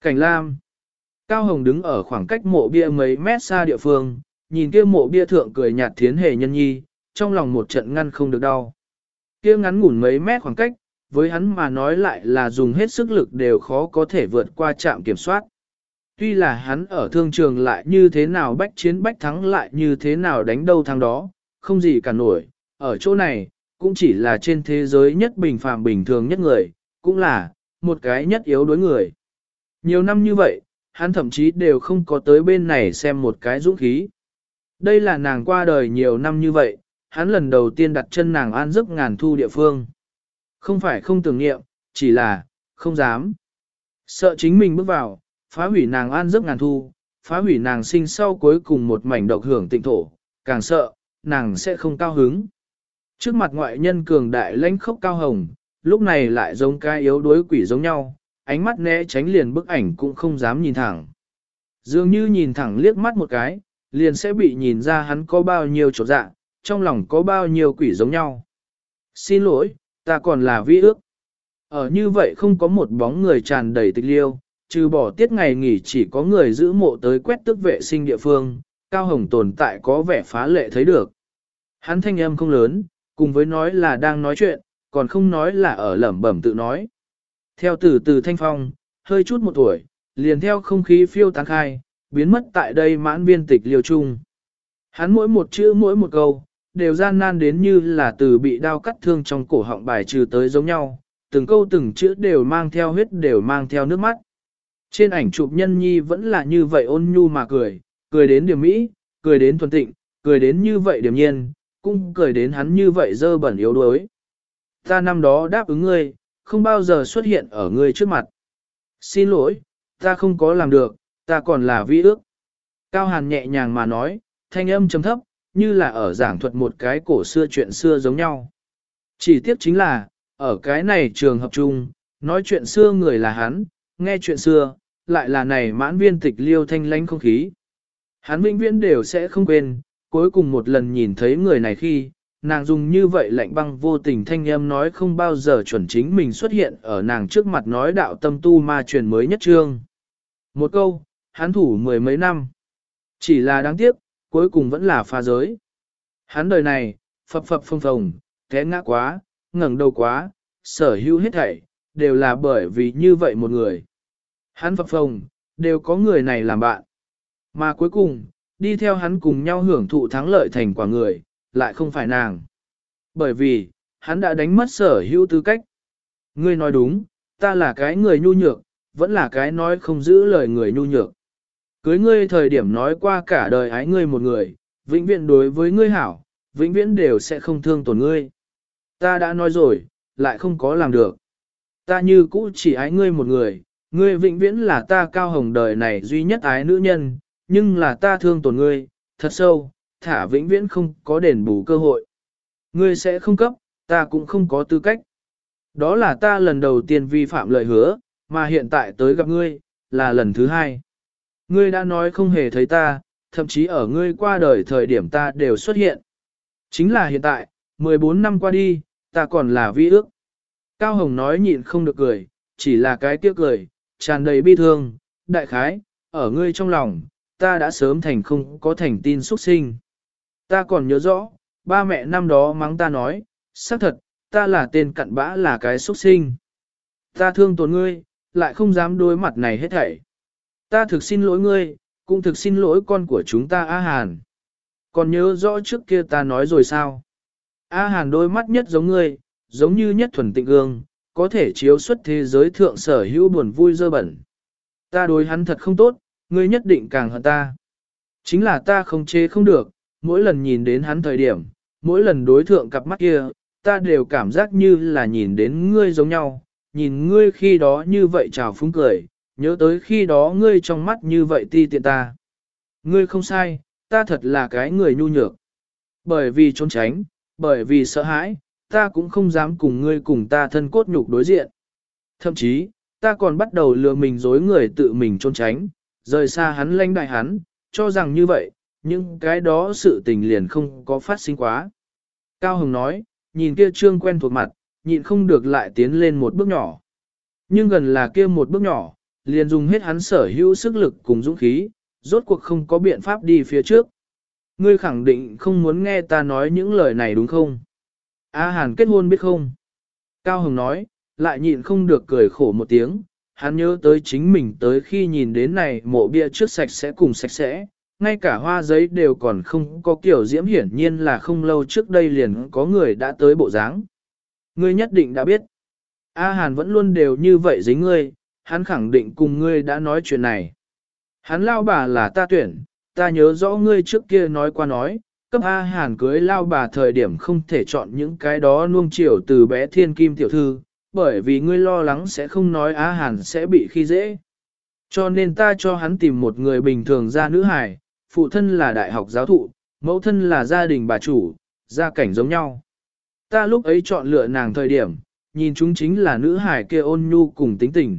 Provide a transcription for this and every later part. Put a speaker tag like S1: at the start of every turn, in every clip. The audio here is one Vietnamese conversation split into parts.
S1: Cảnh Lam Cao Hồng đứng ở khoảng cách mộ bia mấy mét xa địa phương, nhìn kia mộ bia thượng cười nhạt thiến hề nhân nhi, trong lòng một trận ngăn không được đau. Kia ngắn ngủn mấy mét khoảng cách, với hắn mà nói lại là dùng hết sức lực đều khó có thể vượt qua trạm kiểm soát. Tuy là hắn ở thương trường lại như thế nào bách chiến bách thắng lại như thế nào đánh đâu thắng đó, không gì cả nổi, ở chỗ này, cũng chỉ là trên thế giới nhất bình phàm bình thường nhất người, cũng là, một cái nhất yếu đối người. Nhiều năm như vậy, hắn thậm chí đều không có tới bên này xem một cái dũng khí. Đây là nàng qua đời nhiều năm như vậy, hắn lần đầu tiên đặt chân nàng an giấc ngàn thu địa phương. Không phải không tưởng nghiệm, chỉ là, không dám. Sợ chính mình bước vào, phá hủy nàng an giấc ngàn thu, phá hủy nàng sinh sau cuối cùng một mảnh độc hưởng tịnh thổ, càng sợ, nàng sẽ không cao hứng. Trước mặt ngoại nhân cường đại lãnh khốc cao hồng, lúc này lại giống cái yếu đuối quỷ giống nhau, ánh mắt né tránh liền bức ảnh cũng không dám nhìn thẳng. Dường như nhìn thẳng liếc mắt một cái, liền sẽ bị nhìn ra hắn có bao nhiêu chỗ dạ, trong lòng có bao nhiêu quỷ giống nhau. Xin lỗi, ta còn là vi ước. Ở như vậy không có một bóng người tràn đầy tịch liêu, trừ bỏ tiết ngày nghỉ chỉ có người giữ mộ tới quét tước vệ sinh địa phương, Cao Hồng tồn tại có vẻ phá lệ thấy được. Hắn thanh âm không lớn, cùng với nói là đang nói chuyện, còn không nói là ở lẩm bẩm tự nói. Theo từ từ thanh phong, hơi chút một tuổi, liền theo không khí phiêu tán khai, biến mất tại đây mãn viên tịch liều chung. Hắn mỗi một chữ mỗi một câu, đều gian nan đến như là từ bị đao cắt thương trong cổ họng bài trừ tới giống nhau, từng câu từng chữ đều mang theo huyết đều mang theo nước mắt. Trên ảnh chụp nhân nhi vẫn là như vậy ôn nhu mà cười, cười đến điểm mỹ, cười đến thuần tịnh, cười đến như vậy điểm nhiên, cũng cười đến hắn như vậy dơ bẩn yếu đuối. Ta năm đó đáp ứng ngươi, không bao giờ xuất hiện ở ngươi trước mặt. Xin lỗi, ta không có làm được, ta còn là vi ước. Cao Hàn nhẹ nhàng mà nói, thanh âm trầm thấp, như là ở giảng thuật một cái cổ xưa chuyện xưa giống nhau. Chỉ tiếc chính là, ở cái này trường hợp chung, nói chuyện xưa người là hắn, nghe chuyện xưa, lại là này mãn viên tịch liêu thanh lánh không khí. Hắn vĩnh viễn đều sẽ không quên, cuối cùng một lần nhìn thấy người này khi, nàng dùng như vậy lạnh băng vô tình thanh âm nói không bao giờ chuẩn chính mình xuất hiện ở nàng trước mặt nói đạo tâm tu ma truyền mới nhất trương. Một câu, hắn thủ mười mấy năm. Chỉ là đáng tiếc, cuối cùng vẫn là pha giới. Hắn đời này, phập phập phồng phồng, té ngã quá, ngẩng đầu quá, sở hữu hết thảy, đều là bởi vì như vậy một người. Hắn phập phồng, đều có người này làm bạn. Mà cuối cùng, đi theo hắn cùng nhau hưởng thụ thắng lợi thành quả người, lại không phải nàng. Bởi vì, hắn đã đánh mất sở hữu tư cách. Ngươi nói đúng, ta là cái người nhu nhược, vẫn là cái nói không giữ lời người nhu nhược. Cưới ngươi thời điểm nói qua cả đời ái ngươi một người, vĩnh viễn đối với ngươi hảo, vĩnh viễn đều sẽ không thương tổn ngươi. Ta đã nói rồi, lại không có làm được. Ta như cũ chỉ ái ngươi một người, ngươi vĩnh viễn là ta cao hồng đời này duy nhất ái nữ nhân, nhưng là ta thương tổn ngươi, thật sâu, thả vĩnh viễn không có đền bù cơ hội. Ngươi sẽ không cấp, ta cũng không có tư cách. Đó là ta lần đầu tiên vi phạm lời hứa, mà hiện tại tới gặp ngươi, là lần thứ hai. Ngươi đã nói không hề thấy ta, thậm chí ở ngươi qua đời thời điểm ta đều xuất hiện. Chính là hiện tại, 14 năm qua đi, ta còn là vi ước. Cao Hồng nói nhịn không được cười, chỉ là cái tiếc cười, tràn đầy bi thương, đại khái, ở ngươi trong lòng, ta đã sớm thành không có thành tin xuất sinh. Ta còn nhớ rõ, ba mẹ năm đó mắng ta nói, xác thật, ta là tên cặn bã là cái xuất sinh. Ta thương tổn ngươi, lại không dám đối mặt này hết thảy. Ta thực xin lỗi ngươi, cũng thực xin lỗi con của chúng ta A Hàn. Còn nhớ rõ trước kia ta nói rồi sao? A Hàn đôi mắt nhất giống ngươi, giống như nhất thuần tịnh gương, có thể chiếu xuất thế giới thượng sở hữu buồn vui dơ bẩn. Ta đối hắn thật không tốt, ngươi nhất định càng hận ta. Chính là ta không chế không được, mỗi lần nhìn đến hắn thời điểm, mỗi lần đối thượng cặp mắt kia, ta đều cảm giác như là nhìn đến ngươi giống nhau, nhìn ngươi khi đó như vậy trào phúng cười, nhớ tới khi đó ngươi trong mắt như vậy ti tiện ta. Ngươi không sai, ta thật là cái người nhu nhược. Bởi vì trốn tránh, bởi vì sợ hãi, ta cũng không dám cùng ngươi cùng ta thân cốt nhục đối diện. Thậm chí, ta còn bắt đầu lừa mình dối người tự mình trốn tránh, rời xa hắn lanh đại hắn, cho rằng như vậy, nhưng cái đó sự tình liền không có phát sinh quá. Cao Hồng nói, nhìn kia trương quen thuộc mặt, nhịn không được lại tiến lên một bước nhỏ. Nhưng gần là kia một bước nhỏ, liền dùng hết hắn sở hữu sức lực cùng dũng khí, rốt cuộc không có biện pháp đi phía trước. Ngươi khẳng định không muốn nghe ta nói những lời này đúng không? A Hàn kết hôn biết không? Cao Hồng nói, lại nhịn không được cười khổ một tiếng, hắn nhớ tới chính mình tới khi nhìn đến này mộ bia trước sạch sẽ cùng sạch sẽ, ngay cả hoa giấy đều còn không có kiểu diễm hiển nhiên là không lâu trước đây liền có người đã tới bộ dáng. Ngươi nhất định đã biết. A Hàn vẫn luôn đều như vậy dính ngươi, hắn khẳng định cùng ngươi đã nói chuyện này. Hắn lao bà là ta tuyển, ta nhớ rõ ngươi trước kia nói qua nói, cấp A Hàn cưới lao bà thời điểm không thể chọn những cái đó nuông chiều từ bé thiên kim tiểu thư, bởi vì ngươi lo lắng sẽ không nói A Hàn sẽ bị khi dễ. Cho nên ta cho hắn tìm một người bình thường ra nữ hải phụ thân là đại học giáo thụ, mẫu thân là gia đình bà chủ, gia cảnh giống nhau. Ta lúc ấy chọn lựa nàng thời điểm, nhìn chúng chính là nữ hài kia ôn nhu cùng tính tình.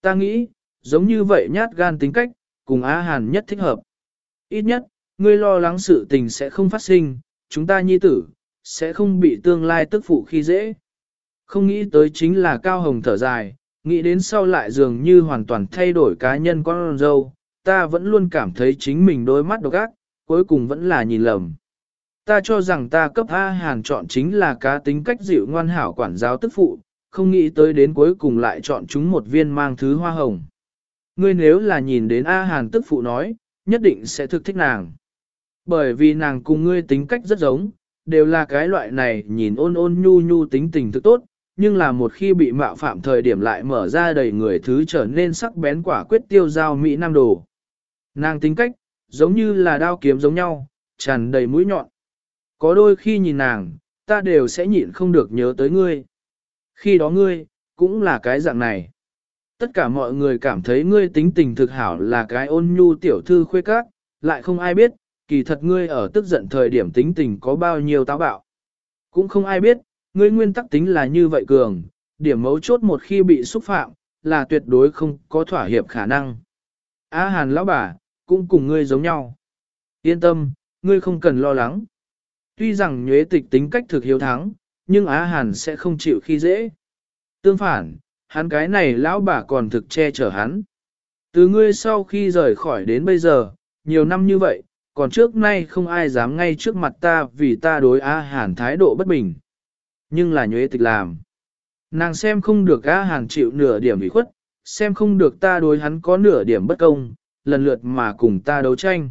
S1: Ta nghĩ, giống như vậy nhát gan tính cách, cùng A Hàn nhất thích hợp. Ít nhất, ngươi lo lắng sự tình sẽ không phát sinh, chúng ta nhi tử, sẽ không bị tương lai tức phụ khi dễ. Không nghĩ tới chính là Cao Hồng thở dài, nghĩ đến sau lại dường như hoàn toàn thay đổi cá nhân con dâu, ta vẫn luôn cảm thấy chính mình đôi mắt độc ác, cuối cùng vẫn là nhìn lầm. Ta cho rằng ta cấp A Hàn chọn chính là cá tính cách dịu ngoan hảo quản giáo tức phụ, không nghĩ tới đến cuối cùng lại chọn chúng một viên mang thứ hoa hồng. Ngươi nếu là nhìn đến A Hàn tức phụ nói, nhất định sẽ thực thích nàng. Bởi vì nàng cùng ngươi tính cách rất giống, đều là cái loại này nhìn ôn ôn nhu nhu tính tình thực tốt, nhưng là một khi bị mạo phạm thời điểm lại mở ra đầy người thứ trở nên sắc bén quả quyết tiêu giao Mỹ Nam đồ. Nàng tính cách, giống như là đao kiếm giống nhau, tràn đầy mũi nhọn. Có đôi khi nhìn nàng, ta đều sẽ nhịn không được nhớ tới ngươi. Khi đó ngươi, cũng là cái dạng này. Tất cả mọi người cảm thấy ngươi tính tình thực hảo là cái ôn nhu tiểu thư khuê các, lại không ai biết, kỳ thật ngươi ở tức giận thời điểm tính tình có bao nhiêu táo bạo. Cũng không ai biết, ngươi nguyên tắc tính là như vậy cường, điểm mấu chốt một khi bị xúc phạm, là tuyệt đối không có thỏa hiệp khả năng. Á hàn lão bà, cũng cùng ngươi giống nhau. Yên tâm, ngươi không cần lo lắng. Tuy rằng nhuế tịch tính cách thực hiếu thắng, nhưng Á hàn sẽ không chịu khi dễ. Tương phản, hắn cái này lão bà còn thực che chở hắn. Từ ngươi sau khi rời khỏi đến bây giờ, nhiều năm như vậy, còn trước nay không ai dám ngay trước mặt ta vì ta đối A Hàn thái độ bất bình. Nhưng là nhuế tịch làm. Nàng xem không được A Hàn chịu nửa điểm ủy khuất, xem không được ta đối hắn có nửa điểm bất công, lần lượt mà cùng ta đấu tranh.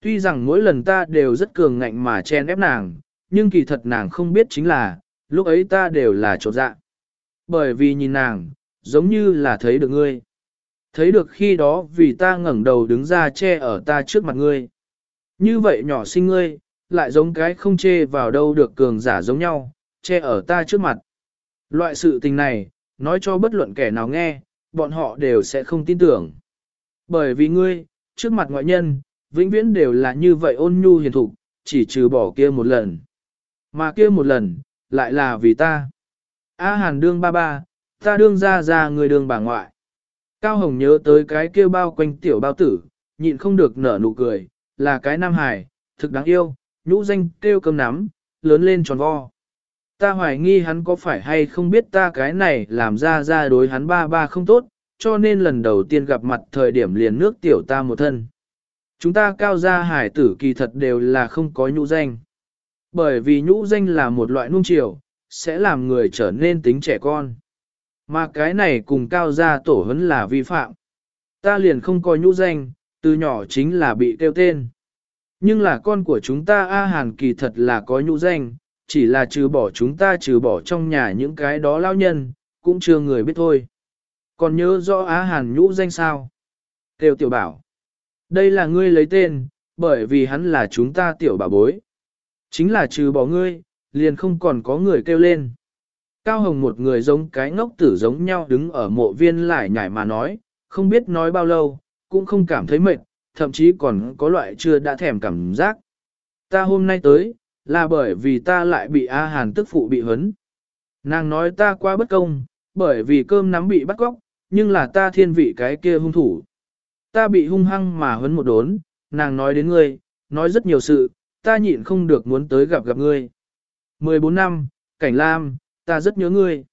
S1: Tuy rằng mỗi lần ta đều rất cường ngạnh mà chen ép nàng, nhưng kỳ thật nàng không biết chính là, lúc ấy ta đều là trột dạ. Bởi vì nhìn nàng, giống như là thấy được ngươi. Thấy được khi đó vì ta ngẩng đầu đứng ra che ở ta trước mặt ngươi. Như vậy nhỏ sinh ngươi, lại giống cái không chê vào đâu được cường giả giống nhau, che ở ta trước mặt. Loại sự tình này, nói cho bất luận kẻ nào nghe, bọn họ đều sẽ không tin tưởng. Bởi vì ngươi, trước mặt ngoại nhân, vĩnh viễn đều là như vậy ôn nhu hiền thục, chỉ trừ bỏ kia một lần. Mà kia một lần, lại là vì ta. A hàn đương ba ba, ta đương ra ra người đương bà ngoại. Cao Hồng nhớ tới cái kia bao quanh tiểu bao tử, nhịn không được nở nụ cười, là cái nam hải thực đáng yêu, nhũ danh kêu cơm nắm, lớn lên tròn vo. Ta hoài nghi hắn có phải hay không biết ta cái này làm ra ra đối hắn ba ba không tốt, cho nên lần đầu tiên gặp mặt thời điểm liền nước tiểu ta một thân. Chúng ta cao gia hải tử kỳ thật đều là không có nhũ danh. Bởi vì nhũ danh là một loại nuông chiều, sẽ làm người trở nên tính trẻ con. Mà cái này cùng cao gia tổ hấn là vi phạm. Ta liền không có nhũ danh, từ nhỏ chính là bị kêu tên. Nhưng là con của chúng ta A Hàn kỳ thật là có nhũ danh, chỉ là trừ bỏ chúng ta trừ bỏ trong nhà những cái đó lao nhân, cũng chưa người biết thôi. Còn nhớ rõ Á Hàn nhũ danh sao? Tiêu tiểu bảo. Đây là ngươi lấy tên, bởi vì hắn là chúng ta tiểu bảo bối. Chính là trừ bỏ ngươi, liền không còn có người kêu lên. Cao Hồng một người giống cái ngốc tử giống nhau đứng ở mộ viên lại nhảy mà nói, không biết nói bao lâu, cũng không cảm thấy mệt, thậm chí còn có loại chưa đã thèm cảm giác. Ta hôm nay tới, là bởi vì ta lại bị A Hàn tức phụ bị hấn. Nàng nói ta quá bất công, bởi vì cơm nắm bị bắt góc, nhưng là ta thiên vị cái kia hung thủ. Ta bị hung hăng mà huấn một đốn, nàng nói đến ngươi, nói rất nhiều sự, ta nhịn không được muốn tới gặp gặp ngươi. 14 năm, Cảnh Lam, ta rất nhớ ngươi.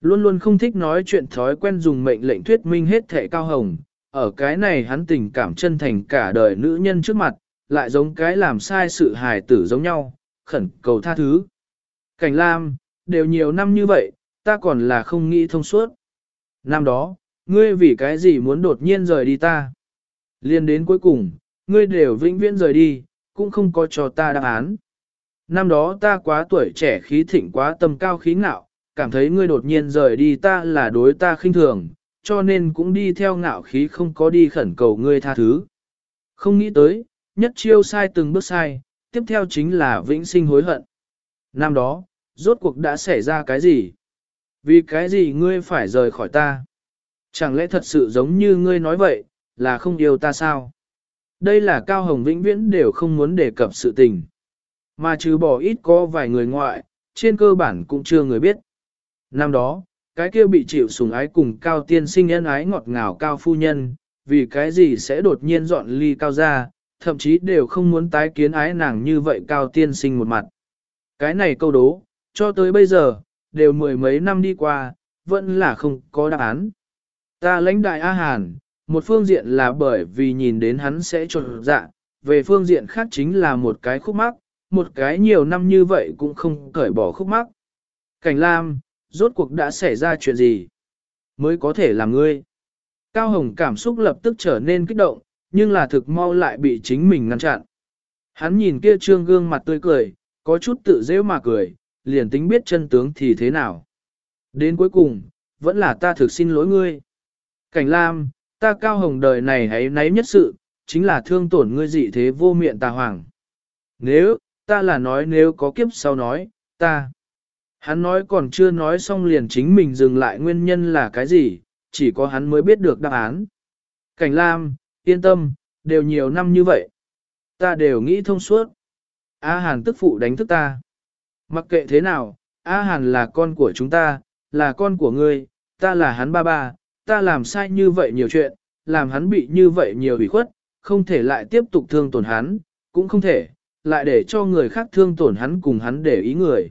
S1: Luôn luôn không thích nói chuyện thói quen dùng mệnh lệnh thuyết minh hết thể cao hồng, ở cái này hắn tình cảm chân thành cả đời nữ nhân trước mặt, lại giống cái làm sai sự hài tử giống nhau, khẩn cầu tha thứ. Cảnh Lam, đều nhiều năm như vậy, ta còn là không nghĩ thông suốt. Năm đó, ngươi vì cái gì muốn đột nhiên rời đi ta? Liên đến cuối cùng, ngươi đều vĩnh viễn rời đi, cũng không có cho ta đáp án. Năm đó ta quá tuổi trẻ khí thịnh quá tầm cao khí ngạo, cảm thấy ngươi đột nhiên rời đi ta là đối ta khinh thường, cho nên cũng đi theo ngạo khí không có đi khẩn cầu ngươi tha thứ. Không nghĩ tới, nhất chiêu sai từng bước sai, tiếp theo chính là vĩnh sinh hối hận. Năm đó, rốt cuộc đã xảy ra cái gì? Vì cái gì ngươi phải rời khỏi ta? Chẳng lẽ thật sự giống như ngươi nói vậy, là không yêu ta sao? Đây là Cao Hồng vĩnh viễn đều không muốn đề cập sự tình. Mà trừ bỏ ít có vài người ngoại, trên cơ bản cũng chưa người biết. Năm đó, cái kia bị chịu sùng ái cùng Cao tiên sinh nhân ái ngọt ngào Cao phu nhân, vì cái gì sẽ đột nhiên dọn ly Cao ra, thậm chí đều không muốn tái kiến ái nàng như vậy Cao tiên sinh một mặt. Cái này câu đố, cho tới bây giờ, đều mười mấy năm đi qua, vẫn là không có đáp án. Ta lãnh đại A Hàn, một phương diện là bởi vì nhìn đến hắn sẽ trộn dạ, về phương diện khác chính là một cái khúc mắc, một cái nhiều năm như vậy cũng không cởi bỏ khúc mắc. Cảnh Lam, rốt cuộc đã xảy ra chuyện gì? Mới có thể làm ngươi. Cao Hồng cảm xúc lập tức trở nên kích động, nhưng là thực mau lại bị chính mình ngăn chặn. Hắn nhìn kia trương gương mặt tươi cười, có chút tự dễ mà cười, liền tính biết chân tướng thì thế nào. Đến cuối cùng, vẫn là ta thực xin lỗi ngươi. Cảnh Lam, ta cao hồng đời này hãy nấy nhất sự, chính là thương tổn ngươi dị thế vô miệng tà hoàng. Nếu, ta là nói nếu có kiếp sau nói, ta. Hắn nói còn chưa nói xong liền chính mình dừng lại nguyên nhân là cái gì, chỉ có hắn mới biết được đáp án. Cảnh Lam, yên tâm, đều nhiều năm như vậy. Ta đều nghĩ thông suốt. A Hàn tức phụ đánh thức ta. Mặc kệ thế nào, A Hàn là con của chúng ta, là con của ngươi, ta là hắn ba ba, ta làm sai như vậy nhiều chuyện, làm hắn bị như vậy nhiều ủy khuất, không thể lại tiếp tục thương tổn hắn, cũng không thể, lại để cho người khác thương tổn hắn cùng hắn để ý người.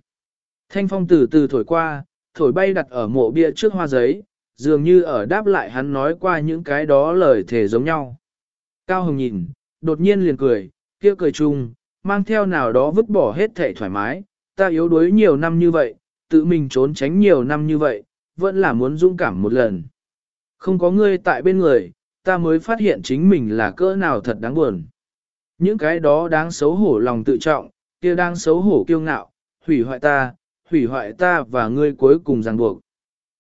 S1: Thanh phong từ từ thổi qua, thổi bay đặt ở mộ bia trước hoa giấy, dường như ở đáp lại hắn nói qua những cái đó lời thể giống nhau. Cao Hồng nhìn, đột nhiên liền cười, kia cười chung, mang theo nào đó vứt bỏ hết thể thoải mái, ta yếu đuối nhiều năm như vậy, tự mình trốn tránh nhiều năm như vậy, vẫn là muốn dũng cảm một lần. Không có ngươi tại bên người, ta mới phát hiện chính mình là cỡ nào thật đáng buồn. Những cái đó đáng xấu hổ lòng tự trọng, kia đang xấu hổ kiêu ngạo, hủy hoại ta, hủy hoại ta và ngươi cuối cùng ràng buộc.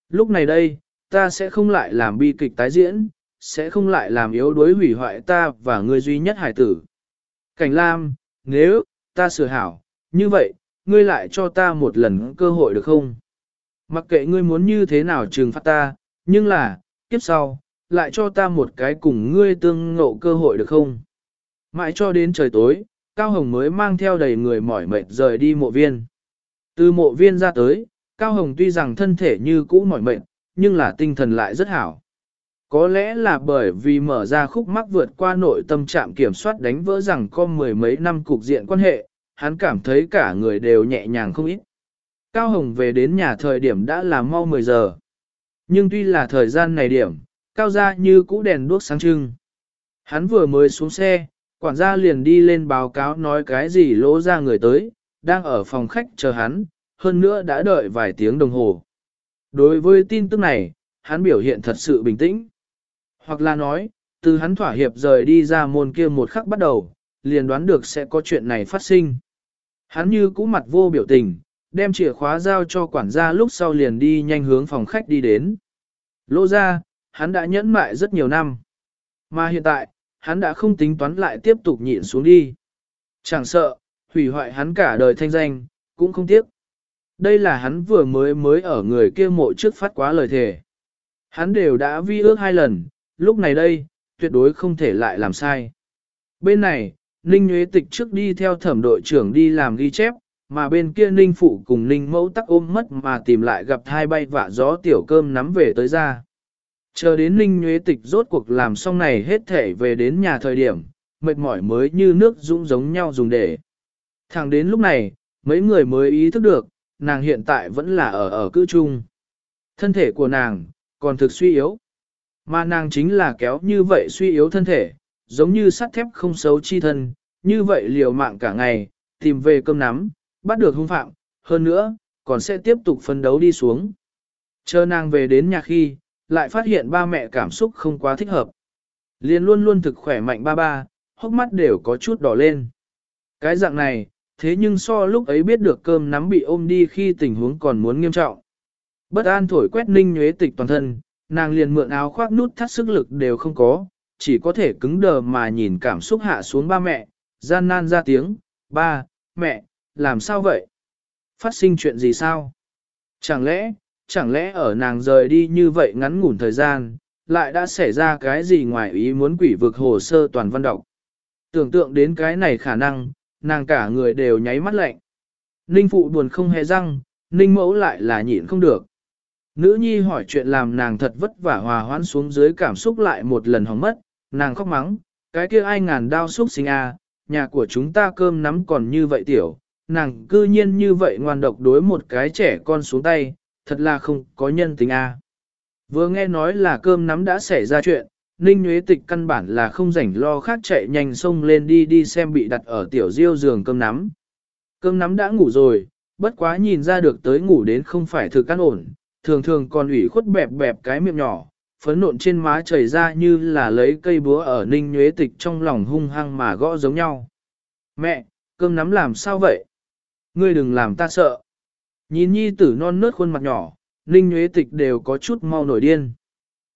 S1: Lúc này đây, ta sẽ không lại làm bi kịch tái diễn, sẽ không lại làm yếu đuối hủy hoại ta và ngươi duy nhất hải tử. Cảnh Lam, nếu, ta sửa hảo, như vậy, ngươi lại cho ta một lần cơ hội được không? Mặc kệ ngươi muốn như thế nào trừng phạt ta, nhưng là, kiếp sau, lại cho ta một cái cùng ngươi tương ngộ cơ hội được không? Mãi cho đến trời tối, Cao Hồng mới mang theo đầy người mỏi mệt rời đi mộ viên. Từ mộ viên ra tới, Cao Hồng tuy rằng thân thể như cũ mỏi mệt, nhưng là tinh thần lại rất hảo. Có lẽ là bởi vì mở ra khúc mắc vượt qua nội tâm trạm kiểm soát đánh vỡ rằng có mười mấy năm cục diện quan hệ, hắn cảm thấy cả người đều nhẹ nhàng không ít. Cao Hồng về đến nhà thời điểm đã là mau 10 giờ. Nhưng tuy là thời gian này điểm, Cao ra như cũ đèn đuốc sáng trưng. Hắn vừa mới xuống xe, quản gia liền đi lên báo cáo nói cái gì lỗ ra người tới, đang ở phòng khách chờ hắn, hơn nữa đã đợi vài tiếng đồng hồ. Đối với tin tức này, hắn biểu hiện thật sự bình tĩnh. Hoặc là nói, từ hắn thỏa hiệp rời đi ra môn kia một khắc bắt đầu, liền đoán được sẽ có chuyện này phát sinh. Hắn như cũ mặt vô biểu tình, đem chìa khóa giao cho quản gia lúc sau liền đi nhanh hướng phòng khách đi đến. Lô ra, hắn đã nhẫn mại rất nhiều năm. Mà hiện tại, hắn đã không tính toán lại tiếp tục nhịn xuống đi. Chẳng sợ, hủy hoại hắn cả đời thanh danh, cũng không tiếc. Đây là hắn vừa mới mới ở người kia mộ trước phát quá lời thề. Hắn đều đã vi ước hai lần, lúc này đây, tuyệt đối không thể lại làm sai. Bên này, Ninh Nguyễn Tịch trước đi theo thẩm đội trưởng đi làm ghi chép, mà bên kia Ninh Phụ cùng Ninh Mẫu tắc ôm mất mà tìm lại gặp hai bay vạ gió tiểu cơm nắm về tới ra. Chờ đến Ninh Nguyễn Tịch rốt cuộc làm xong này hết thể về đến nhà thời điểm, mệt mỏi mới như nước dũng giống nhau dùng để. Thẳng đến lúc này, mấy người mới ý thức được, nàng hiện tại vẫn là ở ở cư chung. Thân thể của nàng, còn thực suy yếu. Mà nàng chính là kéo như vậy suy yếu thân thể, giống như sắt thép không xấu chi thân, như vậy liều mạng cả ngày, tìm về cơm nắm, bắt được hung phạm, hơn nữa, còn sẽ tiếp tục phân đấu đi xuống. Chờ nàng về đến nhà khi, lại phát hiện ba mẹ cảm xúc không quá thích hợp. Liền luôn luôn thực khỏe mạnh ba ba, hốc mắt đều có chút đỏ lên. Cái dạng này, thế nhưng so lúc ấy biết được cơm nắm bị ôm đi khi tình huống còn muốn nghiêm trọng. Bất an thổi quét ninh nhuế tịch toàn thân, nàng liền mượn áo khoác nút thắt sức lực đều không có, chỉ có thể cứng đờ mà nhìn cảm xúc hạ xuống ba mẹ, gian nan ra tiếng, ba, mẹ, làm sao vậy? Phát sinh chuyện gì sao? Chẳng lẽ, chẳng lẽ ở nàng rời đi như vậy ngắn ngủn thời gian, lại đã xảy ra cái gì ngoài ý muốn quỷ vực hồ sơ toàn văn đọc? Tưởng tượng đến cái này khả năng, nàng cả người đều nháy mắt lạnh. Ninh phụ buồn không hề răng, ninh mẫu lại là nhịn không được. Nữ nhi hỏi chuyện làm nàng thật vất vả hòa hoãn xuống dưới cảm xúc lại một lần hóng mất, nàng khóc mắng, cái kia ai ngàn đao xúc sinh à, nhà của chúng ta cơm nắm còn như vậy tiểu, nàng cư nhiên như vậy ngoan độc đối một cái trẻ con xuống tay, thật là không có nhân tính à. Vừa nghe nói là cơm nắm đã xảy ra chuyện, Ninh Nguyễn Tịch căn bản là không rảnh lo khác chạy nhanh xông lên đi đi xem bị đặt ở tiểu diêu giường cơm nắm. Cơm nắm đã ngủ rồi, bất quá nhìn ra được tới ngủ đến không phải thực căn ổn, thường thường còn ủy khuất bẹp bẹp cái miệng nhỏ, phấn nộn trên má chảy ra như là lấy cây búa ở Ninh nhuế Tịch trong lòng hung hăng mà gõ giống nhau. Mẹ, cơm nắm làm sao vậy? Ngươi đừng làm ta sợ. Nhìn nhi tử non nớt khuôn mặt nhỏ, Ninh nhuế Tịch đều có chút mau nổi điên.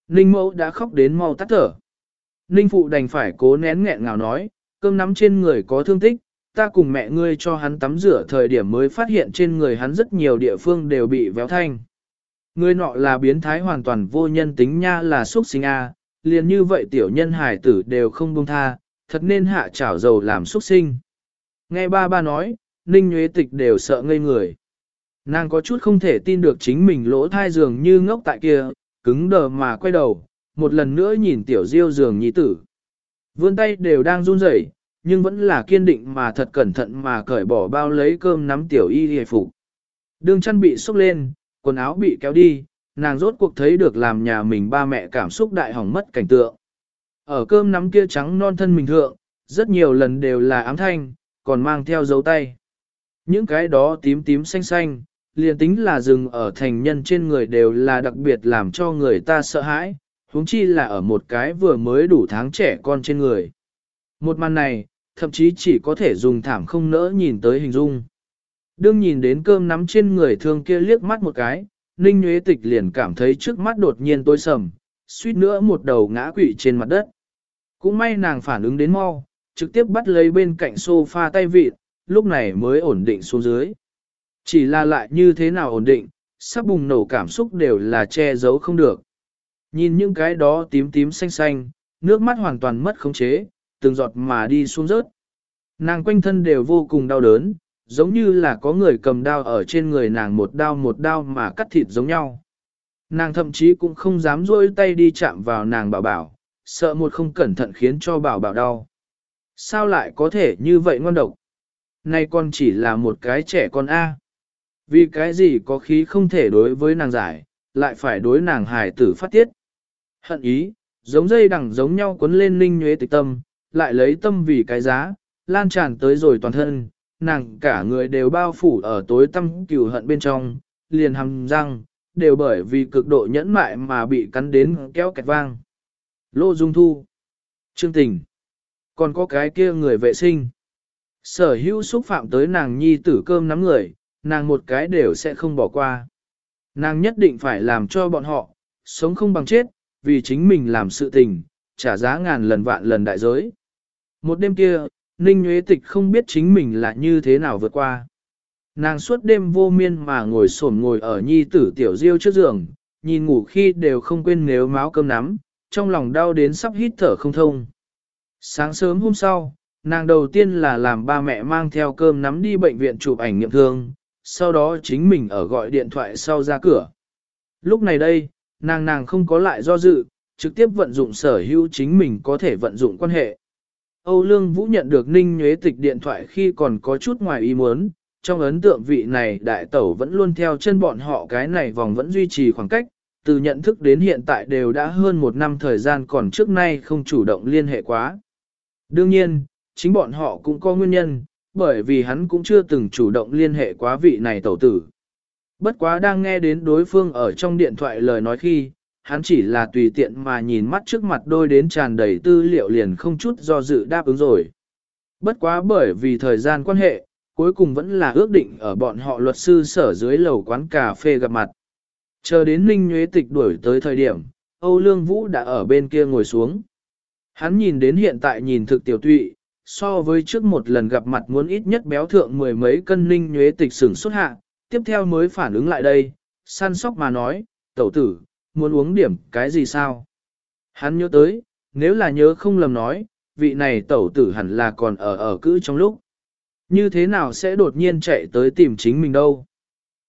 S1: Ninh mẫu đã khóc đến mau tắt thở. Ninh phụ đành phải cố nén nghẹn ngào nói, cơm nắm trên người có thương tích, ta cùng mẹ ngươi cho hắn tắm rửa thời điểm mới phát hiện trên người hắn rất nhiều địa phương đều bị véo thanh. Người nọ là biến thái hoàn toàn vô nhân tính nha là xuất sinh a, liền như vậy tiểu nhân hải tử đều không buông tha, thật nên hạ chảo dầu làm xuất sinh. Nghe ba ba nói, Ninh Nguyễn Tịch đều sợ ngây người. Nàng có chút không thể tin được chính mình lỗ thai dường như ngốc tại kia, cứng đờ mà quay đầu, một lần nữa nhìn tiểu diêu giường nhi tử. Vươn tay đều đang run rẩy, nhưng vẫn là kiên định mà thật cẩn thận mà cởi bỏ bao lấy cơm nắm tiểu y hề phục. Đường chăn bị xúc lên, quần áo bị kéo đi, nàng rốt cuộc thấy được làm nhà mình ba mẹ cảm xúc đại hỏng mất cảnh tượng. Ở cơm nắm kia trắng non thân mình thượng, rất nhiều lần đều là ám thanh, còn mang theo dấu tay. Những cái đó tím tím xanh xanh, liền tính là rừng ở thành nhân trên người đều là đặc biệt làm cho người ta sợ hãi, huống chi là ở một cái vừa mới đủ tháng trẻ con trên người. Một màn này, thậm chí chỉ có thể dùng thảm không nỡ nhìn tới hình dung. Đương nhìn đến cơm nắm trên người thương kia liếc mắt một cái, Ninh Nguyễn Tịch liền cảm thấy trước mắt đột nhiên tối sầm, suýt nữa một đầu ngã quỵ trên mặt đất. Cũng may nàng phản ứng đến mau, trực tiếp bắt lấy bên cạnh sofa tay vịt, lúc này mới ổn định xuống dưới. Chỉ là lại như thế nào ổn định, sắp bùng nổ cảm xúc đều là che giấu không được. Nhìn những cái đó tím tím xanh xanh, nước mắt hoàn toàn mất khống chế, từng giọt mà đi xuống rớt. Nàng quanh thân đều vô cùng đau đớn, giống như là có người cầm đao ở trên người nàng một đao một đao mà cắt thịt giống nhau. Nàng thậm chí cũng không dám rôi tay đi chạm vào nàng bảo bảo, sợ một không cẩn thận khiến cho bảo bảo đau. Sao lại có thể như vậy ngon độc? nay con chỉ là một cái trẻ con A. Vì cái gì có khí không thể đối với nàng giải, lại phải đối nàng hài tử phát tiết. Hận ý, giống dây đằng giống nhau cuốn lên ninh nhuế tịch tâm, lại lấy tâm vì cái giá, lan tràn tới rồi toàn thân, nàng cả người đều bao phủ ở tối tâm cừu hận bên trong, liền hầm răng, đều bởi vì cực độ nhẫn mại mà bị cắn đến kéo kẹt vang. Lô Dung Thu, Trương Tình, còn có cái kia người vệ sinh. Sở hữu xúc phạm tới nàng nhi tử cơm nắm người, nàng một cái đều sẽ không bỏ qua. Nàng nhất định phải làm cho bọn họ, sống không bằng chết, vì chính mình làm sự tình, trả giá ngàn lần vạn lần đại giới. Một đêm kia, Ninh Nguyễn Tịch không biết chính mình là như thế nào vượt qua. Nàng suốt đêm vô miên mà ngồi xổm ngồi ở nhi tử tiểu diêu trước giường, nhìn ngủ khi đều không quên nếu máu cơm nắm, trong lòng đau đến sắp hít thở không thông. Sáng sớm hôm sau, nàng đầu tiên là làm ba mẹ mang theo cơm nắm đi bệnh viện chụp ảnh nghiệm thương, sau đó chính mình ở gọi điện thoại sau ra cửa. Lúc này đây, nàng nàng không có lại do dự, trực tiếp vận dụng sở hữu chính mình có thể vận dụng quan hệ. Âu Lương Vũ nhận được Ninh Nhuế Tịch điện thoại khi còn có chút ngoài ý muốn, trong ấn tượng vị này đại tẩu vẫn luôn theo chân bọn họ cái này vòng vẫn duy trì khoảng cách, từ nhận thức đến hiện tại đều đã hơn một năm thời gian còn trước nay không chủ động liên hệ quá. Đương nhiên, chính bọn họ cũng có nguyên nhân, bởi vì hắn cũng chưa từng chủ động liên hệ quá vị này tẩu tử. Bất quá đang nghe đến đối phương ở trong điện thoại lời nói khi, hắn chỉ là tùy tiện mà nhìn mắt trước mặt đôi đến tràn đầy tư liệu liền không chút do dự đáp ứng rồi. Bất quá bởi vì thời gian quan hệ, cuối cùng vẫn là ước định ở bọn họ luật sư sở dưới lầu quán cà phê gặp mặt. Chờ đến Ninh Nhuế Tịch đuổi tới thời điểm, Âu Lương Vũ đã ở bên kia ngồi xuống. Hắn nhìn đến hiện tại nhìn thực tiểu tụy, so với trước một lần gặp mặt muốn ít nhất béo thượng mười mấy cân Ninh Nhuế Tịch sửng xuất hạ, tiếp theo mới phản ứng lại đây, săn sóc mà nói, tẩu tử, muốn uống điểm cái gì sao? Hắn nhớ tới, nếu là nhớ không lầm nói, vị này tẩu tử hẳn là còn ở ở cữ trong lúc. Như thế nào sẽ đột nhiên chạy tới tìm chính mình đâu?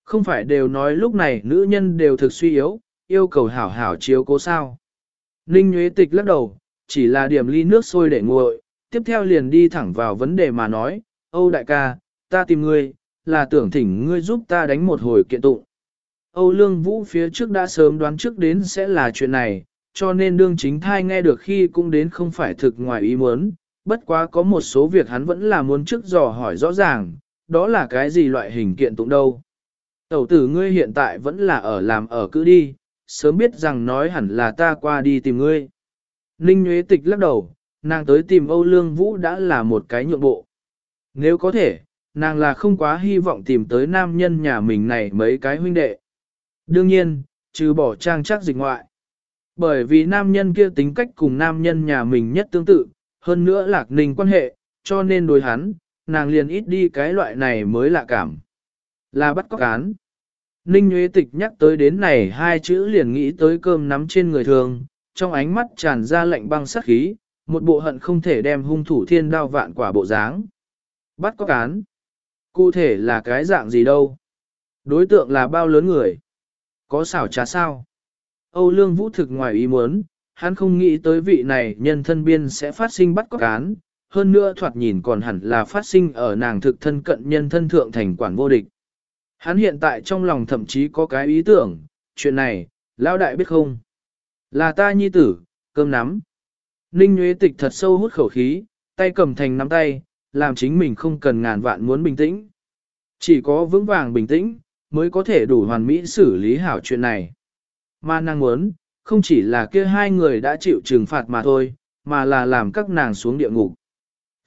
S1: Không phải đều nói lúc này nữ nhân đều thực suy yếu, yêu cầu hảo hảo chiếu cố sao. Ninh Nguyễn Tịch lắc đầu, chỉ là điểm ly nước sôi để nguội, tiếp theo liền đi thẳng vào vấn đề mà nói, Âu đại ca, ta tìm ngươi, là tưởng thỉnh ngươi giúp ta đánh một hồi kiện tụng. Âu Lương Vũ phía trước đã sớm đoán trước đến sẽ là chuyện này, cho nên đương chính thai nghe được khi cũng đến không phải thực ngoài ý muốn, bất quá có một số việc hắn vẫn là muốn trước dò hỏi rõ ràng, đó là cái gì loại hình kiện tụng đâu. Tẩu tử ngươi hiện tại vẫn là ở làm ở cứ đi, sớm biết rằng nói hẳn là ta qua đi tìm ngươi. Ninh Nguyễn Tịch lắc đầu, nàng tới tìm Âu Lương Vũ đã là một cái nhượng bộ. Nếu có thể, nàng là không quá hy vọng tìm tới nam nhân nhà mình này mấy cái huynh đệ. Đương nhiên, trừ bỏ trang chắc dịch ngoại. Bởi vì nam nhân kia tính cách cùng nam nhân nhà mình nhất tương tự, hơn nữa lạc ninh quan hệ, cho nên đối hắn, nàng liền ít đi cái loại này mới lạ cảm. Là bắt cóc án. Ninh Nguyễn Tịch nhắc tới đến này hai chữ liền nghĩ tới cơm nắm trên người thường, trong ánh mắt tràn ra lạnh băng sắc khí, một bộ hận không thể đem hung thủ thiên đao vạn quả bộ dáng. Bắt cóc án. Cụ thể là cái dạng gì đâu? Đối tượng là bao lớn người? Có xảo trá sao? Âu Lương Vũ thực ngoài ý muốn, hắn không nghĩ tới vị này nhân thân biên sẽ phát sinh bắt cóc án, hơn nữa thoạt nhìn còn hẳn là phát sinh ở nàng thực thân cận nhân thân thượng thành quản vô địch. Hắn hiện tại trong lòng thậm chí có cái ý tưởng, chuyện này, lão đại biết không? Là ta nhi tử, cơm nắm. Ninh Nguyễn Tịch thật sâu hút khẩu khí, tay cầm thành nắm tay, làm chính mình không cần ngàn vạn muốn bình tĩnh. Chỉ có vững vàng bình tĩnh, mới có thể đủ hoàn mỹ xử lý hảo chuyện này. Mà nàng muốn, không chỉ là kia hai người đã chịu trừng phạt mà thôi, mà là làm các nàng xuống địa ngục.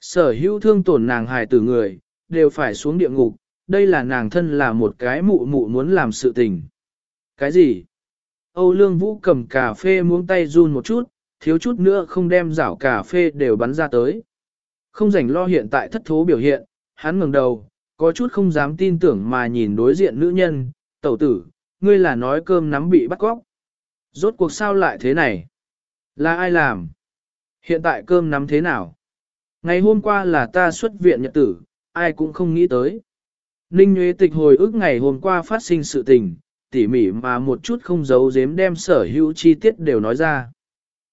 S1: Sở hữu thương tổn nàng hài tử người, đều phải xuống địa ngục, đây là nàng thân là một cái mụ mụ muốn làm sự tình. Cái gì? Âu Lương Vũ cầm cà phê muống tay run một chút, thiếu chút nữa không đem rảo cà phê đều bắn ra tới. Không rảnh lo hiện tại thất thố biểu hiện, hắn ngẩng đầu, có chút không dám tin tưởng mà nhìn đối diện nữ nhân, tẩu tử, ngươi là nói cơm nắm bị bắt cóc. Rốt cuộc sao lại thế này? Là ai làm? Hiện tại cơm nắm thế nào? Ngày hôm qua là ta xuất viện nhật tử, ai cũng không nghĩ tới. Ninh Nguyễn Tịch hồi ức ngày hôm qua phát sinh sự tình, tỉ mỉ mà một chút không giấu giếm đem sở hữu chi tiết đều nói ra.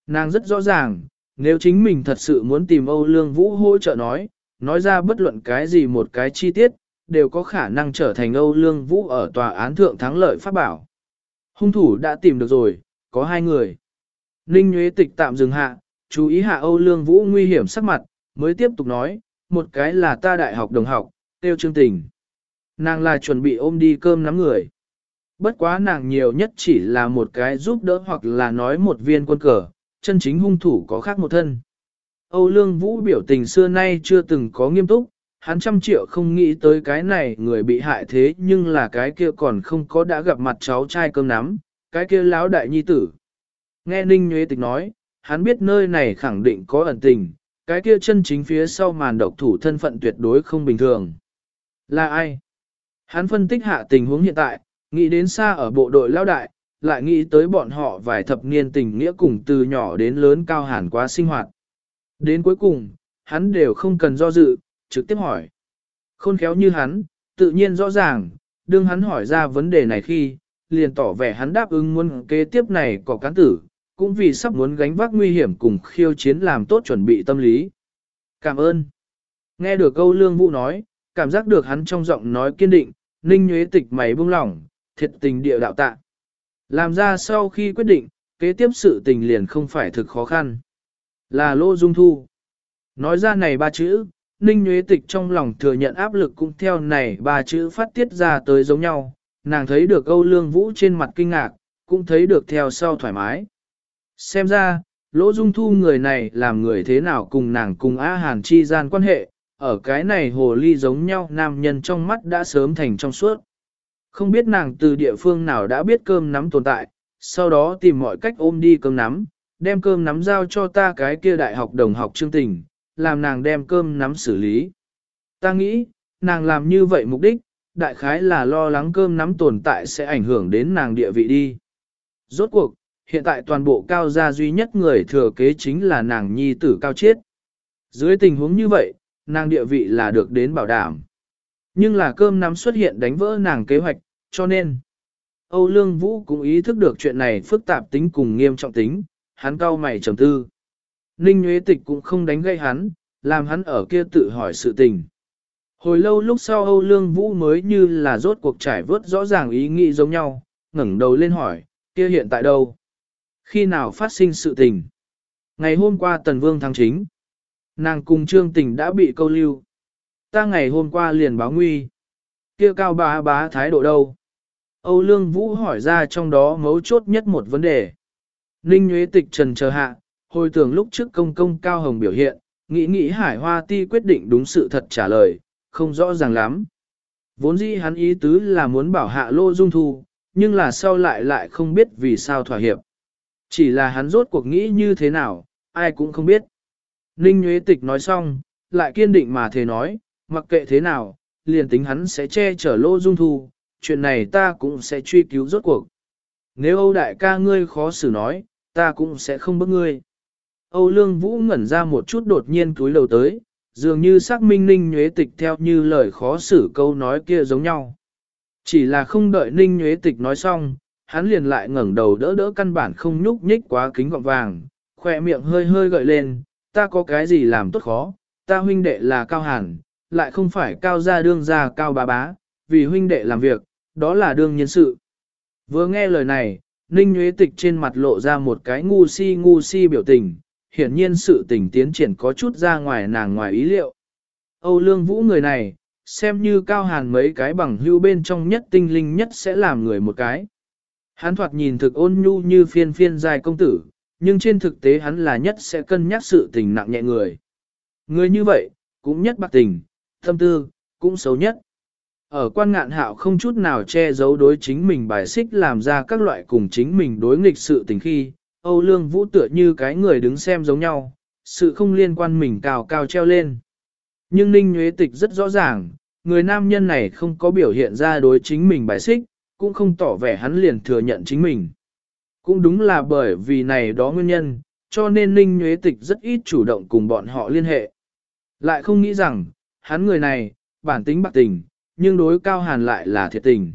S1: Nàng rất rõ ràng, nếu chính mình thật sự muốn tìm Âu Lương Vũ hỗ trợ nói, nói ra bất luận cái gì một cái chi tiết, đều có khả năng trở thành Âu Lương Vũ ở tòa án thượng thắng lợi pháp bảo. Hung thủ đã tìm được rồi, có hai người. Ninh Nguyễn Tịch tạm dừng hạ, chú ý hạ Âu Lương Vũ nguy hiểm sắc mặt, mới tiếp tục nói, một cái là ta đại học đồng học, tiêu chương tình. Nàng là chuẩn bị ôm đi cơm nắm người. Bất quá nàng nhiều nhất chỉ là một cái giúp đỡ hoặc là nói một viên quân cờ, chân chính hung thủ có khác một thân. Âu Lương Vũ biểu tình xưa nay chưa từng có nghiêm túc, hắn trăm triệu không nghĩ tới cái này người bị hại thế nhưng là cái kia còn không có đã gặp mặt cháu trai cơm nắm, cái kia lão đại nhi tử. Nghe Ninh Nguyễn Tịch nói, hắn biết nơi này khẳng định có ẩn tình, cái kia chân chính phía sau màn độc thủ thân phận tuyệt đối không bình thường. Là ai? Hắn phân tích hạ tình huống hiện tại, nghĩ đến xa ở bộ đội lão đại, lại nghĩ tới bọn họ vài thập niên tình nghĩa cùng từ nhỏ đến lớn cao hẳn quá sinh hoạt. Đến cuối cùng, hắn đều không cần do dự, trực tiếp hỏi. Khôn khéo như hắn, tự nhiên rõ ràng, đương hắn hỏi ra vấn đề này khi, liền tỏ vẻ hắn đáp ứng muốn kế tiếp này có cán tử, cũng vì sắp muốn gánh vác nguy hiểm cùng khiêu chiến làm tốt chuẩn bị tâm lý. Cảm ơn. Nghe được câu lương vũ nói, cảm giác được hắn trong giọng nói kiên định, ninh nhuế tịch mày buông lỏng, thiệt tình địa đạo tạ. Làm ra sau khi quyết định, kế tiếp sự tình liền không phải thực khó khăn. Là lô dung thu. Nói ra này ba chữ, ninh Nguyễn tịch trong lòng thừa nhận áp lực cũng theo này ba chữ phát tiết ra tới giống nhau. Nàng thấy được Âu Lương Vũ trên mặt kinh ngạc, cũng thấy được theo sau thoải mái. Xem ra, Lỗ Dung Thu người này làm người thế nào cùng nàng cùng A Hàn chi gian quan hệ, ở cái này hồ ly giống nhau nam nhân trong mắt đã sớm thành trong suốt. Không biết nàng từ địa phương nào đã biết cơm nắm tồn tại, sau đó tìm mọi cách ôm đi cơm nắm, đem cơm nắm giao cho ta cái kia đại học đồng học chương tình, làm nàng đem cơm nắm xử lý. Ta nghĩ, nàng làm như vậy mục đích, đại khái là lo lắng cơm nắm tồn tại sẽ ảnh hưởng đến nàng địa vị đi. Rốt cuộc, hiện tại toàn bộ cao gia duy nhất người thừa kế chính là nàng nhi tử cao chiết. Dưới tình huống như vậy, nàng địa vị là được đến bảo đảm. Nhưng là cơm nắm xuất hiện đánh vỡ nàng kế hoạch, cho nên Âu Lương Vũ cũng ý thức được chuyện này phức tạp tính cùng nghiêm trọng tính, hắn cau mày trầm tư. Ninh Nguyễn Tịch cũng không đánh gây hắn, làm hắn ở kia tự hỏi sự tình. Hồi lâu lúc sau Âu Lương Vũ mới như là rốt cuộc trải vớt rõ ràng ý nghĩ giống nhau, ngẩng đầu lên hỏi, kia hiện tại đâu? Khi nào phát sinh sự tình? Ngày hôm qua Tần Vương tháng chính. Nàng cùng Trương Tình đã bị câu lưu. Ta ngày hôm qua liền báo nguy. Kia cao bá bá thái độ đâu? Âu Lương Vũ hỏi ra trong đó mấu chốt nhất một vấn đề. Ninh Nguyễn Tịch trần chờ hạ, hồi tưởng lúc trước công công cao hồng biểu hiện, nghĩ nghĩ hải hoa ti quyết định đúng sự thật trả lời, không rõ ràng lắm. Vốn dĩ hắn ý tứ là muốn bảo hạ lô dung thu, nhưng là sau lại lại không biết vì sao thỏa hiệp. Chỉ là hắn rốt cuộc nghĩ như thế nào, ai cũng không biết. Ninh Nguyễn Tịch nói xong, lại kiên định mà thề nói, mặc kệ thế nào, liền tính hắn sẽ che chở lô dung thu, chuyện này ta cũng sẽ truy cứu rốt cuộc. Nếu Âu đại ca ngươi khó xử nói, ta cũng sẽ không bức ngươi. Âu Lương Vũ ngẩn ra một chút đột nhiên túi đầu tới, dường như xác minh Ninh Nhuế Tịch theo như lời khó xử câu nói kia giống nhau. Chỉ là không đợi Ninh Nhuế Tịch nói xong, hắn liền lại ngẩng đầu đỡ đỡ căn bản không nhúc nhích quá kính gọng vàng, khỏe miệng hơi hơi gợi lên, ta có cái gì làm tốt khó, ta huynh đệ là cao hẳn, lại không phải cao gia đương gia cao bá bá, vì huynh đệ làm việc, đó là đương nhân sự. Vừa nghe lời này, Ninh Nguyễn Tịch trên mặt lộ ra một cái ngu si ngu si biểu tình, hiển nhiên sự tình tiến triển có chút ra ngoài nàng ngoài ý liệu. Âu Lương Vũ người này, xem như cao hàn mấy cái bằng hưu bên trong nhất tinh linh nhất sẽ làm người một cái. Hắn thoạt nhìn thực ôn nhu như phiên phiên dài công tử, nhưng trên thực tế hắn là nhất sẽ cân nhắc sự tình nặng nhẹ người. Người như vậy, cũng nhất bạc tình, tâm tư, cũng xấu nhất. Ở quan ngạn hạo không chút nào che giấu đối chính mình bài xích làm ra các loại cùng chính mình đối nghịch sự tình khi, Âu Lương Vũ tựa như cái người đứng xem giống nhau, sự không liên quan mình cao cao treo lên. Nhưng Ninh Nguyễn Tịch rất rõ ràng, người nam nhân này không có biểu hiện ra đối chính mình bài xích, cũng không tỏ vẻ hắn liền thừa nhận chính mình. Cũng đúng là bởi vì này đó nguyên nhân, cho nên Ninh Nguyễn Tịch rất ít chủ động cùng bọn họ liên hệ. Lại không nghĩ rằng, hắn người này, bản tính bạc tình, nhưng đối cao hàn lại là thiệt tình.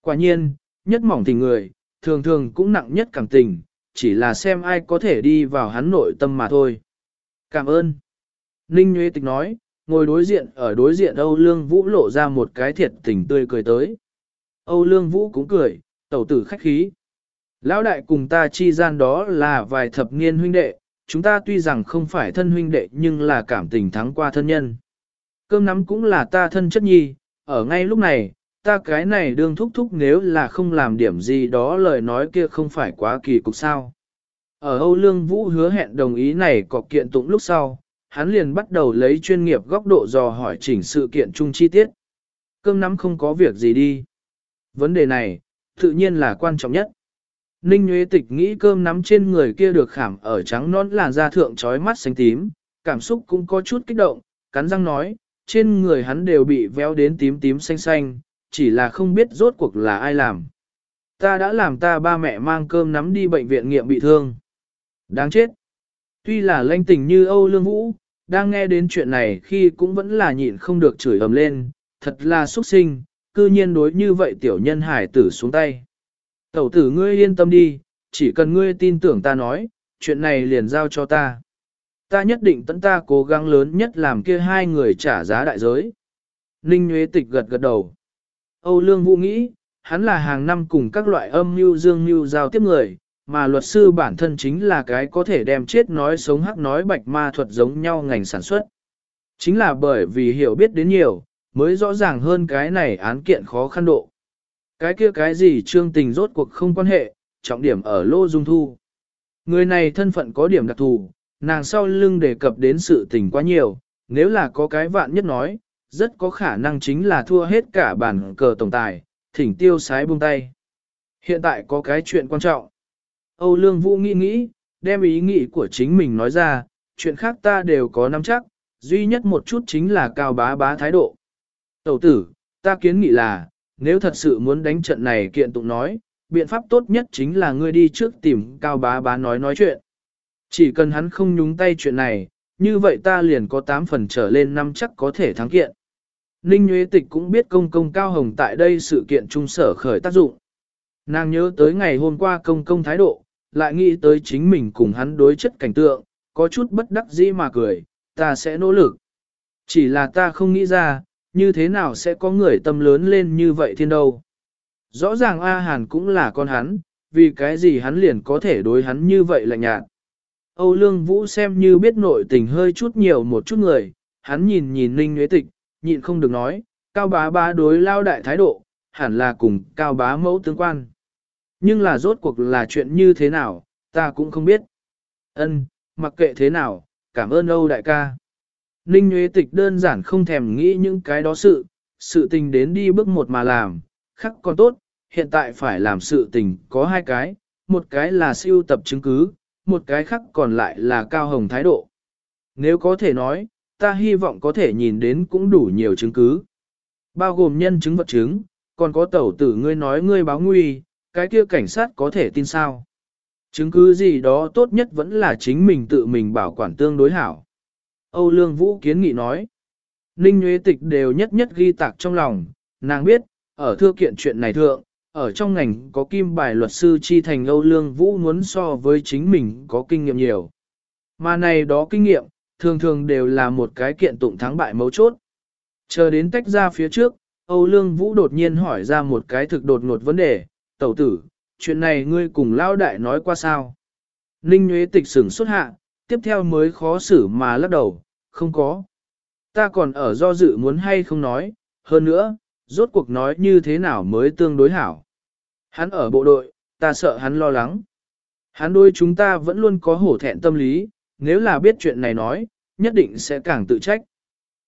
S1: Quả nhiên, nhất mỏng tình người, thường thường cũng nặng nhất cảm tình, chỉ là xem ai có thể đi vào hắn nội tâm mà thôi. Cảm ơn. Ninh Nguyễn Tịch nói, ngồi đối diện ở đối diện Âu Lương Vũ lộ ra một cái thiệt tình tươi cười tới. Âu Lương Vũ cũng cười, tẩu tử khách khí. Lão đại cùng ta chi gian đó là vài thập niên huynh đệ, chúng ta tuy rằng không phải thân huynh đệ nhưng là cảm tình thắng qua thân nhân. Cơm nắm cũng là ta thân chất nhi, ở ngay lúc này, ta cái này đương thúc thúc nếu là không làm điểm gì đó lời nói kia không phải quá kỳ cục sao. Ở Âu Lương Vũ hứa hẹn đồng ý này có kiện tụng lúc sau, hắn liền bắt đầu lấy chuyên nghiệp góc độ dò hỏi chỉnh sự kiện chung chi tiết. Cơm nắm không có việc gì đi. Vấn đề này, tự nhiên là quan trọng nhất. Ninh Nguyễn Tịch nghĩ cơm nắm trên người kia được khảm ở trắng non làn da thượng trói mắt xanh tím, cảm xúc cũng có chút kích động, cắn răng nói, trên người hắn đều bị véo đến tím tím xanh xanh, chỉ là không biết rốt cuộc là ai làm. Ta đã làm ta ba mẹ mang cơm nắm đi bệnh viện nghiệm bị thương. Đáng chết. Tuy là lanh tình như Âu Lương Vũ, đang nghe đến chuyện này khi cũng vẫn là nhịn không được chửi ầm lên, thật là xuất sinh, cư nhiên đối như vậy tiểu nhân hải tử xuống tay. Tẩu tử ngươi yên tâm đi, chỉ cần ngươi tin tưởng ta nói, chuyện này liền giao cho ta. Ta nhất định tận ta cố gắng lớn nhất làm kia hai người trả giá đại giới. Ninh Nguyễn Tịch gật gật đầu. Âu Lương Vũ nghĩ, hắn là hàng năm cùng các loại âm mưu dương mưu giao tiếp người, mà luật sư bản thân chính là cái có thể đem chết nói sống hắc nói bạch ma thuật giống nhau ngành sản xuất. Chính là bởi vì hiểu biết đến nhiều, mới rõ ràng hơn cái này án kiện khó khăn độ. Cái kia cái gì trương tình rốt cuộc không quan hệ, trọng điểm ở lô dung thu. Người này thân phận có điểm đặc thù, nàng sau lưng đề cập đến sự tình quá nhiều, nếu là có cái vạn nhất nói, rất có khả năng chính là thua hết cả bản cờ tổng tài, thỉnh tiêu sái buông tay. Hiện tại có cái chuyện quan trọng. Âu Lương Vũ nghĩ nghĩ, đem ý nghĩ của chính mình nói ra, chuyện khác ta đều có nắm chắc, duy nhất một chút chính là cao bá bá thái độ. Tẩu tử, ta kiến nghị là, nếu thật sự muốn đánh trận này kiện tụng nói, biện pháp tốt nhất chính là ngươi đi trước tìm cao bá bá nói nói chuyện. Chỉ cần hắn không nhúng tay chuyện này, như vậy ta liền có 8 phần trở lên năm chắc có thể thắng kiện. Ninh Nguyễn Tịch cũng biết công công cao hồng tại đây sự kiện trung sở khởi tác dụng. Nàng nhớ tới ngày hôm qua công công thái độ, lại nghĩ tới chính mình cùng hắn đối chất cảnh tượng, có chút bất đắc dĩ mà cười, ta sẽ nỗ lực. Chỉ là ta không nghĩ ra, như thế nào sẽ có người tâm lớn lên như vậy thiên đâu. Rõ ràng A Hàn cũng là con hắn, vì cái gì hắn liền có thể đối hắn như vậy lạnh nhạt. Âu Lương Vũ xem như biết nội tình hơi chút nhiều một chút người, hắn nhìn nhìn Ninh Nguyễn Tịch, nhịn không được nói, cao bá bá đối lao đại thái độ, hẳn là cùng cao bá mẫu tương quan. Nhưng là rốt cuộc là chuyện như thế nào, ta cũng không biết. Ân, mặc kệ thế nào, cảm ơn Âu đại ca. Ninh Nguyễn Tịch đơn giản không thèm nghĩ những cái đó sự, sự tình đến đi bước một mà làm, khắc còn tốt, hiện tại phải làm sự tình có hai cái, một cái là siêu tập chứng cứ, một cái khác còn lại là cao hồng thái độ. Nếu có thể nói, ta hy vọng có thể nhìn đến cũng đủ nhiều chứng cứ. Bao gồm nhân chứng vật chứng, còn có tẩu tử ngươi nói ngươi báo nguy, cái kia cảnh sát có thể tin sao. Chứng cứ gì đó tốt nhất vẫn là chính mình tự mình bảo quản tương đối hảo. Âu Lương Vũ kiến nghị nói. Ninh Nguyễn Tịch đều nhất nhất ghi tạc trong lòng, nàng biết, ở thư kiện chuyện này thượng, ở trong ngành có kim bài luật sư chi thành Âu Lương Vũ muốn so với chính mình có kinh nghiệm nhiều. Mà này đó kinh nghiệm, thường thường đều là một cái kiện tụng thắng bại mấu chốt. Chờ đến tách ra phía trước, Âu Lương Vũ đột nhiên hỏi ra một cái thực đột ngột vấn đề, tẩu tử, chuyện này ngươi cùng lao đại nói qua sao? Ninh Nguyễn Tịch sửng xuất hạ, tiếp theo mới khó xử mà lắc đầu, không có. Ta còn ở do dự muốn hay không nói, hơn nữa, rốt cuộc nói như thế nào mới tương đối hảo. Hắn ở bộ đội, ta sợ hắn lo lắng. Hắn đôi chúng ta vẫn luôn có hổ thẹn tâm lý, nếu là biết chuyện này nói, nhất định sẽ càng tự trách.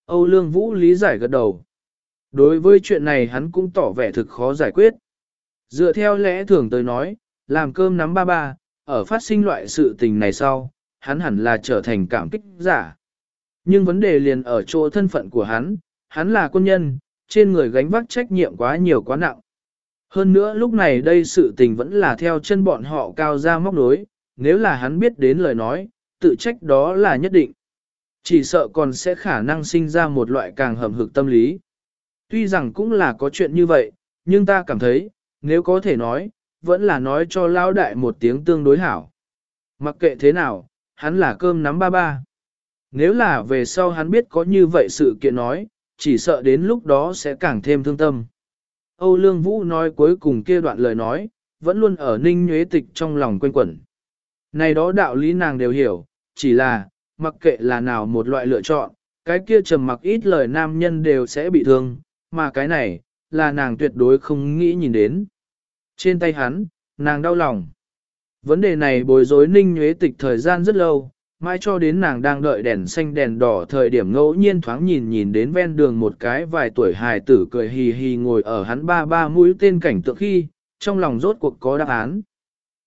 S1: Âu Lương Vũ lý giải gật đầu. Đối với chuyện này hắn cũng tỏ vẻ thực khó giải quyết. Dựa theo lẽ thường tới nói, làm cơm nắm ba ba, ở phát sinh loại sự tình này sau, hắn hẳn là trở thành cảm kích giả. Nhưng vấn đề liền ở chỗ thân phận của hắn, hắn là quân nhân, trên người gánh vác trách nhiệm quá nhiều quá nặng. Hơn nữa lúc này đây sự tình vẫn là theo chân bọn họ cao ra móc nối, nếu là hắn biết đến lời nói, tự trách đó là nhất định. Chỉ sợ còn sẽ khả năng sinh ra một loại càng hầm hực tâm lý. Tuy rằng cũng là có chuyện như vậy, nhưng ta cảm thấy, nếu có thể nói, vẫn là nói cho lão đại một tiếng tương đối hảo. Mặc kệ thế nào, hắn là cơm nắm ba ba. Nếu là về sau hắn biết có như vậy sự kiện nói, chỉ sợ đến lúc đó sẽ càng thêm thương tâm. Âu Lương Vũ nói cuối cùng kia đoạn lời nói, vẫn luôn ở ninh nhuế tịch trong lòng quanh quẩn. Này đó đạo lý nàng đều hiểu, chỉ là, mặc kệ là nào một loại lựa chọn, cái kia trầm mặc ít lời nam nhân đều sẽ bị thương, mà cái này, là nàng tuyệt đối không nghĩ nhìn đến. Trên tay hắn, nàng đau lòng. Vấn đề này bối rối ninh nhuế tịch thời gian rất lâu, mãi cho đến nàng đang đợi đèn xanh đèn đỏ thời điểm ngẫu nhiên thoáng nhìn nhìn đến ven đường một cái vài tuổi hài tử cười hì hì ngồi ở hắn ba ba mũi tên cảnh tượng khi, trong lòng rốt cuộc có đáp án.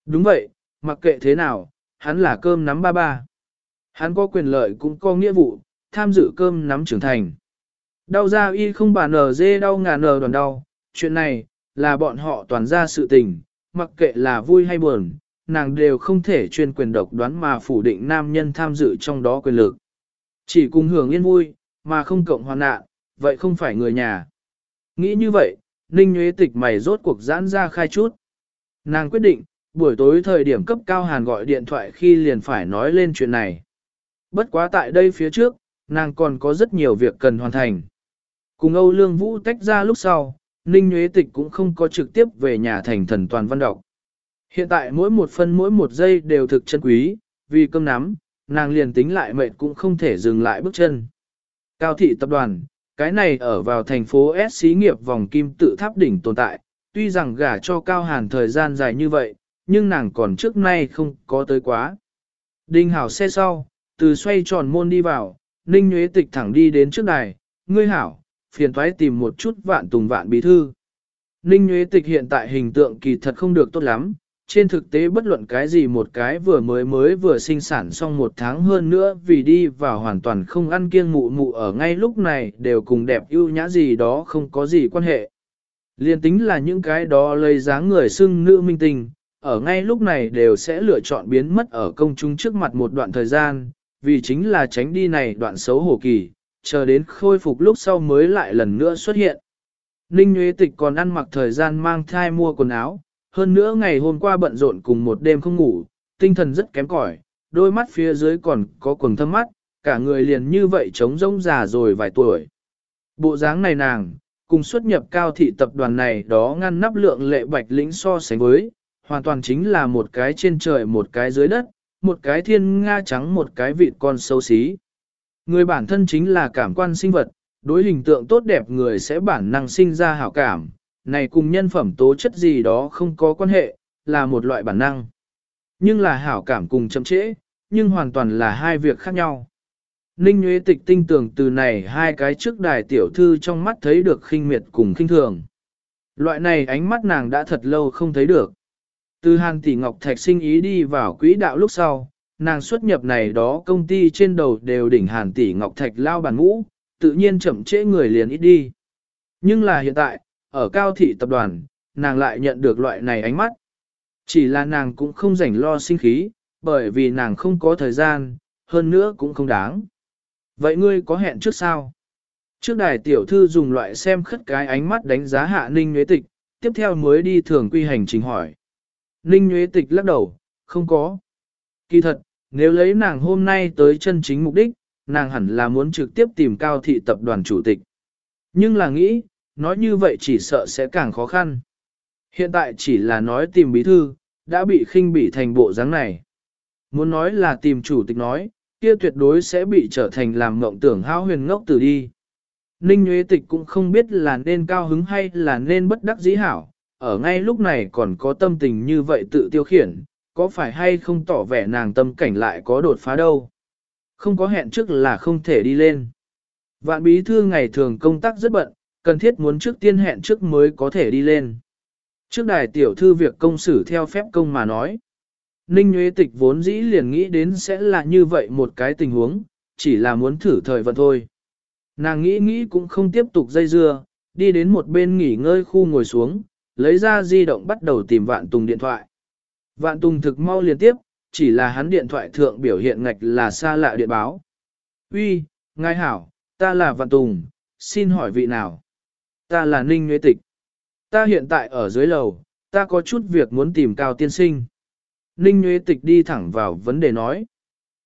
S1: Đúng vậy, mặc kệ thế nào, hắn là cơm nắm ba ba. Hắn có quyền lợi cũng có nghĩa vụ, tham dự cơm nắm trưởng thành. Đau ra y không bà nở dê đau ngà nở đoàn đau, chuyện này, là bọn họ toàn ra sự tình, mặc kệ là vui hay buồn, nàng đều không thể chuyên quyền độc đoán mà phủ định nam nhân tham dự trong đó quyền lực. Chỉ cùng hưởng yên vui, mà không cộng hoàn nạn, vậy không phải người nhà. Nghĩ như vậy, Ninh Nguyễn Tịch mày rốt cuộc giãn ra khai chút. Nàng quyết định, buổi tối thời điểm cấp cao hàn gọi điện thoại khi liền phải nói lên chuyện này. Bất quá tại đây phía trước, nàng còn có rất nhiều việc cần hoàn thành. Cùng Âu Lương Vũ tách ra lúc sau, Ninh Nguyễn Tịch cũng không có trực tiếp về nhà thành thần toàn văn đọc. Hiện tại mỗi một phân mỗi một giây đều thực chân quý, vì cơm nắm, nàng liền tính lại mệt cũng không thể dừng lại bước chân. Cao thị tập đoàn, cái này ở vào thành phố S xí nghiệp vòng kim tự tháp đỉnh tồn tại, tuy rằng gả cho Cao Hàn thời gian dài như vậy, nhưng nàng còn trước nay không có tới quá. Đinh Hảo xe sau, từ xoay tròn môn đi vào, Ninh Nguyễn Tịch thẳng đi đến trước đài, ngươi hảo, phiền thoái tìm một chút vạn tùng vạn bí thư. Ninh Nguyễn Tịch hiện tại hình tượng kỳ thật không được tốt lắm, trên thực tế bất luận cái gì một cái vừa mới mới vừa sinh sản xong một tháng hơn nữa vì đi vào hoàn toàn không ăn kiêng mụ mụ ở ngay lúc này đều cùng đẹp ưu nhã gì đó không có gì quan hệ. Liên tính là những cái đó lấy dáng người xưng nữ minh tình, ở ngay lúc này đều sẽ lựa chọn biến mất ở công chúng trước mặt một đoạn thời gian, vì chính là tránh đi này đoạn xấu hổ kỳ, chờ đến khôi phục lúc sau mới lại lần nữa xuất hiện. Ninh Nguyễn Tịch còn ăn mặc thời gian mang thai mua quần áo, hơn nữa ngày hôm qua bận rộn cùng một đêm không ngủ, tinh thần rất kém cỏi, đôi mắt phía dưới còn có quầng thâm mắt, cả người liền như vậy trống rỗng già rồi vài tuổi. Bộ dáng này nàng, cùng xuất nhập cao thị tập đoàn này đó ngăn nắp lượng lệ bạch lĩnh so sánh với, hoàn toàn chính là một cái trên trời một cái dưới đất, một cái thiên nga trắng một cái vịt con xấu xí. Người bản thân chính là cảm quan sinh vật, đối hình tượng tốt đẹp người sẽ bản năng sinh ra hảo cảm, này cùng nhân phẩm tố chất gì đó không có quan hệ, là một loại bản năng. Nhưng là hảo cảm cùng chậm trễ, nhưng hoàn toàn là hai việc khác nhau. Ninh Nguyễn Tịch tinh tưởng từ này hai cái trước đài tiểu thư trong mắt thấy được khinh miệt cùng khinh thường. Loại này ánh mắt nàng đã thật lâu không thấy được. Từ hàng tỷ ngọc thạch sinh ý đi vào quỹ đạo lúc sau, nàng xuất nhập này đó công ty trên đầu đều đỉnh hàn tỷ ngọc thạch lao bàn ngũ, tự nhiên chậm trễ người liền ít đi. Nhưng là hiện tại, ở cao thị tập đoàn, nàng lại nhận được loại này ánh mắt. Chỉ là nàng cũng không rảnh lo sinh khí, bởi vì nàng không có thời gian, hơn nữa cũng không đáng. Vậy ngươi có hẹn trước sao? Trước đài tiểu thư dùng loại xem khất cái ánh mắt đánh giá hạ ninh nhuế tịch, tiếp theo mới đi thường quy hành trình hỏi. Ninh nhuế tịch lắc đầu, không có. Kỳ thật, nếu lấy nàng hôm nay tới chân chính mục đích, nàng hẳn là muốn trực tiếp tìm cao thị tập đoàn chủ tịch. Nhưng là nghĩ, nói như vậy chỉ sợ sẽ càng khó khăn. Hiện tại chỉ là nói tìm bí thư, đã bị khinh bỉ thành bộ dáng này. Muốn nói là tìm chủ tịch nói, kia tuyệt đối sẽ bị trở thành làm mộng tưởng hao huyền ngốc tử đi. Ninh Nguyễn Tịch cũng không biết là nên cao hứng hay là nên bất đắc dĩ hảo, ở ngay lúc này còn có tâm tình như vậy tự tiêu khiển, có phải hay không tỏ vẻ nàng tâm cảnh lại có đột phá đâu. Không có hẹn trước là không thể đi lên. Vạn bí thư ngày thường công tác rất bận, cần thiết muốn trước tiên hẹn trước mới có thể đi lên. Trước đài tiểu thư việc công xử theo phép công mà nói. Ninh Nguyễn Tịch vốn dĩ liền nghĩ đến sẽ là như vậy một cái tình huống, chỉ là muốn thử thời vận thôi. Nàng nghĩ nghĩ cũng không tiếp tục dây dưa, đi đến một bên nghỉ ngơi khu ngồi xuống, lấy ra di động bắt đầu tìm Vạn Tùng điện thoại. Vạn Tùng thực mau liên tiếp, chỉ là hắn điện thoại thượng biểu hiện ngạch là xa lạ điện báo. Uy, ngài hảo, ta là Vạn Tùng, xin hỏi vị nào? Ta là Ninh Nguyễn Tịch. Ta hiện tại ở dưới lầu, ta có chút việc muốn tìm Cao Tiên Sinh. Ninh Nguyễn Tịch đi thẳng vào vấn đề nói.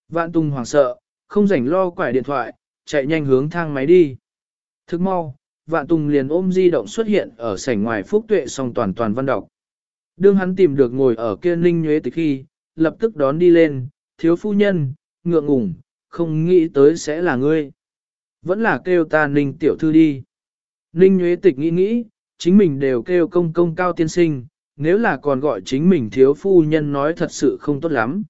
S1: Vạn Tùng hoảng sợ, không rảnh lo quải điện thoại, chạy nhanh hướng thang máy đi. Thức mau, Vạn Tùng liền ôm di động xuất hiện ở sảnh ngoài Phúc Tuệ song toàn toàn văn đọc. Đương hắn tìm được ngồi ở kia Ninh Nguyễn Tịch khi, lập tức đón đi lên, thiếu phu nhân, ngượng ngùng, không nghĩ tới sẽ là ngươi. Vẫn là kêu ta Ninh tiểu thư đi. Ninh Nguyễn Tịch nghĩ nghĩ, chính mình đều kêu công công cao tiên sinh, nếu là còn gọi chính mình thiếu phu nhân nói thật sự không tốt lắm.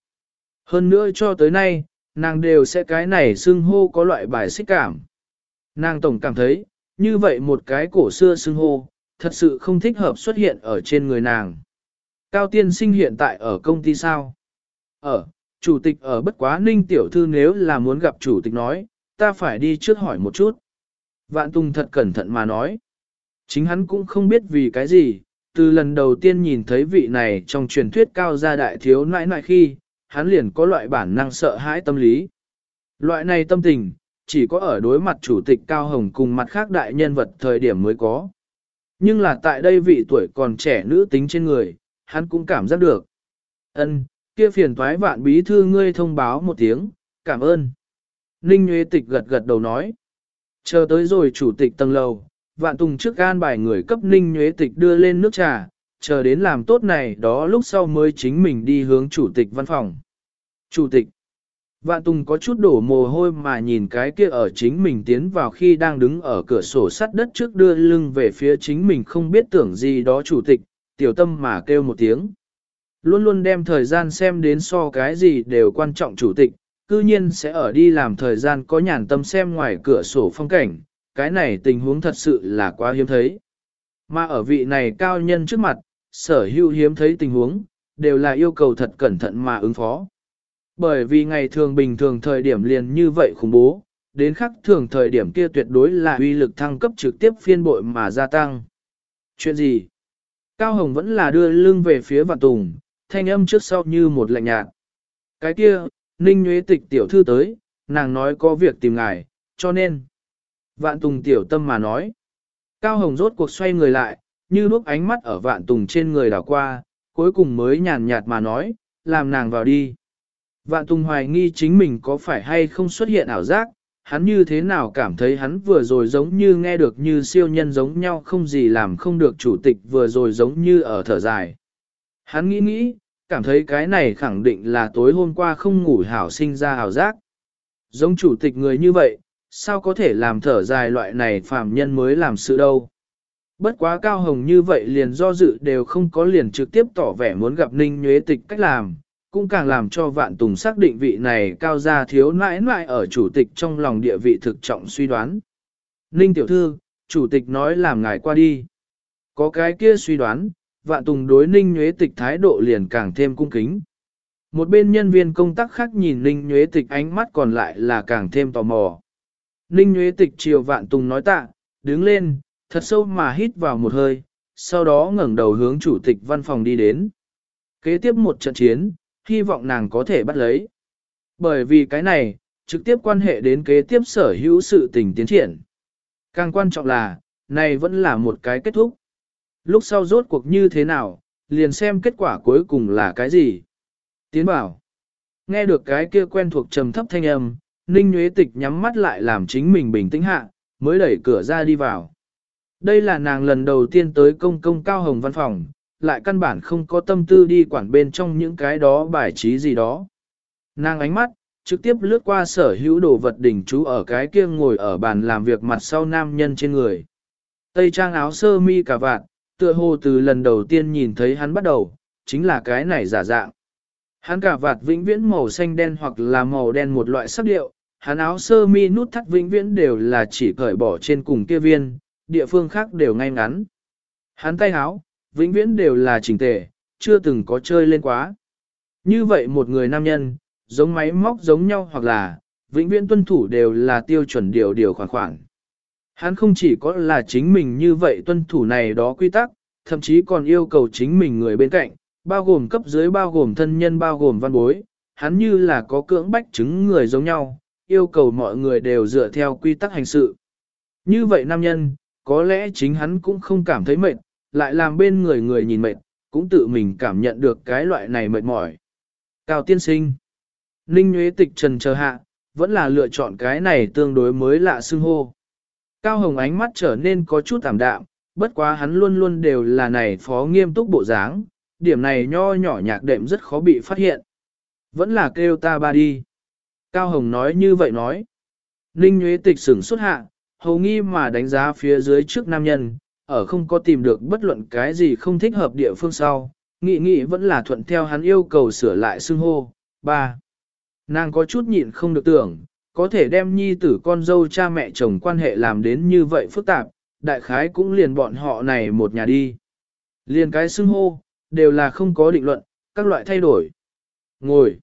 S1: Hơn nữa cho tới nay, nàng đều sẽ cái này xưng hô có loại bài xích cảm. Nàng tổng cảm thấy, như vậy một cái cổ xưa xưng hô, thật sự không thích hợp xuất hiện ở trên người nàng. Cao tiên sinh hiện tại ở công ty sao? Ở, chủ tịch ở bất quá ninh tiểu thư nếu là muốn gặp chủ tịch nói, ta phải đi trước hỏi một chút. Vạn Tùng thật cẩn thận mà nói. Chính hắn cũng không biết vì cái gì, từ lần đầu tiên nhìn thấy vị này trong truyền thuyết cao gia đại thiếu nãi nãi khi, hắn liền có loại bản năng sợ hãi tâm lý. Loại này tâm tình, chỉ có ở đối mặt chủ tịch Cao Hồng cùng mặt khác đại nhân vật thời điểm mới có. Nhưng là tại đây vị tuổi còn trẻ nữ tính trên người, hắn cũng cảm giác được. Ân, kia phiền toái vạn bí thư ngươi thông báo một tiếng, cảm ơn. Ninh Nguyễn Tịch gật gật đầu nói. Chờ tới rồi chủ tịch tầng lầu, vạn tùng trước gan bài người cấp ninh nhuế tịch đưa lên nước trà, chờ đến làm tốt này đó lúc sau mới chính mình đi hướng chủ tịch văn phòng. Chủ tịch Vạn Tùng có chút đổ mồ hôi mà nhìn cái kia ở chính mình tiến vào khi đang đứng ở cửa sổ sắt đất trước đưa lưng về phía chính mình không biết tưởng gì đó chủ tịch, tiểu tâm mà kêu một tiếng. Luôn luôn đem thời gian xem đến so cái gì đều quan trọng chủ tịch, cư nhiên sẽ ở đi làm thời gian có nhàn tâm xem ngoài cửa sổ phong cảnh, cái này tình huống thật sự là quá hiếm thấy. Mà ở vị này cao nhân trước mặt, sở hữu hiếm thấy tình huống, đều là yêu cầu thật cẩn thận mà ứng phó. Bởi vì ngày thường bình thường thời điểm liền như vậy khủng bố, đến khắc thường thời điểm kia tuyệt đối là uy lực thăng cấp trực tiếp phiên bội mà gia tăng. Chuyện gì? Cao Hồng vẫn là đưa lưng về phía vạn tùng, thanh âm trước sau như một lạnh nhạt. Cái kia, Ninh Nguyễn Tịch tiểu thư tới, nàng nói có việc tìm ngài, cho nên. Vạn Tùng tiểu tâm mà nói. Cao Hồng rốt cuộc xoay người lại, như lúc ánh mắt ở Vạn Tùng trên người đảo qua, cuối cùng mới nhàn nhạt mà nói, làm nàng vào đi. Vạn Tùng hoài nghi chính mình có phải hay không xuất hiện ảo giác, hắn như thế nào cảm thấy hắn vừa rồi giống như nghe được như siêu nhân giống nhau không gì làm không được chủ tịch vừa rồi giống như ở thở dài. Hắn nghĩ nghĩ, cảm thấy cái này khẳng định là tối hôm qua không ngủ hảo sinh ra hảo giác. Giống chủ tịch người như vậy, sao có thể làm thở dài loại này phàm nhân mới làm sự đâu. Bất quá cao hồng như vậy liền do dự đều không có liền trực tiếp tỏ vẻ muốn gặp Ninh Nhuế Tịch cách làm, cũng càng làm cho Vạn Tùng xác định vị này cao gia thiếu nãi nãi ở chủ tịch trong lòng địa vị thực trọng suy đoán. Ninh Tiểu Thư, chủ tịch nói làm ngài qua đi. Có cái kia suy đoán, Vạn Tùng đối Ninh Nhuế Tịch thái độ liền càng thêm cung kính. Một bên nhân viên công tác khác nhìn Ninh Nhuế Tịch ánh mắt còn lại là càng thêm tò mò. Ninh Nhuế Tịch chiều Vạn Tùng nói tạ, đứng lên, thật sâu mà hít vào một hơi, sau đó ngẩng đầu hướng chủ tịch văn phòng đi đến. Kế tiếp một trận chiến, hy vọng nàng có thể bắt lấy. Bởi vì cái này, trực tiếp quan hệ đến kế tiếp sở hữu sự tình tiến triển. Càng quan trọng là, này vẫn là một cái kết thúc. Lúc sau rốt cuộc như thế nào, liền xem kết quả cuối cùng là cái gì. Tiến bảo. Nghe được cái kia quen thuộc trầm thấp thanh âm, Ninh Nguyễn Tịch nhắm mắt lại làm chính mình bình tĩnh hạ, mới đẩy cửa ra đi vào. Đây là nàng lần đầu tiên tới công công cao hồng văn phòng, lại căn bản không có tâm tư đi quản bên trong những cái đó bài trí gì đó. Nàng ánh mắt, trực tiếp lướt qua sở hữu đồ vật đỉnh chú ở cái kia ngồi ở bàn làm việc mặt sau nam nhân trên người. Tây trang áo sơ mi cà vạt, tựa hồ từ lần đầu tiên nhìn thấy hắn bắt đầu, chính là cái này giả dạng. Hắn cả vạt vĩnh viễn màu xanh đen hoặc là màu đen một loại sắc điệu, hắn áo sơ mi nút thắt vĩnh viễn đều là chỉ cởi bỏ trên cùng kia viên, địa phương khác đều ngay ngắn. Hắn tay áo, vĩnh viễn đều là chỉnh tề, chưa từng có chơi lên quá. Như vậy một người nam nhân, giống máy móc giống nhau hoặc là, vĩnh viễn tuân thủ đều là tiêu chuẩn điều điều khoản khoản. Hắn không chỉ có là chính mình như vậy tuân thủ này đó quy tắc, thậm chí còn yêu cầu chính mình người bên cạnh, bao gồm cấp dưới bao gồm thân nhân bao gồm văn bối, hắn như là có cưỡng bách chứng người giống nhau, yêu cầu mọi người đều dựa theo quy tắc hành sự. Như vậy nam nhân, có lẽ chính hắn cũng không cảm thấy mệt, lại làm bên người người nhìn mệt, cũng tự mình cảm nhận được cái loại này mệt mỏi. Cao tiên sinh. Ninh Nguyễn Tịch trần chờ hạ, vẫn là lựa chọn cái này tương đối mới lạ xưng hô. Cao Hồng ánh mắt trở nên có chút tạm đạm, bất quá hắn luôn luôn đều là này phó nghiêm túc bộ dáng, điểm này nho nhỏ nhạc đệm rất khó bị phát hiện. Vẫn là kêu ta ba đi. Cao Hồng nói như vậy nói. Ninh Nguyễn Tịch sửng xuất hạ, hầu nghi mà đánh giá phía dưới trước nam nhân, ở không có tìm được bất luận cái gì không thích hợp địa phương sau, nghị nghị vẫn là thuận theo hắn yêu cầu sửa lại xưng hô. ba. Nàng có chút nhịn không được tưởng, có thể đem nhi tử con dâu cha mẹ chồng quan hệ làm đến như vậy phức tạp, đại khái cũng liền bọn họ này một nhà đi. Liền cái xưng hô, đều là không có định luận, các loại thay đổi. Ngồi.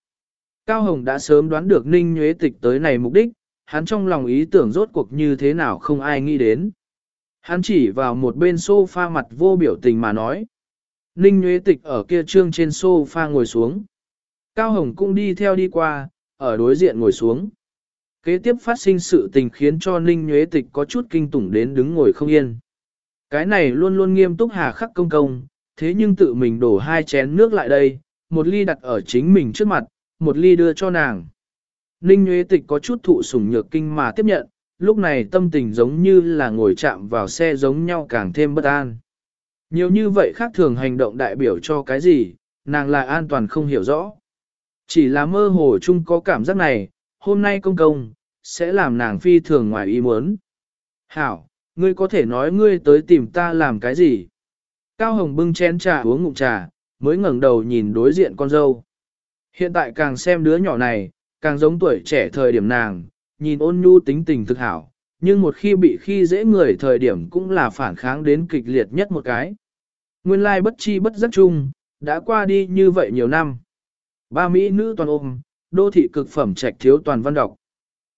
S1: Cao Hồng đã sớm đoán được Ninh Nhuế Tịch tới này mục đích, hắn trong lòng ý tưởng rốt cuộc như thế nào không ai nghĩ đến. Hắn chỉ vào một bên sofa mặt vô biểu tình mà nói. Ninh Nhuế Tịch ở kia trương trên sofa ngồi xuống. Cao Hồng cũng đi theo đi qua, ở đối diện ngồi xuống. Kế tiếp phát sinh sự tình khiến cho Ninh Nhuế Tịch có chút kinh tủng đến đứng ngồi không yên. Cái này luôn luôn nghiêm túc hà khắc công công, thế nhưng tự mình đổ hai chén nước lại đây, một ly đặt ở chính mình trước mặt, một ly đưa cho nàng. Ninh Nhuế Tịch có chút thụ sủng nhược kinh mà tiếp nhận, lúc này tâm tình giống như là ngồi chạm vào xe giống nhau càng thêm bất an. Nhiều như vậy khác thường hành động đại biểu cho cái gì, nàng lại an toàn không hiểu rõ. Chỉ là mơ hồ chung có cảm giác này, hôm nay công công, sẽ làm nàng phi thường ngoài ý muốn. Hảo, ngươi có thể nói ngươi tới tìm ta làm cái gì? Cao Hồng bưng chén trà uống ngụm trà, mới ngẩng đầu nhìn đối diện con dâu. Hiện tại càng xem đứa nhỏ này, càng giống tuổi trẻ thời điểm nàng, nhìn ôn nhu tính tình thực hảo, nhưng một khi bị khi dễ người thời điểm cũng là phản kháng đến kịch liệt nhất một cái. Nguyên lai bất chi bất giác chung, đã qua đi như vậy nhiều năm. Ba Mỹ nữ toàn ôm, đô thị cực phẩm trạch thiếu toàn văn đọc.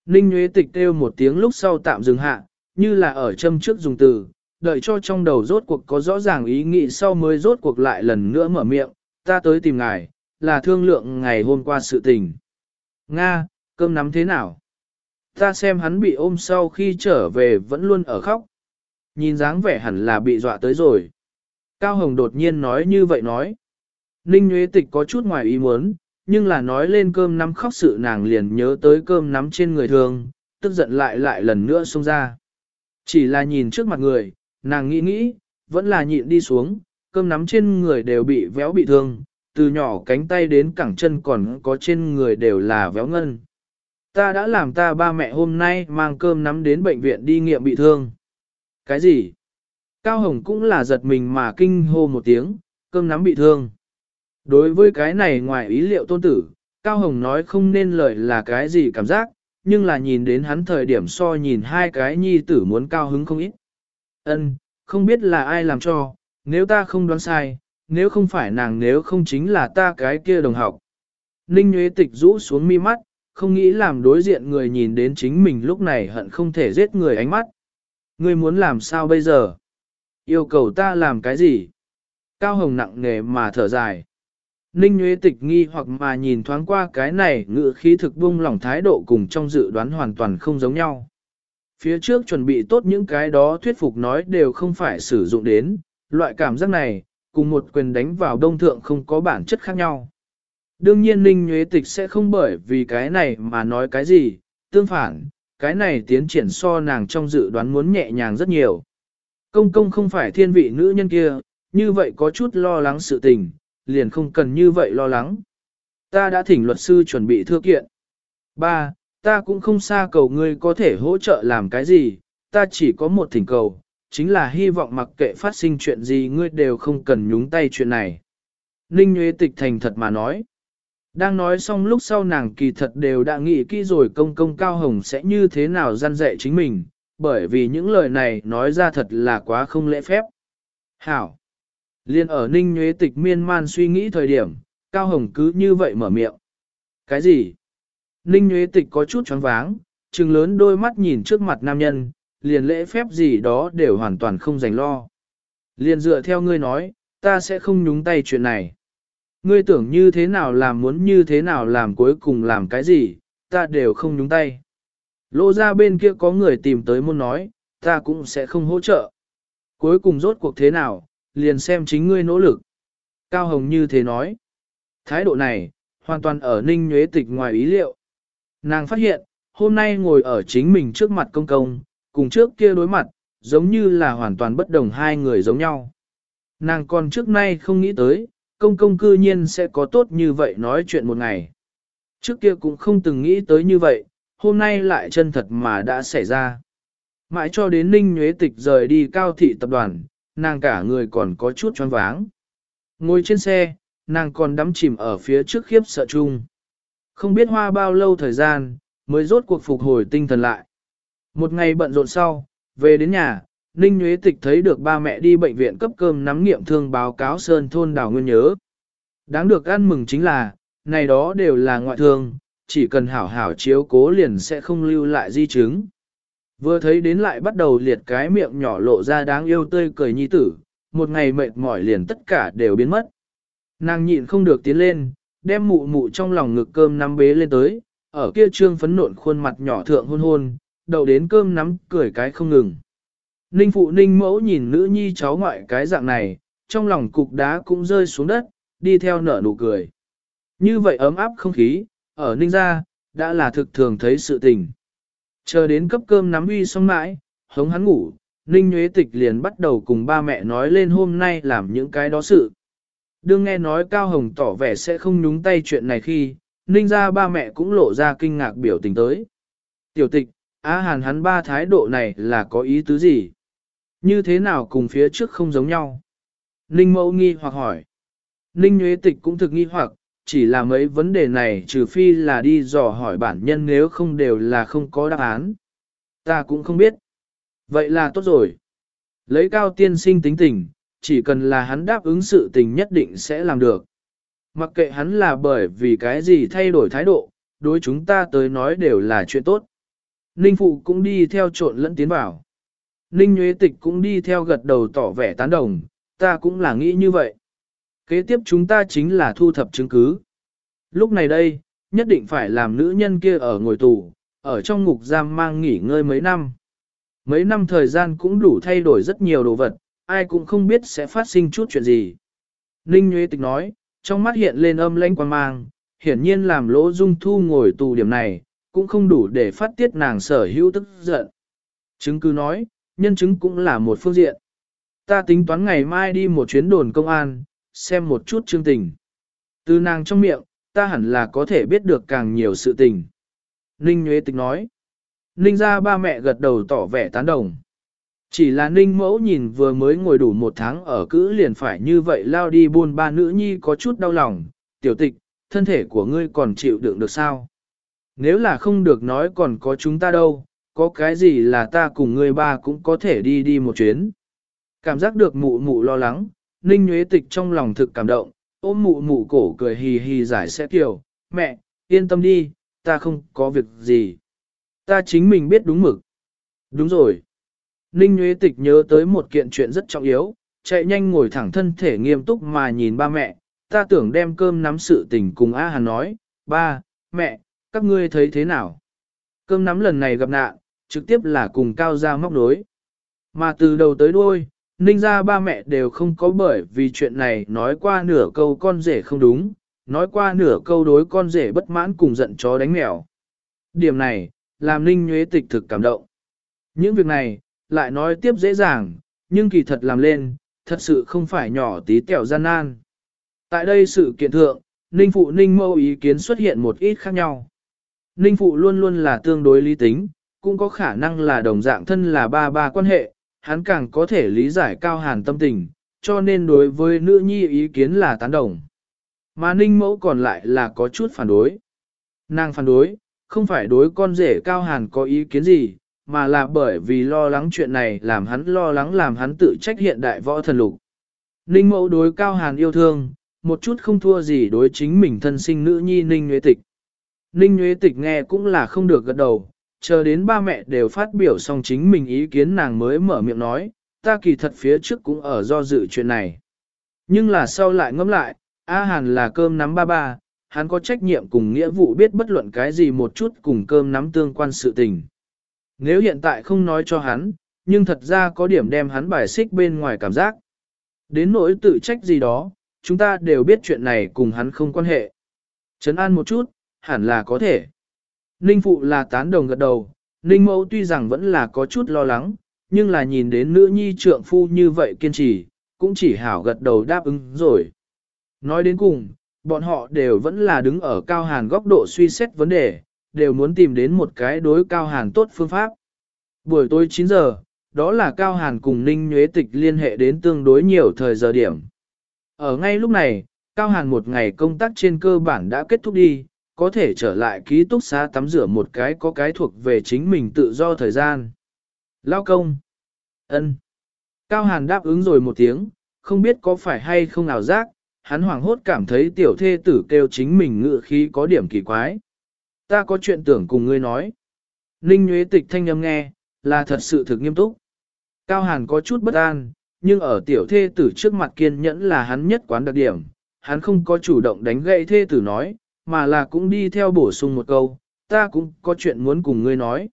S1: Ninh Nguyễn Tịch kêu một tiếng lúc sau tạm dừng hạ, như là ở châm trước dùng từ, đợi cho trong đầu rốt cuộc có rõ ràng ý nghĩ sau mới rốt cuộc lại lần nữa mở miệng, ta tới tìm ngài, là thương lượng ngày hôm qua sự tình. Nga, cơm nắm thế nào? Ta xem hắn bị ôm sau khi trở về vẫn luôn ở khóc. Nhìn dáng vẻ hẳn là bị dọa tới rồi. Cao Hồng đột nhiên nói như vậy nói. Ninh Nguyễn Tịch có chút ngoài ý muốn, nhưng là nói lên cơm nắm khóc sự nàng liền nhớ tới cơm nắm trên người thường, tức giận lại lại lần nữa xông ra. Chỉ là nhìn trước mặt người, nàng nghĩ nghĩ, vẫn là nhịn đi xuống, cơm nắm trên người đều bị véo bị thương, từ nhỏ cánh tay đến cẳng chân còn có trên người đều là véo ngân. Ta đã làm ta ba mẹ hôm nay mang cơm nắm đến bệnh viện đi nghiệm bị thương. Cái gì? Cao Hồng cũng là giật mình mà kinh hô một tiếng, cơm nắm bị thương. Đối với cái này ngoài ý liệu tôn tử, Cao Hồng nói không nên lời là cái gì cảm giác, nhưng là nhìn đến hắn thời điểm so nhìn hai cái nhi tử muốn cao hứng không ít. Ân, không biết là ai làm cho, nếu ta không đoán sai, nếu không phải nàng nếu không chính là ta cái kia đồng học. Ninh Nguyễn Tịch rũ xuống mi mắt, không nghĩ làm đối diện người nhìn đến chính mình lúc này hận không thể giết người ánh mắt. Ngươi muốn làm sao bây giờ? Yêu cầu ta làm cái gì? Cao Hồng nặng nề mà thở dài. Ninh Nguyễn Tịch nghi hoặc mà nhìn thoáng qua cái này ngự khí thực buông lỏng thái độ cùng trong dự đoán hoàn toàn không giống nhau. Phía trước chuẩn bị tốt những cái đó thuyết phục nói đều không phải sử dụng đến, loại cảm giác này, cùng một quyền đánh vào đông thượng không có bản chất khác nhau. Đương nhiên Ninh Nguyễn Tịch sẽ không bởi vì cái này mà nói cái gì, tương phản, cái này tiến triển so nàng trong dự đoán muốn nhẹ nhàng rất nhiều. Công công không phải thiên vị nữ nhân kia, như vậy có chút lo lắng sự tình, liền không cần như vậy lo lắng. Ta đã thỉnh luật sư chuẩn bị thư kiện. Ba, ta cũng không xa cầu ngươi có thể hỗ trợ làm cái gì, ta chỉ có một thỉnh cầu, chính là hy vọng mặc kệ phát sinh chuyện gì ngươi đều không cần nhúng tay chuyện này. Ninh Nguyễn Tịch thành thật mà nói. Đang nói xong lúc sau nàng kỳ thật đều đã nghĩ kỹ rồi công công cao hồng sẽ như thế nào gian dạy chính mình, bởi vì những lời này nói ra thật là quá không lễ phép. Hảo! Liên ở Ninh Nhuế Tịch miên man suy nghĩ thời điểm, Cao Hồng cứ như vậy mở miệng. Cái gì? Ninh Nhuế Tịch có chút choáng váng, trừng lớn đôi mắt nhìn trước mặt nam nhân, liền lễ phép gì đó đều hoàn toàn không dành lo. Liền dựa theo ngươi nói, ta sẽ không nhúng tay chuyện này. Ngươi tưởng như thế nào làm muốn như thế nào làm cuối cùng làm cái gì, ta đều không nhúng tay. Lộ ra bên kia có người tìm tới muốn nói, ta cũng sẽ không hỗ trợ. Cuối cùng rốt cuộc thế nào, liền xem chính ngươi nỗ lực. Cao Hồng như thế nói. Thái độ này, hoàn toàn ở ninh nhuế tịch ngoài ý liệu. Nàng phát hiện, hôm nay ngồi ở chính mình trước mặt công công, cùng trước kia đối mặt, giống như là hoàn toàn bất đồng hai người giống nhau. Nàng còn trước nay không nghĩ tới, công công cư nhiên sẽ có tốt như vậy nói chuyện một ngày. Trước kia cũng không từng nghĩ tới như vậy, hôm nay lại chân thật mà đã xảy ra. Mãi cho đến Ninh Nhuế Tịch rời đi cao thị tập đoàn, nàng cả người còn có chút choáng váng. Ngồi trên xe, nàng còn đắm chìm ở phía trước khiếp sợ chung. Không biết hoa bao lâu thời gian, mới rốt cuộc phục hồi tinh thần lại. Một ngày bận rộn sau, về đến nhà, Ninh Nguyễn Tịch thấy được ba mẹ đi bệnh viện cấp cơm nắm nghiệm thương báo cáo Sơn thôn đảo nguyên nhớ. Đáng được ăn mừng chính là, này đó đều là ngoại thương, chỉ cần hảo hảo chiếu cố liền sẽ không lưu lại di chứng. Vừa thấy đến lại bắt đầu liệt cái miệng nhỏ lộ ra đáng yêu tươi cười nhi tử, một ngày mệt mỏi liền tất cả đều biến mất. Nàng nhịn không được tiến lên, đem mụ mụ trong lòng ngực cơm nắm bế lên tới, ở kia trương phấn nộn khuôn mặt nhỏ thượng hôn hôn, đầu đến cơm nắm cười cái không ngừng. Ninh phụ ninh mẫu nhìn nữ nhi cháu ngoại cái dạng này, trong lòng cục đá cũng rơi xuống đất, đi theo nở nụ cười. Như vậy ấm áp không khí, ở ninh gia, đã là thực thường thấy sự tình. Chờ đến cấp cơm nắm uy xong mãi, hống hắn ngủ, Ninh Nguyễn Tịch liền bắt đầu cùng ba mẹ nói lên hôm nay làm những cái đó sự. Đương nghe nói Cao Hồng tỏ vẻ sẽ không nhúng tay chuyện này khi, Ninh ra ba mẹ cũng lộ ra kinh ngạc biểu tình tới. Tiểu tịch, Á Hàn hắn ba thái độ này là có ý tứ gì? Như thế nào cùng phía trước không giống nhau? Ninh mẫu nghi hoặc hỏi. Ninh Nguyễn Tịch cũng thực nghi hoặc, chỉ là mấy vấn đề này trừ phi là đi dò hỏi bản nhân nếu không đều là không có đáp án. Ta cũng không biết. Vậy là tốt rồi. Lấy cao tiên sinh tính tình, chỉ cần là hắn đáp ứng sự tình nhất định sẽ làm được. Mặc kệ hắn là bởi vì cái gì thay đổi thái độ, đối chúng ta tới nói đều là chuyện tốt. Ninh Phụ cũng đi theo trộn lẫn tiến vào. Ninh Nguyễn Tịch cũng đi theo gật đầu tỏ vẻ tán đồng, ta cũng là nghĩ như vậy. Kế tiếp chúng ta chính là thu thập chứng cứ. Lúc này đây, nhất định phải làm nữ nhân kia ở ngồi tù, ở trong ngục giam mang nghỉ ngơi mấy năm. Mấy năm thời gian cũng đủ thay đổi rất nhiều đồ vật, ai cũng không biết sẽ phát sinh chút chuyện gì. Ninh Nguyễn Tịch nói, trong mắt hiện lên âm lãnh quan mang, hiển nhiên làm lỗ dung thu ngồi tù điểm này, cũng không đủ để phát tiết nàng sở hữu tức giận. Chứng cứ nói, nhân chứng cũng là một phương diện. Ta tính toán ngày mai đi một chuyến đồn công an, xem một chút chương tình. Từ nàng trong miệng, ta hẳn là có thể biết được càng nhiều sự tình. Ninh Nguyễn Tịch nói. Ninh ra ba mẹ gật đầu tỏ vẻ tán đồng. Chỉ là Ninh mẫu nhìn vừa mới ngồi đủ một tháng ở cữ liền phải như vậy lao đi buôn ba nữ nhi có chút đau lòng. Tiểu tịch, thân thể của ngươi còn chịu đựng được sao? Nếu là không được nói còn có chúng ta đâu, có cái gì là ta cùng ngươi ba cũng có thể đi đi một chuyến. Cảm giác được mụ mụ lo lắng, Ninh Nguyễn Tịch trong lòng thực cảm động, ôm mụ mụ cổ cười hì hì giải sẽ kiểu, mẹ, yên tâm đi, ta không có việc gì. Ta chính mình biết đúng mực. Đúng rồi. Ninh Nguyễn Tịch nhớ tới một kiện chuyện rất trọng yếu, chạy nhanh ngồi thẳng thân thể nghiêm túc mà nhìn ba mẹ, ta tưởng đem cơm nắm sự tình cùng A Hàn nói, ba, mẹ, các ngươi thấy thế nào? Cơm nắm lần này gặp nạn, trực tiếp là cùng cao gia móc đối. Mà từ đầu tới đuôi, ninh ra ba mẹ đều không có bởi vì chuyện này nói qua nửa câu con rể không đúng, nói qua nửa câu đối con rể bất mãn cùng giận chó đánh mèo. Điểm này, làm ninh nhuế tịch thực cảm động. Những việc này, lại nói tiếp dễ dàng, nhưng kỳ thật làm lên, thật sự không phải nhỏ tí tẹo gian nan. Tại đây sự kiện thượng, ninh phụ ninh mâu ý kiến xuất hiện một ít khác nhau. Ninh phụ luôn luôn là tương đối lý tính, cũng có khả năng là đồng dạng thân là ba ba quan hệ, hắn càng có thể lý giải cao hàn tâm tình, cho nên đối với nữ nhi ý kiến là tán đồng. Mà ninh mẫu còn lại là có chút phản đối. Nàng phản đối, không phải đối con rể cao hàn có ý kiến gì, mà là bởi vì lo lắng chuyện này làm hắn lo lắng làm hắn tự trách hiện đại võ thần lục. Ninh mẫu đối cao hàn yêu thương, một chút không thua gì đối chính mình thân sinh nữ nhi Ninh Nguyễn Tịch. Ninh Nguyễn Tịch nghe cũng là không được gật đầu, chờ đến ba mẹ đều phát biểu xong chính mình ý kiến nàng mới mở miệng nói, ta kỳ thật phía trước cũng ở do dự chuyện này. Nhưng là sau lại ngẫm lại, A Hàn là cơm nắm ba ba, hắn có trách nhiệm cùng nghĩa vụ biết bất luận cái gì một chút cùng cơm nắm tương quan sự tình. Nếu hiện tại không nói cho hắn, nhưng thật ra có điểm đem hắn bài xích bên ngoài cảm giác. Đến nỗi tự trách gì đó, chúng ta đều biết chuyện này cùng hắn không quan hệ. Trấn an một chút, hẳn là có thể. Ninh phụ là tán đồng gật đầu, Ninh mẫu tuy rằng vẫn là có chút lo lắng, nhưng là nhìn đến nữ nhi trượng phu như vậy kiên trì, cũng chỉ hảo gật đầu đáp ứng rồi. Nói đến cùng, bọn họ đều vẫn là đứng ở cao hàn góc độ suy xét vấn đề, đều muốn tìm đến một cái đối cao hàn tốt phương pháp. Buổi tối 9 giờ, đó là cao hàn cùng Ninh Nhuế Tịch liên hệ đến tương đối nhiều thời giờ điểm. Ở ngay lúc này, cao hàn một ngày công tác trên cơ bản đã kết thúc đi, có thể trở lại ký túc xá tắm rửa một cái có cái thuộc về chính mình tự do thời gian. Lao công. ân. Cao Hàn đáp ứng rồi một tiếng, không biết có phải hay không nào giác, hắn hoảng hốt cảm thấy tiểu thê tử kêu chính mình ngự khí có điểm kỳ quái. Ta có chuyện tưởng cùng ngươi nói. Ninh Nguyễn Tịch thanh âm nghe, là thật sự thực nghiêm túc. Cao Hàn có chút bất an, nhưng ở tiểu thê tử trước mặt kiên nhẫn là hắn nhất quán đặc điểm. Hắn không có chủ động đánh gậy thê tử nói, mà là cũng đi theo bổ sung một câu, ta cũng có chuyện muốn cùng ngươi nói.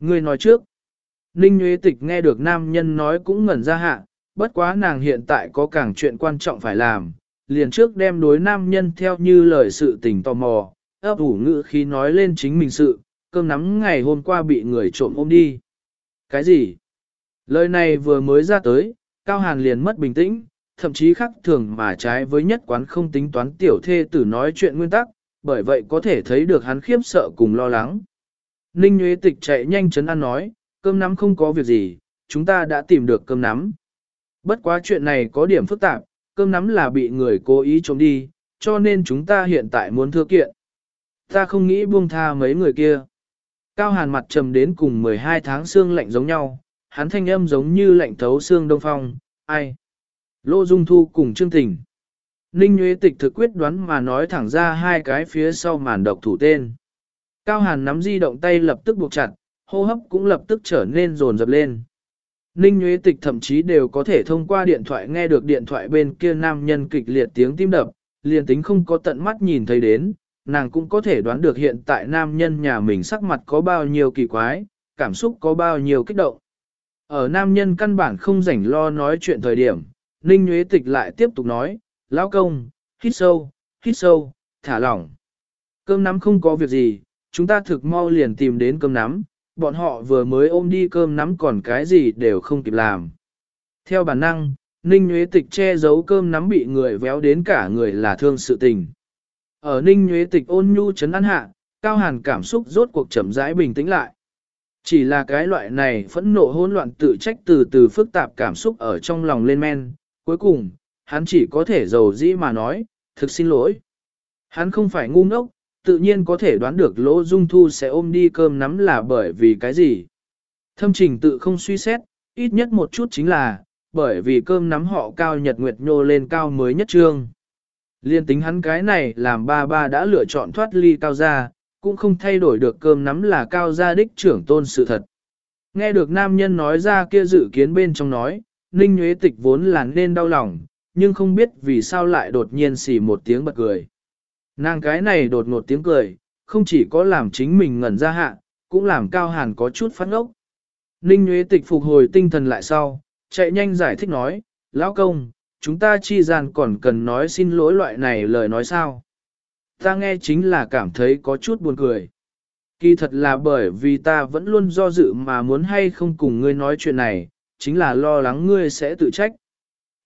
S1: Ngươi nói trước. Ninh Nguyễn Tịch nghe được nam nhân nói cũng ngẩn ra hạ, bất quá nàng hiện tại có càng chuyện quan trọng phải làm, liền trước đem đối nam nhân theo như lời sự tình tò mò, ấp ủ ngữ khi nói lên chính mình sự, cơm nắm ngày hôm qua bị người trộm ôm đi. Cái gì? Lời này vừa mới ra tới, Cao Hàn liền mất bình tĩnh, thậm chí khác thường mà trái với nhất quán không tính toán tiểu thê tử nói chuyện nguyên tắc, bởi vậy có thể thấy được hắn khiếp sợ cùng lo lắng. Ninh Nguyễn Tịch chạy nhanh chấn an nói, cơm nắm không có việc gì, chúng ta đã tìm được cơm nắm. Bất quá chuyện này có điểm phức tạp, cơm nắm là bị người cố ý trộm đi, cho nên chúng ta hiện tại muốn thưa kiện. Ta không nghĩ buông tha mấy người kia. Cao hàn mặt trầm đến cùng 12 tháng xương lạnh giống nhau, hắn thanh âm giống như lạnh thấu xương đông phong, ai? Lô Dung Thu cùng Trương Tình. Ninh Nguyễn Tịch thực quyết đoán mà nói thẳng ra hai cái phía sau màn độc thủ tên. Cao Hàn nắm di động tay lập tức buộc chặt, hô hấp cũng lập tức trở nên rồn rập lên. Ninh Nguyễn Tịch thậm chí đều có thể thông qua điện thoại nghe được điện thoại bên kia nam nhân kịch liệt tiếng tim đập, liền tính không có tận mắt nhìn thấy đến, nàng cũng có thể đoán được hiện tại nam nhân nhà mình sắc mặt có bao nhiêu kỳ quái, cảm xúc có bao nhiêu kích động. Ở nam nhân căn bản không rảnh lo nói chuyện thời điểm, Ninh Nguyễn Tịch lại tiếp tục nói, lão công, hít sâu, hít sâu, thả lỏng. Cơm nắm không có việc gì, chúng ta thực mau liền tìm đến cơm nắm, bọn họ vừa mới ôm đi cơm nắm còn cái gì đều không kịp làm. Theo bản năng, Ninh Nguyễn Tịch che giấu cơm nắm bị người véo đến cả người là thương sự tình. Ở Ninh Nguyễn Tịch ôn nhu chấn an hạ, Cao Hàn cảm xúc rốt cuộc chậm rãi bình tĩnh lại. Chỉ là cái loại này phẫn nộ hỗn loạn tự trách từ từ phức tạp cảm xúc ở trong lòng lên men, cuối cùng, hắn chỉ có thể giàu dĩ mà nói, thực xin lỗi. Hắn không phải ngu ngốc, tự nhiên có thể đoán được Lỗ Dung Thu sẽ ôm đi cơm nắm là bởi vì cái gì. Thâm trình tự không suy xét, ít nhất một chút chính là, bởi vì cơm nắm họ cao nhật nguyệt nhô lên cao mới nhất trương. Liên tính hắn cái này làm ba ba đã lựa chọn thoát ly cao gia, cũng không thay đổi được cơm nắm là cao gia đích trưởng tôn sự thật. Nghe được nam nhân nói ra kia dự kiến bên trong nói, Ninh Nguyễn Tịch vốn là nên đau lòng, nhưng không biết vì sao lại đột nhiên xì một tiếng bật cười. Nàng cái này đột ngột tiếng cười, không chỉ có làm chính mình ngẩn ra hạ, cũng làm Cao Hàn có chút phát ngốc. Ninh Nguyễn Tịch phục hồi tinh thần lại sau, chạy nhanh giải thích nói, Lão công, chúng ta chi gian còn cần nói xin lỗi loại này lời nói sao. Ta nghe chính là cảm thấy có chút buồn cười. Kỳ thật là bởi vì ta vẫn luôn do dự mà muốn hay không cùng ngươi nói chuyện này, chính là lo lắng ngươi sẽ tự trách.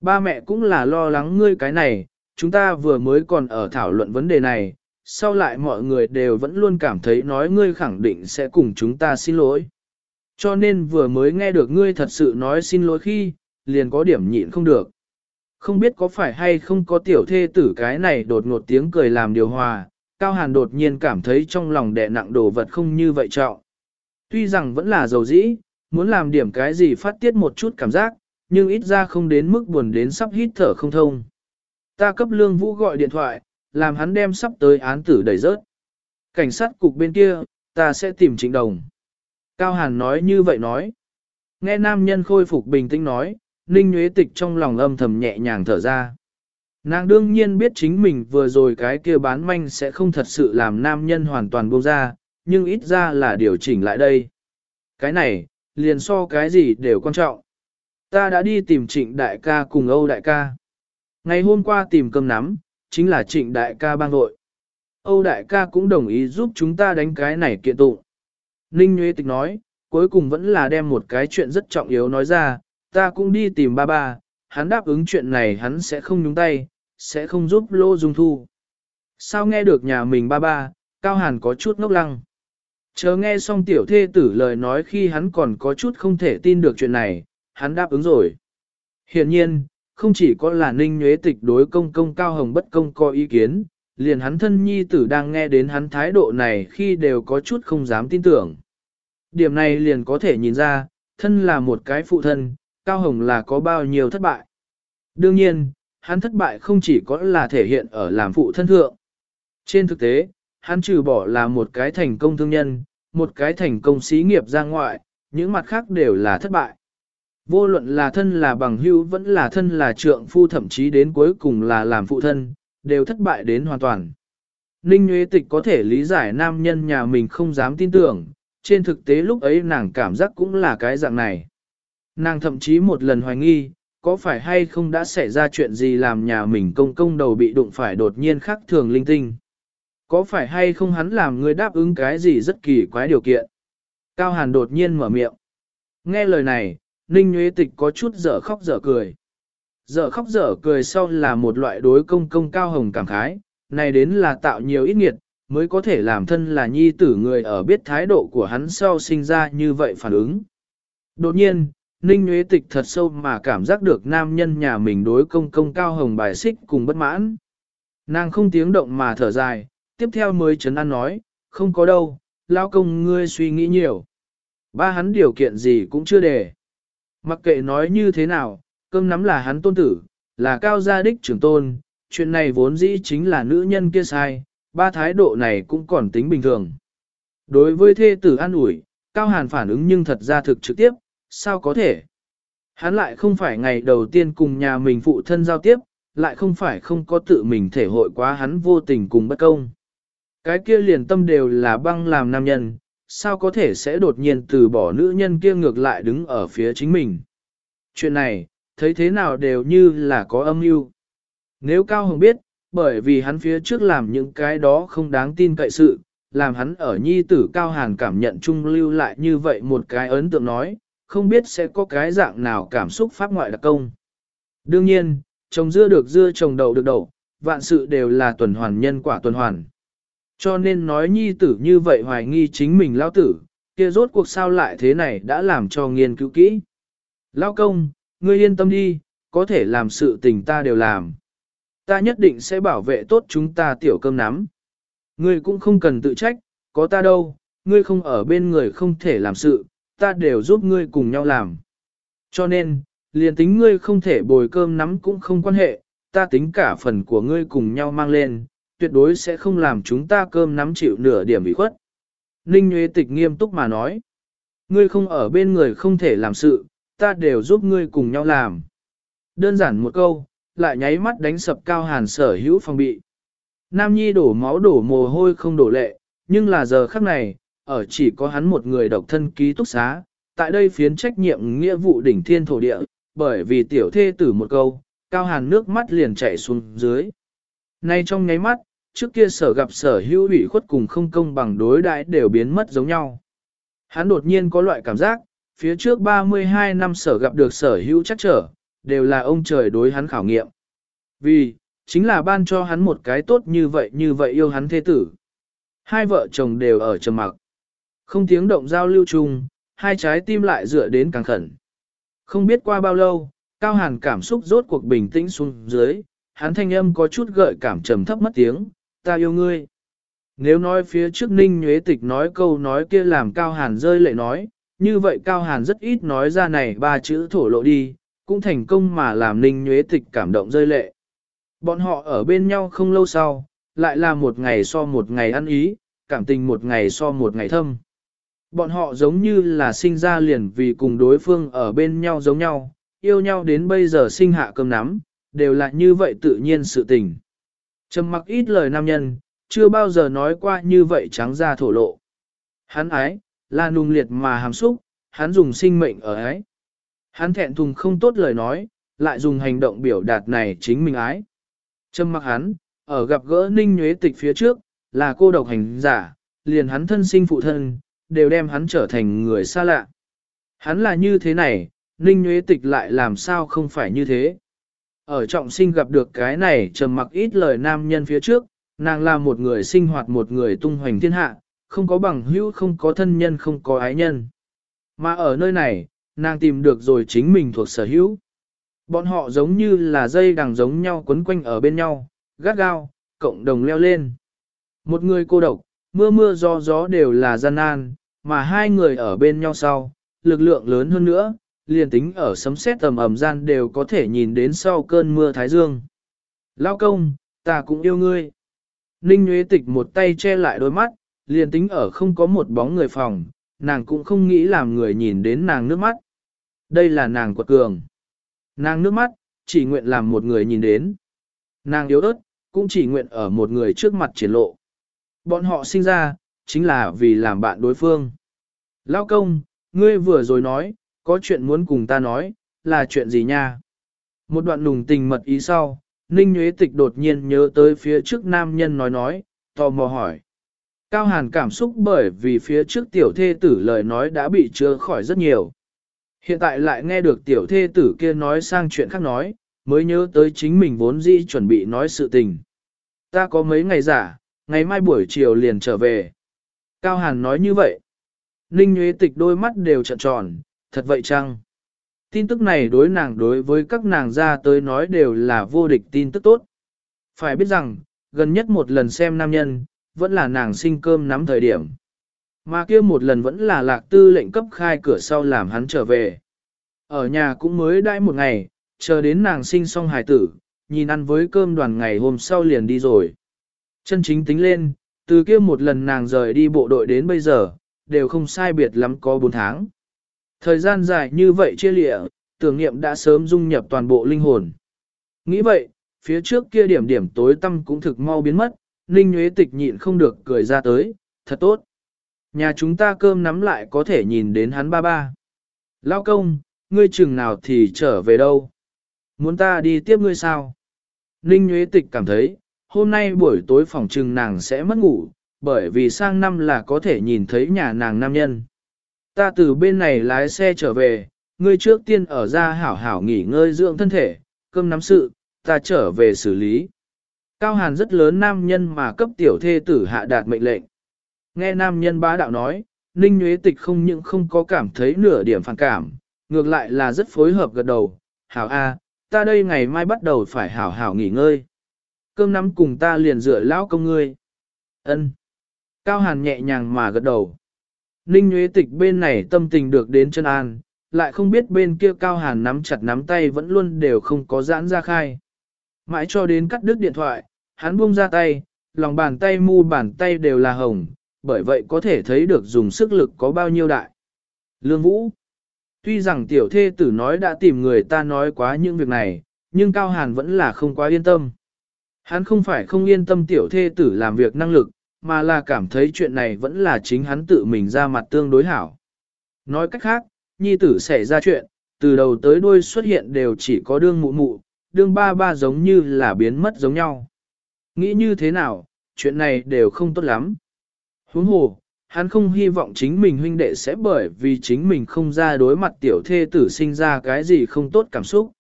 S1: Ba mẹ cũng là lo lắng ngươi cái này, chúng ta vừa mới còn ở thảo luận vấn đề này, sau lại mọi người đều vẫn luôn cảm thấy nói ngươi khẳng định sẽ cùng chúng ta xin lỗi. Cho nên vừa mới nghe được ngươi thật sự nói xin lỗi khi, liền có điểm nhịn không được. Không biết có phải hay không có tiểu thê tử cái này đột ngột tiếng cười làm điều hòa, Cao Hàn đột nhiên cảm thấy trong lòng đè nặng đồ vật không như vậy trọng. Tuy rằng vẫn là dầu dĩ, muốn làm điểm cái gì phát tiết một chút cảm giác, nhưng ít ra không đến mức buồn đến sắp hít thở không thông. Ta cấp lương vũ gọi điện thoại, làm hắn đem sắp tới án tử đẩy rớt. Cảnh sát cục bên kia, ta sẽ tìm trịnh đồng. Cao Hàn nói như vậy nói. Nghe nam nhân khôi phục bình tĩnh nói, Ninh Nguyễn Tịch trong lòng âm thầm nhẹ nhàng thở ra. Nàng đương nhiên biết chính mình vừa rồi cái kia bán manh sẽ không thật sự làm nam nhân hoàn toàn buông ra, nhưng ít ra là điều chỉnh lại đây. Cái này, liền so cái gì đều quan trọng. Ta đã đi tìm trịnh đại ca cùng Âu đại ca. Ngày hôm qua tìm cơm nắm, chính là trịnh đại ca bang đội. Âu đại ca cũng đồng ý giúp chúng ta đánh cái này kiện tụng. Ninh Nguyễn Tịch nói, cuối cùng vẫn là đem một cái chuyện rất trọng yếu nói ra, ta cũng đi tìm ba ba, hắn đáp ứng chuyện này hắn sẽ không nhúng tay, sẽ không giúp Lô Dung Thu. Sao nghe được nhà mình ba ba, Cao Hàn có chút ngốc lăng. Chờ nghe xong tiểu thê tử lời nói khi hắn còn có chút không thể tin được chuyện này, hắn đáp ứng rồi. Hiện nhiên, không chỉ có là ninh nhuế tịch đối công công cao hồng bất công có ý kiến, liền hắn thân nhi tử đang nghe đến hắn thái độ này khi đều có chút không dám tin tưởng. Điểm này liền có thể nhìn ra, thân là một cái phụ thân, cao hồng là có bao nhiêu thất bại. Đương nhiên, hắn thất bại không chỉ có là thể hiện ở làm phụ thân thượng. Trên thực tế, hắn trừ bỏ là một cái thành công thương nhân, một cái thành công xí nghiệp ra ngoại, những mặt khác đều là thất bại. Vô luận là thân là bằng hữu vẫn là thân là trượng phu thậm chí đến cuối cùng là làm phụ thân, đều thất bại đến hoàn toàn. Ninh Nguyễn Tịch có thể lý giải nam nhân nhà mình không dám tin tưởng, trên thực tế lúc ấy nàng cảm giác cũng là cái dạng này. Nàng thậm chí một lần hoài nghi, có phải hay không đã xảy ra chuyện gì làm nhà mình công công đầu bị đụng phải đột nhiên khác thường linh tinh. Có phải hay không hắn làm người đáp ứng cái gì rất kỳ quái điều kiện? Cao Hàn đột nhiên mở miệng. Nghe lời này, Ninh Nguyễn Tịch có chút dở khóc dở cười. Dở khóc dở cười sau là một loại đối công công cao hồng cảm khái, này đến là tạo nhiều ít nghiệt, mới có thể làm thân là nhi tử người ở biết thái độ của hắn sau sinh ra như vậy phản ứng. Đột nhiên, Ninh Nguyễn Tịch thật sâu mà cảm giác được nam nhân nhà mình đối công công cao hồng bài xích cùng bất mãn. Nàng không tiếng động mà thở dài, tiếp theo mới chấn an nói, không có đâu, lao công ngươi suy nghĩ nhiều. Ba hắn điều kiện gì cũng chưa để. Mặc kệ nói như thế nào, cơm nắm là hắn tôn tử, là cao gia đích trưởng tôn, chuyện này vốn dĩ chính là nữ nhân kia sai, ba thái độ này cũng còn tính bình thường. Đối với thê tử an ủi, Cao Hàn phản ứng nhưng thật ra thực trực tiếp, sao có thể? Hắn lại không phải ngày đầu tiên cùng nhà mình phụ thân giao tiếp, lại không phải không có tự mình thể hội quá hắn vô tình cùng bất công. Cái kia liền tâm đều là băng làm nam nhân, sao có thể sẽ đột nhiên từ bỏ nữ nhân kia ngược lại đứng ở phía chính mình. Chuyện này, thấy thế nào đều như là có âm mưu. Nếu Cao Hồng biết, bởi vì hắn phía trước làm những cái đó không đáng tin cậy sự, làm hắn ở nhi tử Cao Hàn cảm nhận trung lưu lại như vậy một cái ấn tượng nói, không biết sẽ có cái dạng nào cảm xúc pháp ngoại đặc công. Đương nhiên, trồng dưa được dưa trồng đậu được đậu, vạn sự đều là tuần hoàn nhân quả tuần hoàn. Cho nên nói nhi tử như vậy hoài nghi chính mình lao tử, kia rốt cuộc sao lại thế này đã làm cho nghiên cứu kỹ. Lao công, ngươi yên tâm đi, có thể làm sự tình ta đều làm. Ta nhất định sẽ bảo vệ tốt chúng ta tiểu cơm nắm. Ngươi cũng không cần tự trách, có ta đâu, ngươi không ở bên người không thể làm sự, ta đều giúp ngươi cùng nhau làm. Cho nên, liền tính ngươi không thể bồi cơm nắm cũng không quan hệ, ta tính cả phần của ngươi cùng nhau mang lên, tuyệt đối sẽ không làm chúng ta cơm nắm chịu nửa điểm bị khuất. Ninh Nguyễn Tịch nghiêm túc mà nói, ngươi không ở bên người không thể làm sự, ta đều giúp ngươi cùng nhau làm. Đơn giản một câu, lại nháy mắt đánh sập cao hàn sở hữu phòng bị. Nam Nhi đổ máu đổ mồ hôi không đổ lệ, nhưng là giờ khắc này, ở chỉ có hắn một người độc thân ký túc xá, tại đây phiến trách nhiệm nghĩa vụ đỉnh thiên thổ địa, bởi vì tiểu thê tử một câu, cao hàn nước mắt liền chảy xuống dưới. Nay trong nháy mắt, trước kia sở gặp sở hữu ủy khuất cùng không công bằng đối đãi đều biến mất giống nhau. Hắn đột nhiên có loại cảm giác, phía trước 32 năm sở gặp được sở hữu chắc trở, đều là ông trời đối hắn khảo nghiệm. Vì, chính là ban cho hắn một cái tốt như vậy như vậy yêu hắn thế tử. Hai vợ chồng đều ở trầm mặc. Không tiếng động giao lưu chung, hai trái tim lại dựa đến càng khẩn. Không biết qua bao lâu, Cao Hàn cảm xúc rốt cuộc bình tĩnh xuống dưới, hắn thanh âm có chút gợi cảm trầm thấp mất tiếng, ta yêu ngươi. Nếu nói phía trước Ninh Nhuế Tịch nói câu nói kia làm Cao Hàn rơi lệ nói, như vậy Cao Hàn rất ít nói ra này ba chữ thổ lộ đi, cũng thành công mà làm Ninh Nhuế Tịch cảm động rơi lệ. Bọn họ ở bên nhau không lâu sau, lại là một ngày so một ngày ăn ý, cảm tình một ngày so một ngày thâm. Bọn họ giống như là sinh ra liền vì cùng đối phương ở bên nhau giống nhau, yêu nhau đến bây giờ sinh hạ cơm nắm, đều là như vậy tự nhiên sự tình. Trầm mặc ít lời nam nhân, chưa bao giờ nói qua như vậy trắng ra thổ lộ. Hắn ái, là nung liệt mà hàm xúc, hắn dùng sinh mệnh ở ái. Hắn thẹn thùng không tốt lời nói, lại dùng hành động biểu đạt này chính mình ái. Trầm mặc hắn, ở gặp gỡ ninh nhuế tịch phía trước, là cô độc hành giả, liền hắn thân sinh phụ thân, đều đem hắn trở thành người xa lạ. Hắn là như thế này, ninh nhuế tịch lại làm sao không phải như thế. Ở trọng sinh gặp được cái này trầm mặc ít lời nam nhân phía trước, nàng là một người sinh hoạt một người tung hoành thiên hạ, không có bằng hữu không có thân nhân không có ái nhân. Mà ở nơi này, nàng tìm được rồi chính mình thuộc sở hữu. Bọn họ giống như là dây đằng giống nhau quấn quanh ở bên nhau, gắt gao, cộng đồng leo lên. Một người cô độc, mưa mưa gió gió đều là gian nan, mà hai người ở bên nhau sau, lực lượng lớn hơn nữa, liền tính ở sấm sét tầm ẩm gian đều có thể nhìn đến sau cơn mưa thái dương. Lao công, ta cũng yêu ngươi. Ninh Nguyễn Tịch một tay che lại đôi mắt, liền tính ở không có một bóng người phòng, nàng cũng không nghĩ làm người nhìn đến nàng nước mắt. Đây là nàng quật cường. Nàng nước mắt, chỉ nguyện làm một người nhìn đến. Nàng yếu ớt, cũng chỉ nguyện ở một người trước mặt triển lộ. Bọn họ sinh ra, chính là vì làm bạn đối phương. Lao công, ngươi vừa rồi nói, có chuyện muốn cùng ta nói, là chuyện gì nha? Một đoạn nùng tình mật ý sau, Ninh Nguyễn Tịch đột nhiên nhớ tới phía trước nam nhân nói nói, tò mò hỏi. Cao Hàn cảm xúc bởi vì phía trước tiểu thê tử lời nói đã bị chứa khỏi rất nhiều. Hiện tại lại nghe được tiểu thê tử kia nói sang chuyện khác nói, mới nhớ tới chính mình vốn dĩ chuẩn bị nói sự tình. Ta có mấy ngày giả, ngày mai buổi chiều liền trở về. Cao Hàn nói như vậy. Ninh Nguyễn Tịch đôi mắt đều trợn tròn, thật vậy chăng? Tin tức này đối nàng đối với các nàng ra tới nói đều là vô địch tin tức tốt. Phải biết rằng, gần nhất một lần xem nam nhân, vẫn là nàng sinh cơm nắm thời điểm. Mà kia một lần vẫn là lạc tư lệnh cấp khai cửa sau làm hắn trở về. Ở nhà cũng mới đãi một ngày, chờ đến nàng sinh xong hài tử, nhìn ăn với cơm đoàn ngày hôm sau liền đi rồi. Chân chính tính lên, từ kia một lần nàng rời đi bộ đội đến bây giờ, đều không sai biệt lắm có 4 tháng. Thời gian dài như vậy chia lịa, tưởng niệm đã sớm dung nhập toàn bộ linh hồn. Nghĩ vậy, phía trước kia điểm điểm tối tâm cũng thực mau biến mất, Ninh Nguyễn Tịch nhịn không được cười ra tới, thật tốt. Nhà chúng ta cơm nắm lại có thể nhìn đến hắn ba ba. Lao công, ngươi chừng nào thì trở về đâu? Muốn ta đi tiếp ngươi sao? Ninh Nguyễn Tịch cảm thấy, hôm nay buổi tối phòng trừng nàng sẽ mất ngủ, bởi vì sang năm là có thể nhìn thấy nhà nàng nam nhân. Ta từ bên này lái xe trở về, ngươi trước tiên ở ra hảo hảo nghỉ ngơi dưỡng thân thể, cơm nắm sự, ta trở về xử lý. Cao Hàn rất lớn nam nhân mà cấp tiểu thê tử hạ đạt mệnh lệnh. Nghe nam nhân bá đạo nói, Ninh Nguyễn Tịch không những không có cảm thấy nửa điểm phản cảm, ngược lại là rất phối hợp gật đầu. Hảo A, ta đây ngày mai bắt đầu phải hảo hảo nghỉ ngơi. Cơm nắm cùng ta liền dựa lão công ngươi. Ân. Cao Hàn nhẹ nhàng mà gật đầu. Ninh Nguyễn Tịch bên này tâm tình được đến chân an, lại không biết bên kia Cao Hàn nắm chặt nắm tay vẫn luôn đều không có giãn ra khai. Mãi cho đến cắt đứt điện thoại, hắn buông ra tay, lòng bàn tay mu bàn tay đều là hồng, bởi vậy có thể thấy được dùng sức lực có bao nhiêu đại. Lương Vũ Tuy rằng tiểu thê tử nói đã tìm người ta nói quá những việc này, nhưng Cao Hàn vẫn là không quá yên tâm. Hắn không phải không yên tâm tiểu thê tử làm việc năng lực, mà là cảm thấy chuyện này vẫn là chính hắn tự mình ra mặt tương đối hảo. Nói cách khác, nhi tử xảy ra chuyện, từ đầu tới đuôi xuất hiện đều chỉ có đương mụ mụ, đương ba ba giống như là biến mất giống nhau. Nghĩ như thế nào, chuyện này đều không tốt lắm. Huống hồ, hắn không hy vọng chính mình huynh đệ sẽ bởi vì chính mình không ra đối mặt tiểu thê tử sinh ra cái gì không tốt cảm xúc.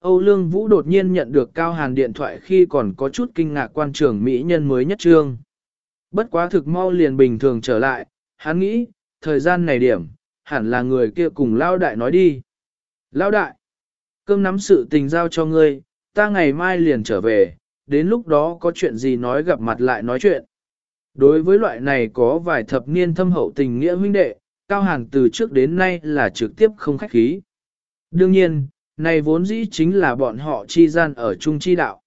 S1: Âu Lương Vũ đột nhiên nhận được Cao Hàn điện thoại khi còn có chút kinh ngạc quan trường Mỹ nhân mới nhất trương. Bất quá thực mau liền bình thường trở lại, hắn nghĩ, thời gian này điểm, hẳn là người kia cùng Lao Đại nói đi. Lao Đại, cơm nắm sự tình giao cho ngươi, ta ngày mai liền trở về, đến lúc đó có chuyện gì nói gặp mặt lại nói chuyện. Đối với loại này có vài thập niên thâm hậu tình nghĩa huynh đệ, Cao Hàn từ trước đến nay là trực tiếp không khách khí. Đương nhiên, này vốn dĩ chính là bọn họ chi gian ở chung chi đạo.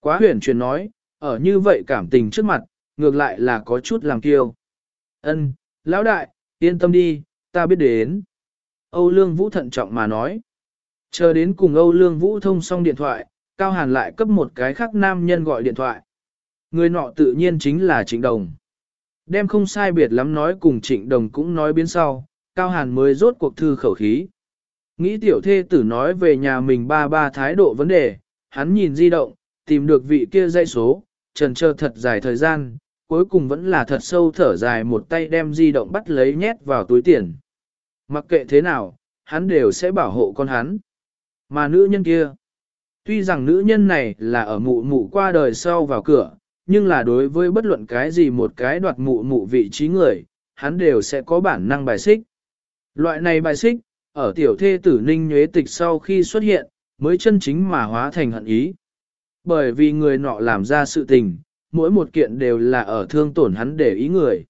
S1: Quá huyền truyền nói, ở như vậy cảm tình trước mặt, ngược lại là có chút làm kiêu. Ân, lão đại, yên tâm đi, ta biết đến. Âu Lương Vũ thận trọng mà nói. Chờ đến cùng Âu Lương Vũ thông xong điện thoại, Cao Hàn lại cấp một cái khác nam nhân gọi điện thoại. Người nọ tự nhiên chính là Trịnh Đồng. Đem không sai biệt lắm nói cùng Trịnh Đồng cũng nói biến sau, Cao Hàn mới rốt cuộc thư khẩu khí. Nghĩ tiểu thê tử nói về nhà mình ba ba thái độ vấn đề, hắn nhìn di động, tìm được vị kia dây số, trần chờ thật dài thời gian, cuối cùng vẫn là thật sâu thở dài một tay đem di động bắt lấy nhét vào túi tiền. Mặc kệ thế nào, hắn đều sẽ bảo hộ con hắn. Mà nữ nhân kia, tuy rằng nữ nhân này là ở mụ mụ qua đời sau vào cửa, nhưng là đối với bất luận cái gì một cái đoạt mụ mụ vị trí người, hắn đều sẽ có bản năng bài xích. Loại này bài xích, ở tiểu thê tử ninh nhuế tịch sau khi xuất hiện, mới chân chính mà hóa thành hận ý. Bởi vì người nọ làm ra sự tình, mỗi một kiện đều là ở thương tổn hắn để ý người.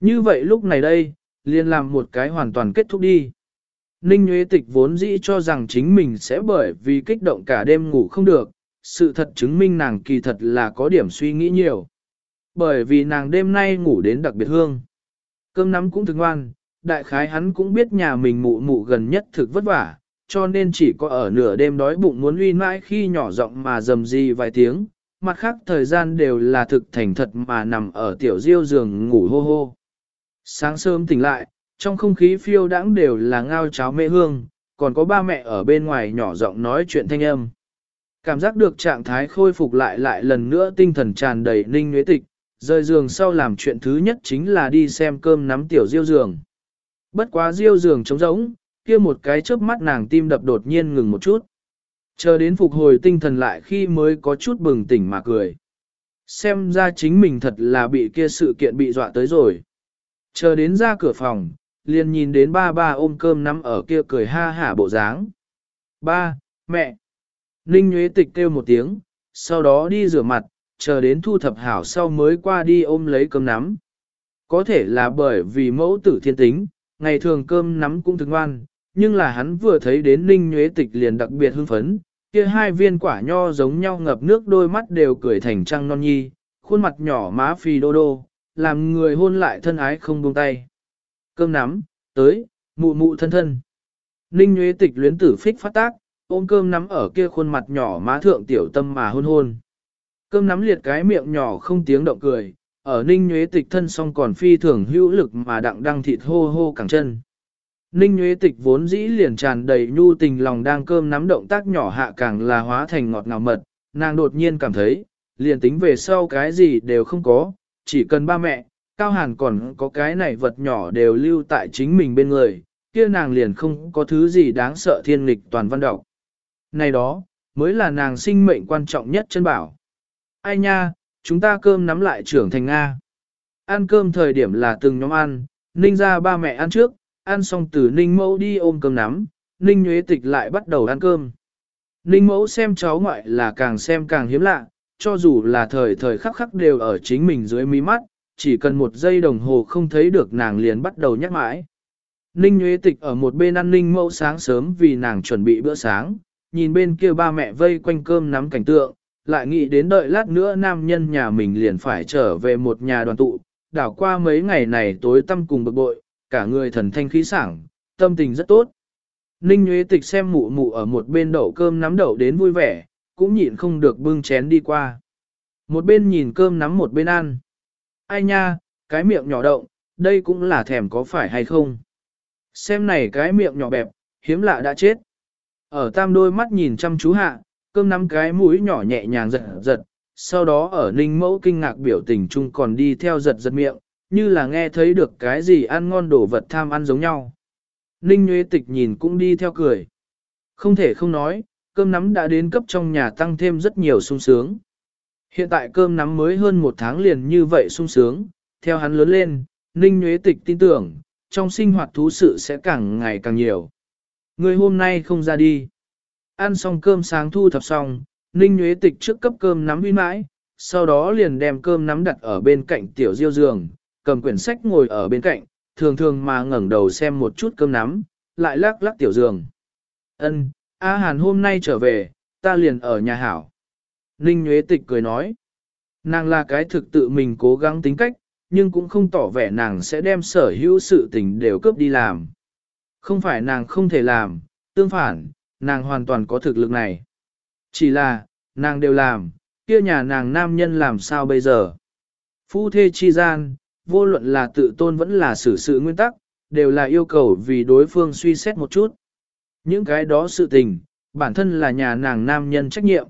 S1: Như vậy lúc này đây, liền làm một cái hoàn toàn kết thúc đi. Ninh Nguyễn Tịch vốn dĩ cho rằng chính mình sẽ bởi vì kích động cả đêm ngủ không được, sự thật chứng minh nàng kỳ thật là có điểm suy nghĩ nhiều. Bởi vì nàng đêm nay ngủ đến đặc biệt hương. Cơm nắm cũng thực ngoan, đại khái hắn cũng biết nhà mình mụ mụ gần nhất thực vất vả, cho nên chỉ có ở nửa đêm đói bụng muốn uy mãi khi nhỏ giọng mà dầm gì vài tiếng, mặt khác thời gian đều là thực thành thật mà nằm ở tiểu diêu giường ngủ hô hô. Sáng sớm tỉnh lại, trong không khí phiêu đãng đều là ngao cháo mê hương, còn có ba mẹ ở bên ngoài nhỏ giọng nói chuyện thanh âm. Cảm giác được trạng thái khôi phục lại lại lần nữa tinh thần tràn đầy ninh nguyễn tịch, rời giường sau làm chuyện thứ nhất chính là đi xem cơm nắm tiểu diêu giường. Bất quá diêu giường trống rỗng, kia một cái chớp mắt nàng tim đập đột nhiên ngừng một chút. Chờ đến phục hồi tinh thần lại khi mới có chút bừng tỉnh mà cười. Xem ra chính mình thật là bị kia sự kiện bị dọa tới rồi. Chờ đến ra cửa phòng, liền nhìn đến ba ba ôm cơm nắm ở kia cười ha hả bộ dáng. Ba, mẹ. Ninh Nguyễn Tịch kêu một tiếng, sau đó đi rửa mặt, chờ đến thu thập hảo sau mới qua đi ôm lấy cơm nắm. Có thể là bởi vì mẫu tử thiên tính, ngày thường cơm nắm cũng thức ngoan, nhưng là hắn vừa thấy đến Ninh Nguyễn Tịch liền đặc biệt hưng phấn, kia hai viên quả nho giống nhau ngập nước đôi mắt đều cười thành trăng non nhi, khuôn mặt nhỏ má phì đô đô, làm người hôn lại thân ái không buông tay. Cơm nắm, tới, mụ mụ thân thân. Ninh Nguyễn Tịch luyến tử phích phát tác, ôm cơm nắm ở kia khuôn mặt nhỏ má thượng tiểu tâm mà hôn hôn. Cơm nắm liệt cái miệng nhỏ không tiếng động cười, ở Ninh nhuế Tịch thân song còn phi thường hữu lực mà đặng đăng thịt hô hô cẳng chân. Ninh Nguyễn Tịch vốn dĩ liền tràn đầy nhu tình lòng đang cơm nắm động tác nhỏ hạ càng là hóa thành ngọt ngào mật, nàng đột nhiên cảm thấy, liền tính về sau cái gì đều không có, chỉ cần ba mẹ, Cao Hàn còn có cái này vật nhỏ đều lưu tại chính mình bên người, kia nàng liền không có thứ gì đáng sợ thiên lịch toàn văn đọc. Này đó, mới là nàng sinh mệnh quan trọng nhất chân bảo. Ai nha, chúng ta cơm nắm lại trưởng thành Nga. Ăn cơm thời điểm là từng nhóm ăn, ninh ra ba mẹ ăn trước, ăn xong từ ninh mẫu đi ôm cơm nắm, ninh nhuế tịch lại bắt đầu ăn cơm. Ninh mẫu xem cháu ngoại là càng xem càng hiếm lạ, cho dù là thời thời khắc khắc đều ở chính mình dưới mí mắt, chỉ cần một giây đồng hồ không thấy được nàng liền bắt đầu nhắc mãi. Ninh Nguyễn Tịch ở một bên ăn ninh mẫu sáng sớm vì nàng chuẩn bị bữa sáng, nhìn bên kia ba mẹ vây quanh cơm nắm cảnh tượng, lại nghĩ đến đợi lát nữa nam nhân nhà mình liền phải trở về một nhà đoàn tụ, đảo qua mấy ngày này tối tâm cùng bực bội, cả người thần thanh khí sảng, tâm tình rất tốt. Ninh Nguyễn Tịch xem mụ mụ ở một bên đậu cơm nắm đậu đến vui vẻ, cũng nhịn không được bưng chén đi qua. Một bên nhìn cơm nắm một bên ăn. Ai nha, cái miệng nhỏ động, đây cũng là thèm có phải hay không? Xem này cái miệng nhỏ bẹp, hiếm lạ đã chết. Ở tam đôi mắt nhìn chăm chú hạ, cơm nắm cái mũi nhỏ nhẹ nhàng giật giật, sau đó ở ninh mẫu kinh ngạc biểu tình chung còn đi theo giật giật miệng, như là nghe thấy được cái gì ăn ngon đồ vật tham ăn giống nhau. Ninh Nguyễn Tịch nhìn cũng đi theo cười. Không thể không nói, cơm nắm đã đến cấp trong nhà tăng thêm rất nhiều sung sướng. Hiện tại cơm nắm mới hơn một tháng liền như vậy sung sướng, theo hắn lớn lên, Ninh Nguyễn Tịch tin tưởng, trong sinh hoạt thú sự sẽ càng ngày càng nhiều. Người hôm nay không ra đi. Ăn xong cơm sáng thu thập xong, Ninh Nguyễn Tịch trước cấp cơm nắm huy mãi, sau đó liền đem cơm nắm đặt ở bên cạnh tiểu diêu giường, cầm quyển sách ngồi ở bên cạnh, thường thường mà ngẩng đầu xem một chút cơm nắm, lại lắc lắc tiểu giường. Ân, A Hàn hôm nay trở về, ta liền ở nhà hảo. Ninh Nguyễn Tịch cười nói, nàng là cái thực tự mình cố gắng tính cách, nhưng cũng không tỏ vẻ nàng sẽ đem sở hữu sự tình đều cướp đi làm. Không phải nàng không thể làm, tương phản, nàng hoàn toàn có thực lực này. Chỉ là, nàng đều làm, kia nhà nàng nam nhân làm sao bây giờ? Phu thê chi gian, vô luận là tự tôn vẫn là xử sự nguyên tắc, đều là yêu cầu vì đối phương suy xét một chút. Những cái đó sự tình, bản thân là nhà nàng nam nhân trách nhiệm.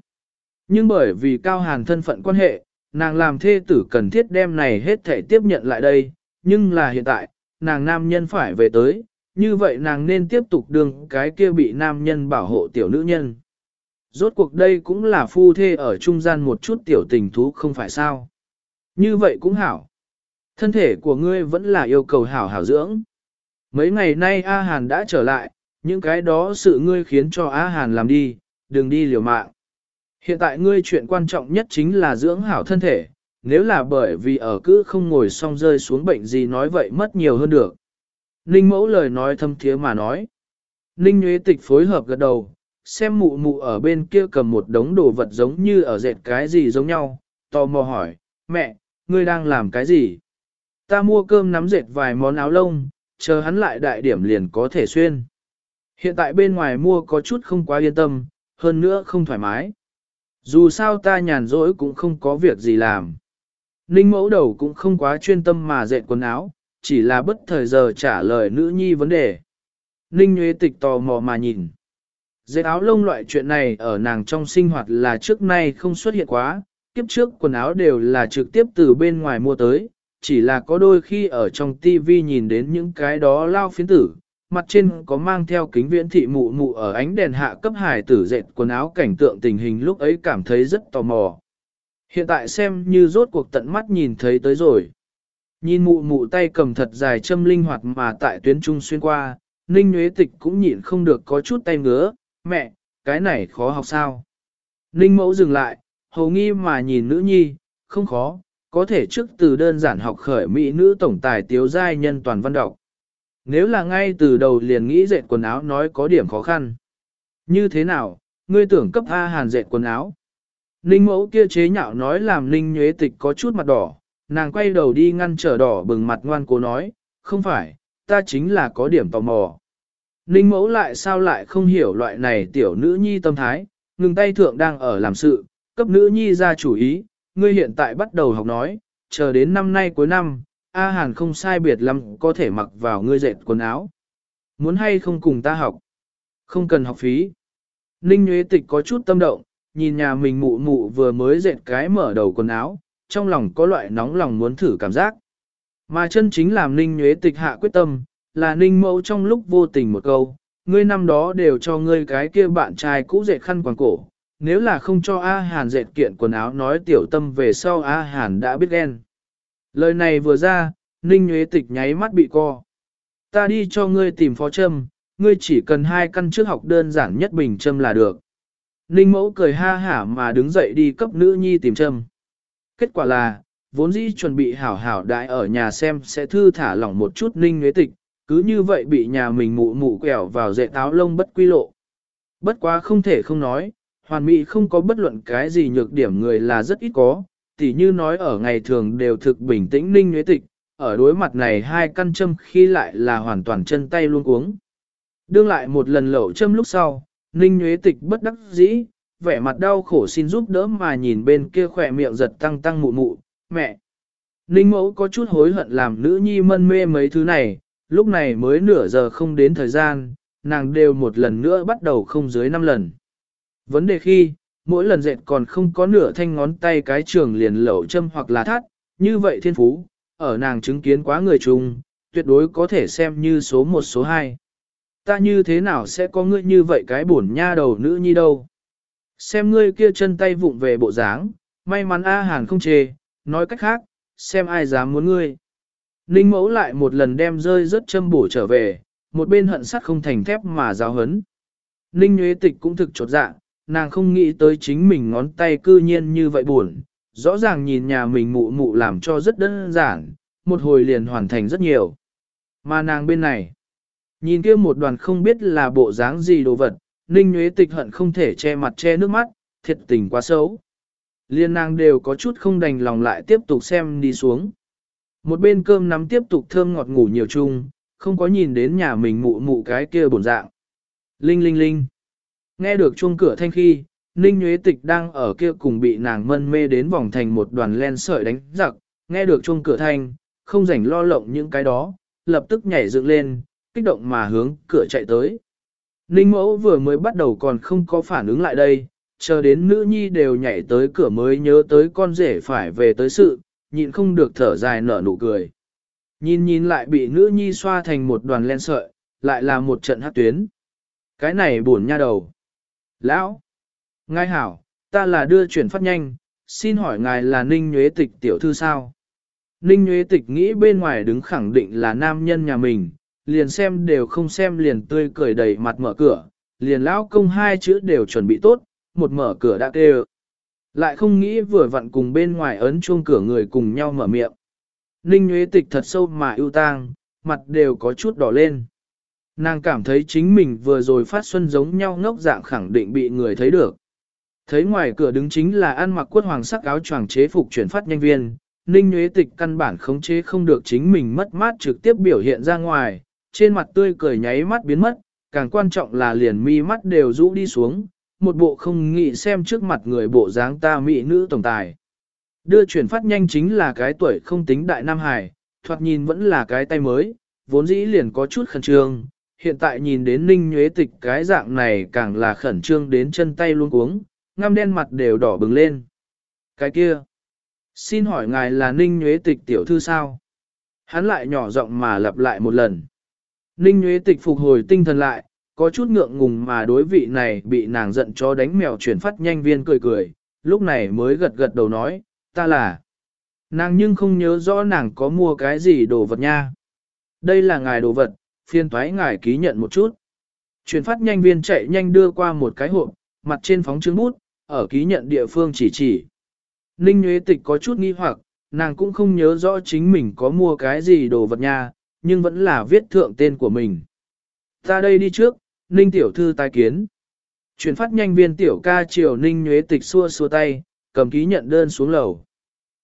S1: Nhưng bởi vì cao hàn thân phận quan hệ, nàng làm thê tử cần thiết đem này hết thể tiếp nhận lại đây, nhưng là hiện tại, nàng nam nhân phải về tới, như vậy nàng nên tiếp tục đường cái kia bị nam nhân bảo hộ tiểu nữ nhân. Rốt cuộc đây cũng là phu thê ở trung gian một chút tiểu tình thú không phải sao. Như vậy cũng hảo. Thân thể của ngươi vẫn là yêu cầu hảo hảo dưỡng. Mấy ngày nay A Hàn đã trở lại, những cái đó sự ngươi khiến cho A Hàn làm đi, đừng đi liều mạng. Hiện tại ngươi chuyện quan trọng nhất chính là dưỡng hảo thân thể, nếu là bởi vì ở cứ không ngồi xong rơi xuống bệnh gì nói vậy mất nhiều hơn được. Ninh mẫu lời nói thâm thiế mà nói. Ninh nhuế Tịch phối hợp gật đầu, xem mụ mụ ở bên kia cầm một đống đồ vật giống như ở dệt cái gì giống nhau, tò mò hỏi, mẹ, ngươi đang làm cái gì? Ta mua cơm nắm dệt vài món áo lông, chờ hắn lại đại điểm liền có thể xuyên. Hiện tại bên ngoài mua có chút không quá yên tâm, hơn nữa không thoải mái. Dù sao ta nhàn rỗi cũng không có việc gì làm. Ninh mẫu đầu cũng không quá chuyên tâm mà dệt quần áo, chỉ là bất thời giờ trả lời nữ nhi vấn đề. Ninh Nguyễn Tịch tò mò mà nhìn. Dệt áo lông loại chuyện này ở nàng trong sinh hoạt là trước nay không xuất hiện quá, kiếp trước quần áo đều là trực tiếp từ bên ngoài mua tới, chỉ là có đôi khi ở trong tivi nhìn đến những cái đó lao phiến tử, mặt trên có mang theo kính viễn thị mụ mụ ở ánh đèn hạ cấp hải tử dệt quần áo cảnh tượng tình hình lúc ấy cảm thấy rất tò mò. Hiện tại xem như rốt cuộc tận mắt nhìn thấy tới rồi. Nhìn mụ mụ tay cầm thật dài châm linh hoạt mà tại tuyến trung xuyên qua, Ninh Nguyễn Tịch cũng nhịn không được có chút tay ngứa, mẹ, cái này khó học sao. Ninh mẫu dừng lại, hầu nghi mà nhìn nữ nhi, không khó, có thể trước từ đơn giản học khởi mỹ nữ tổng tài tiếu giai nhân toàn văn đọc. Nếu là ngay từ đầu liền nghĩ dệt quần áo nói có điểm khó khăn. Như thế nào, ngươi tưởng cấp A hàn dệt quần áo. Ninh mẫu kia chế nhạo nói làm Ninh nhuế tịch có chút mặt đỏ, nàng quay đầu đi ngăn trở đỏ bừng mặt ngoan cố nói, không phải, ta chính là có điểm tò mò. Ninh mẫu lại sao lại không hiểu loại này tiểu nữ nhi tâm thái, ngừng tay thượng đang ở làm sự, cấp nữ nhi ra chủ ý, ngươi hiện tại bắt đầu học nói, chờ đến năm nay cuối năm, A Hàn không sai biệt lắm có thể mặc vào ngươi dệt quần áo. Muốn hay không cùng ta học? Không cần học phí. Ninh Nguyễn Tịch có chút tâm động, nhìn nhà mình mụ mụ vừa mới dệt cái mở đầu quần áo, trong lòng có loại nóng lòng muốn thử cảm giác. Mà chân chính làm Ninh Nguyễn Tịch hạ quyết tâm, là Ninh Mẫu trong lúc vô tình một câu, ngươi năm đó đều cho ngươi cái kia bạn trai cũ dệt khăn quàng cổ, nếu là không cho A Hàn dệt kiện quần áo nói tiểu tâm về sau A Hàn đã biết ghen. Lời này vừa ra, Ninh Nguyễn Tịch nháy mắt bị co. Ta đi cho ngươi tìm phó châm, ngươi chỉ cần hai căn trước học đơn giản nhất bình châm là được. Ninh mẫu cười ha hả mà đứng dậy đi cấp nữ nhi tìm châm. Kết quả là, vốn dĩ chuẩn bị hảo hảo đại ở nhà xem sẽ thư thả lỏng một chút Ninh Nguyễn Tịch, cứ như vậy bị nhà mình mụ mụ quẹo vào dệ táo lông bất quy lộ. Bất quá không thể không nói, hoàn mỹ không có bất luận cái gì nhược điểm người là rất ít có, tỉ như nói ở ngày thường đều thực bình tĩnh ninh nhuế tịch, ở đối mặt này hai căn châm khi lại là hoàn toàn chân tay luôn cuống. Đương lại một lần lẩu châm lúc sau, ninh nhuế tịch bất đắc dĩ, vẻ mặt đau khổ xin giúp đỡ mà nhìn bên kia khỏe miệng giật tăng tăng mụ mụ, mẹ. Ninh mẫu có chút hối hận làm nữ nhi mân mê mấy thứ này, lúc này mới nửa giờ không đến thời gian, nàng đều một lần nữa bắt đầu không dưới năm lần. Vấn đề khi, mỗi lần dệt còn không có nửa thanh ngón tay cái trường liền lẩu châm hoặc là thắt, như vậy thiên phú, ở nàng chứng kiến quá người chung, tuyệt đối có thể xem như số một số hai. Ta như thế nào sẽ có ngươi như vậy cái bổn nha đầu nữ nhi đâu? Xem ngươi kia chân tay vụng về bộ dáng, may mắn A Hàn không chê, nói cách khác, xem ai dám muốn ngươi. Ninh mẫu lại một lần đem rơi rất châm bổ trở về, một bên hận sắt không thành thép mà giáo hấn. Ninh nhuế Tịch cũng thực chột dạ, nàng không nghĩ tới chính mình ngón tay cư nhiên như vậy buồn, rõ ràng nhìn nhà mình mụ mụ làm cho rất đơn giản, một hồi liền hoàn thành rất nhiều. Mà nàng bên này, nhìn kia một đoàn không biết là bộ dáng gì đồ vật, Ninh Nguyễn Tịch hận không thể che mặt che nước mắt, thiệt tình quá xấu. Liên nàng đều có chút không đành lòng lại tiếp tục xem đi xuống. Một bên cơm nắm tiếp tục thơm ngọt ngủ nhiều chung, không có nhìn đến nhà mình mụ mụ cái kia bổn dạng. Linh linh linh. Nghe được chuông cửa thanh khi, Ninh Nguyễn Tịch đang ở kia cùng bị nàng mân mê đến vòng thành một đoàn len sợi đánh giặc, nghe được chuông cửa thanh, không rảnh lo lộng những cái đó, lập tức nhảy dựng lên, kích động mà hướng cửa chạy tới. Ninh mẫu vừa mới bắt đầu còn không có phản ứng lại đây, chờ đến nữ nhi đều nhảy tới cửa mới nhớ tới con rể phải về tới sự, nhịn không được thở dài nở nụ cười. Nhìn nhìn lại bị nữ nhi xoa thành một đoàn len sợi, lại là một trận hát tuyến. Cái này buồn nha đầu. Lão! Ngài hảo, ta là đưa chuyển phát nhanh, xin hỏi ngài là Ninh Nhuế Tịch tiểu thư sao? Ninh Nhuế Tịch nghĩ bên ngoài đứng khẳng định là nam nhân nhà mình, liền xem đều không xem liền tươi cười đầy mặt mở cửa, liền lão công hai chữ đều chuẩn bị tốt, một mở cửa đã kêu. Lại không nghĩ vừa vặn cùng bên ngoài ấn chuông cửa người cùng nhau mở miệng. Ninh Nguyễn Tịch thật sâu mà ưu tang, mặt đều có chút đỏ lên. Nàng cảm thấy chính mình vừa rồi phát xuân giống nhau ngốc dạng khẳng định bị người thấy được. Thấy ngoài cửa đứng chính là ăn mặc quất hoàng sắc áo choàng chế phục chuyển phát nhanh viên, Ninh Nguyễn Tịch căn bản khống chế không được chính mình mất mát trực tiếp biểu hiện ra ngoài, trên mặt tươi cười nháy mắt biến mất, càng quan trọng là liền mi mắt đều rũ đi xuống, một bộ không nghĩ xem trước mặt người bộ dáng ta mỹ nữ tổng tài. Đưa chuyển phát nhanh chính là cái tuổi không tính đại Nam Hải, thoạt nhìn vẫn là cái tay mới, vốn dĩ liền có chút khẩn trương, hiện tại nhìn đến ninh nhuế tịch cái dạng này càng là khẩn trương đến chân tay luôn cuống, ngăm đen mặt đều đỏ bừng lên. cái kia. Xin hỏi ngài là Ninh Nhuế Tịch tiểu thư sao? Hắn lại nhỏ giọng mà lặp lại một lần. Ninh Nhuế Tịch phục hồi tinh thần lại, có chút ngượng ngùng mà đối vị này bị nàng giận cho đánh mèo chuyển phát nhanh viên cười cười, lúc này mới gật gật đầu nói, ta là. Nàng nhưng không nhớ rõ nàng có mua cái gì đồ vật nha. Đây là ngài đồ vật, phiên thoái ngài ký nhận một chút. Chuyển phát nhanh viên chạy nhanh đưa qua một cái hộp, mặt trên phóng chứng bút, ở ký nhận địa phương chỉ chỉ. Ninh Nguyễn Tịch có chút nghi hoặc, nàng cũng không nhớ rõ chính mình có mua cái gì đồ vật nha, nhưng vẫn là viết thượng tên của mình. Ta đây đi trước, Ninh Tiểu Thư tái kiến. Chuyển phát nhanh viên Tiểu ca chiều Ninh Nguyễn Tịch xua xua tay, cầm ký nhận đơn xuống lầu.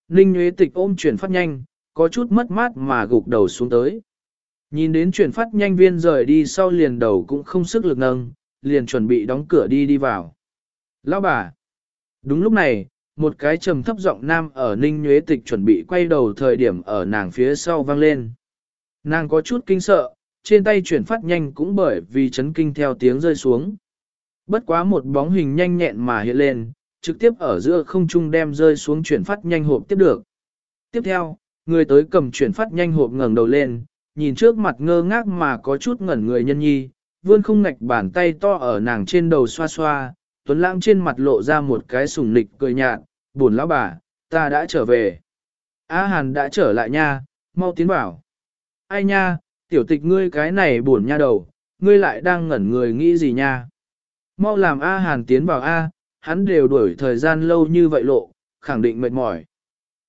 S1: Ninh Nguyễn Tịch ôm chuyển phát nhanh, có chút mất mát mà gục đầu xuống tới. Nhìn đến chuyển phát nhanh viên rời đi sau liền đầu cũng không sức lực nâng, liền chuẩn bị đóng cửa đi đi vào. Lão bà! Đúng lúc này, một cái trầm thấp giọng nam ở ninh nhuế tịch chuẩn bị quay đầu thời điểm ở nàng phía sau vang lên. Nàng có chút kinh sợ, trên tay chuyển phát nhanh cũng bởi vì chấn kinh theo tiếng rơi xuống. Bất quá một bóng hình nhanh nhẹn mà hiện lên, trực tiếp ở giữa không trung đem rơi xuống chuyển phát nhanh hộp tiếp được. Tiếp theo, người tới cầm chuyển phát nhanh hộp ngẩng đầu lên, nhìn trước mặt ngơ ngác mà có chút ngẩn người nhân nhi, vươn không ngạch bàn tay to ở nàng trên đầu xoa xoa, Tuấn Lãng trên mặt lộ ra một cái sùng nịch cười nhạt, buồn lão bà, ta đã trở về. A Hàn đã trở lại nha, mau tiến bảo. Ai nha, tiểu tịch ngươi cái này buồn nha đầu, ngươi lại đang ngẩn người nghĩ gì nha. Mau làm A Hàn tiến vào A, hắn đều đuổi thời gian lâu như vậy lộ, khẳng định mệt mỏi.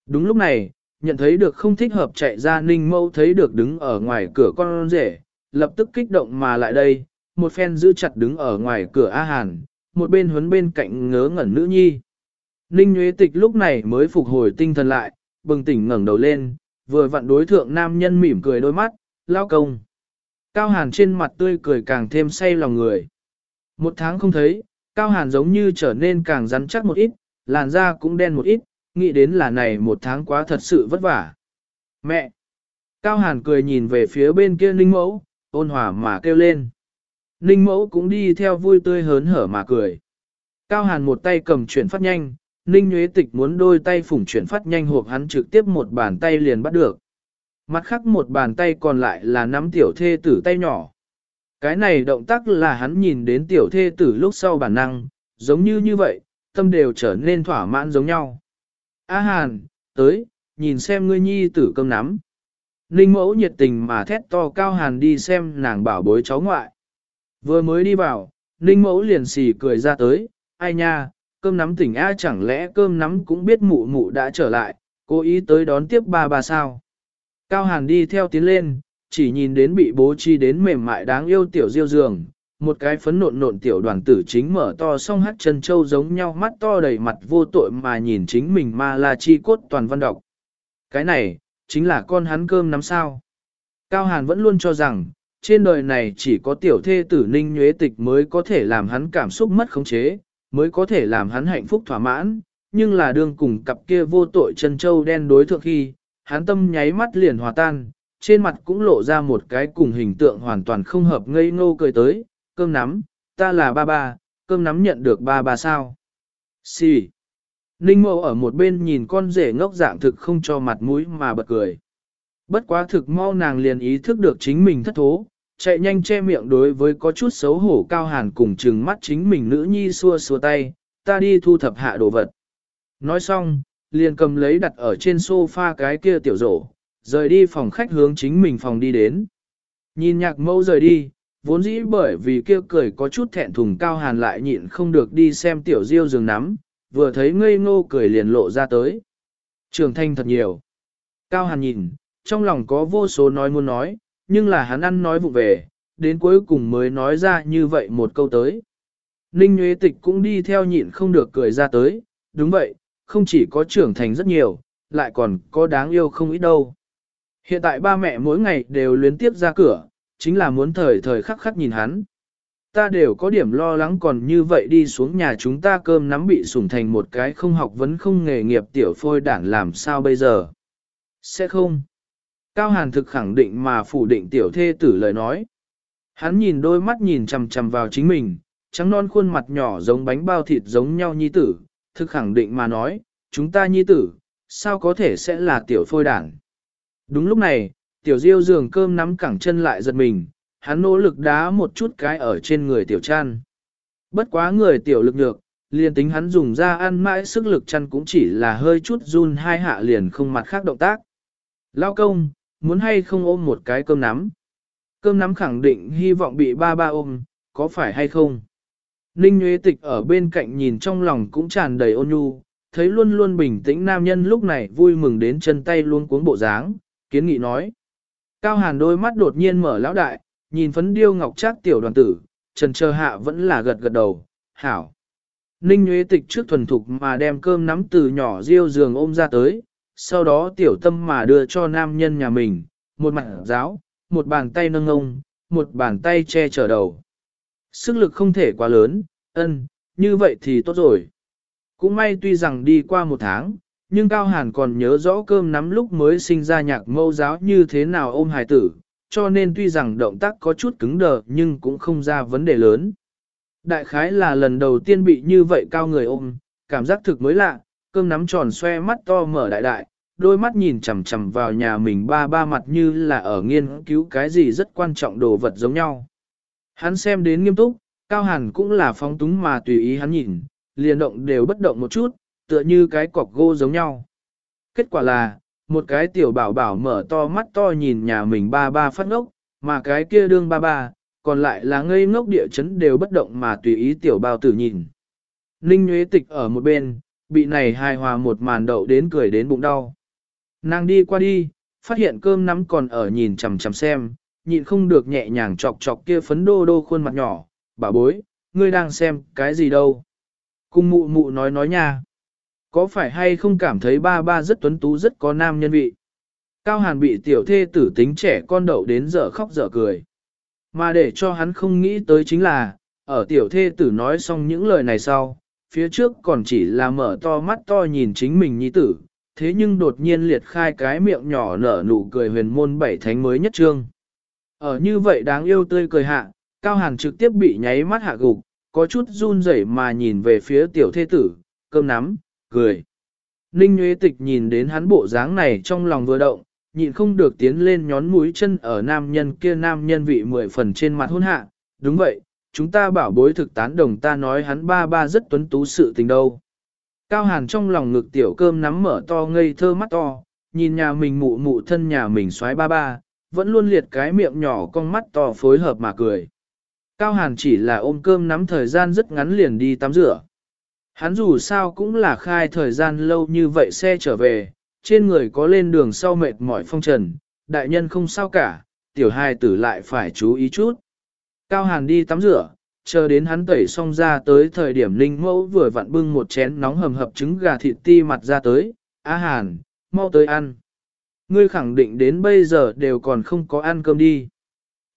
S1: Đúng lúc này, nhận thấy được không thích hợp chạy ra ninh mâu thấy được đứng ở ngoài cửa con rể, lập tức kích động mà lại đây, một phen giữ chặt đứng ở ngoài cửa A Hàn, một bên huấn bên cạnh ngớ ngẩn nữ nhi. Ninh Nguyễn Tịch lúc này mới phục hồi tinh thần lại, bừng tỉnh ngẩng đầu lên, vừa vặn đối thượng nam nhân mỉm cười đôi mắt, lao công. Cao Hàn trên mặt tươi cười càng thêm say lòng người. Một tháng không thấy, Cao Hàn giống như trở nên càng rắn chắc một ít, làn da cũng đen một ít, nghĩ đến là này một tháng quá thật sự vất vả. Mẹ! Cao Hàn cười nhìn về phía bên kia Ninh Mẫu, ôn hòa mà kêu lên. Ninh Mẫu cũng đi theo vui tươi hớn hở mà cười. Cao Hàn một tay cầm chuyển phát nhanh, Ninh nhuế Tịch muốn đôi tay phủng chuyển phát nhanh hộp hắn trực tiếp một bàn tay liền bắt được. Mặt khác một bàn tay còn lại là nắm tiểu thê tử tay nhỏ. Cái này động tác là hắn nhìn đến tiểu thê tử lúc sau bản năng, giống như như vậy, tâm đều trở nên thỏa mãn giống nhau. A Hàn, tới, nhìn xem ngươi nhi tử cơm nắm. Ninh mẫu nhiệt tình mà thét to cao Hàn đi xem nàng bảo bối cháu ngoại. Vừa mới đi vào, Ninh mẫu liền xì cười ra tới, ai nha, cơm nắm tỉnh A chẳng lẽ cơm nắm cũng biết mụ mụ đã trở lại, cố ý tới đón tiếp ba bà sao. Cao Hàn đi theo tiến lên, chỉ nhìn đến bị bố chi đến mềm mại đáng yêu tiểu diêu giường, một cái phấn nộn nộn tiểu đoàn tử chính mở to song hát chân châu giống nhau mắt to đầy mặt vô tội mà nhìn chính mình ma la chi cốt toàn văn đọc. Cái này, chính là con hắn cơm nắm sao. Cao Hàn vẫn luôn cho rằng, trên đời này chỉ có tiểu thê tử ninh nhuế tịch mới có thể làm hắn cảm xúc mất khống chế, mới có thể làm hắn hạnh phúc thỏa mãn, nhưng là đương cùng cặp kia vô tội chân châu đen đối thượng khi, hắn tâm nháy mắt liền hòa tan, trên mặt cũng lộ ra một cái cùng hình tượng hoàn toàn không hợp ngây ngô cười tới, cơm nắm, ta là ba ba, cơm nắm nhận được ba ba sao. Xì. Si. Ninh mộ ở một bên nhìn con rể ngốc dạng thực không cho mặt mũi mà bật cười. Bất quá thực mau nàng liền ý thức được chính mình thất thố, chạy nhanh che miệng đối với có chút xấu hổ cao hàn cùng chừng mắt chính mình nữ nhi xua xua tay, ta đi thu thập hạ đồ vật. Nói xong, liền cầm lấy đặt ở trên sofa cái kia tiểu rổ, rời đi phòng khách hướng chính mình phòng đi đến. Nhìn nhạc mẫu rời đi, vốn dĩ bởi vì kia cười có chút thẹn thùng cao hàn lại nhịn không được đi xem tiểu diêu giường nắm, vừa thấy ngây ngô cười liền lộ ra tới. Trường thanh thật nhiều. Cao hàn nhìn, trong lòng có vô số nói muốn nói, nhưng là hắn ăn nói vụ về, đến cuối cùng mới nói ra như vậy một câu tới. Ninh Nguyễn Tịch cũng đi theo nhịn không được cười ra tới, đúng vậy, không chỉ có trưởng thành rất nhiều, lại còn có đáng yêu không ít đâu. Hiện tại ba mẹ mỗi ngày đều luyến tiếp ra cửa, chính là muốn thời thời khắc khắc nhìn hắn. Ta đều có điểm lo lắng còn như vậy đi xuống nhà chúng ta cơm nắm bị sủng thành một cái không học vấn không nghề nghiệp tiểu phôi đảng làm sao bây giờ. Sẽ không. Cao Hàn thực khẳng định mà phủ định tiểu thê tử lời nói. Hắn nhìn đôi mắt nhìn chằm chằm vào chính mình, trắng non khuôn mặt nhỏ giống bánh bao thịt giống nhau nhi tử, thực khẳng định mà nói, chúng ta nhi tử, sao có thể sẽ là tiểu phôi đảng Đúng lúc này, tiểu diêu giường cơm nắm cẳng chân lại giật mình, hắn nỗ lực đá một chút cái ở trên người tiểu chăn. Bất quá người tiểu lực nhược, liền tính hắn dùng ra ăn mãi sức lực chăn cũng chỉ là hơi chút run hai hạ liền không mặt khác động tác. Lao công, muốn hay không ôm một cái cơm nắm. Cơm nắm khẳng định hy vọng bị ba ba ôm, có phải hay không? Ninh Nguyễn Tịch ở bên cạnh nhìn trong lòng cũng tràn đầy ôn nhu, thấy luôn luôn bình tĩnh nam nhân lúc này vui mừng đến chân tay luôn cuống bộ dáng, kiến nghị nói. Cao hàn đôi mắt đột nhiên mở lão đại, nhìn phấn điêu ngọc trác tiểu đoàn tử, trần chờ hạ vẫn là gật gật đầu, hảo. Ninh Nguyễn Tịch trước thuần thục mà đem cơm nắm từ nhỏ riêu giường ôm ra tới, sau đó tiểu tâm mà đưa cho nam nhân nhà mình, một mặt giáo, một bàn tay nâng ông, một bàn tay che chở đầu. Sức lực không thể quá lớn, ân, như vậy thì tốt rồi. Cũng may tuy rằng đi qua một tháng, nhưng Cao Hàn còn nhớ rõ cơm nắm lúc mới sinh ra nhạc mâu giáo như thế nào ôm hài tử, cho nên tuy rằng động tác có chút cứng đờ nhưng cũng không ra vấn đề lớn. Đại khái là lần đầu tiên bị như vậy cao người ôm, cảm giác thực mới lạ, cơm nắm tròn xoe mắt to mở đại đại, đôi mắt nhìn chằm chằm vào nhà mình ba ba mặt như là ở nghiên cứu cái gì rất quan trọng đồ vật giống nhau. Hắn xem đến nghiêm túc, Cao Hàn cũng là phóng túng mà tùy ý hắn nhìn, liền động đều bất động một chút, tựa như cái cọc gỗ giống nhau. Kết quả là, một cái tiểu bảo bảo mở to mắt to nhìn nhà mình ba ba phát ngốc, mà cái kia đương ba ba, còn lại là ngây ngốc địa chấn đều bất động mà tùy ý tiểu bao tử nhìn. Ninh Nguyễn Tịch ở một bên, bị này hài hòa một màn đậu đến cười đến bụng đau. Nàng đi qua đi, phát hiện cơm nắm còn ở nhìn chằm chằm xem, nhịn không được nhẹ nhàng chọc chọc kia phấn đô đô khuôn mặt nhỏ, bà bối, ngươi đang xem cái gì đâu. Cùng mụ mụ nói nói nha. Có phải hay không cảm thấy ba ba rất tuấn tú rất có nam nhân vị. Cao Hàn bị tiểu thê tử tính trẻ con đậu đến giờ khóc giờ cười. Mà để cho hắn không nghĩ tới chính là, ở tiểu thê tử nói xong những lời này sau, phía trước còn chỉ là mở to mắt to nhìn chính mình nhi tử, thế nhưng đột nhiên liệt khai cái miệng nhỏ nở nụ cười huyền môn bảy thánh mới nhất trương. Ở như vậy đáng yêu tươi cười hạ, Cao Hàn trực tiếp bị nháy mắt hạ gục, có chút run rẩy mà nhìn về phía tiểu thê tử, cơm nắm, cười. Ninh Nguyễn Tịch nhìn đến hắn bộ dáng này trong lòng vừa động, nhịn không được tiến lên nhón mũi chân ở nam nhân kia nam nhân vị mười phần trên mặt hôn hạ. Đúng vậy, chúng ta bảo bối thực tán đồng ta nói hắn ba ba rất tuấn tú sự tình đâu. Cao hàn trong lòng ngực tiểu cơm nắm mở to ngây thơ mắt to, nhìn nhà mình mụ mụ thân nhà mình xoái ba ba, vẫn luôn liệt cái miệng nhỏ con mắt to phối hợp mà cười. Cao hàn chỉ là ôm cơm nắm thời gian rất ngắn liền đi tắm rửa. Hắn dù sao cũng là khai thời gian lâu như vậy xe trở về, trên người có lên đường sau mệt mỏi phong trần, đại nhân không sao cả, tiểu hai tử lại phải chú ý chút. Cao Hàn đi tắm rửa, chờ đến hắn tẩy xong ra tới thời điểm linh mẫu vừa vặn bưng một chén nóng hầm hập trứng gà thịt ti mặt ra tới, Á Hàn, mau tới ăn. Ngươi khẳng định đến bây giờ đều còn không có ăn cơm đi.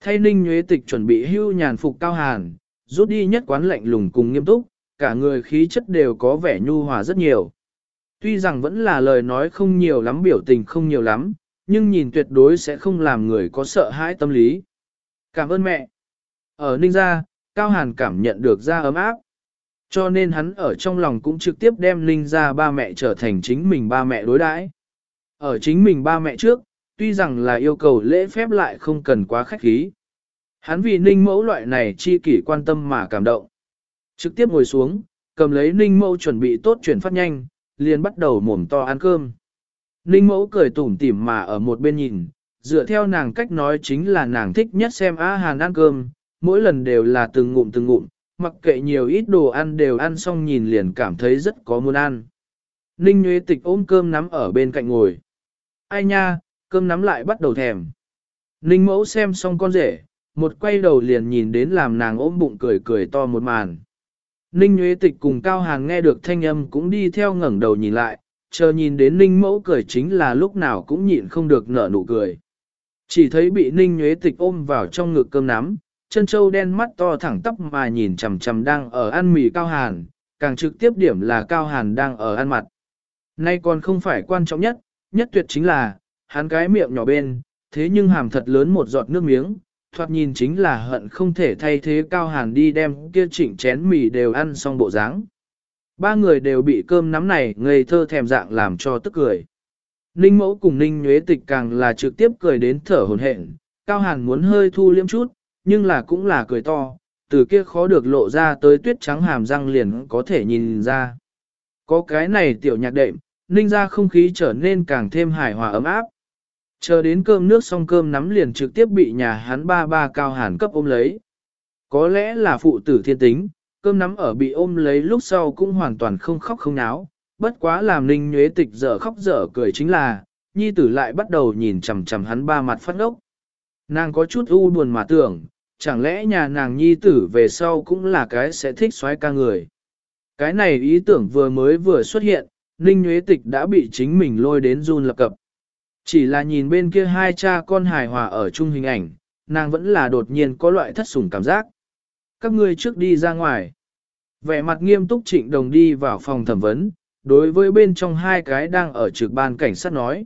S1: Thay ninh nhuế tịch chuẩn bị hưu nhàn phục Cao Hàn, rút đi nhất quán lạnh lùng cùng nghiêm túc, cả người khí chất đều có vẻ nhu hòa rất nhiều. Tuy rằng vẫn là lời nói không nhiều lắm biểu tình không nhiều lắm, nhưng nhìn tuyệt đối sẽ không làm người có sợ hãi tâm lý. Cảm ơn mẹ. Ở Ninh Gia, Cao Hàn cảm nhận được ra ấm áp. Cho nên hắn ở trong lòng cũng trực tiếp đem Ninh Gia ba mẹ trở thành chính mình ba mẹ đối đãi. Ở chính mình ba mẹ trước, tuy rằng là yêu cầu lễ phép lại không cần quá khách khí. Hắn vì Ninh mẫu loại này chi kỷ quan tâm mà cảm động. Trực tiếp ngồi xuống, cầm lấy Ninh mẫu chuẩn bị tốt chuyển phát nhanh, liền bắt đầu mồm to ăn cơm. Ninh mẫu cười tủm tỉm mà ở một bên nhìn, dựa theo nàng cách nói chính là nàng thích nhất xem Á Hàn ăn cơm, mỗi lần đều là từng ngụm từng ngụm, mặc kệ nhiều ít đồ ăn đều ăn xong nhìn liền cảm thấy rất có muốn ăn. Ninh Nguyễn Tịch ôm cơm nắm ở bên cạnh ngồi. Ai nha, cơm nắm lại bắt đầu thèm. Ninh mẫu xem xong con rể, một quay đầu liền nhìn đến làm nàng ôm bụng cười cười to một màn. Ninh Nguyễn Tịch cùng Cao Hàn nghe được thanh âm cũng đi theo ngẩng đầu nhìn lại, chờ nhìn đến Ninh mẫu cười chính là lúc nào cũng nhịn không được nở nụ cười. Chỉ thấy bị Ninh Nguyễn Tịch ôm vào trong ngực cơm nắm, chân châu đen mắt to thẳng tóc mà nhìn chằm chằm đang ở ăn mì Cao Hàn, càng trực tiếp điểm là Cao Hàn đang ở ăn mặt. Nay còn không phải quan trọng nhất, nhất tuyệt chính là, hắn cái miệng nhỏ bên, thế nhưng hàm thật lớn một giọt nước miếng, thoạt nhìn chính là hận không thể thay thế cao hàn đi đem kia chỉnh chén mì đều ăn xong bộ dáng. Ba người đều bị cơm nắm này ngây thơ thèm dạng làm cho tức cười. Ninh mẫu cùng ninh nhuế tịch càng là trực tiếp cười đến thở hồn hển. Cao hàn muốn hơi thu liêm chút, nhưng là cũng là cười to, từ kia khó được lộ ra tới tuyết trắng hàm răng liền có thể nhìn ra. Có cái này tiểu nhạc đệm, ninh ra không khí trở nên càng thêm hài hòa ấm áp. Chờ đến cơm nước xong cơm nắm liền trực tiếp bị nhà hắn ba ba cao hàn cấp ôm lấy. Có lẽ là phụ tử thiên tính, cơm nắm ở bị ôm lấy lúc sau cũng hoàn toàn không khóc không náo, bất quá làm ninh nhuế tịch dở khóc dở cười chính là, nhi tử lại bắt đầu nhìn chằm chằm hắn ba mặt phát ốc. Nàng có chút u buồn mà tưởng, chẳng lẽ nhà nàng nhi tử về sau cũng là cái sẽ thích xoái ca người. Cái này ý tưởng vừa mới vừa xuất hiện, ninh nhuế tịch đã bị chính mình lôi đến run lập cập. Chỉ là nhìn bên kia hai cha con hài hòa ở chung hình ảnh, nàng vẫn là đột nhiên có loại thất sủng cảm giác. Các ngươi trước đi ra ngoài. Vẻ mặt nghiêm túc trịnh đồng đi vào phòng thẩm vấn, đối với bên trong hai cái đang ở trực ban cảnh sát nói.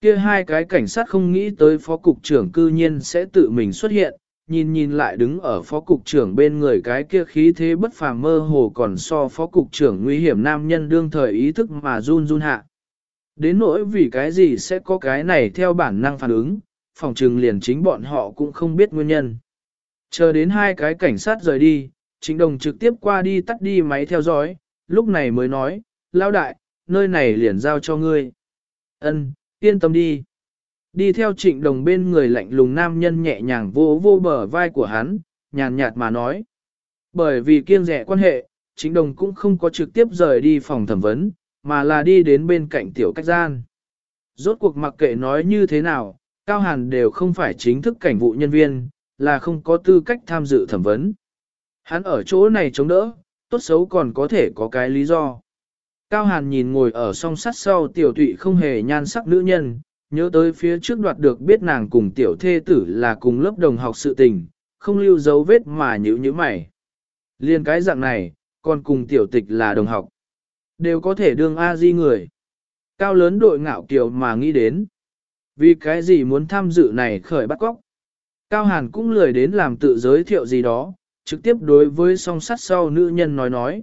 S1: Kia hai cái cảnh sát không nghĩ tới phó cục trưởng cư nhiên sẽ tự mình xuất hiện, nhìn nhìn lại đứng ở phó cục trưởng bên người cái kia khí thế bất phàm mơ hồ còn so phó cục trưởng nguy hiểm nam nhân đương thời ý thức mà run run hạ. Đến nỗi vì cái gì sẽ có cái này theo bản năng phản ứng, phòng trừng liền chính bọn họ cũng không biết nguyên nhân. Chờ đến hai cái cảnh sát rời đi, Trịnh Đồng trực tiếp qua đi tắt đi máy theo dõi, lúc này mới nói, lao đại, nơi này liền giao cho ngươi. Ân, yên tâm đi. Đi theo trịnh đồng bên người lạnh lùng nam nhân nhẹ nhàng vô vô bờ vai của hắn, nhàn nhạt mà nói. Bởi vì kiêng rẻ quan hệ, trịnh đồng cũng không có trực tiếp rời đi phòng thẩm vấn, mà là đi đến bên cạnh tiểu cách gian. Rốt cuộc mặc kệ nói như thế nào, Cao Hàn đều không phải chính thức cảnh vụ nhân viên, là không có tư cách tham dự thẩm vấn. Hắn ở chỗ này chống đỡ, tốt xấu còn có thể có cái lý do. Cao Hàn nhìn ngồi ở song sắt sau tiểu tụy không hề nhan sắc nữ nhân, nhớ tới phía trước đoạt được biết nàng cùng tiểu thê tử là cùng lớp đồng học sự tình, không lưu dấu vết mà nhữ như mày. Liên cái dạng này, còn cùng tiểu tịch là đồng học. Đều có thể đương A-di người. Cao lớn đội ngạo kiều mà nghĩ đến. Vì cái gì muốn tham dự này khởi bắt góc. Cao Hàn cũng lười đến làm tự giới thiệu gì đó, trực tiếp đối với song sắt sau nữ nhân nói nói.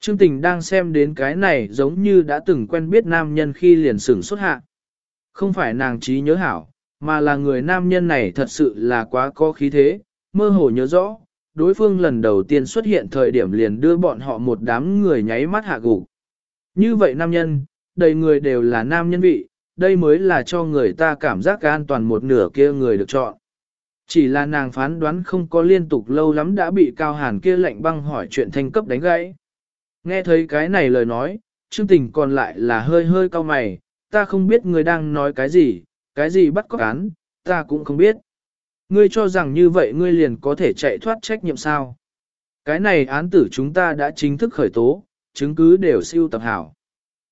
S1: Trương Tình đang xem đến cái này giống như đã từng quen biết nam nhân khi liền sửng xuất hạ. Không phải nàng trí nhớ hảo, mà là người nam nhân này thật sự là quá có khí thế, mơ hồ nhớ rõ, đối phương lần đầu tiên xuất hiện thời điểm liền đưa bọn họ một đám người nháy mắt hạ gục. Như vậy nam nhân, đầy người đều là nam nhân vị, đây mới là cho người ta cảm giác an toàn một nửa kia người được chọn. Chỉ là nàng phán đoán không có liên tục lâu lắm đã bị cao hàn kia lệnh băng hỏi chuyện thanh cấp đánh gãy. Nghe thấy cái này lời nói, Trương Tình còn lại là hơi hơi cao mày, ta không biết người đang nói cái gì, cái gì bắt cóc án, ta cũng không biết. Ngươi cho rằng như vậy ngươi liền có thể chạy thoát trách nhiệm sao? Cái này án tử chúng ta đã chính thức khởi tố, chứng cứ đều siêu tập hảo.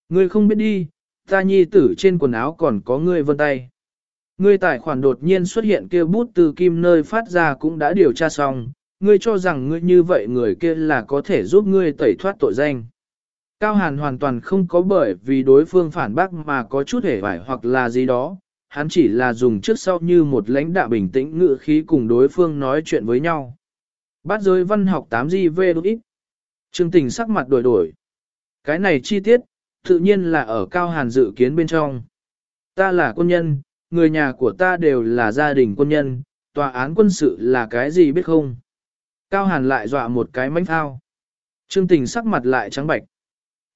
S1: Ngươi không biết đi, ta nhi tử trên quần áo còn có ngươi vân tay. Ngươi tài khoản đột nhiên xuất hiện kia bút từ kim nơi phát ra cũng đã điều tra xong, ngươi cho rằng ngươi như vậy người kia là có thể giúp ngươi tẩy thoát tội danh. Cao Hàn hoàn toàn không có bởi vì đối phương phản bác mà có chút hề vải hoặc là gì đó, hắn chỉ là dùng trước sau như một lãnh đạo bình tĩnh ngự khí cùng đối phương nói chuyện với nhau. Bát giới văn học 8GV đúng ít. Trương tình sắc mặt đổi đổi. Cái này chi tiết, tự nhiên là ở Cao Hàn dự kiến bên trong. Ta là quân nhân, người nhà của ta đều là gia đình quân nhân, tòa án quân sự là cái gì biết không? Cao Hàn lại dọa một cái mánh thao. Trương tình sắc mặt lại trắng bạch.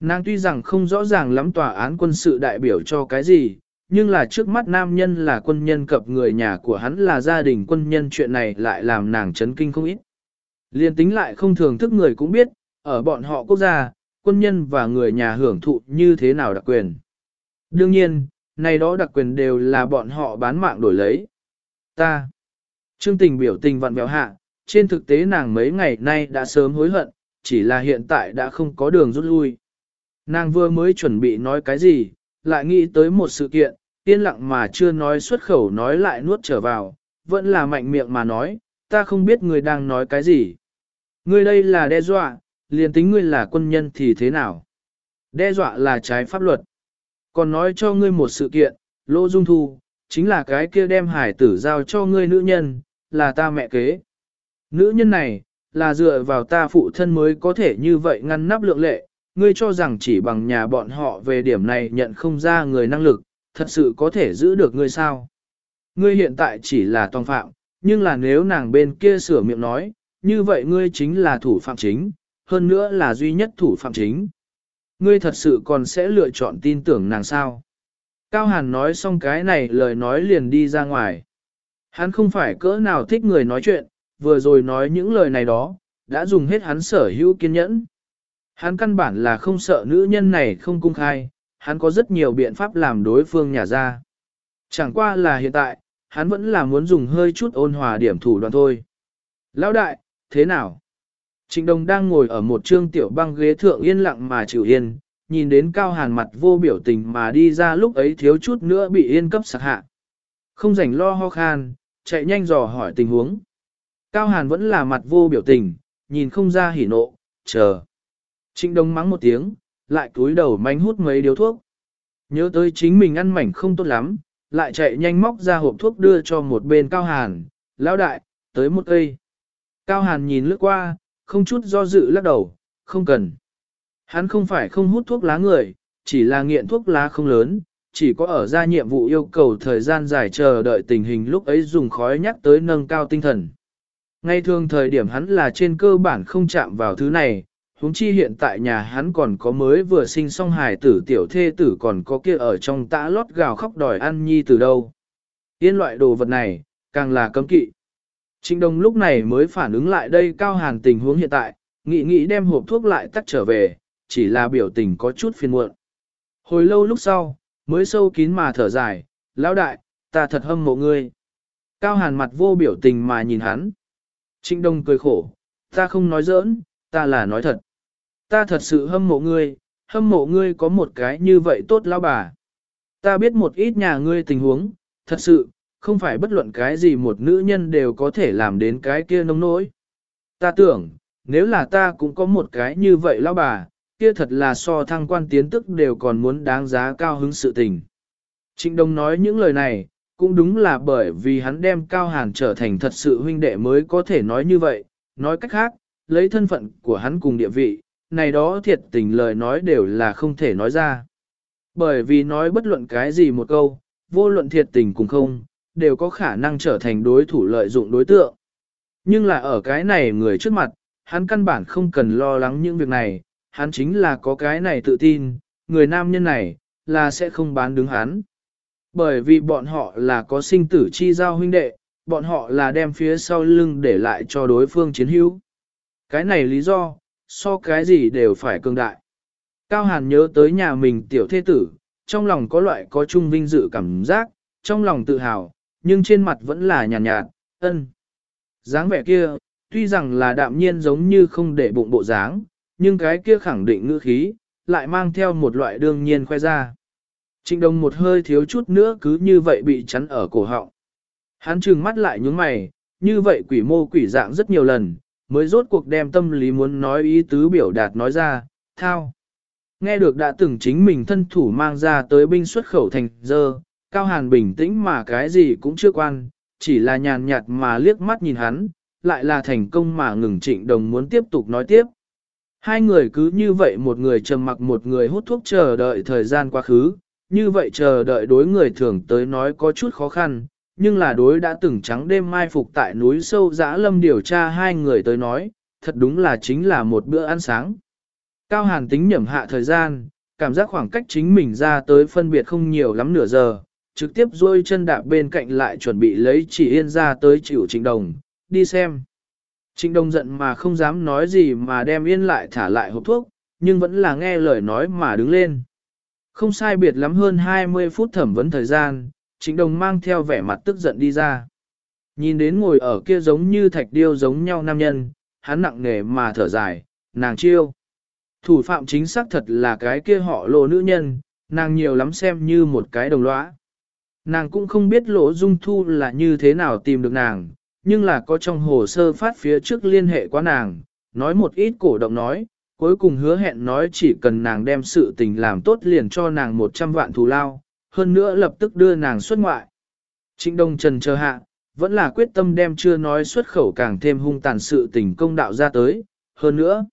S1: Nàng tuy rằng không rõ ràng lắm tòa án quân sự đại biểu cho cái gì, nhưng là trước mắt nam nhân là quân nhân cập người nhà của hắn là gia đình quân nhân chuyện này lại làm nàng chấn kinh không ít. Liên tính lại không thường thức người cũng biết, ở bọn họ quốc gia, quân nhân và người nhà hưởng thụ như thế nào đặc quyền. Đương nhiên, này đó đặc quyền đều là bọn họ bán mạng đổi lấy. Ta. Trương tình biểu tình vặn vẹo hạ, trên thực tế nàng mấy ngày nay đã sớm hối hận, chỉ là hiện tại đã không có đường rút lui. Nàng vừa mới chuẩn bị nói cái gì, lại nghĩ tới một sự kiện, yên lặng mà chưa nói xuất khẩu nói lại nuốt trở vào, vẫn là mạnh miệng mà nói, ta không biết người đang nói cái gì. người đây là đe dọa, liền tính ngươi là quân nhân thì thế nào? Đe dọa là trái pháp luật. Còn nói cho ngươi một sự kiện, Lô Dung Thu, chính là cái kia đem hải tử giao cho ngươi nữ nhân, là ta mẹ kế. Nữ nhân này, là dựa vào ta phụ thân mới có thể như vậy ngăn nắp lượng lệ, ngươi cho rằng chỉ bằng nhà bọn họ về điểm này nhận không ra người năng lực, thật sự có thể giữ được ngươi sao? Ngươi hiện tại chỉ là tòng phạm, nhưng là nếu nàng bên kia sửa miệng nói, như vậy ngươi chính là thủ phạm chính, hơn nữa là duy nhất thủ phạm chính. Ngươi thật sự còn sẽ lựa chọn tin tưởng nàng sao? Cao Hàn nói xong cái này lời nói liền đi ra ngoài. Hắn không phải cỡ nào thích người nói chuyện, vừa rồi nói những lời này đó, đã dùng hết hắn sở hữu kiên nhẫn. Hắn căn bản là không sợ nữ nhân này không cung khai, hắn có rất nhiều biện pháp làm đối phương nhả ra. Chẳng qua là hiện tại, hắn vẫn là muốn dùng hơi chút ôn hòa điểm thủ đoạn thôi. Lão đại, thế nào? Trịnh Đồng đang ngồi ở một trương tiểu băng ghế thượng yên lặng mà chịu yên, nhìn đến Cao Hàn mặt vô biểu tình mà đi ra lúc ấy thiếu chút nữa bị yên cấp sạc hạ. Không rảnh lo ho khan, chạy nhanh dò hỏi tình huống. Cao Hàn vẫn là mặt vô biểu tình, nhìn không ra hỉ nộ, chờ. Trịnh Đông mắng một tiếng, lại cúi đầu manh hút mấy điếu thuốc. Nhớ tới chính mình ăn mảnh không tốt lắm, lại chạy nhanh móc ra hộp thuốc đưa cho một bên Cao Hàn, lão đại, tới một cây. Cao Hàn nhìn lướt qua, không chút do dự lắc đầu, không cần. Hắn không phải không hút thuốc lá người, chỉ là nghiện thuốc lá không lớn, chỉ có ở ra nhiệm vụ yêu cầu thời gian dài chờ đợi tình hình lúc ấy dùng khói nhắc tới nâng cao tinh thần. Ngay thường thời điểm hắn là trên cơ bản không chạm vào thứ này, huống chi hiện tại nhà hắn còn có mới vừa sinh xong hài tử tiểu thê tử còn có kia ở trong tã lót gào khóc đòi ăn nhi từ đâu. Yên loại đồ vật này, càng là cấm kỵ. Trịnh Đông lúc này mới phản ứng lại đây cao hàn tình huống hiện tại, nghĩ nghĩ đem hộp thuốc lại tắt trở về, chỉ là biểu tình có chút phiền muộn. Hồi lâu lúc sau, mới sâu kín mà thở dài, lão đại, ta thật hâm mộ ngươi. Cao hàn mặt vô biểu tình mà nhìn hắn. Trịnh Đông cười khổ, ta không nói giỡn, ta là nói thật. Ta thật sự hâm mộ ngươi, hâm mộ ngươi có một cái như vậy tốt lão bà. Ta biết một ít nhà ngươi tình huống, thật sự, không phải bất luận cái gì một nữ nhân đều có thể làm đến cái kia nông nỗi. Ta tưởng, nếu là ta cũng có một cái như vậy lão bà, kia thật là so thăng quan tiến tức đều còn muốn đáng giá cao hứng sự tình. Trịnh Đông nói những lời này, cũng đúng là bởi vì hắn đem Cao Hàn trở thành thật sự huynh đệ mới có thể nói như vậy, nói cách khác, lấy thân phận của hắn cùng địa vị, này đó thiệt tình lời nói đều là không thể nói ra. Bởi vì nói bất luận cái gì một câu, vô luận thiệt tình cùng không, đều có khả năng trở thành đối thủ lợi dụng đối tượng. Nhưng là ở cái này người trước mặt, hắn căn bản không cần lo lắng những việc này, hắn chính là có cái này tự tin, người nam nhân này, là sẽ không bán đứng hắn. Bởi vì bọn họ là có sinh tử chi giao huynh đệ, bọn họ là đem phía sau lưng để lại cho đối phương chiến hữu. Cái này lý do, so cái gì đều phải cường đại. Cao Hàn nhớ tới nhà mình tiểu thế tử, trong lòng có loại có chung vinh dự cảm giác, trong lòng tự hào, nhưng trên mặt vẫn là nhàn nhạt, nhạt, ân. dáng vẻ kia, tuy rằng là đạm nhiên giống như không để bụng bộ dáng, nhưng cái kia khẳng định ngữ khí, lại mang theo một loại đương nhiên khoe ra. Trịnh đồng một hơi thiếu chút nữa cứ như vậy bị chắn ở cổ họng. Hắn trừng mắt lại nhướng mày, như vậy quỷ mô quỷ dạng rất nhiều lần, mới rốt cuộc đem tâm lý muốn nói ý tứ biểu đạt nói ra, thao. Nghe được đã từng chính mình thân thủ mang ra tới binh xuất khẩu thành dơ, Cao Hàn bình tĩnh mà cái gì cũng chưa quan, chỉ là nhàn nhạt mà liếc mắt nhìn hắn, lại là thành công mà ngừng trịnh đồng muốn tiếp tục nói tiếp. Hai người cứ như vậy một người trầm mặc một người hút thuốc chờ đợi thời gian quá khứ, như vậy chờ đợi đối người thường tới nói có chút khó khăn, nhưng là đối đã từng trắng đêm mai phục tại núi sâu dã lâm điều tra hai người tới nói, thật đúng là chính là một bữa ăn sáng. Cao Hàn tính nhẩm hạ thời gian, cảm giác khoảng cách chính mình ra tới phân biệt không nhiều lắm nửa giờ, trực tiếp duỗi chân đạp bên cạnh lại chuẩn bị lấy chỉ yên ra tới chịu trịnh đồng, đi xem. Trịnh đồng giận mà không dám nói gì mà đem yên lại thả lại hộp thuốc, nhưng vẫn là nghe lời nói mà đứng lên. Không sai biệt lắm hơn 20 phút thẩm vấn thời gian, trịnh đồng mang theo vẻ mặt tức giận đi ra. Nhìn đến ngồi ở kia giống như thạch điêu giống nhau nam nhân, hắn nặng nề mà thở dài, nàng chiêu. Thủ phạm chính xác thật là cái kia họ lộ nữ nhân, nàng nhiều lắm xem như một cái đồng lõa. Nàng cũng không biết lỗ dung thu là như thế nào tìm được nàng, nhưng là có trong hồ sơ phát phía trước liên hệ qua nàng, nói một ít cổ động nói, cuối cùng hứa hẹn nói chỉ cần nàng đem sự tình làm tốt liền cho nàng 100 vạn thù lao, hơn nữa lập tức đưa nàng xuất ngoại. Trịnh Đông Trần chờ hạ, vẫn là quyết tâm đem chưa nói xuất khẩu càng thêm hung tàn sự tình công đạo ra tới, hơn nữa.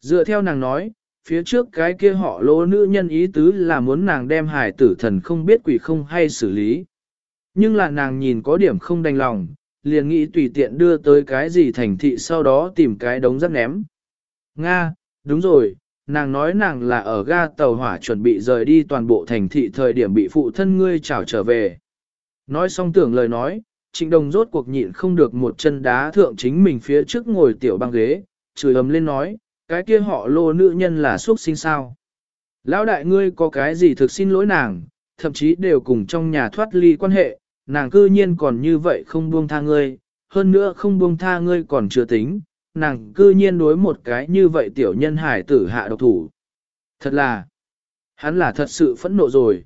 S1: Dựa theo nàng nói, phía trước cái kia họ lỗ nữ nhân ý tứ là muốn nàng đem hải tử thần không biết quỷ không hay xử lý. Nhưng là nàng nhìn có điểm không đành lòng, liền nghĩ tùy tiện đưa tới cái gì thành thị sau đó tìm cái đống rác ném. Nga, đúng rồi, nàng nói nàng là ở ga tàu hỏa chuẩn bị rời đi toàn bộ thành thị thời điểm bị phụ thân ngươi chào trở về. Nói xong tưởng lời nói, trịnh đồng rốt cuộc nhịn không được một chân đá thượng chính mình phía trước ngồi tiểu băng ghế, chửi ấm lên nói, cái kia họ lô nữ nhân là xuất sinh sao. Lão đại ngươi có cái gì thực xin lỗi nàng, thậm chí đều cùng trong nhà thoát ly quan hệ, nàng cư nhiên còn như vậy không buông tha ngươi, hơn nữa không buông tha ngươi còn chưa tính, nàng cư nhiên đối một cái như vậy tiểu nhân hải tử hạ độc thủ. Thật là, hắn là thật sự phẫn nộ rồi.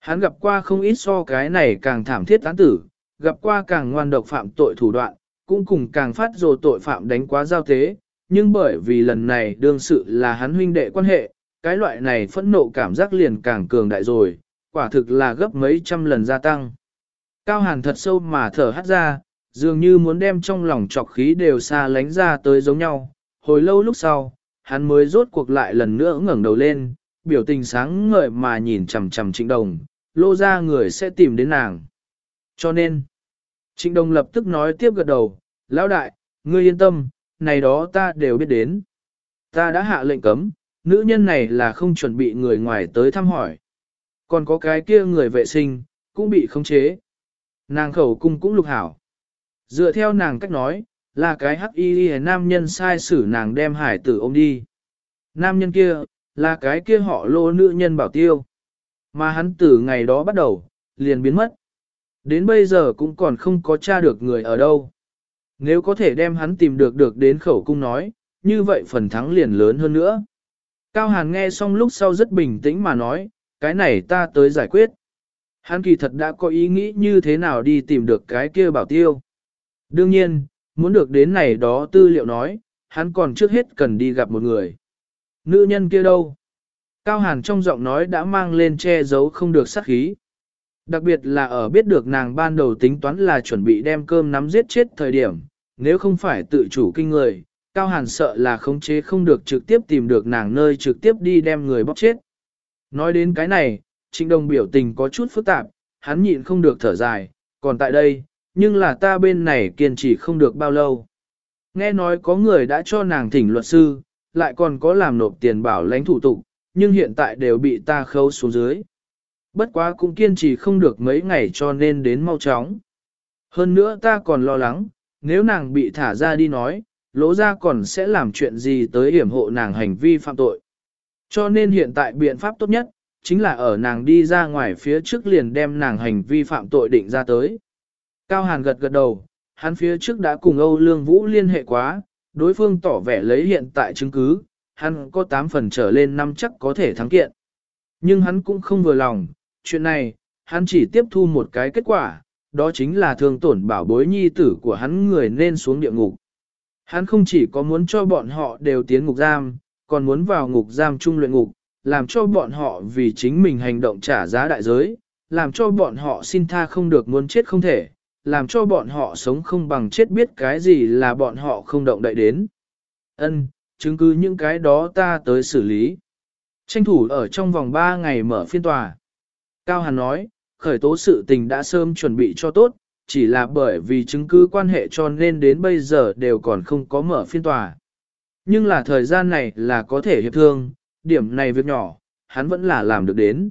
S1: Hắn gặp qua không ít so cái này càng thảm thiết tán tử, gặp qua càng ngoan độc phạm tội thủ đoạn, cũng cùng càng phát rồ tội phạm đánh quá giao tế, nhưng bởi vì lần này đương sự là hắn huynh đệ quan hệ, cái loại này phẫn nộ cảm giác liền càng cường đại rồi, quả thực là gấp mấy trăm lần gia tăng. Cao hàn thật sâu mà thở hắt ra, dường như muốn đem trong lòng trọc khí đều xa lánh ra tới giống nhau. Hồi lâu lúc sau, hắn mới rốt cuộc lại lần nữa ngẩng đầu lên, biểu tình sáng ngời mà nhìn chằm chằm trịnh đồng, lô ra người sẽ tìm đến nàng. Cho nên, trịnh đồng lập tức nói tiếp gật đầu, lão đại, ngươi yên tâm, này đó ta đều biết đến. Ta đã hạ lệnh cấm, nữ nhân này là không chuẩn bị người ngoài tới thăm hỏi. Còn có cái kia người vệ sinh, cũng bị khống chế. Nàng khẩu cung cũng lục hảo. Dựa theo nàng cách nói, là cái hắc y nam nhân sai xử nàng đem hải tử ôm đi. Nam nhân kia, là cái kia họ lô nữ nhân bảo tiêu. Mà hắn từ ngày đó bắt đầu, liền biến mất. Đến bây giờ cũng còn không có tra được người ở đâu. Nếu có thể đem hắn tìm được được đến khẩu cung nói, như vậy phần thắng liền lớn hơn nữa. Cao Hàn nghe xong lúc sau rất bình tĩnh mà nói, cái này ta tới giải quyết. Hắn kỳ thật đã có ý nghĩ như thế nào đi tìm được cái kia bảo tiêu. Đương nhiên, muốn được đến này đó tư liệu nói, hắn còn trước hết cần đi gặp một người. Nữ nhân kia đâu? Cao Hàn trong giọng nói đã mang lên che giấu không được sát khí. Đặc biệt là ở biết được nàng ban đầu tính toán là chuẩn bị đem cơm nắm giết chết thời điểm, nếu không phải tự chủ kinh người, Cao Hàn sợ là khống chế không được trực tiếp tìm được nàng nơi trực tiếp đi đem người bóc chết. Nói đến cái này, Trịnh Đồng biểu tình có chút phức tạp, hắn nhịn không được thở dài, còn tại đây, nhưng là ta bên này kiên trì không được bao lâu. Nghe nói có người đã cho nàng thỉnh luật sư, lại còn có làm nộp tiền bảo lãnh thủ tục, nhưng hiện tại đều bị ta khấu xuống dưới. Bất quá cũng kiên trì không được mấy ngày cho nên đến mau chóng. Hơn nữa ta còn lo lắng, nếu nàng bị thả ra đi nói, lỗ ra còn sẽ làm chuyện gì tới hiểm hộ nàng hành vi phạm tội. Cho nên hiện tại biện pháp tốt nhất, chính là ở nàng đi ra ngoài phía trước liền đem nàng hành vi phạm tội định ra tới. Cao Hàn gật gật đầu, hắn phía trước đã cùng Âu Lương Vũ liên hệ quá, đối phương tỏ vẻ lấy hiện tại chứng cứ, hắn có 8 phần trở lên năm chắc có thể thắng kiện. Nhưng hắn cũng không vừa lòng, chuyện này, hắn chỉ tiếp thu một cái kết quả, đó chính là thương tổn bảo bối nhi tử của hắn người nên xuống địa ngục. Hắn không chỉ có muốn cho bọn họ đều tiến ngục giam, còn muốn vào ngục giam trung luyện ngục, làm cho bọn họ vì chính mình hành động trả giá đại giới, làm cho bọn họ xin tha không được muốn chết không thể, làm cho bọn họ sống không bằng chết biết cái gì là bọn họ không động đậy đến. Ân, chứng cứ những cái đó ta tới xử lý. Tranh thủ ở trong vòng 3 ngày mở phiên tòa. Cao Hàn nói, khởi tố sự tình đã sớm chuẩn bị cho tốt, chỉ là bởi vì chứng cứ quan hệ cho nên đến bây giờ đều còn không có mở phiên tòa. Nhưng là thời gian này là có thể hiệp thương, điểm này việc nhỏ, hắn vẫn là làm được đến.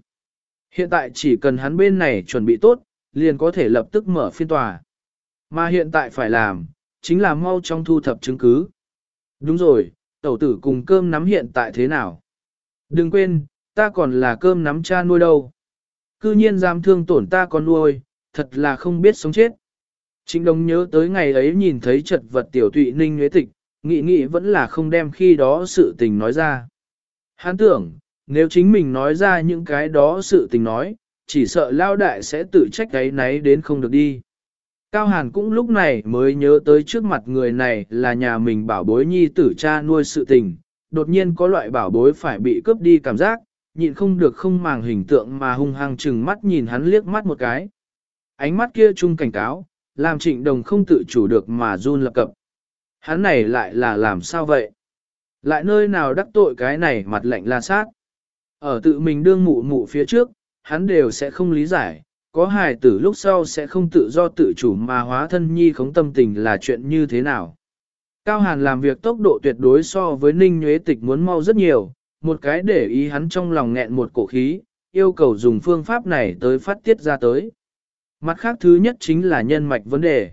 S1: Hiện tại chỉ cần hắn bên này chuẩn bị tốt, liền có thể lập tức mở phiên tòa. Mà hiện tại phải làm, chính là mau trong thu thập chứng cứ. Đúng rồi, tẩu tử cùng cơm nắm hiện tại thế nào? Đừng quên, ta còn là cơm nắm cha nuôi đâu. Cư nhiên dám thương tổn ta con nuôi, thật là không biết sống chết. Trịnh Đông nhớ tới ngày ấy nhìn thấy chật vật tiểu tụy ninh nhuế tịch, nghĩ nghĩ vẫn là không đem khi đó sự tình nói ra. Hắn tưởng, nếu chính mình nói ra những cái đó sự tình nói, chỉ sợ lao đại sẽ tự trách cái náy đến không được đi. Cao Hàn cũng lúc này mới nhớ tới trước mặt người này là nhà mình bảo bối nhi tử cha nuôi sự tình, đột nhiên có loại bảo bối phải bị cướp đi cảm giác, nhịn không được không màng hình tượng mà hung hăng chừng mắt nhìn hắn liếc mắt một cái. Ánh mắt kia chung cảnh cáo, làm trịnh đồng không tự chủ được mà run lập cập. Hắn này lại là làm sao vậy? Lại nơi nào đắc tội cái này mặt lạnh la sát. Ở tự mình đương mụ mụ phía trước, hắn đều sẽ không lý giải, có hài tử lúc sau sẽ không tự do tự chủ mà hóa thân nhi khống tâm tình là chuyện như thế nào. Cao Hàn làm việc tốc độ tuyệt đối so với Ninh Nhuế Tịch muốn mau rất nhiều, một cái để ý hắn trong lòng nghẹn một cổ khí, yêu cầu dùng phương pháp này tới phát tiết ra tới. Mặt khác thứ nhất chính là nhân mạch vấn đề.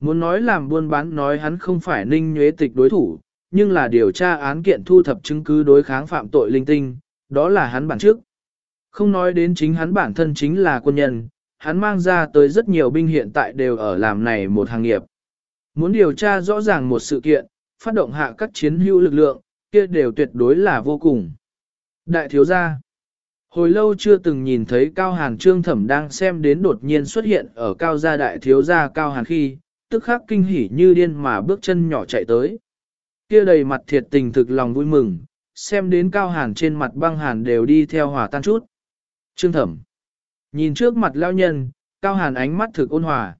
S1: Muốn nói làm buôn bán nói hắn không phải Ninh Nhuế Tịch đối thủ, nhưng là điều tra án kiện thu thập chứng cứ đối kháng phạm tội linh tinh, đó là hắn bản trước. Không nói đến chính hắn bản thân chính là quân nhân, hắn mang ra tới rất nhiều binh hiện tại đều ở làm này một hàng nghiệp. Muốn điều tra rõ ràng một sự kiện, phát động hạ các chiến hữu lực lượng, kia đều tuyệt đối là vô cùng. Đại thiếu gia Hồi lâu chưa từng nhìn thấy Cao Hàn Trương Thẩm đang xem đến đột nhiên xuất hiện ở Cao gia đại thiếu gia Cao Hàn khi, tức khắc kinh hỉ như điên mà bước chân nhỏ chạy tới. Kia đầy mặt thiệt tình thực lòng vui mừng, xem đến Cao Hàn trên mặt băng hàn đều đi theo hòa tan chút. Trương Thẩm Nhìn trước mặt lao nhân, Cao Hàn ánh mắt thực ôn hòa.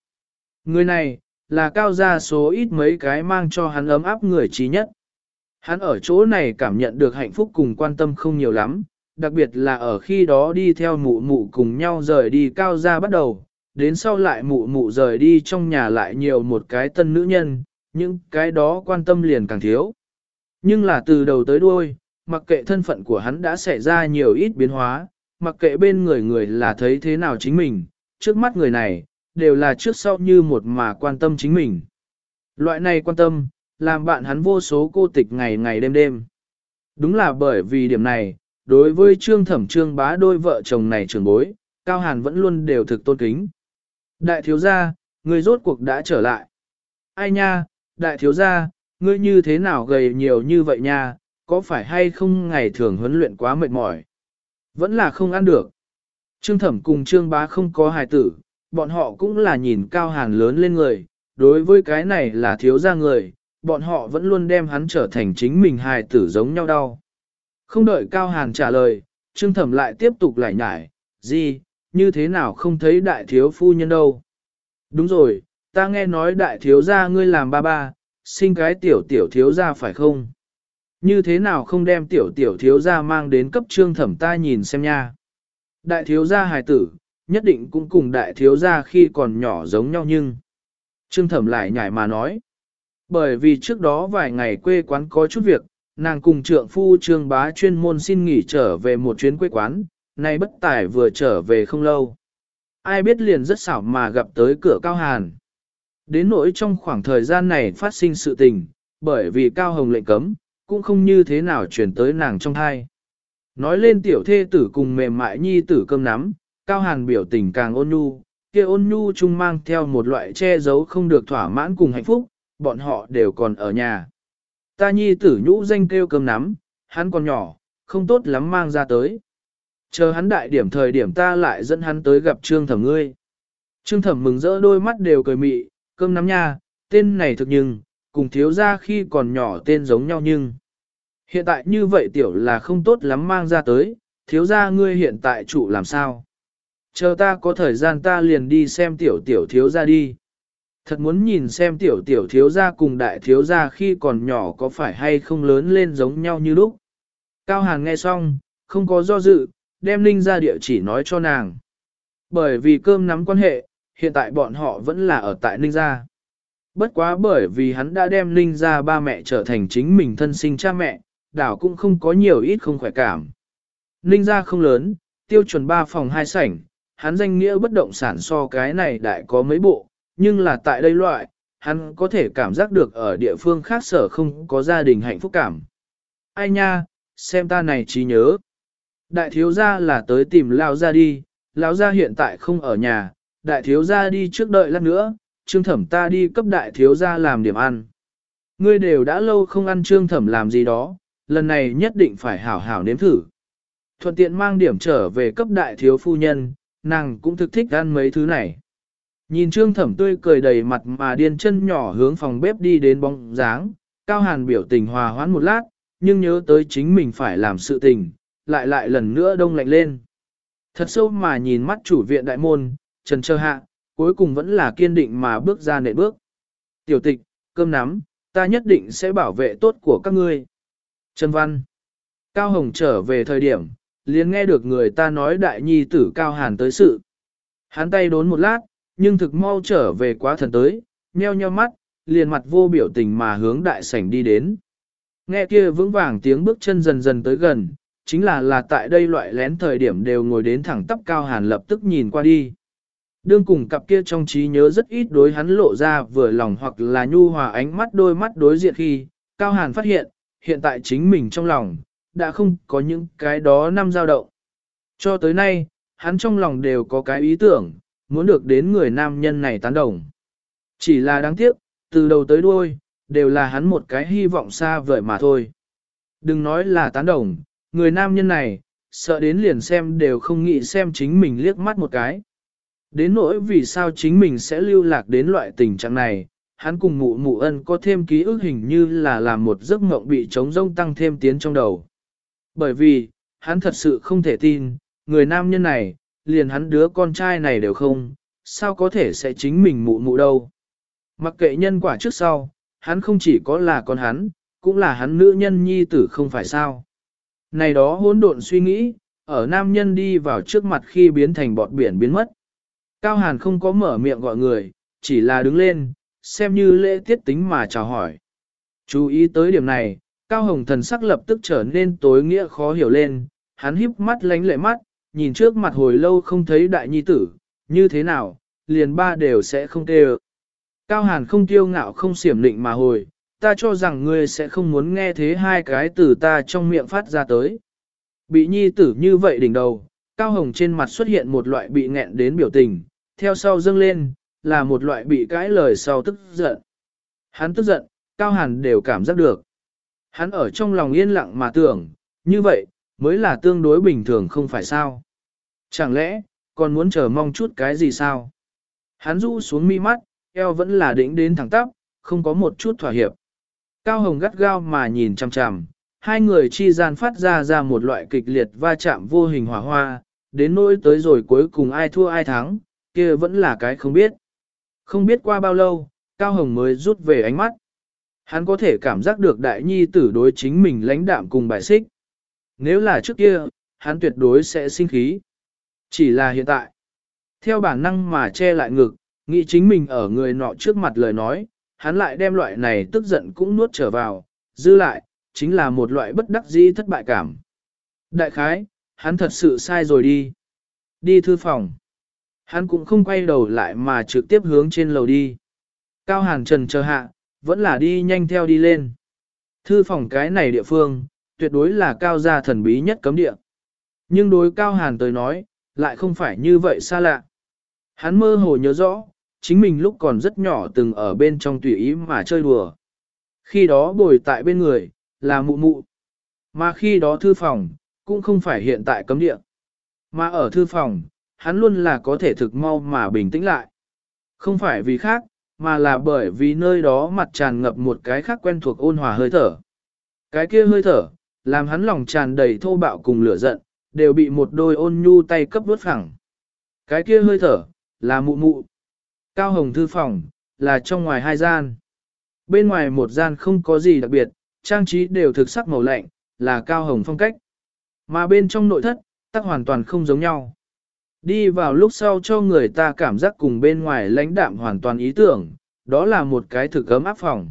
S1: Người này, là cao gia số ít mấy cái mang cho hắn ấm áp người trí nhất. Hắn ở chỗ này cảm nhận được hạnh phúc cùng quan tâm không nhiều lắm, đặc biệt là ở khi đó đi theo mụ mụ cùng nhau rời đi cao gia bắt đầu, đến sau lại mụ mụ rời đi trong nhà lại nhiều một cái tân nữ nhân, những cái đó quan tâm liền càng thiếu. Nhưng là từ đầu tới đuôi, mặc kệ thân phận của hắn đã xảy ra nhiều ít biến hóa, mặc kệ bên người người là thấy thế nào chính mình, trước mắt người này, đều là trước sau như một mà quan tâm chính mình. Loại này quan tâm, làm bạn hắn vô số cô tịch ngày ngày đêm đêm. Đúng là bởi vì điểm này, đối với trương thẩm trương bá đôi vợ chồng này trưởng bối, Cao Hàn vẫn luôn đều thực tôn kính. Đại thiếu gia, người rốt cuộc đã trở lại. Ai nha, đại thiếu gia, ngươi như thế nào gầy nhiều như vậy nha, có phải hay không ngày thường huấn luyện quá mệt mỏi? Vẫn là không ăn được. Trương thẩm cùng trương bá không có hài tử, bọn họ cũng là nhìn cao hàn lớn lên người, đối với cái này là thiếu gia người, bọn họ vẫn luôn đem hắn trở thành chính mình hài tử giống nhau đau. Không đợi cao hàn trả lời, trương thẩm lại tiếp tục lại nhải, gì, như thế nào không thấy đại thiếu phu nhân đâu. Đúng rồi, ta nghe nói đại thiếu gia ngươi làm ba ba, sinh cái tiểu tiểu thiếu gia phải không? Như thế nào không đem tiểu tiểu thiếu gia mang đến cấp trương thẩm ta nhìn xem nha. Đại thiếu gia hài tử, nhất định cũng cùng đại thiếu gia khi còn nhỏ giống nhau nhưng. Trương thẩm lại nhảy mà nói. Bởi vì trước đó vài ngày quê quán có chút việc, nàng cùng trượng phu trương bá chuyên môn xin nghỉ trở về một chuyến quê quán, nay bất tài vừa trở về không lâu. Ai biết liền rất xảo mà gặp tới cửa Cao Hàn. Đến nỗi trong khoảng thời gian này phát sinh sự tình, bởi vì Cao Hồng lệnh cấm, cũng không như thế nào chuyển tới nàng trong thai. Nói lên tiểu thê tử cùng mềm mại nhi tử cơm nắm, Cao Hàn biểu tình càng ôn nhu, kia ôn nhu chung mang theo một loại che giấu không được thỏa mãn cùng hạnh phúc, bọn họ đều còn ở nhà. Ta nhi tử nhũ danh kêu cơm nắm, hắn còn nhỏ, không tốt lắm mang ra tới. Chờ hắn đại điểm thời điểm ta lại dẫn hắn tới gặp trương thẩm ngươi. Trương thẩm mừng rỡ đôi mắt đều cười mị, cơm nắm nha, tên này thực nhưng, cùng thiếu ra khi còn nhỏ tên giống nhau nhưng. Hiện tại như vậy tiểu là không tốt lắm mang ra tới, thiếu ra ngươi hiện tại trụ làm sao. Chờ ta có thời gian ta liền đi xem tiểu tiểu thiếu ra đi. Thật muốn nhìn xem tiểu tiểu thiếu gia cùng đại thiếu gia khi còn nhỏ có phải hay không lớn lên giống nhau như lúc. Cao Hàn nghe xong, không có do dự, đem Ninh ra địa chỉ nói cho nàng. Bởi vì cơm nắm quan hệ, hiện tại bọn họ vẫn là ở tại Ninh gia. Bất quá bởi vì hắn đã đem Ninh ra ba mẹ trở thành chính mình thân sinh cha mẹ, đảo cũng không có nhiều ít không khỏe cảm. Ninh ra không lớn, tiêu chuẩn 3 phòng 2 sảnh, hắn danh nghĩa bất động sản so cái này đại có mấy bộ, nhưng là tại đây loại, hắn có thể cảm giác được ở địa phương khác sở không có gia đình hạnh phúc cảm. Ai nha, xem ta này trí nhớ. Đại thiếu gia là tới tìm Lão gia đi, Lão gia hiện tại không ở nhà, đại thiếu gia đi trước đợi lát nữa, trương thẩm ta đi cấp đại thiếu gia làm điểm ăn. Ngươi đều đã lâu không ăn trương thẩm làm gì đó, lần này nhất định phải hảo hảo nếm thử. Thuận tiện mang điểm trở về cấp đại thiếu phu nhân, nàng cũng thực thích ăn mấy thứ này. Nhìn trương thẩm tươi cười đầy mặt mà điên chân nhỏ hướng phòng bếp đi đến bóng dáng, cao hàn biểu tình hòa hoãn một lát, nhưng nhớ tới chính mình phải làm sự tình, lại lại lần nữa đông lạnh lên. Thật sâu mà nhìn mắt chủ viện đại môn, trần trơ hạ, cuối cùng vẫn là kiên định mà bước ra nệ bước. Tiểu tịch, cơm nắm, ta nhất định sẽ bảo vệ tốt của các ngươi. Trần Văn. Cao Hồng trở về thời điểm, liền nghe được người ta nói đại nhi tử Cao Hàn tới sự. Hắn tay đốn một lát, nhưng thực mau trở về quá thần tới, nheo nheo mắt, liền mặt vô biểu tình mà hướng đại sảnh đi đến. Nghe kia vững vàng tiếng bước chân dần dần tới gần, chính là là tại đây loại lén thời điểm đều ngồi đến thẳng tắp Cao Hàn lập tức nhìn qua đi. Đương cùng cặp kia trong trí nhớ rất ít đối hắn lộ ra vừa lòng hoặc là nhu hòa ánh mắt đôi mắt đối diện khi, Cao Hàn phát hiện, hiện tại chính mình trong lòng, đã không có những cái đó năm dao động. Cho tới nay, hắn trong lòng đều có cái ý tưởng, muốn được đến người nam nhân này tán đồng. Chỉ là đáng tiếc, từ đầu tới đuôi, đều là hắn một cái hy vọng xa vời mà thôi. Đừng nói là tán đồng, người nam nhân này, sợ đến liền xem đều không nghĩ xem chính mình liếc mắt một cái. Đến nỗi vì sao chính mình sẽ lưu lạc đến loại tình trạng này, hắn cùng mụ mụ ân có thêm ký ức hình như là làm một giấc mộng bị trống rông tăng thêm tiến trong đầu. Bởi vì, hắn thật sự không thể tin, người nam nhân này, liền hắn đứa con trai này đều không, sao có thể sẽ chính mình mụ mụ đâu. Mặc kệ nhân quả trước sau, hắn không chỉ có là con hắn, cũng là hắn nữ nhân nhi tử không phải sao. Này đó hỗn độn suy nghĩ, ở nam nhân đi vào trước mặt khi biến thành bọt biển biến mất. Cao Hàn không có mở miệng gọi người, chỉ là đứng lên, xem như lễ tiết tính mà chào hỏi. Chú ý tới điểm này, Cao Hồng thần sắc lập tức trở nên tối nghĩa khó hiểu lên, hắn híp mắt lánh lệ mắt, nhìn trước mặt hồi lâu không thấy đại nhi tử, như thế nào, liền ba đều sẽ không tê Cao Hàn không tiêu ngạo không xiểm định mà hồi, ta cho rằng ngươi sẽ không muốn nghe thế hai cái từ ta trong miệng phát ra tới. Bị nhi tử như vậy đỉnh đầu, Cao Hồng trên mặt xuất hiện một loại bị nghẹn đến biểu tình, theo sau dâng lên, là một loại bị cãi lời sau tức giận. Hắn tức giận, Cao Hàn đều cảm giác được. Hắn ở trong lòng yên lặng mà tưởng, như vậy, mới là tương đối bình thường không phải sao. Chẳng lẽ, còn muốn chờ mong chút cái gì sao? Hắn rũ xuống mi mắt, eo vẫn là đỉnh đến thẳng tắp, không có một chút thỏa hiệp. Cao Hồng gắt gao mà nhìn chằm chằm, hai người chi gian phát ra ra một loại kịch liệt va chạm vô hình hỏa hoa, đến nỗi tới rồi cuối cùng ai thua ai thắng, kia vẫn là cái không biết. Không biết qua bao lâu, Cao Hồng mới rút về ánh mắt. Hắn có thể cảm giác được đại nhi tử đối chính mình lãnh đạm cùng bài xích. Nếu là trước kia, hắn tuyệt đối sẽ sinh khí. Chỉ là hiện tại. Theo bản năng mà che lại ngực, nghĩ chính mình ở người nọ trước mặt lời nói, hắn lại đem loại này tức giận cũng nuốt trở vào, dư lại, chính là một loại bất đắc dĩ thất bại cảm. Đại khái, hắn thật sự sai rồi đi. Đi thư phòng. Hắn cũng không quay đầu lại mà trực tiếp hướng trên lầu đi. Cao Hàn Trần chờ hạ, vẫn là đi nhanh theo đi lên. Thư phòng cái này địa phương, tuyệt đối là cao gia thần bí nhất cấm địa. Nhưng đối Cao Hàn tới nói, lại không phải như vậy xa lạ. Hắn mơ hồ nhớ rõ, chính mình lúc còn rất nhỏ từng ở bên trong tùy ý mà chơi đùa. Khi đó bồi tại bên người, là mụ mụ. Mà khi đó thư phòng, cũng không phải hiện tại cấm địa. Mà ở thư phòng, hắn luôn là có thể thực mau mà bình tĩnh lại. Không phải vì khác, mà là bởi vì nơi đó mặt tràn ngập một cái khác quen thuộc ôn hòa hơi thở. Cái kia hơi thở, làm hắn lòng tràn đầy thô bạo cùng lửa giận, đều bị một đôi ôn nhu tay cấp vớt phẳng. Cái kia hơi thở, là mụ mụ. Cao hồng thư phòng, là trong ngoài hai gian. Bên ngoài một gian không có gì đặc biệt, trang trí đều thực sắc màu lạnh, là cao hồng phong cách. Mà bên trong nội thất, tắc hoàn toàn không giống nhau. Đi vào lúc sau cho người ta cảm giác cùng bên ngoài lãnh đạm hoàn toàn ý tưởng, đó là một cái thực ấm áp phòng.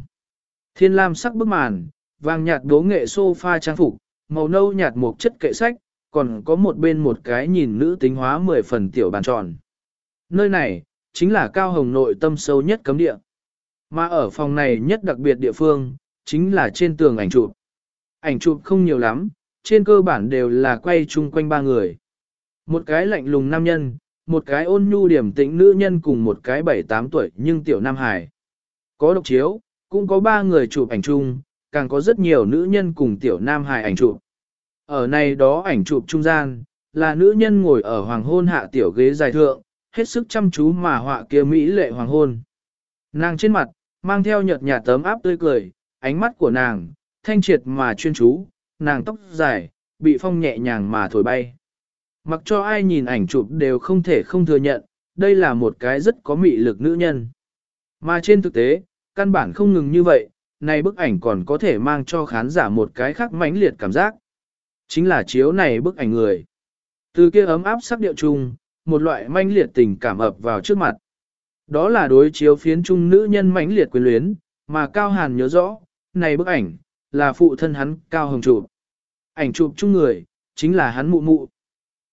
S1: Thiên lam sắc bức màn, vàng nhạt đố nghệ sofa trang phục, màu nâu nhạt một chất kệ sách, còn có một bên một cái nhìn nữ tính hóa mười phần tiểu bàn tròn. Nơi này, chính là cao hồng nội tâm sâu nhất cấm địa. Mà ở phòng này nhất đặc biệt địa phương, chính là trên tường ảnh chụp. Ảnh chụp không nhiều lắm, trên cơ bản đều là quay chung quanh ba người. Một cái lạnh lùng nam nhân, một cái ôn nhu điểm tĩnh nữ nhân cùng một cái bảy tám tuổi nhưng tiểu nam hải. Có độc chiếu, cũng có ba người chụp ảnh chung, càng có rất nhiều nữ nhân cùng tiểu nam hài ảnh chụp. Ở này đó ảnh chụp trung gian, là nữ nhân ngồi ở hoàng hôn hạ tiểu ghế dài thượng, hết sức chăm chú mà họa kia mỹ lệ hoàng hôn. Nàng trên mặt, mang theo nhợt nhạt tấm áp tươi cười, ánh mắt của nàng, thanh triệt mà chuyên chú, nàng tóc dài, bị phong nhẹ nhàng mà thổi bay. Mặc cho ai nhìn ảnh chụp đều không thể không thừa nhận, đây là một cái rất có mị lực nữ nhân. Mà trên thực tế, căn bản không ngừng như vậy, này bức ảnh còn có thể mang cho khán giả một cái khác mãnh liệt cảm giác. Chính là chiếu này bức ảnh người. Từ kia ấm áp sắc điệu chung, một loại mãnh liệt tình cảm ập vào trước mặt. Đó là đối chiếu phiến trung nữ nhân mãnh liệt quyền luyến, mà Cao Hàn nhớ rõ, này bức ảnh, là phụ thân hắn Cao Hồng chụp. Ảnh chụp chung người, chính là hắn mụ mụ.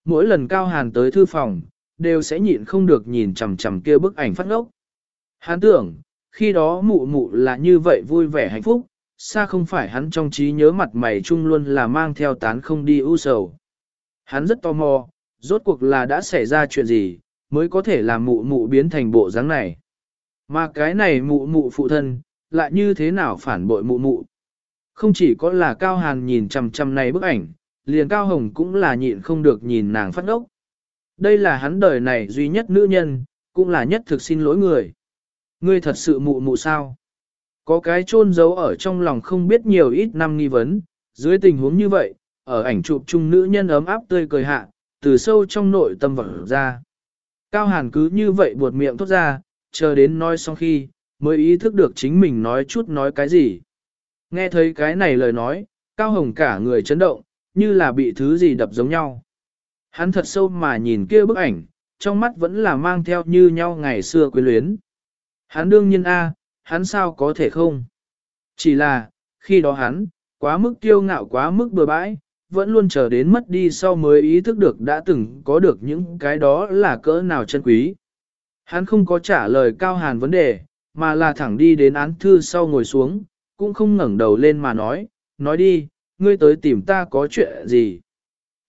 S1: Mỗi lần Cao Hàn tới thư phòng, đều sẽ nhịn không được nhìn chằm chằm kia bức ảnh phát ngốc. Hắn tưởng, khi đó mụ mụ là như vậy vui vẻ hạnh phúc, xa không phải hắn trong trí nhớ mặt mày chung luôn là mang theo tán không đi ưu sầu. Hắn rất tò mò, rốt cuộc là đã xảy ra chuyện gì, mới có thể làm mụ mụ biến thành bộ dáng này. Mà cái này mụ mụ phụ thân, lại như thế nào phản bội mụ mụ. Không chỉ có là Cao Hàn nhìn chằm chằm này bức ảnh, liền Cao Hồng cũng là nhịn không được nhìn nàng phát ốc. Đây là hắn đời này duy nhất nữ nhân, cũng là nhất thực xin lỗi người. Ngươi thật sự mụ mụ sao? Có cái chôn giấu ở trong lòng không biết nhiều ít năm nghi vấn, dưới tình huống như vậy, ở ảnh chụp chung nữ nhân ấm áp tươi cười hạ, từ sâu trong nội tâm vỡ ra. Cao Hàn cứ như vậy buột miệng thốt ra, chờ đến nói xong khi, mới ý thức được chính mình nói chút nói cái gì. Nghe thấy cái này lời nói, Cao Hồng cả người chấn động, như là bị thứ gì đập giống nhau. Hắn thật sâu mà nhìn kia bức ảnh, trong mắt vẫn là mang theo như nhau ngày xưa quyến luyến. Hắn đương nhiên A, hắn sao có thể không? Chỉ là, khi đó hắn, quá mức kiêu ngạo quá mức bừa bãi, vẫn luôn chờ đến mất đi sau mới ý thức được đã từng có được những cái đó là cỡ nào chân quý. Hắn không có trả lời Cao Hàn vấn đề, mà là thẳng đi đến án thư sau ngồi xuống, cũng không ngẩng đầu lên mà nói, nói đi, ngươi tới tìm ta có chuyện gì.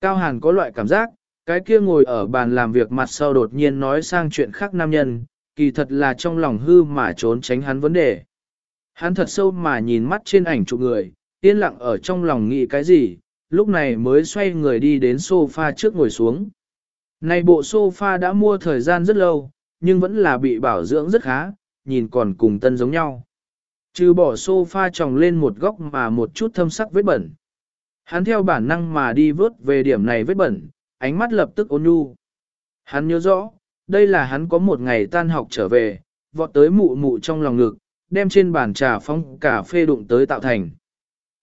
S1: Cao Hàn có loại cảm giác, cái kia ngồi ở bàn làm việc mặt sau đột nhiên nói sang chuyện khác nam nhân, kỳ thật là trong lòng hư mà trốn tránh hắn vấn đề. Hắn thật sâu mà nhìn mắt trên ảnh chụp người, yên lặng ở trong lòng nghĩ cái gì, lúc này mới xoay người đi đến sofa trước ngồi xuống. Này bộ sofa đã mua thời gian rất lâu, nhưng vẫn là bị bảo dưỡng rất khá, nhìn còn cùng tân giống nhau. Trừ bỏ sofa tròng lên một góc mà một chút thâm sắc vết bẩn. Hắn theo bản năng mà đi vớt về điểm này vết bẩn, ánh mắt lập tức ôn nhu. Hắn nhớ rõ, đây là hắn có một ngày tan học trở về, vọt tới mụ mụ trong lòng ngực, đem trên bàn trà phong cà phê đụng tới tạo thành.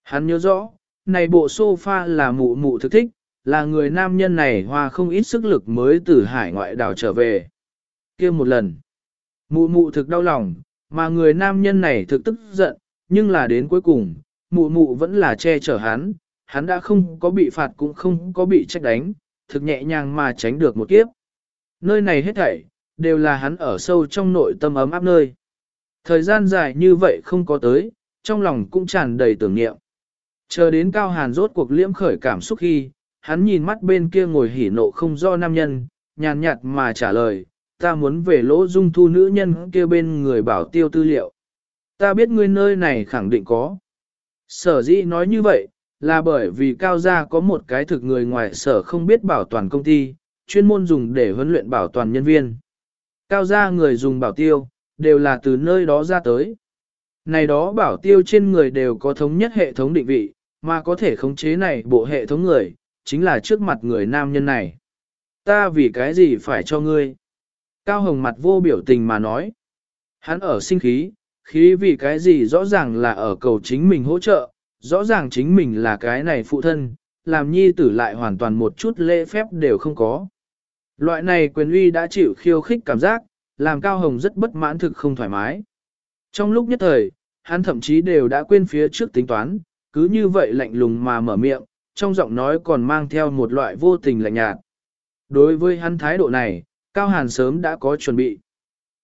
S1: Hắn nhớ rõ, này bộ sofa là mụ mụ thực thích, là người nam nhân này hoa không ít sức lực mới từ hải ngoại đảo trở về. kia một lần, mụ mụ thực đau lòng, mà người nam nhân này thực tức giận, nhưng là đến cuối cùng, mụ mụ vẫn là che chở hắn, hắn đã không có bị phạt cũng không có bị trách đánh, thực nhẹ nhàng mà tránh được một kiếp. Nơi này hết thảy, đều là hắn ở sâu trong nội tâm ấm áp nơi. Thời gian dài như vậy không có tới, trong lòng cũng tràn đầy tưởng niệm. Chờ đến Cao Hàn rốt cuộc liễm khởi cảm xúc khi, hắn nhìn mắt bên kia ngồi hỉ nộ không do nam nhân, nhàn nhạt mà trả lời, ta muốn về lỗ dung thu nữ nhân kia bên người bảo tiêu tư liệu. Ta biết ngươi nơi này khẳng định có. Sở dĩ nói như vậy, là bởi vì Cao Gia có một cái thực người ngoài sở không biết bảo toàn công ty, chuyên môn dùng để huấn luyện bảo toàn nhân viên. Cao Gia người dùng bảo tiêu, đều là từ nơi đó ra tới. Này đó bảo tiêu trên người đều có thống nhất hệ thống định vị, mà có thể khống chế này bộ hệ thống người, chính là trước mặt người nam nhân này. Ta vì cái gì phải cho ngươi? Cao Hồng mặt vô biểu tình mà nói. Hắn ở sinh khí, khí vì cái gì rõ ràng là ở cầu chính mình hỗ trợ, rõ ràng chính mình là cái này phụ thân, làm nhi tử lại hoàn toàn một chút lễ phép đều không có. Loại này quyền uy đã chịu khiêu khích cảm giác, làm Cao Hồng rất bất mãn thực không thoải mái. Trong lúc nhất thời, hắn thậm chí đều đã quên phía trước tính toán, cứ như vậy lạnh lùng mà mở miệng, trong giọng nói còn mang theo một loại vô tình lạnh nhạt. Đối với hắn thái độ này, Cao Hàn sớm đã có chuẩn bị.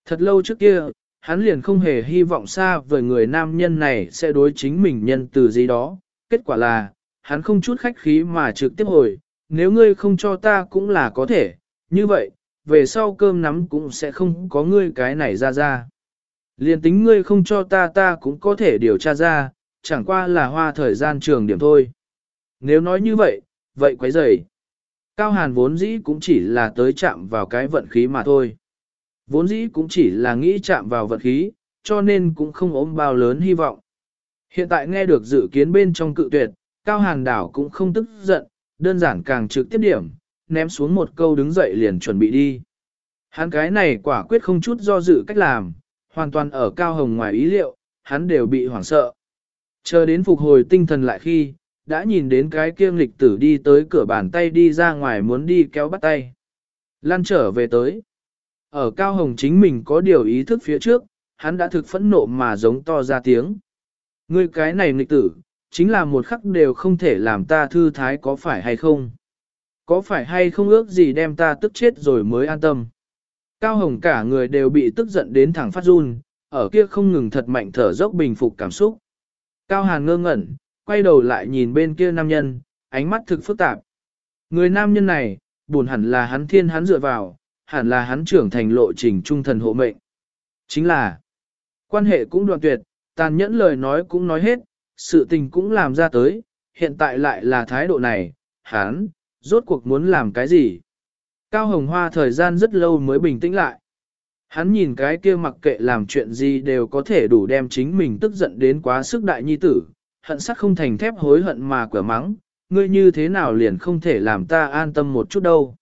S1: Thật lâu trước kia, hắn liền không hề hy vọng xa với người nam nhân này sẽ đối chính mình nhân từ gì đó. Kết quả là, hắn không chút khách khí mà trực tiếp hồi, nếu ngươi không cho ta cũng là có thể, như vậy, về sau cơm nắm cũng sẽ không có ngươi cái này ra ra. Liền tính ngươi không cho ta ta cũng có thể điều tra ra, chẳng qua là hoa thời gian trường điểm thôi. Nếu nói như vậy, vậy quấy rầy. Cao Hàn vốn dĩ cũng chỉ là tới chạm vào cái vận khí mà thôi. Vốn dĩ cũng chỉ là nghĩ chạm vào vận khí, cho nên cũng không ốm bao lớn hy vọng. Hiện tại nghe được dự kiến bên trong cự tuyệt, Cao Hàn đảo cũng không tức giận, đơn giản càng trực tiếp điểm, ném xuống một câu đứng dậy liền chuẩn bị đi. Hắn cái này quả quyết không chút do dự cách làm, hoàn toàn ở Cao Hồng ngoài ý liệu, hắn đều bị hoảng sợ. Chờ đến phục hồi tinh thần lại khi, đã nhìn đến cái kia lịch tử đi tới cửa bàn tay đi ra ngoài muốn đi kéo bắt tay. Lan trở về tới. Ở Cao Hồng chính mình có điều ý thức phía trước, hắn đã thực phẫn nộ mà giống to ra tiếng. Ngươi cái này nghịch tử, chính là một khắc đều không thể làm ta thư thái có phải hay không? Có phải hay không ước gì đem ta tức chết rồi mới an tâm? Cao Hồng cả người đều bị tức giận đến thẳng phát run, ở kia không ngừng thật mạnh thở dốc bình phục cảm xúc. Cao Hàn ngơ ngẩn, quay đầu lại nhìn bên kia nam nhân, ánh mắt thực phức tạp. Người nam nhân này, buồn hẳn là hắn thiên hắn dựa vào, hẳn là hắn trưởng thành lộ trình trung thần hộ mệnh. Chính là, quan hệ cũng đoạn tuyệt, tàn nhẫn lời nói cũng nói hết, sự tình cũng làm ra tới, hiện tại lại là thái độ này, hắn, rốt cuộc muốn làm cái gì? Cao Hồng Hoa thời gian rất lâu mới bình tĩnh lại. Hắn nhìn cái kia mặc kệ làm chuyện gì đều có thể đủ đem chính mình tức giận đến quá sức đại nhi tử, hận sắc không thành thép hối hận mà quả mắng, ngươi như thế nào liền không thể làm ta an tâm một chút đâu.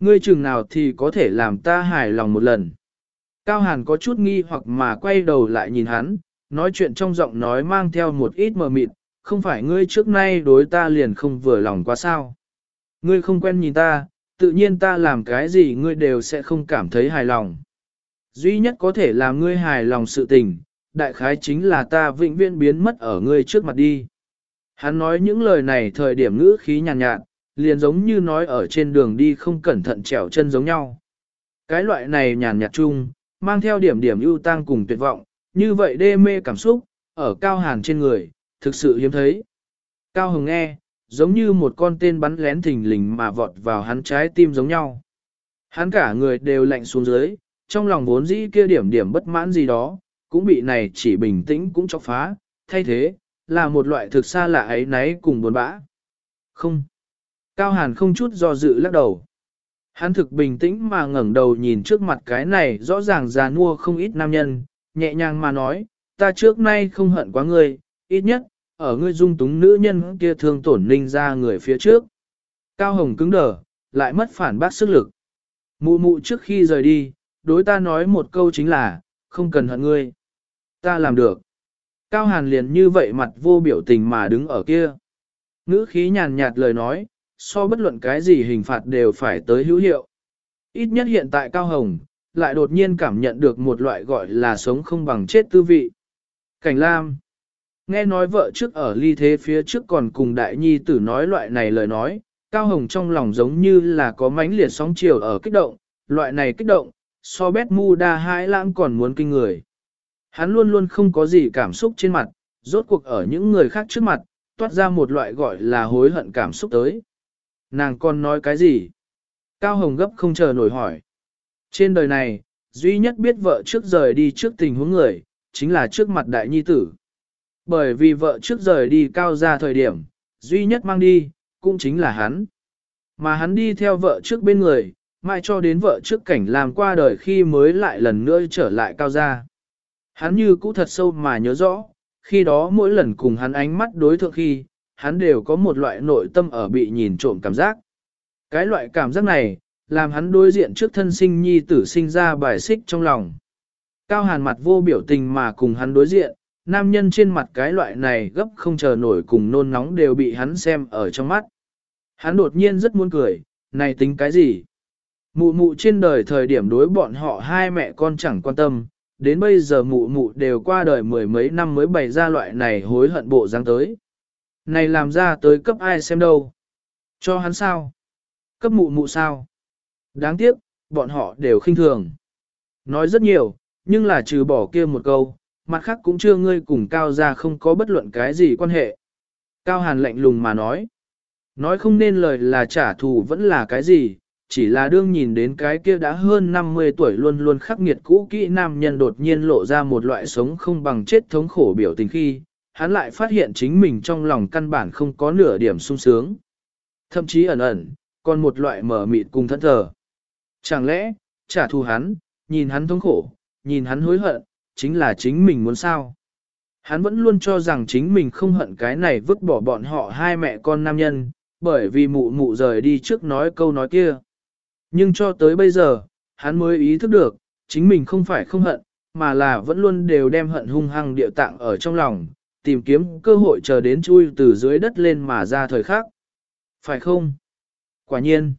S1: Ngươi chừng nào thì có thể làm ta hài lòng một lần. Cao Hàn có chút nghi hoặc mà quay đầu lại nhìn hắn, nói chuyện trong giọng nói mang theo một ít mờ mịt, không phải ngươi trước nay đối ta liền không vừa lòng quá sao. Ngươi không quen nhìn ta, tự nhiên ta làm cái gì ngươi đều sẽ không cảm thấy hài lòng. Duy nhất có thể làm ngươi hài lòng sự tình, đại khái chính là ta vĩnh viễn biến mất ở ngươi trước mặt đi. Hắn nói những lời này thời điểm ngữ khí nhàn nhạt, nhạt, liền giống như nói ở trên đường đi không cẩn thận trèo chân giống nhau. Cái loại này nhàn nhạt chung, mang theo điểm điểm ưu tang cùng tuyệt vọng, như vậy đê mê cảm xúc, ở cao hàn trên người, thực sự hiếm thấy. Cao Hồng nghe, giống như một con tên bắn lén thình lình mà vọt vào hắn trái tim giống nhau. Hắn cả người đều lạnh xuống dưới, trong lòng vốn dĩ kia điểm điểm bất mãn gì đó, cũng bị này chỉ bình tĩnh cũng chọc phá, thay thế, là một loại thực xa lạ ấy náy cùng buồn bã. Không. Cao Hàn không chút do dự lắc đầu. Hắn thực bình tĩnh mà ngẩng đầu nhìn trước mặt cái này rõ ràng già nua không ít nam nhân, nhẹ nhàng mà nói, ta trước nay không hận quá ngươi, ít nhất, ở ngươi dung túng nữ nhân kia thương tổn ninh ra người phía trước. Cao Hồng cứng đờ, lại mất phản bác sức lực. Mụ mụ trước khi rời đi, đối ta nói một câu chính là, không cần hận ngươi. Ta làm được. Cao Hàn liền như vậy mặt vô biểu tình mà đứng ở kia. Ngữ khí nhàn nhạt lời nói, so bất luận cái gì hình phạt đều phải tới hữu hiệu. Ít nhất hiện tại Cao Hồng, lại đột nhiên cảm nhận được một loại gọi là sống không bằng chết tư vị. Cảnh Lam Nghe nói vợ trước ở ly thế phía trước còn cùng đại nhi tử nói loại này lời nói, Cao Hồng trong lòng giống như là có mánh liệt sóng chiều ở kích động, loại này kích động, so bét mu đa hãi lãng còn muốn kinh người. Hắn luôn luôn không có gì cảm xúc trên mặt, rốt cuộc ở những người khác trước mặt, toát ra một loại gọi là hối hận cảm xúc tới. Nàng còn nói cái gì? Cao Hồng gấp không chờ nổi hỏi. Trên đời này, duy nhất biết vợ trước rời đi trước tình huống người, chính là trước mặt đại nhi tử. Bởi vì vợ trước rời đi cao ra thời điểm, duy nhất mang đi, cũng chính là hắn. Mà hắn đi theo vợ trước bên người, mai cho đến vợ trước cảnh làm qua đời khi mới lại lần nữa trở lại cao gia. Hắn như cũ thật sâu mà nhớ rõ, khi đó mỗi lần cùng hắn ánh mắt đối thượng khi, hắn đều có một loại nội tâm ở bị nhìn trộm cảm giác. Cái loại cảm giác này, làm hắn đối diện trước thân sinh nhi tử sinh ra bài xích trong lòng. Cao hàn mặt vô biểu tình mà cùng hắn đối diện, nam nhân trên mặt cái loại này gấp không chờ nổi cùng nôn nóng đều bị hắn xem ở trong mắt. Hắn đột nhiên rất muốn cười, này tính cái gì? Mụ mụ trên đời thời điểm đối bọn họ hai mẹ con chẳng quan tâm, đến bây giờ mụ mụ đều qua đời mười mấy năm mới bày ra loại này hối hận bộ dáng tới. Này làm ra tới cấp ai xem đâu? Cho hắn sao? Cấp mụ mụ sao? Đáng tiếc, bọn họ đều khinh thường. Nói rất nhiều, nhưng là trừ bỏ kia một câu, mặt khác cũng chưa ngươi cùng Cao ra không có bất luận cái gì quan hệ. Cao Hàn lạnh lùng mà nói. Nói không nên lời là trả thù vẫn là cái gì, chỉ là đương nhìn đến cái kia đã hơn 50 tuổi luôn luôn khắc nghiệt cũ kỹ nam nhân đột nhiên lộ ra một loại sống không bằng chết thống khổ biểu tình khi, hắn lại phát hiện chính mình trong lòng căn bản không có nửa điểm sung sướng. Thậm chí ẩn ẩn, còn một loại mở mịt cùng thân thờ. Chẳng lẽ, trả thù hắn, nhìn hắn thống khổ, nhìn hắn hối hận, chính là chính mình muốn sao? Hắn vẫn luôn cho rằng chính mình không hận cái này vứt bỏ bọn họ hai mẹ con nam nhân, bởi vì mụ mụ rời đi trước nói câu nói kia. Nhưng cho tới bây giờ, hắn mới ý thức được, chính mình không phải không hận, mà là vẫn luôn đều đem hận hung hăng địa tạng ở trong lòng, tìm kiếm cơ hội chờ đến chui từ dưới đất lên mà ra thời khắc. Phải không? Quả nhiên.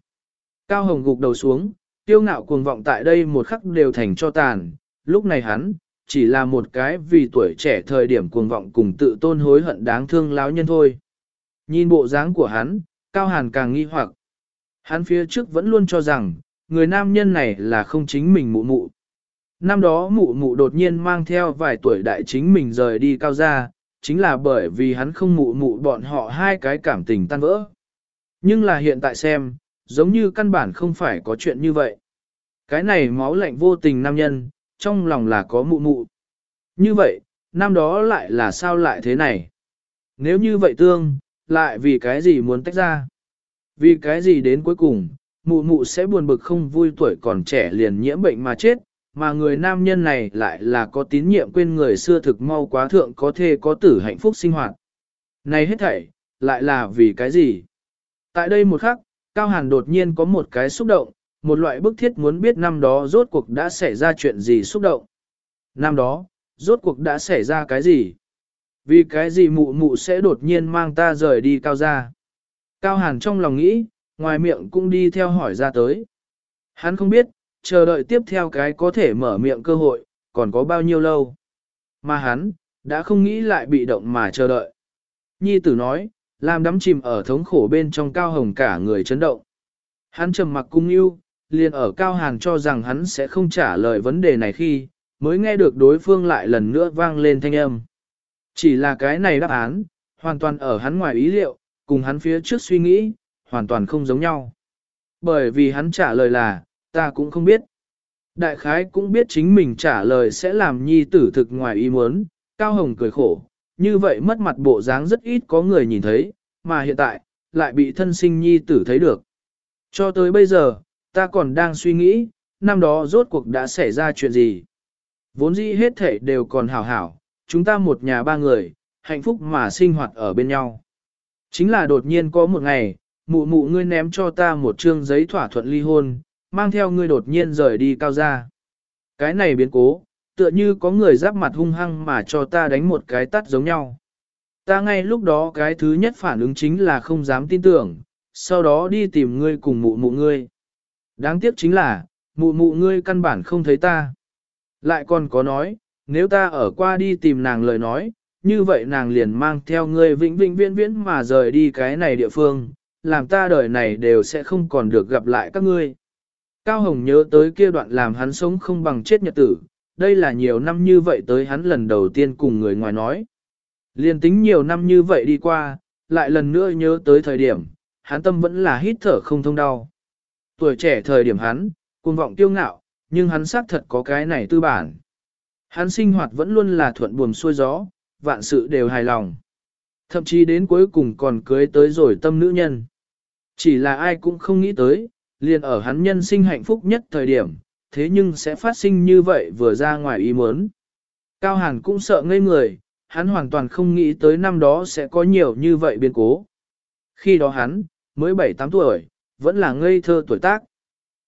S1: Cao Hồng gục đầu xuống, tiêu ngạo cuồng vọng tại đây một khắc đều thành cho tàn, lúc này hắn, chỉ là một cái vì tuổi trẻ thời điểm cuồng vọng cùng tự tôn hối hận đáng thương láo nhân thôi. Nhìn bộ dáng của hắn, Cao Hàn càng nghi hoặc. Hắn phía trước vẫn luôn cho rằng, người nam nhân này là không chính mình mụ mụ. Năm đó mụ mụ đột nhiên mang theo vài tuổi đại chính mình rời đi cao gia, chính là bởi vì hắn không mụ mụ bọn họ hai cái cảm tình tan vỡ. Nhưng là hiện tại xem, giống như căn bản không phải có chuyện như vậy. Cái này máu lạnh vô tình nam nhân, trong lòng là có mụ mụ. Như vậy, năm đó lại là sao lại thế này? Nếu như vậy tương, lại vì cái gì muốn tách ra? Vì cái gì đến cuối cùng, mụ mụ sẽ buồn bực không vui tuổi còn trẻ liền nhiễm bệnh mà chết, mà người nam nhân này lại là có tín nhiệm quên người xưa thực mau quá thượng có thể có tử hạnh phúc sinh hoạt. Này hết thảy, lại là vì cái gì? Tại đây một khắc, Cao Hàn đột nhiên có một cái xúc động, một loại bức thiết muốn biết năm đó rốt cuộc đã xảy ra chuyện gì xúc động. Năm đó, rốt cuộc đã xảy ra cái gì? Vì cái gì mụ mụ sẽ đột nhiên mang ta rời đi cao ra? Cao Hàn trong lòng nghĩ, ngoài miệng cũng đi theo hỏi ra tới. Hắn không biết, chờ đợi tiếp theo cái có thể mở miệng cơ hội, còn có bao nhiêu lâu. Mà hắn, đã không nghĩ lại bị động mà chờ đợi. Nhi tử nói, làm đắm chìm ở thống khổ bên trong cao hồng cả người chấn động. Hắn trầm mặc cung yêu, liền ở cao hàn cho rằng hắn sẽ không trả lời vấn đề này khi, mới nghe được đối phương lại lần nữa vang lên thanh âm. Chỉ là cái này đáp án, hoàn toàn ở hắn ngoài ý liệu, cùng hắn phía trước suy nghĩ, hoàn toàn không giống nhau. Bởi vì hắn trả lời là, ta cũng không biết. Đại khái cũng biết chính mình trả lời sẽ làm nhi tử thực ngoài ý muốn, Cao Hồng cười khổ, như vậy mất mặt bộ dáng rất ít có người nhìn thấy, mà hiện tại, lại bị thân sinh nhi tử thấy được. Cho tới bây giờ, ta còn đang suy nghĩ, năm đó rốt cuộc đã xảy ra chuyện gì. Vốn dĩ hết thể đều còn hảo hảo, chúng ta một nhà ba người, hạnh phúc mà sinh hoạt ở bên nhau. Chính là đột nhiên có một ngày, mụ mụ ngươi ném cho ta một trương giấy thỏa thuận ly hôn, mang theo ngươi đột nhiên rời đi cao ra. Cái này biến cố, tựa như có người giáp mặt hung hăng mà cho ta đánh một cái tắt giống nhau. Ta ngay lúc đó cái thứ nhất phản ứng chính là không dám tin tưởng, sau đó đi tìm ngươi cùng mụ mụ ngươi. Đáng tiếc chính là, mụ mụ ngươi căn bản không thấy ta. Lại còn có nói, nếu ta ở qua đi tìm nàng lời nói, như vậy nàng liền mang theo ngươi vĩnh vĩnh viễn viễn mà rời đi cái này địa phương, làm ta đời này đều sẽ không còn được gặp lại các ngươi. Cao Hồng nhớ tới kia đoạn làm hắn sống không bằng chết nhật tử, đây là nhiều năm như vậy tới hắn lần đầu tiên cùng người ngoài nói. Liên tính nhiều năm như vậy đi qua, lại lần nữa nhớ tới thời điểm, hắn tâm vẫn là hít thở không thông đau. Tuổi trẻ thời điểm hắn, cuồng vọng tiêu ngạo, nhưng hắn xác thật có cái này tư bản. Hắn sinh hoạt vẫn luôn là thuận buồm xuôi gió, vạn sự đều hài lòng. Thậm chí đến cuối cùng còn cưới tới rồi tâm nữ nhân. Chỉ là ai cũng không nghĩ tới, liền ở hắn nhân sinh hạnh phúc nhất thời điểm, thế nhưng sẽ phát sinh như vậy vừa ra ngoài ý muốn. Cao Hàn cũng sợ ngây người, hắn hoàn toàn không nghĩ tới năm đó sẽ có nhiều như vậy biến cố. Khi đó hắn, mới 7-8 tuổi, vẫn là ngây thơ tuổi tác.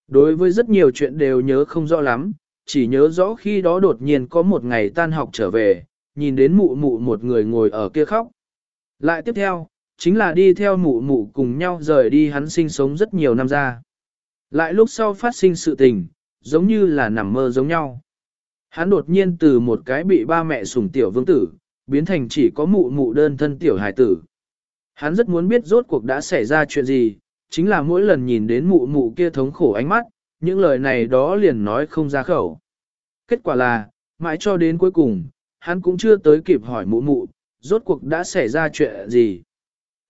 S1: Đối với rất nhiều chuyện đều nhớ không rõ lắm, chỉ nhớ rõ khi đó đột nhiên có một ngày tan học trở về, nhìn đến mụ mụ một người ngồi ở kia khóc. Lại tiếp theo, chính là đi theo mụ mụ cùng nhau rời đi hắn sinh sống rất nhiều năm ra. Lại lúc sau phát sinh sự tình, giống như là nằm mơ giống nhau. Hắn đột nhiên từ một cái bị ba mẹ sủng tiểu vương tử, biến thành chỉ có mụ mụ đơn thân tiểu hài tử. Hắn rất muốn biết rốt cuộc đã xảy ra chuyện gì, chính là mỗi lần nhìn đến mụ mụ kia thống khổ ánh mắt, những lời này đó liền nói không ra khẩu. Kết quả là, mãi cho đến cuối cùng, hắn cũng chưa tới kịp hỏi mụ mụ, rốt cuộc đã xảy ra chuyện gì.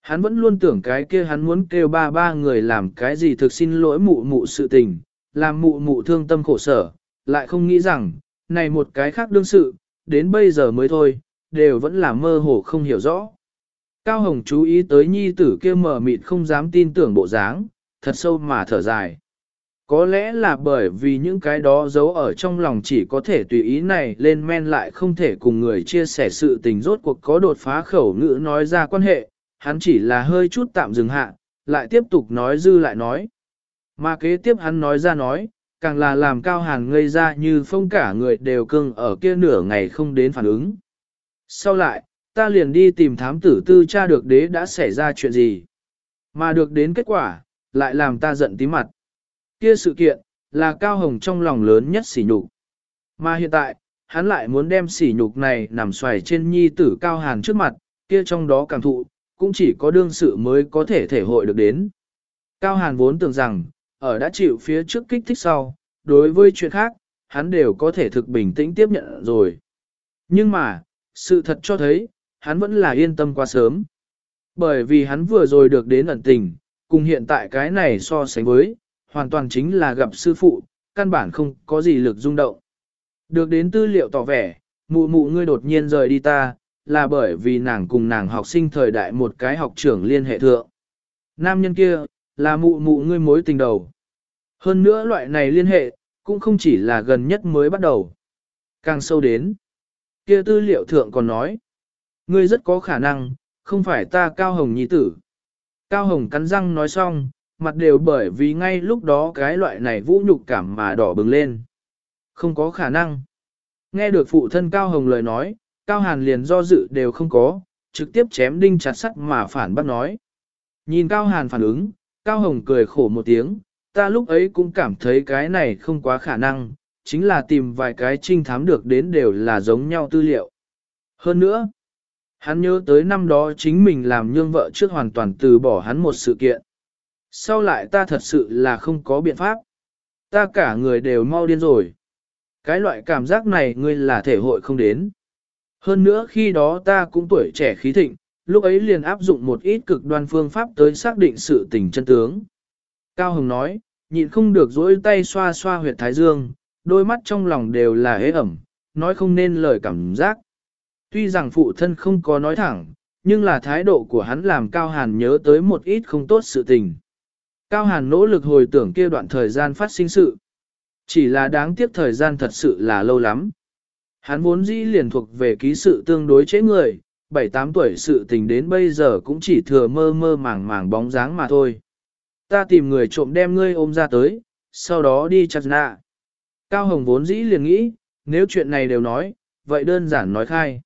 S1: Hắn vẫn luôn tưởng cái kia hắn muốn kêu ba ba người làm cái gì thực xin lỗi mụ mụ sự tình, làm mụ mụ thương tâm khổ sở, lại không nghĩ rằng, này một cái khác đương sự, đến bây giờ mới thôi, đều vẫn là mơ hồ không hiểu rõ. Cao Hồng chú ý tới nhi tử kia mờ mịt không dám tin tưởng bộ dáng, thật sâu mà thở dài. Có lẽ là bởi vì những cái đó giấu ở trong lòng chỉ có thể tùy ý này lên men lại không thể cùng người chia sẻ sự tình rốt cuộc có đột phá khẩu ngữ nói ra quan hệ, hắn chỉ là hơi chút tạm dừng hạ, lại tiếp tục nói dư lại nói. Mà kế tiếp hắn nói ra nói, càng là làm cao hàn ngây ra như phong cả người đều cưng ở kia nửa ngày không đến phản ứng. Sau lại, ta liền đi tìm thám tử tư tra được đế đã xảy ra chuyện gì. Mà được đến kết quả, lại làm ta giận tí mặt. Kia sự kiện, là Cao Hồng trong lòng lớn nhất sỉ nhục. Mà hiện tại, hắn lại muốn đem sỉ nhục này nằm xoài trên nhi tử Cao Hàn trước mặt, kia trong đó càng thụ, cũng chỉ có đương sự mới có thể thể hội được đến. Cao Hàn vốn tưởng rằng, ở đã chịu phía trước kích thích sau, đối với chuyện khác, hắn đều có thể thực bình tĩnh tiếp nhận rồi. Nhưng mà, sự thật cho thấy, hắn vẫn là yên tâm quá sớm. Bởi vì hắn vừa rồi được đến ẩn tình, cùng hiện tại cái này so sánh với, hoàn toàn chính là gặp sư phụ, căn bản không có gì lực rung động. Được đến tư liệu tỏ vẻ, mụ mụ ngươi đột nhiên rời đi ta, là bởi vì nàng cùng nàng học sinh thời đại một cái học trưởng liên hệ thượng. Nam nhân kia, là mụ mụ ngươi mối tình đầu. Hơn nữa loại này liên hệ, cũng không chỉ là gần nhất mới bắt đầu. Càng sâu đến, kia tư liệu thượng còn nói, ngươi rất có khả năng, không phải ta Cao Hồng nhi tử. Cao Hồng cắn răng nói xong, mặt đều bởi vì ngay lúc đó cái loại này vũ nhục cảm mà đỏ bừng lên. Không có khả năng. Nghe được phụ thân Cao Hồng lời nói, Cao Hàn liền do dự đều không có, trực tiếp chém đinh chặt sắt mà phản bác nói. Nhìn Cao Hàn phản ứng, Cao Hồng cười khổ một tiếng, ta lúc ấy cũng cảm thấy cái này không quá khả năng, chính là tìm vài cái trinh thám được đến đều là giống nhau tư liệu. Hơn nữa, hắn nhớ tới năm đó chính mình làm nhương vợ trước hoàn toàn từ bỏ hắn một sự kiện. Sau lại ta thật sự là không có biện pháp. Ta cả người đều mau điên rồi. Cái loại cảm giác này ngươi là thể hội không đến. Hơn nữa khi đó ta cũng tuổi trẻ khí thịnh, lúc ấy liền áp dụng một ít cực đoan phương pháp tới xác định sự tình chân tướng. Cao Hồng nói, nhịn không được dỗi tay xoa xoa huyệt thái dương, đôi mắt trong lòng đều là hế ẩm, nói không nên lời cảm giác. Tuy rằng phụ thân không có nói thẳng, nhưng là thái độ của hắn làm Cao Hàn nhớ tới một ít không tốt sự tình. Cao Hàn nỗ lực hồi tưởng kia đoạn thời gian phát sinh sự. Chỉ là đáng tiếc thời gian thật sự là lâu lắm. Hắn vốn dĩ liền thuộc về ký sự tương đối chế người, 7-8 tuổi sự tình đến bây giờ cũng chỉ thừa mơ mơ màng màng bóng dáng mà thôi. Ta tìm người trộm đem ngươi ôm ra tới, sau đó đi chặt nạ. Cao Hồng vốn dĩ liền nghĩ, nếu chuyện này đều nói, vậy đơn giản nói khai.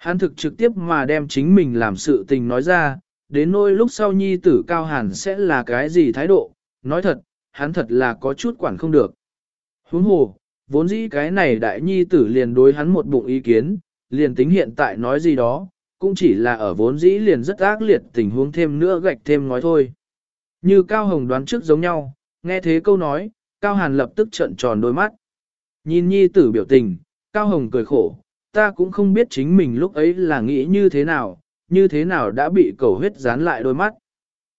S1: Hắn thực trực tiếp mà đem chính mình làm sự tình nói ra, đến nỗi lúc sau nhi tử Cao Hàn sẽ là cái gì thái độ, nói thật, hắn thật là có chút quản không được. Huống hồ, vốn dĩ cái này đại nhi tử liền đối hắn một bụng ý kiến, liền tính hiện tại nói gì đó, cũng chỉ là ở vốn dĩ liền rất ác liệt tình huống thêm nữa gạch thêm nói thôi. Như Cao Hồng đoán trước giống nhau, nghe thế câu nói, Cao Hàn lập tức trợn tròn đôi mắt. Nhìn nhi tử biểu tình, Cao Hồng cười khổ, ta cũng không biết chính mình lúc ấy là nghĩ như thế nào, như thế nào đã bị cầu huyết dán lại đôi mắt.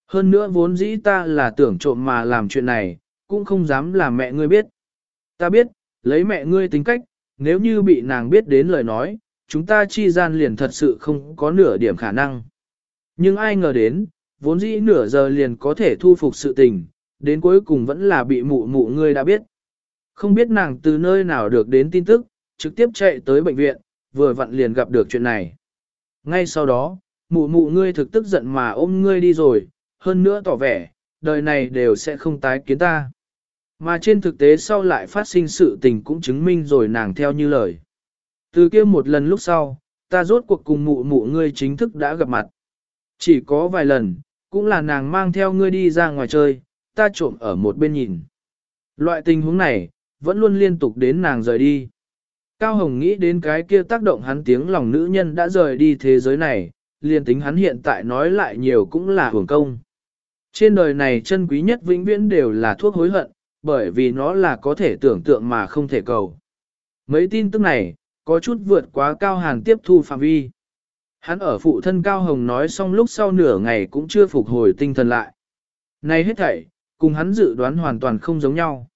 S1: Hơn nữa vốn dĩ ta là tưởng trộm mà làm chuyện này, cũng không dám làm mẹ ngươi biết. Ta biết, lấy mẹ ngươi tính cách, nếu như bị nàng biết đến lời nói, chúng ta chi gian liền thật sự không có nửa điểm khả năng. Nhưng ai ngờ đến, vốn dĩ nửa giờ liền có thể thu phục sự tình, đến cuối cùng vẫn là bị mụ mụ ngươi đã biết. Không biết nàng từ nơi nào được đến tin tức, trực tiếp chạy tới bệnh viện, vừa vặn liền gặp được chuyện này. Ngay sau đó, mụ mụ ngươi thực tức giận mà ôm ngươi đi rồi, hơn nữa tỏ vẻ, đời này đều sẽ không tái kiến ta. Mà trên thực tế sau lại phát sinh sự tình cũng chứng minh rồi nàng theo như lời. Từ kia một lần lúc sau, ta rốt cuộc cùng mụ mụ ngươi chính thức đã gặp mặt. Chỉ có vài lần, cũng là nàng mang theo ngươi đi ra ngoài chơi, ta trộm ở một bên nhìn. Loại tình huống này, vẫn luôn liên tục đến nàng rời đi. Cao Hồng nghĩ đến cái kia tác động hắn tiếng lòng nữ nhân đã rời đi thế giới này, liền tính hắn hiện tại nói lại nhiều cũng là hưởng công. Trên đời này chân quý nhất vĩnh viễn đều là thuốc hối hận, bởi vì nó là có thể tưởng tượng mà không thể cầu. Mấy tin tức này, có chút vượt quá Cao Hàn tiếp thu phạm vi. Hắn ở phụ thân Cao Hồng nói xong lúc sau nửa ngày cũng chưa phục hồi tinh thần lại. Này hết thảy, cùng hắn dự đoán hoàn toàn không giống nhau.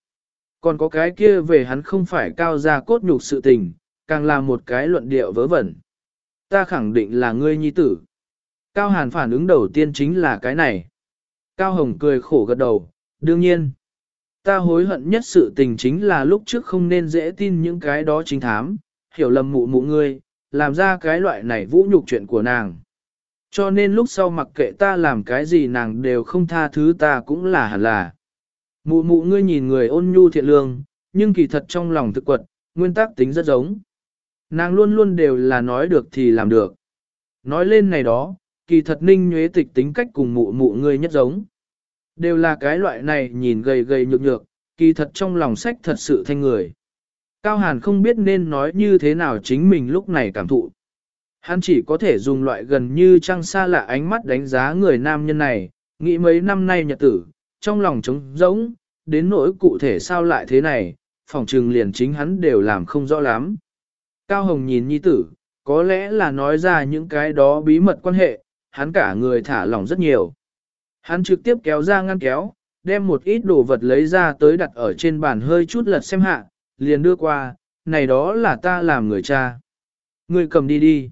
S1: Còn có cái kia về hắn không phải cao gia cốt nhục sự tình, càng là một cái luận điệu vớ vẩn. Ta khẳng định là ngươi nhi tử. Cao Hàn phản ứng đầu tiên chính là cái này. Cao Hồng cười khổ gật đầu, đương nhiên. Ta hối hận nhất sự tình chính là lúc trước không nên dễ tin những cái đó chính thám, hiểu lầm mụ mụ ngươi, làm ra cái loại này vũ nhục chuyện của nàng. Cho nên lúc sau mặc kệ ta làm cái gì nàng đều không tha thứ ta cũng là hẳn là. Mụ mụ ngươi nhìn người ôn nhu thiện lương, nhưng kỳ thật trong lòng thực quật, nguyên tắc tính rất giống. Nàng luôn luôn đều là nói được thì làm được. Nói lên này đó, kỳ thật ninh nhuế tịch tính cách cùng mụ mụ ngươi nhất giống. Đều là cái loại này nhìn gầy gầy nhược nhược, kỳ thật trong lòng sách thật sự thanh người. Cao Hàn không biết nên nói như thế nào chính mình lúc này cảm thụ. Hắn chỉ có thể dùng loại gần như trăng xa lạ ánh mắt đánh giá người nam nhân này, nghĩ mấy năm nay nhật tử, trong lòng trống rỗng, đến nỗi cụ thể sao lại thế này, phòng trừng liền chính hắn đều làm không rõ lắm. Cao Hồng nhìn nhi tử, có lẽ là nói ra những cái đó bí mật quan hệ, hắn cả người thả lỏng rất nhiều. Hắn trực tiếp kéo ra ngăn kéo, đem một ít đồ vật lấy ra tới đặt ở trên bàn hơi chút lật xem hạ, liền đưa qua, này đó là ta làm người cha. Người cầm đi đi.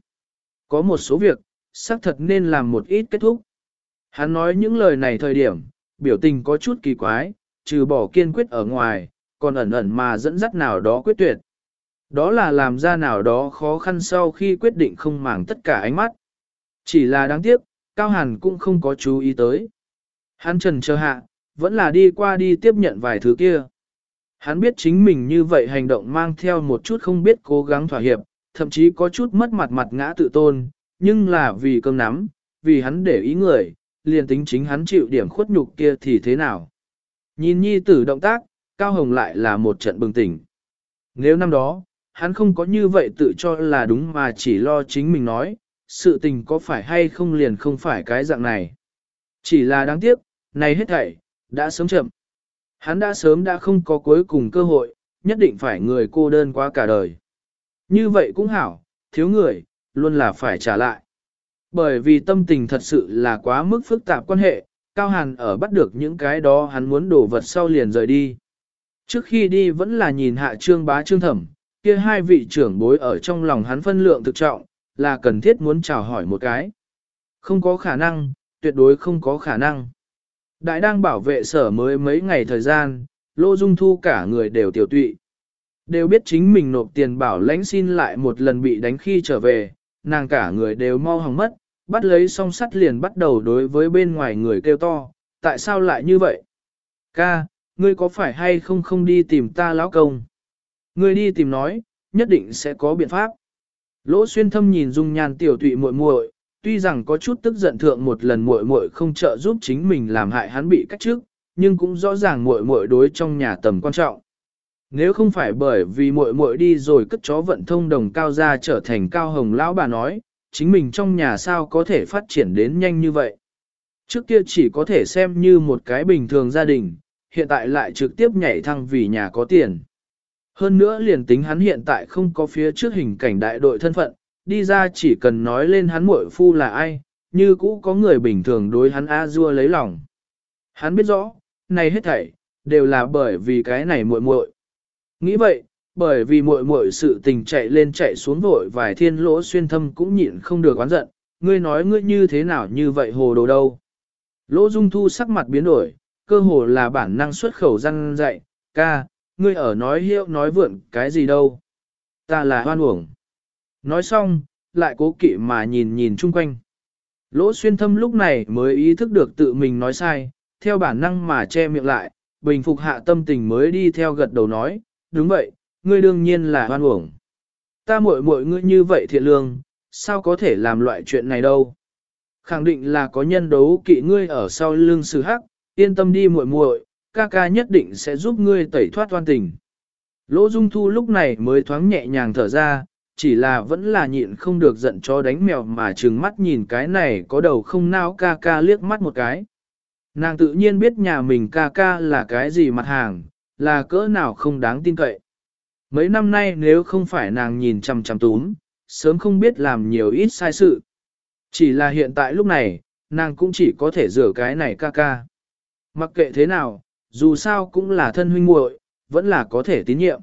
S1: Có một số việc, xác thật nên làm một ít kết thúc. Hắn nói những lời này thời điểm, biểu tình có chút kỳ quái, trừ bỏ kiên quyết ở ngoài, còn ẩn ẩn mà dẫn dắt nào đó quyết tuyệt. Đó là làm ra nào đó khó khăn sau khi quyết định không màng tất cả ánh mắt. Chỉ là đáng tiếc, Cao Hàn cũng không có chú ý tới. Hắn trần chờ hạ, vẫn là đi qua đi tiếp nhận vài thứ kia. Hắn biết chính mình như vậy hành động mang theo một chút không biết cố gắng thỏa hiệp, thậm chí có chút mất mặt mặt ngã tự tôn, nhưng là vì cơm nắm, vì hắn để ý người, liền tính chính hắn chịu điểm khuất nhục kia thì thế nào. Nhìn nhi tử động tác, Cao Hồng lại là một trận bừng tỉnh. Nếu năm đó, hắn không có như vậy tự cho là đúng mà chỉ lo chính mình nói, sự tình có phải hay không liền không phải cái dạng này. Chỉ là đáng tiếc, này hết thảy, đã sớm chậm. Hắn đã sớm đã không có cuối cùng cơ hội, nhất định phải người cô đơn quá cả đời. Như vậy cũng hảo, thiếu người, luôn là phải trả lại. Bởi vì tâm tình thật sự là quá mức phức tạp quan hệ, Cao Hàn ở bắt được những cái đó hắn muốn đổ vật sau liền rời đi. Trước khi đi vẫn là nhìn hạ trương bá trương thẩm, kia hai vị trưởng bối ở trong lòng hắn phân lượng thực trọng, là cần thiết muốn chào hỏi một cái. Không có khả năng, tuyệt đối không có khả năng. Đại đang bảo vệ sở mới mấy ngày thời gian, Lô Dung Thu cả người đều tiểu tụy. Đều biết chính mình nộp tiền bảo lãnh xin lại một lần bị đánh khi trở về, nàng cả người đều mau hỏng mất, bắt lấy song sắt liền bắt đầu đối với bên ngoài người kêu to, tại sao lại như vậy? Ca, ngươi có phải hay không không đi tìm ta lão công? Ngươi đi tìm nói, nhất định sẽ có biện pháp. Lỗ xuyên thâm nhìn dung nhan tiểu tụy muội muội, tuy rằng có chút tức giận thượng một lần muội muội không trợ giúp chính mình làm hại hắn bị cách trước, nhưng cũng rõ ràng muội muội đối trong nhà tầm quan trọng. Nếu không phải bởi vì muội muội đi rồi cất chó vận thông đồng cao ra trở thành cao hồng lão bà nói, chính mình trong nhà sao có thể phát triển đến nhanh như vậy. Trước kia chỉ có thể xem như một cái bình thường gia đình, hiện tại lại trực tiếp nhảy thăng vì nhà có tiền. Hơn nữa liền tính hắn hiện tại không có phía trước hình cảnh đại đội thân phận, đi ra chỉ cần nói lên hắn muội phu là ai, như cũ có người bình thường đối hắn a dua lấy lòng. Hắn biết rõ, này hết thảy, đều là bởi vì cái này muội muội. Nghĩ vậy, bởi vì muội muội sự tình chạy lên chạy xuống vội vài thiên lỗ xuyên thâm cũng nhịn không được oán giận, ngươi nói ngươi như thế nào như vậy hồ đồ đâu. Lỗ dung thu sắc mặt biến đổi, cơ hồ là bản năng xuất khẩu răng dạy, ca, ngươi ở nói hiệu nói vượn cái gì đâu. Ta là hoan uổng. Nói xong, lại cố kỵ mà nhìn nhìn chung quanh. Lỗ xuyên thâm lúc này mới ý thức được tự mình nói sai, theo bản năng mà che miệng lại, bình phục hạ tâm tình mới đi theo gật đầu nói, đúng vậy, ngươi đương nhiên là hoan uổng. Ta muội muội ngươi như vậy thiện lương, sao có thể làm loại chuyện này đâu. Khẳng định là có nhân đấu kỵ ngươi ở sau lưng sư hắc, yên tâm đi muội muội, ca ca nhất định sẽ giúp ngươi tẩy thoát oan tình. Lỗ Dung Thu lúc này mới thoáng nhẹ nhàng thở ra, chỉ là vẫn là nhịn không được giận cho đánh mèo mà trừng mắt nhìn cái này có đầu không nao ca ca liếc mắt một cái. Nàng tự nhiên biết nhà mình ca ca là cái gì mặt hàng, là cỡ nào không đáng tin cậy. Mấy năm nay nếu không phải nàng nhìn chằm chằm túm, sớm không biết làm nhiều ít sai sự. Chỉ là hiện tại lúc này, nàng cũng chỉ có thể rửa cái này ca ca. Mặc kệ thế nào, dù sao cũng là thân huynh muội, vẫn là có thể tín nhiệm.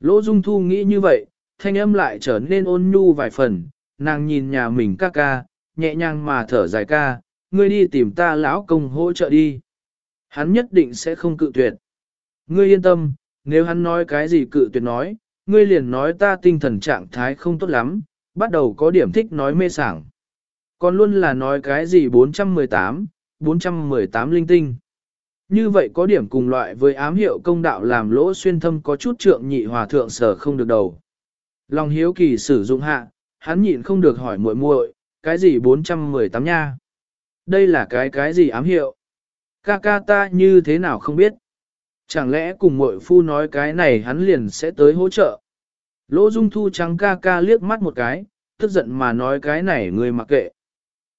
S1: Lỗ Dung Thu nghĩ như vậy, thanh âm lại trở nên ôn nhu vài phần, nàng nhìn nhà mình ca ca, nhẹ nhàng mà thở dài ca, ngươi đi tìm ta lão công hỗ trợ đi. Hắn nhất định sẽ không cự tuyệt. Ngươi yên tâm, nếu hắn nói cái gì cự tuyệt nói, ngươi liền nói ta tinh thần trạng thái không tốt lắm, bắt đầu có điểm thích nói mê sảng. Còn luôn là nói cái gì 418, 418 linh tinh. Như vậy có điểm cùng loại với ám hiệu công đạo làm lỗ xuyên thâm có chút trượng nhị hòa thượng sở không được đầu. Lòng hiếu kỳ sử dụng hạ, hắn nhịn không được hỏi muội muội, cái gì 418 nha? Đây là cái cái gì ám hiệu? Ca ca ta như thế nào không biết? Chẳng lẽ cùng muội phu nói cái này hắn liền sẽ tới hỗ trợ? Lỗ Dung Thu trắng ca ca liếc mắt một cái, tức giận mà nói cái này ngươi mặc kệ.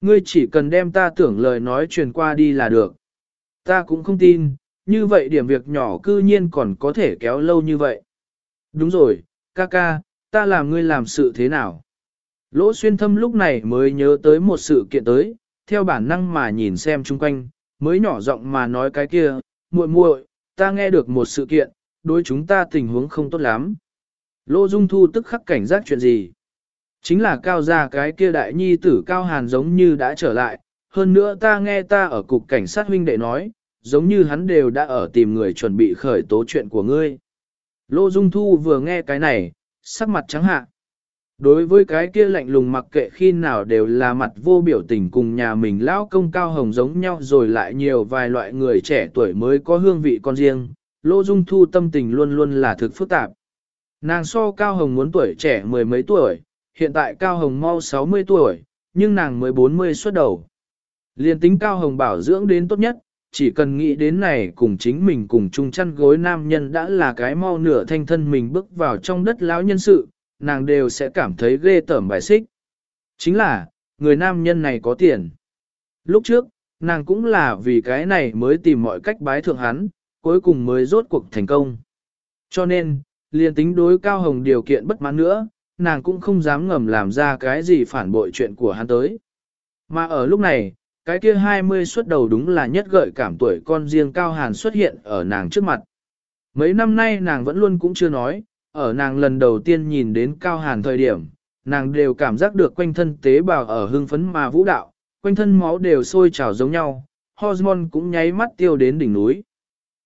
S1: Ngươi chỉ cần đem ta tưởng lời nói truyền qua đi là được. Ta cũng không tin, như vậy điểm việc nhỏ cư nhiên còn có thể kéo lâu như vậy. Đúng rồi, ca ca, ta làm ngươi làm sự thế nào? Lỗ xuyên thâm lúc này mới nhớ tới một sự kiện tới, theo bản năng mà nhìn xem chung quanh, mới nhỏ giọng mà nói cái kia, muội muội, ta nghe được một sự kiện, đối chúng ta tình huống không tốt lắm. Lô Dung Thu tức khắc cảnh giác chuyện gì? Chính là cao gia cái kia đại nhi tử cao hàn giống như đã trở lại, hơn nữa ta nghe ta ở cục cảnh sát huynh đệ nói, giống như hắn đều đã ở tìm người chuẩn bị khởi tố chuyện của ngươi. Lô Dung Thu vừa nghe cái này, sắc mặt trắng hạ. Đối với cái kia lạnh lùng mặc kệ khi nào đều là mặt vô biểu tình cùng nhà mình lão công cao hồng giống nhau rồi lại nhiều vài loại người trẻ tuổi mới có hương vị con riêng, Lô Dung Thu tâm tình luôn luôn là thực phức tạp. Nàng so cao hồng muốn tuổi trẻ mười mấy tuổi, hiện tại cao hồng mau 60 tuổi, nhưng nàng mới 40 xuất đầu. Liên tính cao hồng bảo dưỡng đến tốt nhất, chỉ cần nghĩ đến này cùng chính mình cùng chung chăn gối nam nhân đã là cái mau nửa thanh thân mình bước vào trong đất lão nhân sự, nàng đều sẽ cảm thấy ghê tởm bài xích. Chính là, người nam nhân này có tiền. Lúc trước, nàng cũng là vì cái này mới tìm mọi cách bái thượng hắn, cuối cùng mới rốt cuộc thành công. Cho nên, liền tính đối cao hồng điều kiện bất mãn nữa, nàng cũng không dám ngầm làm ra cái gì phản bội chuyện của hắn tới. Mà ở lúc này, cái kia 20 xuất đầu đúng là nhất gợi cảm tuổi con riêng cao hàn xuất hiện ở nàng trước mặt. Mấy năm nay nàng vẫn luôn cũng chưa nói, ở nàng lần đầu tiên nhìn đến cao hàn thời điểm, nàng đều cảm giác được quanh thân tế bào ở hưng phấn mà vũ đạo, quanh thân máu đều sôi trào giống nhau, hormone cũng nháy mắt tiêu đến đỉnh núi.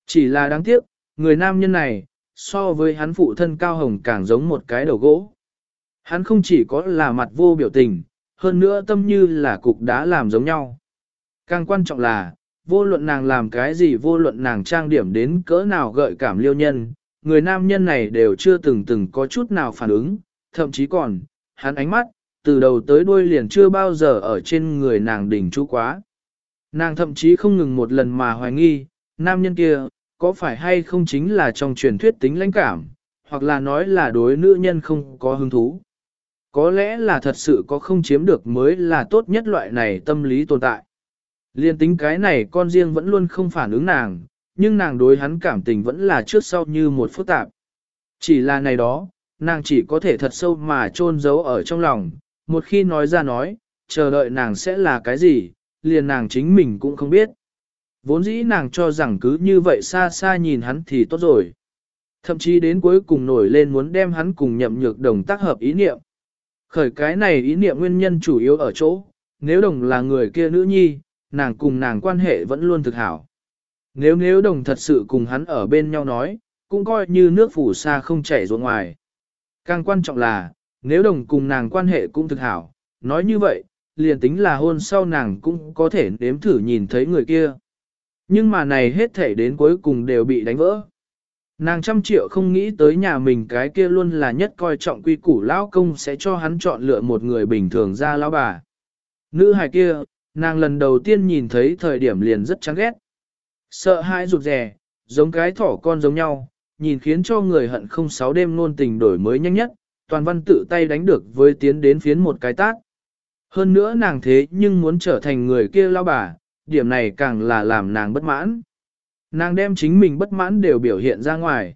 S1: Chỉ là đáng tiếc, người nam nhân này, so với hắn phụ thân cao hồng càng giống một cái đầu gỗ. Hắn không chỉ có là mặt vô biểu tình, hơn nữa tâm như là cục đá làm giống nhau. Càng quan trọng là, vô luận nàng làm cái gì vô luận nàng trang điểm đến cỡ nào gợi cảm liêu nhân, người nam nhân này đều chưa từng từng có chút nào phản ứng, thậm chí còn, hắn ánh mắt, từ đầu tới đuôi liền chưa bao giờ ở trên người nàng đỉnh chú quá. Nàng thậm chí không ngừng một lần mà hoài nghi, nam nhân kia, có phải hay không chính là trong truyền thuyết tính lãnh cảm, hoặc là nói là đối nữ nhân không có hứng thú. Có lẽ là thật sự có không chiếm được mới là tốt nhất loại này tâm lý tồn tại. Liên tính cái này con riêng vẫn luôn không phản ứng nàng, nhưng nàng đối hắn cảm tình vẫn là trước sau như một phức tạp. Chỉ là này đó, nàng chỉ có thể thật sâu mà chôn giấu ở trong lòng, một khi nói ra nói, chờ đợi nàng sẽ là cái gì, liền nàng chính mình cũng không biết. Vốn dĩ nàng cho rằng cứ như vậy xa xa nhìn hắn thì tốt rồi. Thậm chí đến cuối cùng nổi lên muốn đem hắn cùng nhậm nhược đồng tác hợp ý niệm. Khởi cái này ý niệm nguyên nhân chủ yếu ở chỗ, nếu đồng là người kia nữ nhi, nàng cùng nàng quan hệ vẫn luôn thực hảo. Nếu nếu đồng thật sự cùng hắn ở bên nhau nói, cũng coi như nước phủ xa không chảy ruộng ngoài. Càng quan trọng là, nếu đồng cùng nàng quan hệ cũng thực hảo, nói như vậy, liền tính là hôn sau nàng cũng có thể nếm thử nhìn thấy người kia. Nhưng mà này hết thể đến cuối cùng đều bị đánh vỡ. Nàng trăm triệu không nghĩ tới nhà mình cái kia luôn là nhất coi trọng quy củ lão công sẽ cho hắn chọn lựa một người bình thường ra lão bà. Nữ hài kia, nàng lần đầu tiên nhìn thấy thời điểm liền rất chán ghét. Sợ hãi rụt rè, giống cái thỏ con giống nhau, nhìn khiến cho người hận không sáu đêm luôn tình đổi mới nhanh nhất, toàn văn tự tay đánh được với tiến đến phiến một cái tát. Hơn nữa nàng thế nhưng muốn trở thành người kia lao bà, điểm này càng là làm nàng bất mãn. Nàng đem chính mình bất mãn đều biểu hiện ra ngoài.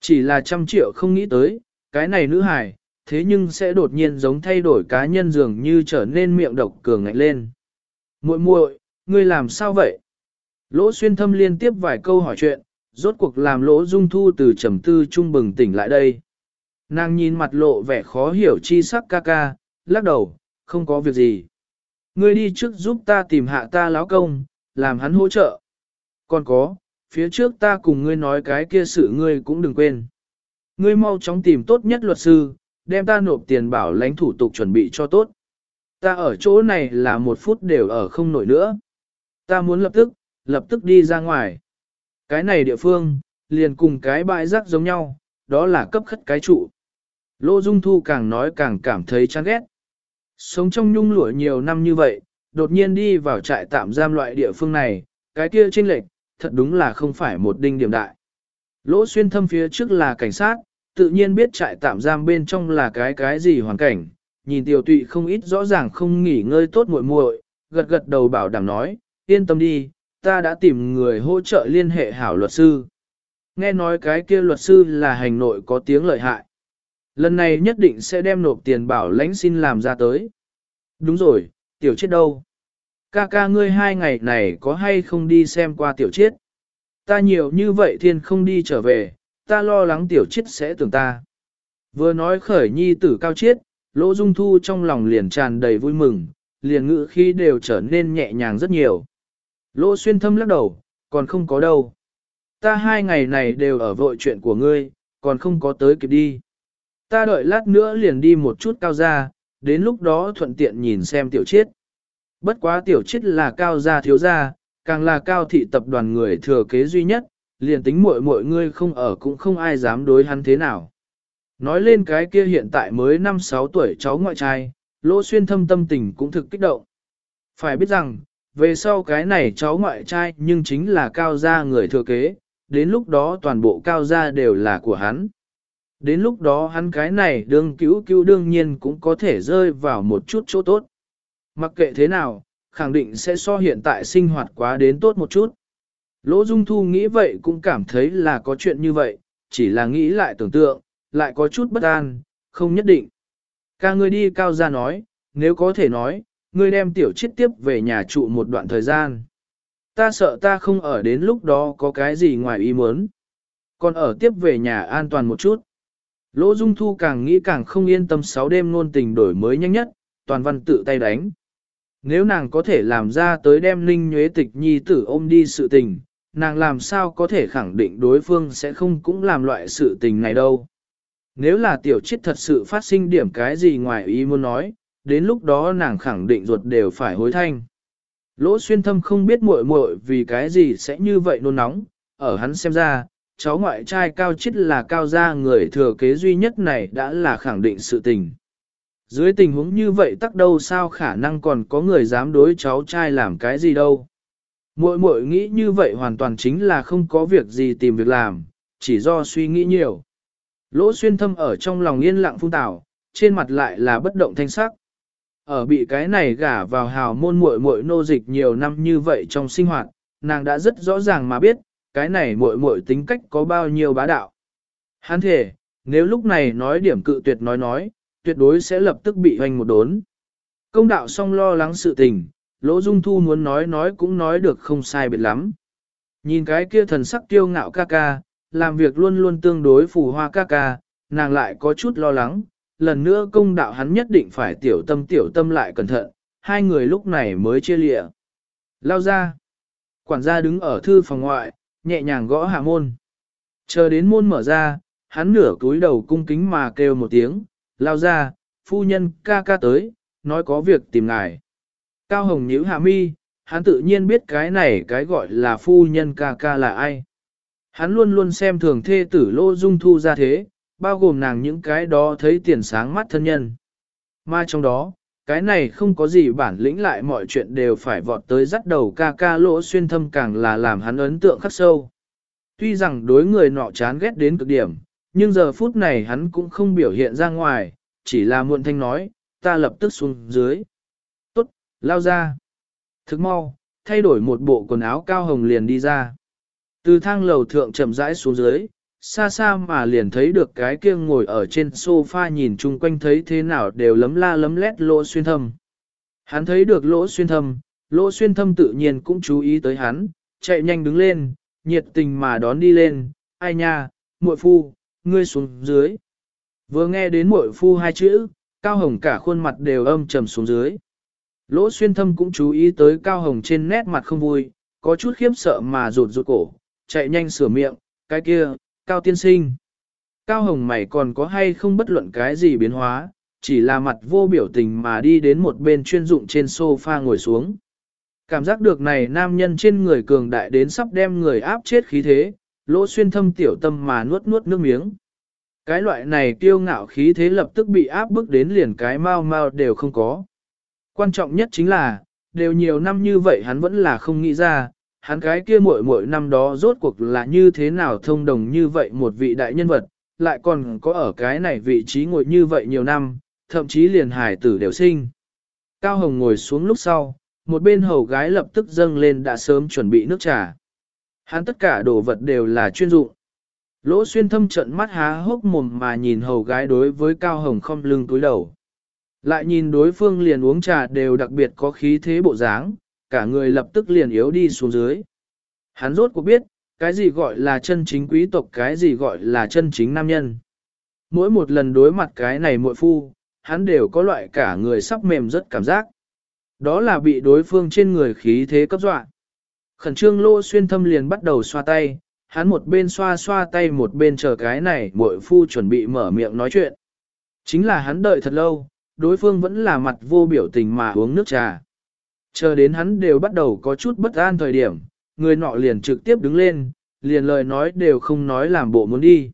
S1: Chỉ là trăm triệu không nghĩ tới, cái này nữ hài, thế nhưng sẽ đột nhiên giống thay đổi cá nhân dường như trở nên miệng độc cường ngạnh lên. muội muội, ngươi làm sao vậy? Lỗ xuyên thâm liên tiếp vài câu hỏi chuyện, rốt cuộc làm lỗ dung thu từ trầm tư trung bừng tỉnh lại đây. Nàng nhìn mặt lộ vẻ khó hiểu chi sắc ca ca, lắc đầu, không có việc gì. Ngươi đi trước giúp ta tìm hạ ta láo công, làm hắn hỗ trợ. Còn có, phía trước ta cùng ngươi nói cái kia sự ngươi cũng đừng quên. Ngươi mau chóng tìm tốt nhất luật sư, đem ta nộp tiền bảo lãnh thủ tục chuẩn bị cho tốt. Ta ở chỗ này là một phút đều ở không nổi nữa. Ta muốn lập tức, lập tức đi ra ngoài. Cái này địa phương, liền cùng cái bãi rác giống nhau, đó là cấp khất cái trụ. Lô Dung Thu càng nói càng cảm thấy chán ghét. Sống trong nhung lụa nhiều năm như vậy, đột nhiên đi vào trại tạm giam loại địa phương này, cái kia chênh lệch, thật đúng là không phải một đinh điểm đại. Lỗ xuyên thâm phía trước là cảnh sát, tự nhiên biết trại tạm giam bên trong là cái cái gì hoàn cảnh, nhìn tiểu tụy không ít rõ ràng không nghỉ ngơi tốt muội muội, gật gật đầu bảo đảm nói, yên tâm đi, ta đã tìm người hỗ trợ liên hệ hảo luật sư. Nghe nói cái kia luật sư là hành nội có tiếng lợi hại. Lần này nhất định sẽ đem nộp tiền bảo lãnh xin làm ra tới. Đúng rồi, tiểu chết đâu? Ca ca ngươi hai ngày này có hay không đi xem qua tiểu chết? Ta nhiều như vậy thiên không đi trở về, ta lo lắng tiểu chết sẽ tưởng ta. Vừa nói khởi nhi tử cao chiết, lỗ dung thu trong lòng liền tràn đầy vui mừng, liền ngữ khi đều trở nên nhẹ nhàng rất nhiều. Lỗ xuyên thâm lắc đầu, còn không có đâu. Ta hai ngày này đều ở vội chuyện của ngươi, còn không có tới kịp đi. Ta đợi lát nữa liền đi một chút cao ra, đến lúc đó thuận tiện nhìn xem tiểu chiết. Bất quá tiểu chiết là cao gia thiếu gia, càng là cao thị tập đoàn người thừa kế duy nhất, liền tính muội muội ngươi không ở cũng không ai dám đối hắn thế nào. Nói lên cái kia hiện tại mới 5-6 tuổi cháu ngoại trai, lỗ xuyên thâm tâm tình cũng thực kích động. Phải biết rằng, về sau cái này cháu ngoại trai nhưng chính là cao gia người thừa kế, đến lúc đó toàn bộ cao gia đều là của hắn. Đến lúc đó hắn cái này đương cứu cứu đương nhiên cũng có thể rơi vào một chút chỗ tốt. Mặc kệ thế nào, khẳng định sẽ so hiện tại sinh hoạt quá đến tốt một chút. Lỗ Dung Thu nghĩ vậy cũng cảm thấy là có chuyện như vậy, chỉ là nghĩ lại tưởng tượng, lại có chút bất an, không nhất định. Ca ngươi đi cao ra nói, nếu có thể nói, ngươi đem tiểu chết tiếp về nhà trụ một đoạn thời gian. Ta sợ ta không ở đến lúc đó có cái gì ngoài ý muốn. Còn ở tiếp về nhà an toàn một chút. Lỗ Dung Thu càng nghĩ càng không yên tâm sáu đêm ngôn tình đổi mới nhanh nhất, toàn văn tự tay đánh. Nếu nàng có thể làm ra tới đem Ninh Nhuế Tịch Nhi tử ôm đi sự tình, nàng làm sao có thể khẳng định đối phương sẽ không cũng làm loại sự tình này đâu. Nếu là tiểu chết thật sự phát sinh điểm cái gì ngoài ý muốn nói, đến lúc đó nàng khẳng định ruột đều phải hối thanh. Lỗ xuyên thâm không biết muội muội vì cái gì sẽ như vậy nôn nóng, ở hắn xem ra, cháu ngoại trai cao chết là cao gia người thừa kế duy nhất này đã là khẳng định sự tình. Dưới tình huống như vậy tắc đâu sao khả năng còn có người dám đối cháu trai làm cái gì đâu. Muội muội nghĩ như vậy hoàn toàn chính là không có việc gì tìm việc làm, chỉ do suy nghĩ nhiều. Lỗ xuyên thâm ở trong lòng yên lặng phung tảo, trên mặt lại là bất động thanh sắc. Ở bị cái này gả vào hào môn muội muội nô dịch nhiều năm như vậy trong sinh hoạt, nàng đã rất rõ ràng mà biết, cái này muội muội tính cách có bao nhiêu bá đạo. Hắn thể, nếu lúc này nói điểm cự tuyệt nói nói, tuyệt đối sẽ lập tức bị hoành một đốn. Công đạo xong lo lắng sự tình, Lỗ Dung Thu muốn nói nói cũng nói được không sai biệt lắm. Nhìn cái kia thần sắc kiêu ngạo ca ca, làm việc luôn luôn tương đối phù hoa ca ca, nàng lại có chút lo lắng, lần nữa công đạo hắn nhất định phải tiểu tâm tiểu tâm lại cẩn thận, hai người lúc này mới chia lịa. Lao ra. Quản gia đứng ở thư phòng ngoại, nhẹ nhàng gõ hạ môn. Chờ đến môn mở ra, hắn nửa cúi đầu cung kính mà kêu một tiếng, lao ra, phu nhân ca ca tới, nói có việc tìm ngài. Cao Hồng nhíu hạ mi, hắn tự nhiên biết cái này cái gọi là phu nhân ca ca là ai. Hắn luôn luôn xem thường thê tử lô dung thu ra thế, bao gồm nàng những cái đó thấy tiền sáng mắt thân nhân. Mà trong đó, cái này không có gì bản lĩnh lại mọi chuyện đều phải vọt tới dắt đầu ca ca lỗ xuyên thâm càng là làm hắn ấn tượng khắc sâu. Tuy rằng đối người nọ chán ghét đến cực điểm, nhưng giờ phút này hắn cũng không biểu hiện ra ngoài, chỉ là muộn thanh nói, ta lập tức xuống dưới. Tốt, lao ra. Thức mau, thay đổi một bộ quần áo cao hồng liền đi ra. Từ thang lầu thượng chậm rãi xuống dưới, xa xa mà liền thấy được cái kia ngồi ở trên sofa nhìn chung quanh thấy thế nào đều lấm la lấm lét lỗ xuyên thâm. Hắn thấy được lỗ xuyên thâm, lỗ xuyên thâm tự nhiên cũng chú ý tới hắn, chạy nhanh đứng lên, nhiệt tình mà đón đi lên, ai nha, muội phu, ngươi xuống dưới. Vừa nghe đến muội phu hai chữ, Cao Hồng cả khuôn mặt đều âm trầm xuống dưới. Lỗ xuyên thâm cũng chú ý tới Cao Hồng trên nét mặt không vui, có chút khiếp sợ mà rụt rụt cổ, chạy nhanh sửa miệng, cái kia, Cao tiên sinh. Cao Hồng mày còn có hay không bất luận cái gì biến hóa, chỉ là mặt vô biểu tình mà đi đến một bên chuyên dụng trên sofa ngồi xuống. Cảm giác được này nam nhân trên người cường đại đến sắp đem người áp chết khí thế, lỗ xuyên thâm tiểu tâm mà nuốt nuốt nước miếng. Cái loại này kiêu ngạo khí thế lập tức bị áp bức đến liền cái mau mau đều không có. Quan trọng nhất chính là, đều nhiều năm như vậy hắn vẫn là không nghĩ ra, hắn cái kia muội muội năm đó rốt cuộc là như thế nào thông đồng như vậy một vị đại nhân vật, lại còn có ở cái này vị trí ngồi như vậy nhiều năm, thậm chí liền hải tử đều sinh. Cao Hồng ngồi xuống lúc sau, một bên hầu gái lập tức dâng lên đã sớm chuẩn bị nước trà. Hắn tất cả đồ vật đều là chuyên dụng. Lỗ xuyên thâm trận mắt há hốc mồm mà nhìn hầu gái đối với Cao Hồng không lưng túi đầu. Lại nhìn đối phương liền uống trà đều đặc biệt có khí thế bộ dáng, cả người lập tức liền yếu đi xuống dưới. Hắn rốt cuộc biết, cái gì gọi là chân chính quý tộc cái gì gọi là chân chính nam nhân. Mỗi một lần đối mặt cái này muội phu, hắn đều có loại cả người sắp mềm rất cảm giác. Đó là bị đối phương trên người khí thế cấp dọa. Khẩn trương lô xuyên thâm liền bắt đầu xoa tay, hắn một bên xoa xoa tay một bên chờ cái này muội phu chuẩn bị mở miệng nói chuyện. Chính là hắn đợi thật lâu, đối phương vẫn là mặt vô biểu tình mà uống nước trà. Chờ đến hắn đều bắt đầu có chút bất an thời điểm, người nọ liền trực tiếp đứng lên, liền lời nói đều không nói làm bộ muốn đi.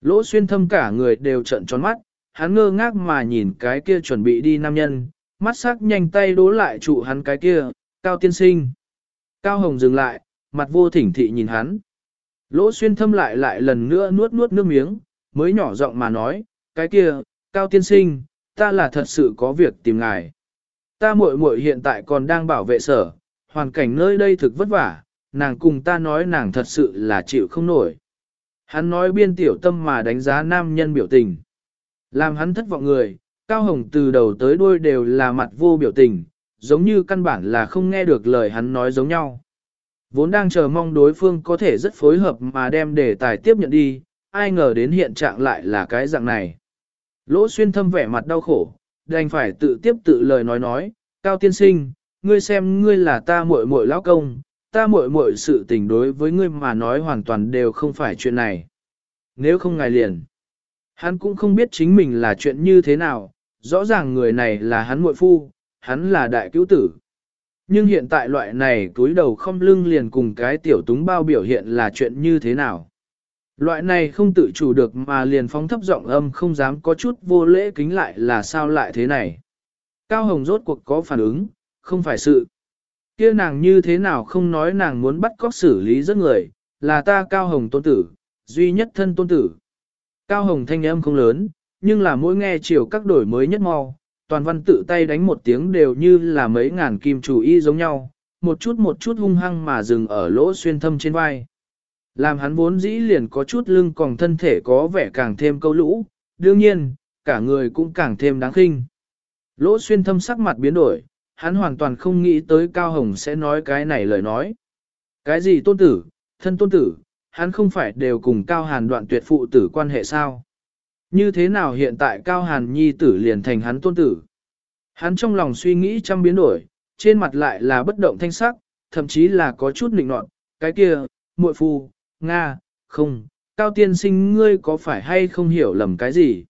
S1: Lỗ xuyên thâm cả người đều trận tròn mắt, hắn ngơ ngác mà nhìn cái kia chuẩn bị đi nam nhân, mắt sắc nhanh tay đố lại trụ hắn cái kia, cao tiên sinh. Cao hồng dừng lại, mặt vô thỉnh thị nhìn hắn. Lỗ xuyên thâm lại lại lần nữa nuốt nuốt nước miếng, mới nhỏ giọng mà nói, cái kia, cao tiên sinh, ta là thật sự có việc tìm ngài. Ta muội muội hiện tại còn đang bảo vệ sở, hoàn cảnh nơi đây thực vất vả, nàng cùng ta nói nàng thật sự là chịu không nổi. Hắn nói biên tiểu tâm mà đánh giá nam nhân biểu tình. Làm hắn thất vọng người, Cao Hồng từ đầu tới đuôi đều là mặt vô biểu tình, giống như căn bản là không nghe được lời hắn nói giống nhau. Vốn đang chờ mong đối phương có thể rất phối hợp mà đem đề tài tiếp nhận đi, ai ngờ đến hiện trạng lại là cái dạng này. Lỗ xuyên thâm vẻ mặt đau khổ, đành phải tự tiếp tự lời nói nói, Cao tiên sinh, ngươi xem ngươi là ta muội muội lão công, ta muội muội sự tình đối với ngươi mà nói hoàn toàn đều không phải chuyện này. Nếu không ngài liền, hắn cũng không biết chính mình là chuyện như thế nào, rõ ràng người này là hắn muội phu, hắn là đại cứu tử. Nhưng hiện tại loại này túi đầu không lưng liền cùng cái tiểu túng bao biểu hiện là chuyện như thế nào. Loại này không tự chủ được mà liền phóng thấp giọng âm không dám có chút vô lễ kính lại là sao lại thế này. Cao Hồng rốt cuộc có phản ứng, không phải sự. kia nàng như thế nào không nói nàng muốn bắt cóc xử lý giấc người, là ta Cao Hồng tôn tử, duy nhất thân tôn tử. Cao Hồng thanh âm không lớn, nhưng là mỗi nghe chiều các đổi mới nhất mau, toàn văn tự tay đánh một tiếng đều như là mấy ngàn kim chủ y giống nhau, một chút một chút hung hăng mà dừng ở lỗ xuyên thâm trên vai. Làm hắn vốn dĩ liền có chút lưng còn thân thể có vẻ càng thêm câu lũ, đương nhiên, cả người cũng càng thêm đáng khinh. Lỗ xuyên thâm sắc mặt biến đổi, hắn hoàn toàn không nghĩ tới Cao Hồng sẽ nói cái này lời nói. Cái gì tôn tử, thân tôn tử, hắn không phải đều cùng Cao Hàn đoạn tuyệt phụ tử quan hệ sao? Như thế nào hiện tại Cao Hàn nhi tử liền thành hắn tôn tử? Hắn trong lòng suy nghĩ trăm biến đổi, trên mặt lại là bất động thanh sắc, thậm chí là có chút nịnh nọt, cái kia, muội phu, Nga, không, Cao tiên sinh ngươi có phải hay không hiểu lầm cái gì?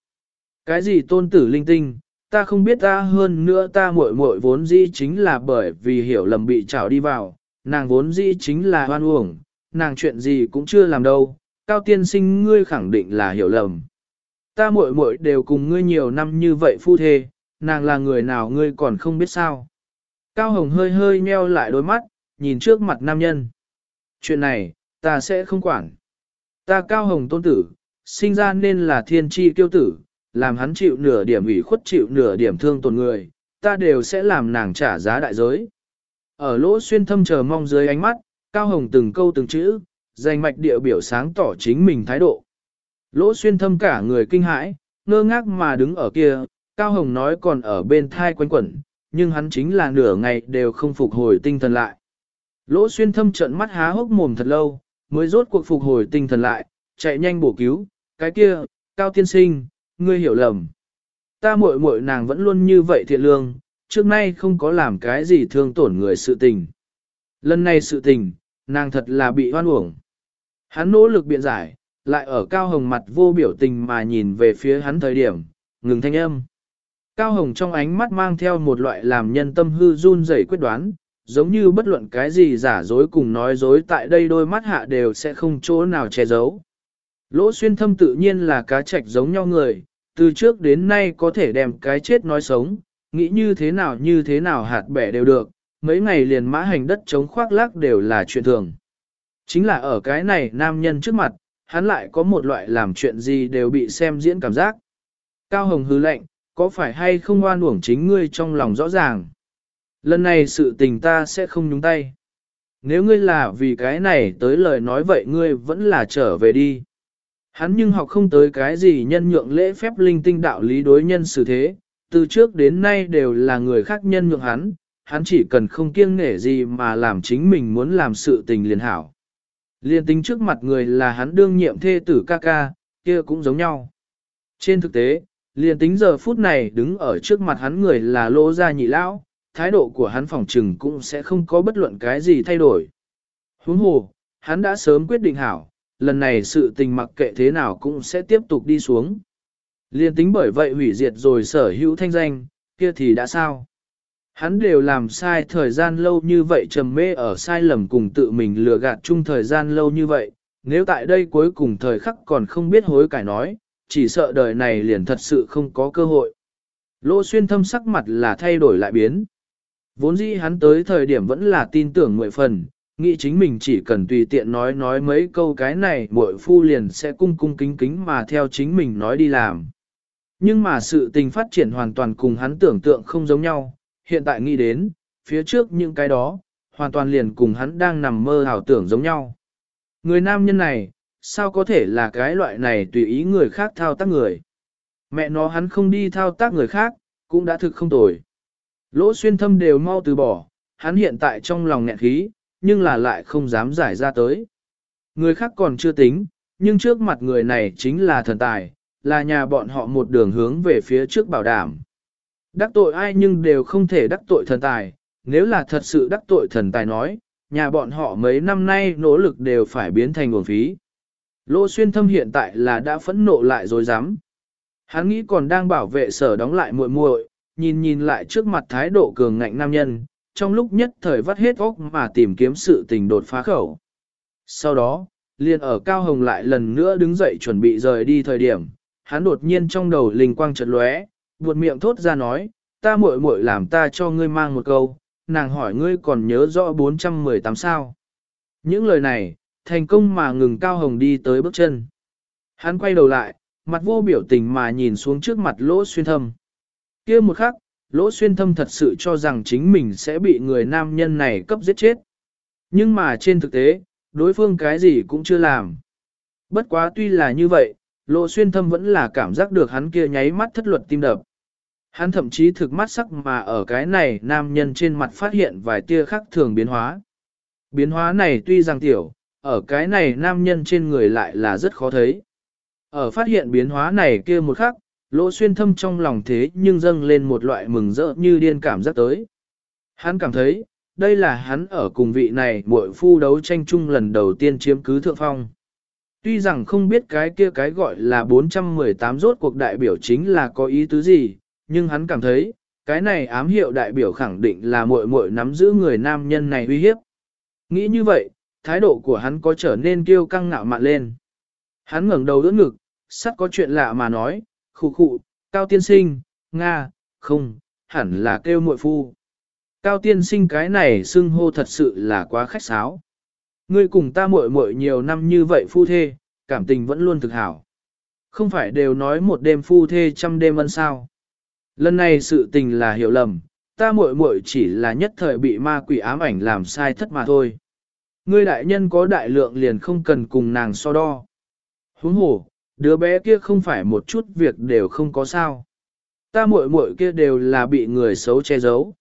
S1: Cái gì tôn tử linh tinh, ta không biết ta hơn nữa ta muội muội vốn dĩ chính là bởi vì hiểu lầm bị trảo đi vào, nàng vốn dĩ chính là hoan uổng, nàng chuyện gì cũng chưa làm đâu, cao tiên sinh ngươi khẳng định là hiểu lầm. Ta muội muội đều cùng ngươi nhiều năm như vậy phu thê, nàng là người nào ngươi còn không biết sao. Cao Hồng hơi hơi nheo lại đôi mắt, nhìn trước mặt nam nhân. Chuyện này, ta sẽ không quản. Ta Cao Hồng tôn tử, sinh ra nên là thiên tri kiêu tử, làm hắn chịu nửa điểm ủy khuất chịu nửa điểm thương tổn người, ta đều sẽ làm nàng trả giá đại giới. Ở lỗ xuyên thâm chờ mong dưới ánh mắt, Cao Hồng từng câu từng chữ, danh mạch địa biểu sáng tỏ chính mình thái độ. Lỗ xuyên thâm cả người kinh hãi, ngơ ngác mà đứng ở kia, Cao Hồng nói còn ở bên thai quanh quẩn, nhưng hắn chính là nửa ngày đều không phục hồi tinh thần lại. Lỗ xuyên thâm trận mắt há hốc mồm thật lâu, mới rốt cuộc phục hồi tinh thần lại, chạy nhanh bổ cứu, cái kia, Cao Tiên Sinh, ngươi hiểu lầm. Ta muội muội nàng vẫn luôn như vậy thiện lương, trước nay không có làm cái gì thương tổn người sự tình. Lần này sự tình, nàng thật là bị hoan uổng. Hắn nỗ lực biện giải, lại ở Cao Hồng mặt vô biểu tình mà nhìn về phía hắn thời điểm, ngừng thanh âm. Cao Hồng trong ánh mắt mang theo một loại làm nhân tâm hư run rẩy quyết đoán, giống như bất luận cái gì giả dối cùng nói dối tại đây đôi mắt hạ đều sẽ không chỗ nào che giấu. Lỗ xuyên thâm tự nhiên là cá trạch giống nhau người, từ trước đến nay có thể đem cái chết nói sống, nghĩ như thế nào như thế nào hạt bẻ đều được, mấy ngày liền mã hành đất chống khoác lác đều là chuyện thường. Chính là ở cái này nam nhân trước mặt, hắn lại có một loại làm chuyện gì đều bị xem diễn cảm giác. Cao Hồng hứ lệnh, có phải hay không oan uổng chính ngươi trong lòng rõ ràng. Lần này sự tình ta sẽ không nhúng tay. Nếu ngươi là vì cái này tới lời nói vậy ngươi vẫn là trở về đi. Hắn nhưng học không tới cái gì nhân nhượng lễ phép linh tinh đạo lý đối nhân xử thế, từ trước đến nay đều là người khác nhân nhượng hắn, hắn chỉ cần không kiêng nể gì mà làm chính mình muốn làm sự tình liền hảo. Liên tính trước mặt người là hắn đương nhiệm thê tử ca ca, kia cũng giống nhau. Trên thực tế, liền tính giờ phút này đứng ở trước mặt hắn người là lỗ gia nhị lão, thái độ của hắn phòng trừng cũng sẽ không có bất luận cái gì thay đổi. Huống hồ, hắn đã sớm quyết định hảo, lần này sự tình mặc kệ thế nào cũng sẽ tiếp tục đi xuống. Liên tính bởi vậy hủy diệt rồi sở hữu thanh danh, kia thì đã sao? Hắn đều làm sai thời gian lâu như vậy trầm mê ở sai lầm cùng tự mình lừa gạt chung thời gian lâu như vậy, nếu tại đây cuối cùng thời khắc còn không biết hối cải nói, chỉ sợ đời này liền thật sự không có cơ hội. Lô xuyên thâm sắc mặt là thay đổi lại biến. Vốn dĩ hắn tới thời điểm vẫn là tin tưởng mười phần, nghĩ chính mình chỉ cần tùy tiện nói nói mấy câu cái này muội phu liền sẽ cung cung kính kính mà theo chính mình nói đi làm. Nhưng mà sự tình phát triển hoàn toàn cùng hắn tưởng tượng không giống nhau, hiện tại nghĩ đến, phía trước những cái đó, hoàn toàn liền cùng hắn đang nằm mơ ảo tưởng giống nhau. Người nam nhân này, sao có thể là cái loại này tùy ý người khác thao tác người. Mẹ nó hắn không đi thao tác người khác, cũng đã thực không tồi. Lỗ xuyên thâm đều mau từ bỏ, hắn hiện tại trong lòng nghẹn khí, nhưng là lại không dám giải ra tới. Người khác còn chưa tính, nhưng trước mặt người này chính là thần tài, là nhà bọn họ một đường hướng về phía trước bảo đảm. Đắc tội ai nhưng đều không thể đắc tội thần tài, nếu là thật sự đắc tội thần tài nói, nhà bọn họ mấy năm nay nỗ lực đều phải biến thành nguồn phí. Lô xuyên thâm hiện tại là đã phẫn nộ lại rồi dám. Hắn nghĩ còn đang bảo vệ sở đóng lại muội muội, nhìn nhìn lại trước mặt thái độ cường ngạnh nam nhân, trong lúc nhất thời vắt hết óc mà tìm kiếm sự tình đột phá khẩu. Sau đó, liền ở Cao Hồng lại lần nữa đứng dậy chuẩn bị rời đi thời điểm, hắn đột nhiên trong đầu linh quang chợt lóe, buột miệng thốt ra nói, ta muội muội làm ta cho ngươi mang một câu, nàng hỏi ngươi còn nhớ rõ 418 sao. Những lời này, thành công mà ngừng Cao Hồng đi tới bước chân. Hắn quay đầu lại, mặt vô biểu tình mà nhìn xuống trước mặt lỗ xuyên thâm kia một khắc, lỗ xuyên thâm thật sự cho rằng chính mình sẽ bị người nam nhân này cấp giết chết. Nhưng mà trên thực tế, đối phương cái gì cũng chưa làm. Bất quá tuy là như vậy, lỗ xuyên thâm vẫn là cảm giác được hắn kia nháy mắt thất luật tim đập. Hắn thậm chí thực mắt sắc mà ở cái này nam nhân trên mặt phát hiện vài tia khác thường biến hóa. Biến hóa này tuy rằng tiểu, ở cái này nam nhân trên người lại là rất khó thấy. Ở phát hiện biến hóa này kia một khắc, lỗ xuyên thâm trong lòng thế nhưng dâng lên một loại mừng rỡ như điên cảm giác tới. Hắn cảm thấy, đây là hắn ở cùng vị này muội phu đấu tranh chung lần đầu tiên chiếm cứ thượng phong. Tuy rằng không biết cái kia cái gọi là 418 rốt cuộc đại biểu chính là có ý tứ gì, nhưng hắn cảm thấy, cái này ám hiệu đại biểu khẳng định là muội muội nắm giữ người nam nhân này uy hiếp. Nghĩ như vậy, thái độ của hắn có trở nên kiêu căng ngạo mạn lên. Hắn ngẩng đầu đỡ ngực, sắt có chuyện lạ mà nói, khụ khụ, cao tiên sinh, Nga, không, hẳn là kêu muội phu. Cao tiên sinh cái này xưng hô thật sự là quá khách sáo. Ngươi cùng ta muội muội nhiều năm như vậy phu thê, cảm tình vẫn luôn thực hảo. Không phải đều nói một đêm phu thê trăm đêm ân sao. Lần này sự tình là hiểu lầm, ta muội muội chỉ là nhất thời bị ma quỷ ám ảnh làm sai thất mà thôi. Ngươi đại nhân có đại lượng liền không cần cùng nàng so đo. Huống hồ, đứa bé kia không phải một chút việc đều không có sao. Ta muội muội kia đều là bị người xấu che giấu.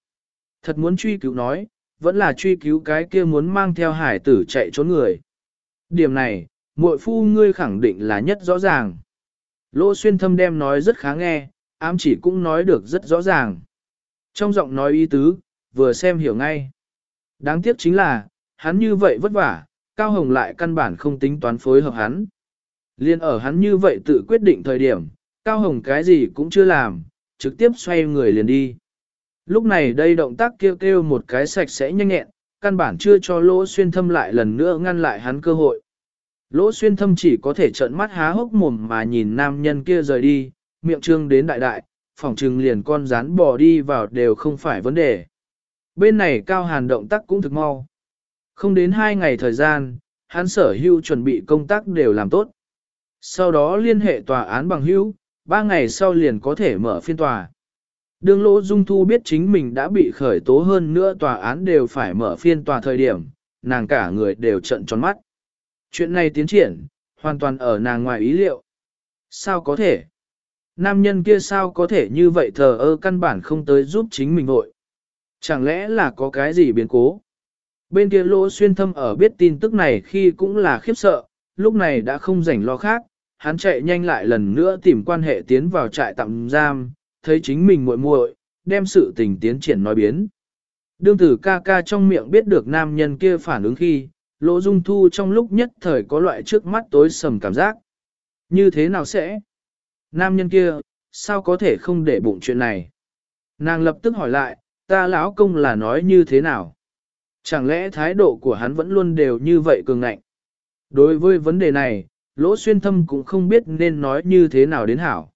S1: Thật muốn truy cứu nói, vẫn là truy cứu cái kia muốn mang theo hải tử chạy trốn người. Điểm này, muội phu ngươi khẳng định là nhất rõ ràng. Lô xuyên thâm đem nói rất khá nghe, ám chỉ cũng nói được rất rõ ràng. Trong giọng nói ý tứ, vừa xem hiểu ngay. Đáng tiếc chính là, hắn như vậy vất vả, Cao Hồng lại căn bản không tính toán phối hợp hắn. Liên ở hắn như vậy tự quyết định thời điểm, Cao Hồng cái gì cũng chưa làm, trực tiếp xoay người liền đi. Lúc này đây động tác kêu kêu một cái sạch sẽ nhanh nhẹn, căn bản chưa cho lỗ xuyên thâm lại lần nữa ngăn lại hắn cơ hội. Lỗ xuyên thâm chỉ có thể trợn mắt há hốc mồm mà nhìn nam nhân kia rời đi, miệng trương đến đại đại, phòng trừng liền con rán bò đi vào đều không phải vấn đề. Bên này cao hàn động tác cũng thực mau. Không đến hai ngày thời gian, hắn sở hưu chuẩn bị công tác đều làm tốt. Sau đó liên hệ tòa án bằng hữu ba ngày sau liền có thể mở phiên tòa. Đường Lỗ Dung Thu biết chính mình đã bị khởi tố hơn nữa tòa án đều phải mở phiên tòa thời điểm, nàng cả người đều trận tròn mắt. Chuyện này tiến triển, hoàn toàn ở nàng ngoài ý liệu. Sao có thể? Nam nhân kia sao có thể như vậy thờ ơ căn bản không tới giúp chính mình vội. Chẳng lẽ là có cái gì biến cố? Bên kia lỗ xuyên thâm ở biết tin tức này khi cũng là khiếp sợ, lúc này đã không rảnh lo khác, hắn chạy nhanh lại lần nữa tìm quan hệ tiến vào trại tạm giam, thấy chính mình muội muội, đem sự tình tiến triển nói biến. Đương tử ca ca trong miệng biết được nam nhân kia phản ứng khi, lỗ dung thu trong lúc nhất thời có loại trước mắt tối sầm cảm giác. Như thế nào sẽ? Nam nhân kia, sao có thể không để bụng chuyện này? Nàng lập tức hỏi lại, ta lão công là nói như thế nào? Chẳng lẽ thái độ của hắn vẫn luôn đều như vậy cường ngạnh? Đối với vấn đề này, lỗ xuyên thâm cũng không biết nên nói như thế nào đến hảo.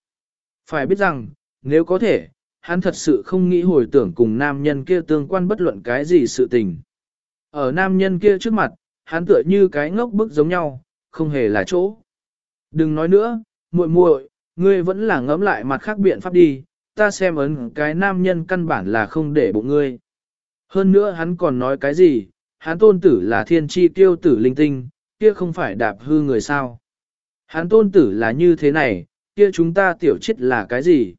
S1: Phải biết rằng, nếu có thể, hắn thật sự không nghĩ hồi tưởng cùng nam nhân kia tương quan bất luận cái gì sự tình. Ở nam nhân kia trước mặt, hắn tựa như cái ngốc bức giống nhau, không hề là chỗ. Đừng nói nữa, muội muội, ngươi vẫn là ngẫm lại mặt khác biện pháp đi, ta xem ấn cái nam nhân căn bản là không để bụng ngươi. Hơn nữa hắn còn nói cái gì, hắn tôn tử là thiên tri tiêu tử linh tinh, kia không phải đạp hư người sao. Hắn tôn tử là như thế này, kia chúng ta tiểu chết là cái gì?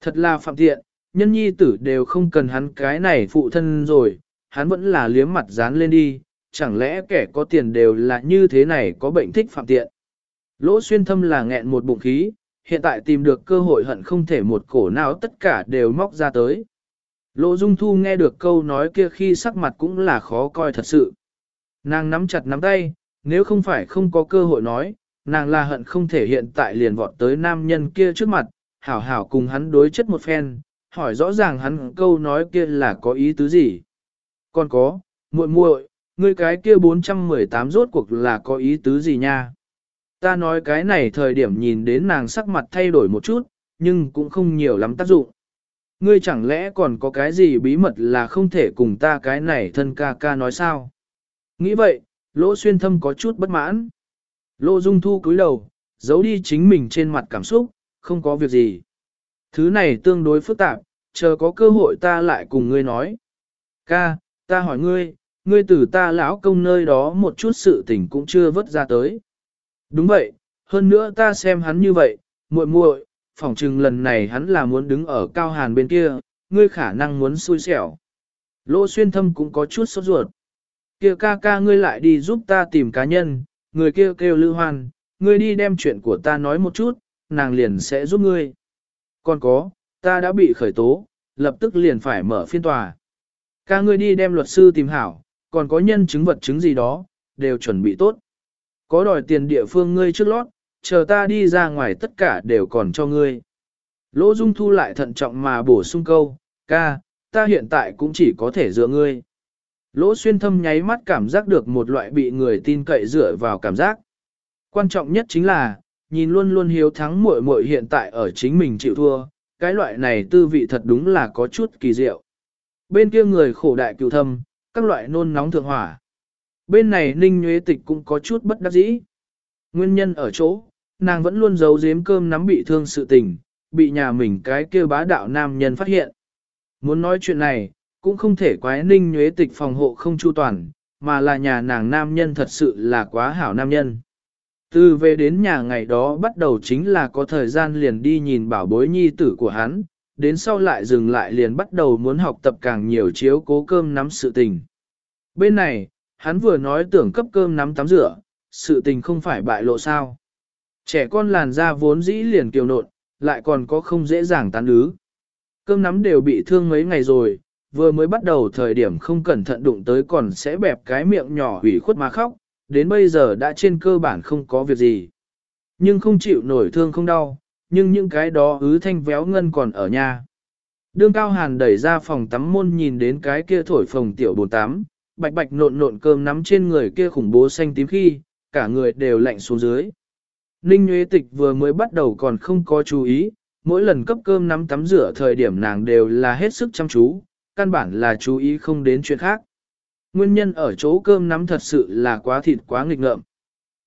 S1: Thật là phạm tiện, nhân nhi tử đều không cần hắn cái này phụ thân rồi, hắn vẫn là liếm mặt dán lên đi, chẳng lẽ kẻ có tiền đều là như thế này có bệnh thích phạm tiện. Lỗ xuyên thâm là nghẹn một bụng khí, hiện tại tìm được cơ hội hận không thể một cổ nào tất cả đều móc ra tới. Lỗ Dung Thu nghe được câu nói kia khi sắc mặt cũng là khó coi thật sự. Nàng nắm chặt nắm tay, nếu không phải không có cơ hội nói, nàng là hận không thể hiện tại liền vọt tới nam nhân kia trước mặt, hảo hảo cùng hắn đối chất một phen, hỏi rõ ràng hắn câu nói kia là có ý tứ gì. Còn có, muội muội, ngươi cái kia 418 rốt cuộc là có ý tứ gì nha? Ta nói cái này thời điểm nhìn đến nàng sắc mặt thay đổi một chút, nhưng cũng không nhiều lắm tác dụng. Ngươi chẳng lẽ còn có cái gì bí mật là không thể cùng ta cái này thân ca ca nói sao? Nghĩ vậy, lỗ xuyên thâm có chút bất mãn. Lô dung thu cúi đầu, giấu đi chính mình trên mặt cảm xúc, không có việc gì. Thứ này tương đối phức tạp, chờ có cơ hội ta lại cùng ngươi nói. Ca, ta hỏi ngươi, ngươi từ ta lão công nơi đó một chút sự tình cũng chưa vớt ra tới. Đúng vậy, hơn nữa ta xem hắn như vậy, muội muội, phỏng chừng lần này hắn là muốn đứng ở cao hàn bên kia, ngươi khả năng muốn xui xẻo. Lô xuyên thâm cũng có chút sốt ruột. Kia ca ca ngươi lại đi giúp ta tìm cá nhân, người kia kêu, kêu lưu hoan, ngươi đi đem chuyện của ta nói một chút, nàng liền sẽ giúp ngươi. Còn có, ta đã bị khởi tố, lập tức liền phải mở phiên tòa. Ca ngươi đi đem luật sư tìm hảo, còn có nhân chứng vật chứng gì đó, đều chuẩn bị tốt. Có đòi tiền địa phương ngươi trước lót, chờ ta đi ra ngoài tất cả đều còn cho ngươi. Lỗ Dung Thu lại thận trọng mà bổ sung câu, ca, ta hiện tại cũng chỉ có thể dựa ngươi. Lỗ xuyên thâm nháy mắt cảm giác được một loại bị người tin cậy dựa vào cảm giác. Quan trọng nhất chính là, nhìn luôn luôn hiếu thắng muội muội hiện tại ở chính mình chịu thua, cái loại này tư vị thật đúng là có chút kỳ diệu. Bên kia người khổ đại cựu thâm, các loại nôn nóng thượng hỏa. Bên này ninh nhuế tịch cũng có chút bất đắc dĩ. Nguyên nhân ở chỗ, nàng vẫn luôn giấu giếm cơm nắm bị thương sự tình, bị nhà mình cái kia bá đạo nam nhân phát hiện. Muốn nói chuyện này, cũng không thể quái ninh nhuế tịch phòng hộ không chu toàn, mà là nhà nàng nam nhân thật sự là quá hảo nam nhân. Từ về đến nhà ngày đó bắt đầu chính là có thời gian liền đi nhìn bảo bối nhi tử của hắn, đến sau lại dừng lại liền bắt đầu muốn học tập càng nhiều chiếu cố cơm nắm sự tình. Bên này, hắn vừa nói tưởng cấp cơm nắm tắm rửa, sự tình không phải bại lộ sao. Trẻ con làn da vốn dĩ liền kiều nộn, lại còn có không dễ dàng tán ứ. Cơm nắm đều bị thương mấy ngày rồi, vừa mới bắt đầu thời điểm không cẩn thận đụng tới còn sẽ bẹp cái miệng nhỏ hủy khuất mà khóc, đến bây giờ đã trên cơ bản không có việc gì. Nhưng không chịu nổi thương không đau, nhưng những cái đó ứ thanh véo ngân còn ở nhà. Đương Cao Hàn đẩy ra phòng tắm môn nhìn đến cái kia thổi phòng tiểu bồn tắm, bạch bạch nộn nộn cơm nắm trên người kia khủng bố xanh tím khi, cả người đều lạnh xuống dưới. Ninh Nguyễn Tịch vừa mới bắt đầu còn không có chú ý, mỗi lần cấp cơm nắm tắm rửa thời điểm nàng đều là hết sức chăm chú, căn bản là chú ý không đến chuyện khác. Nguyên nhân ở chỗ cơm nắm thật sự là quá thịt quá nghịch ngợm.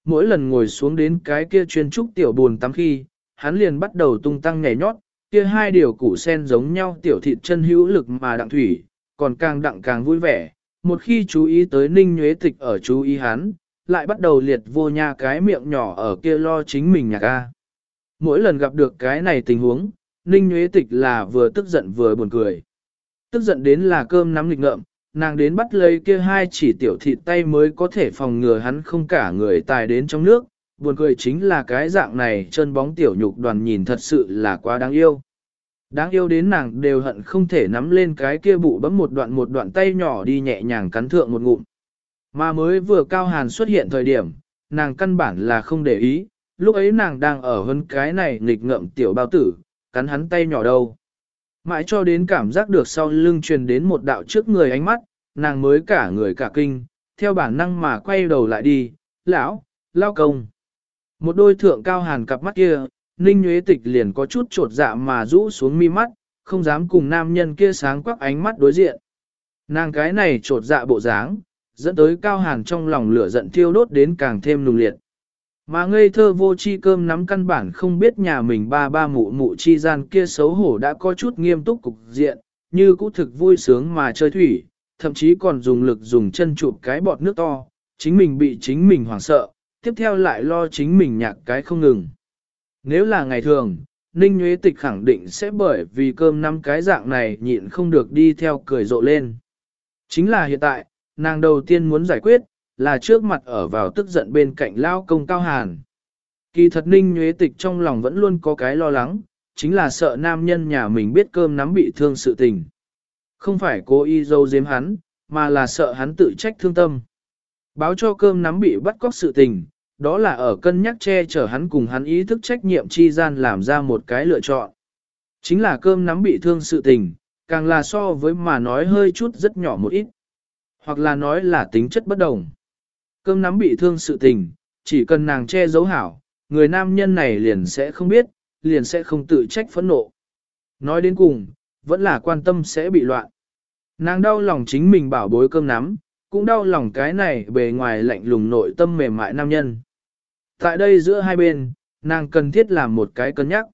S1: Mỗi lần ngồi xuống đến cái kia chuyên trúc tiểu buồn tắm khi, hắn liền bắt đầu tung tăng nhảy nhót, kia hai điều củ sen giống nhau tiểu thịt chân hữu lực mà đặng thủy, còn càng đặng càng vui vẻ. Một khi chú ý tới ninh nhuế tịch ở chú ý hắn, lại bắt đầu liệt vô nha cái miệng nhỏ ở kia lo chính mình nhạc ca. Mỗi lần gặp được cái này tình huống, ninh nhuế tịch là vừa tức giận vừa buồn cười. Tức giận đến là cơm nắm lịch ngợm, nàng đến bắt lấy kia hai chỉ tiểu thịt tay mới có thể phòng ngừa hắn không cả người tài đến trong nước, buồn cười chính là cái dạng này chân bóng tiểu nhục đoàn nhìn thật sự là quá đáng yêu. Đáng yêu đến nàng đều hận không thể nắm lên cái kia bụ bấm một đoạn một đoạn tay nhỏ đi nhẹ nhàng cắn thượng một ngụm. Mà mới vừa cao hàn xuất hiện thời điểm, nàng căn bản là không để ý, lúc ấy nàng đang ở hơn cái này nghịch ngợm tiểu bao tử, cắn hắn tay nhỏ đâu. Mãi cho đến cảm giác được sau lưng truyền đến một đạo trước người ánh mắt, nàng mới cả người cả kinh, theo bản năng mà quay đầu lại đi, lão, lao công. Một đôi thượng cao hàn cặp mắt kia, Ninh nhuế Tịch liền có chút trột dạ mà rũ xuống mi mắt, không dám cùng nam nhân kia sáng quắc ánh mắt đối diện. Nàng cái này trột dạ bộ dáng, dẫn tới cao hàn trong lòng lửa giận thiêu đốt đến càng thêm nùng liệt. Mà ngây thơ vô chi cơm nắm căn bản không biết nhà mình ba ba mụ mụ chi gian kia xấu hổ đã có chút nghiêm túc cục diện, như cũ thực vui sướng mà chơi thủy, thậm chí còn dùng lực dùng chân chụp cái bọt nước to, chính mình bị chính mình hoảng sợ, tiếp theo lại lo chính mình nhạc cái không ngừng. Nếu là ngày thường, Ninh Nguyễn Tịch khẳng định sẽ bởi vì cơm năm cái dạng này nhịn không được đi theo cười rộ lên. Chính là hiện tại, nàng đầu tiên muốn giải quyết, là trước mặt ở vào tức giận bên cạnh lao công cao hàn. Kỳ thật Ninh nhuế Tịch trong lòng vẫn luôn có cái lo lắng, chính là sợ nam nhân nhà mình biết cơm nắm bị thương sự tình. Không phải cố ý dâu giếm hắn, mà là sợ hắn tự trách thương tâm. Báo cho cơm nắm bị bắt cóc sự tình, đó là ở cân nhắc che chở hắn cùng hắn ý thức trách nhiệm chi gian làm ra một cái lựa chọn. Chính là cơm nắm bị thương sự tình, càng là so với mà nói hơi chút rất nhỏ một ít. Hoặc là nói là tính chất bất đồng. Cơm nắm bị thương sự tình, chỉ cần nàng che giấu hảo, người nam nhân này liền sẽ không biết, liền sẽ không tự trách phẫn nộ. Nói đến cùng, vẫn là quan tâm sẽ bị loạn. Nàng đau lòng chính mình bảo bối cơm nắm, cũng đau lòng cái này bề ngoài lạnh lùng nội tâm mềm mại nam nhân. Tại đây giữa hai bên, nàng cần thiết làm một cái cân nhắc.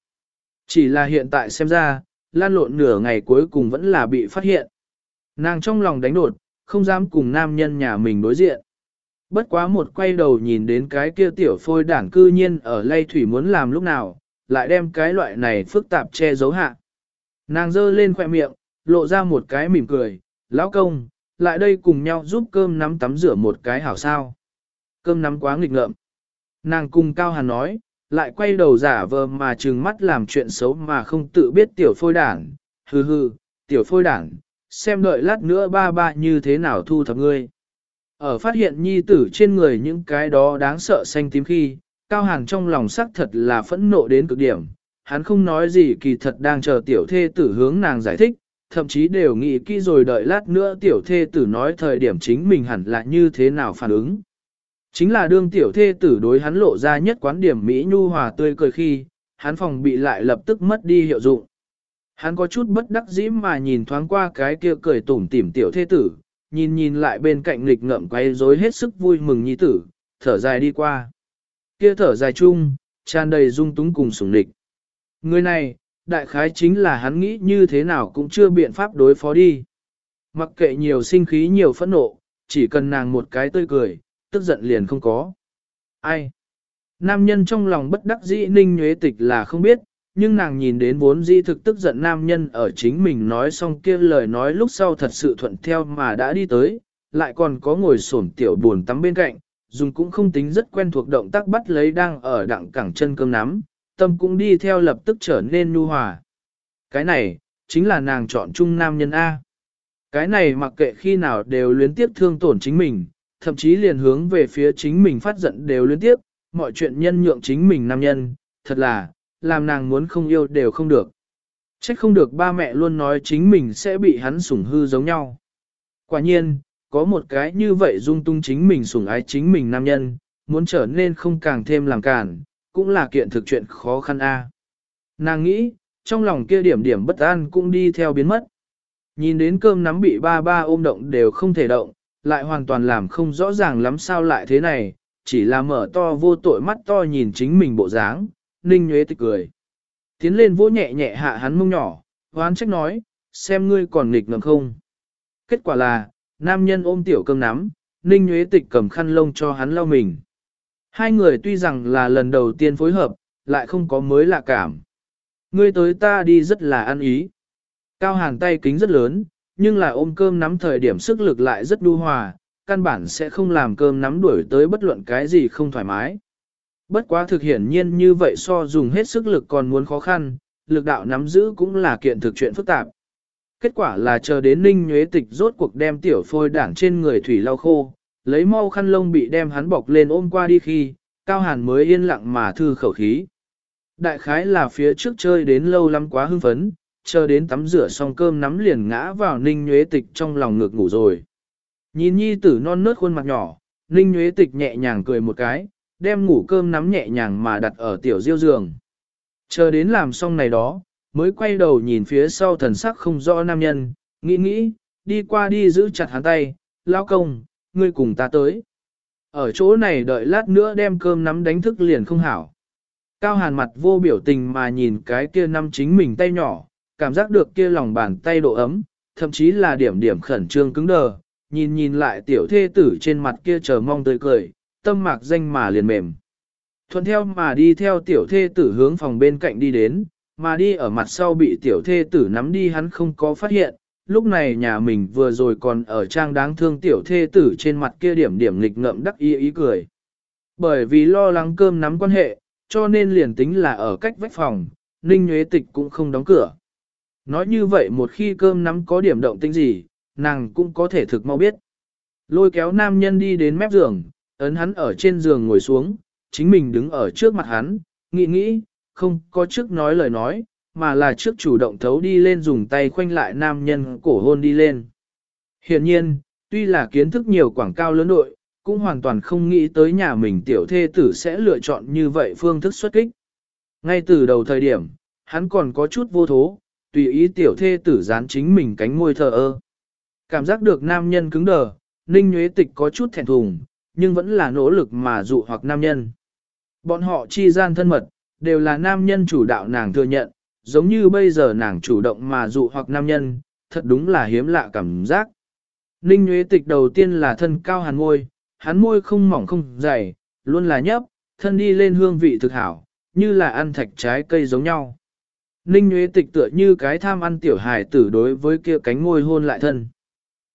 S1: Chỉ là hiện tại xem ra, lan lộn nửa ngày cuối cùng vẫn là bị phát hiện. Nàng trong lòng đánh đột, không dám cùng nam nhân nhà mình đối diện. Bất quá một quay đầu nhìn đến cái kia tiểu phôi đảng cư nhiên ở lay thủy muốn làm lúc nào, lại đem cái loại này phức tạp che giấu hạ. Nàng giơ lên khỏe miệng, lộ ra một cái mỉm cười, lão công, lại đây cùng nhau giúp cơm nắm tắm rửa một cái hảo sao. Cơm nắm quá nghịch ngợm. Nàng cùng Cao Hàn nói, lại quay đầu giả vờ mà trừng mắt làm chuyện xấu mà không tự biết tiểu phôi đảng. Hừ hừ, tiểu phôi đảng, xem đợi lát nữa ba ba như thế nào thu thập ngươi. Ở phát hiện nhi tử trên người những cái đó đáng sợ xanh tím khi, Cao Hàn trong lòng sắc thật là phẫn nộ đến cực điểm. Hắn không nói gì kỳ thật đang chờ tiểu thê tử hướng nàng giải thích, thậm chí đều nghĩ kỹ rồi đợi lát nữa tiểu thê tử nói thời điểm chính mình hẳn là như thế nào phản ứng. Chính là đương tiểu thê tử đối hắn lộ ra nhất quán điểm Mỹ nhu hòa tươi cười khi, hắn phòng bị lại lập tức mất đi hiệu dụng. Hắn có chút bất đắc dĩ mà nhìn thoáng qua cái kia cười tủm tỉm tiểu thê tử, nhìn nhìn lại bên cạnh nghịch ngợm quay rối hết sức vui mừng nhi tử, thở dài đi qua. Kia thở dài chung, tràn đầy dung túng cùng sủng địch. Người này, đại khái chính là hắn nghĩ như thế nào cũng chưa biện pháp đối phó đi. Mặc kệ nhiều sinh khí nhiều phẫn nộ, chỉ cần nàng một cái tươi cười, tức giận liền không có. Ai? Nam nhân trong lòng bất đắc dĩ ninh nhuế tịch là không biết, nhưng nàng nhìn đến vốn dĩ thực tức giận nam nhân ở chính mình nói xong kia lời nói lúc sau thật sự thuận theo mà đã đi tới, lại còn có ngồi xổm tiểu buồn tắm bên cạnh, dùng cũng không tính rất quen thuộc động tác bắt lấy đang ở đặng cẳng chân cơm nắm, tâm cũng đi theo lập tức trở nên nhu hòa. Cái này, chính là nàng chọn chung nam nhân A. Cái này mặc kệ khi nào đều luyến tiếp thương tổn chính mình, thậm chí liền hướng về phía chính mình phát giận đều luyến tiếp, mọi chuyện nhân nhượng chính mình nam nhân, thật là, làm nàng muốn không yêu đều không được. Trách không được ba mẹ luôn nói chính mình sẽ bị hắn sủng hư giống nhau. Quả nhiên, có một cái như vậy dung tung chính mình sủng ái chính mình nam nhân, muốn trở nên không càng thêm làm cản, cũng là kiện thực chuyện khó khăn a. Nàng nghĩ, trong lòng kia điểm điểm bất an cũng đi theo biến mất. Nhìn đến cơm nắm bị ba ba ôm động đều không thể động, lại hoàn toàn làm không rõ ràng lắm sao lại thế này, chỉ là mở to vô tội mắt to nhìn chính mình bộ dáng, ninh nhuế tịch cười. Tiến lên vỗ nhẹ nhẹ hạ hắn mông nhỏ, hoán trách nói, xem ngươi còn nghịch ngợm không. Kết quả là, nam nhân ôm tiểu cơm nắm, ninh nhuế tịch cầm khăn lông cho hắn lau mình. Hai người tuy rằng là lần đầu tiên phối hợp, lại không có mới lạ cảm. Ngươi tới ta đi rất là ăn ý. Cao hàng tay kính rất lớn, nhưng là ôm cơm nắm thời điểm sức lực lại rất đu hòa, căn bản sẽ không làm cơm nắm đuổi tới bất luận cái gì không thoải mái. Bất quá thực hiển nhiên như vậy so dùng hết sức lực còn muốn khó khăn, lực đạo nắm giữ cũng là kiện thực chuyện phức tạp. Kết quả là chờ đến ninh nhuế tịch rốt cuộc đem tiểu phôi đảng trên người thủy lau khô, lấy mau khăn lông bị đem hắn bọc lên ôm qua đi khi, cao hàn mới yên lặng mà thư khẩu khí. Đại khái là phía trước chơi đến lâu lắm quá hưng phấn, chờ đến tắm rửa xong cơm nắm liền ngã vào ninh nhuế tịch trong lòng ngực ngủ rồi. Nhìn nhi tử non nớt khuôn mặt nhỏ, ninh nhuế tịch nhẹ nhàng cười một cái, đem ngủ cơm nắm nhẹ nhàng mà đặt ở tiểu diêu giường. Chờ đến làm xong này đó, mới quay đầu nhìn phía sau thần sắc không rõ nam nhân, nghĩ nghĩ, đi qua đi giữ chặt hắn tay, lao công, ngươi cùng ta tới. Ở chỗ này đợi lát nữa đem cơm nắm đánh thức liền không hảo. Cao hàn mặt vô biểu tình mà nhìn cái kia năm chính mình tay nhỏ, cảm giác được kia lòng bàn tay độ ấm, thậm chí là điểm điểm khẩn trương cứng đờ, nhìn nhìn lại tiểu thê tử trên mặt kia chờ mong tươi cười, tâm mạc danh mà liền mềm. Thuận theo mà đi theo tiểu thê tử hướng phòng bên cạnh đi đến, mà đi ở mặt sau bị tiểu thê tử nắm đi hắn không có phát hiện, lúc này nhà mình vừa rồi còn ở trang đáng thương tiểu thê tử trên mặt kia điểm điểm nghịch ngậm đắc ý ý cười. Bởi vì lo lắng cơm nắm quan hệ, cho nên liền tính là ở cách vách phòng, Ninh Nguyễn Tịch cũng không đóng cửa. Nói như vậy một khi cơm nắm có điểm động tĩnh gì, nàng cũng có thể thực mau biết. Lôi kéo nam nhân đi đến mép giường, ấn hắn ở trên giường ngồi xuống, chính mình đứng ở trước mặt hắn, nghĩ nghĩ, không có trước nói lời nói, mà là trước chủ động thấu đi lên dùng tay khoanh lại nam nhân cổ hôn đi lên. Hiện nhiên, tuy là kiến thức nhiều quảng cao lớn đội, cũng hoàn toàn không nghĩ tới nhà mình tiểu thê tử sẽ lựa chọn như vậy phương thức xuất kích. Ngay từ đầu thời điểm, hắn còn có chút vô thố, tùy ý tiểu thê tử dán chính mình cánh môi thờ ơ. Cảm giác được nam nhân cứng đờ, Ninh Nhuế Tịch có chút thẹn thùng, nhưng vẫn là nỗ lực mà dụ hoặc nam nhân. Bọn họ chi gian thân mật, đều là nam nhân chủ đạo nàng thừa nhận, giống như bây giờ nàng chủ động mà dụ hoặc nam nhân, thật đúng là hiếm lạ cảm giác. Ninh Nguyễn Tịch đầu tiên là thân cao hàn môi, hắn môi không mỏng không dày, luôn là nhấp, thân đi lên hương vị thực hảo, như là ăn thạch trái cây giống nhau. Ninh Nguyễn Tịch tựa như cái tham ăn tiểu hài tử đối với kia cánh môi hôn lại thân.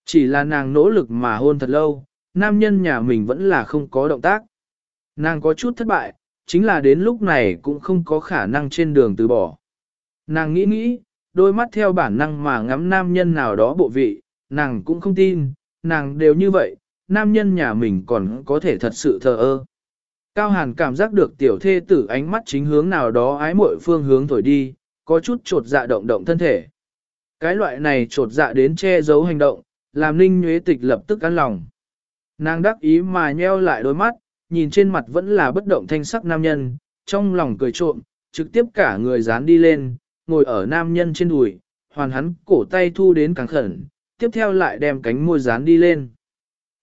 S1: Chỉ là nàng nỗ lực mà hôn thật lâu, nam nhân nhà mình vẫn là không có động tác. Nàng có chút thất bại, chính là đến lúc này cũng không có khả năng trên đường từ bỏ. Nàng nghĩ nghĩ, đôi mắt theo bản năng mà ngắm nam nhân nào đó bộ vị, nàng cũng không tin, nàng đều như vậy, nam nhân nhà mình còn có thể thật sự thờ ơ. Cao Hàn cảm giác được tiểu thê tử ánh mắt chính hướng nào đó ái muội phương hướng thổi đi, có chút trột dạ động động thân thể. Cái loại này trột dạ đến che giấu hành động, làm Ninh Nhuế Tịch lập tức cắn lòng. Nàng đắc ý mà nheo lại đôi mắt, nhìn trên mặt vẫn là bất động thanh sắc nam nhân, trong lòng cười trộm, trực tiếp cả người dán đi lên, ngồi ở nam nhân trên đùi, hoàn hắn cổ tay thu đến càng khẩn, tiếp theo lại đem cánh môi dán đi lên.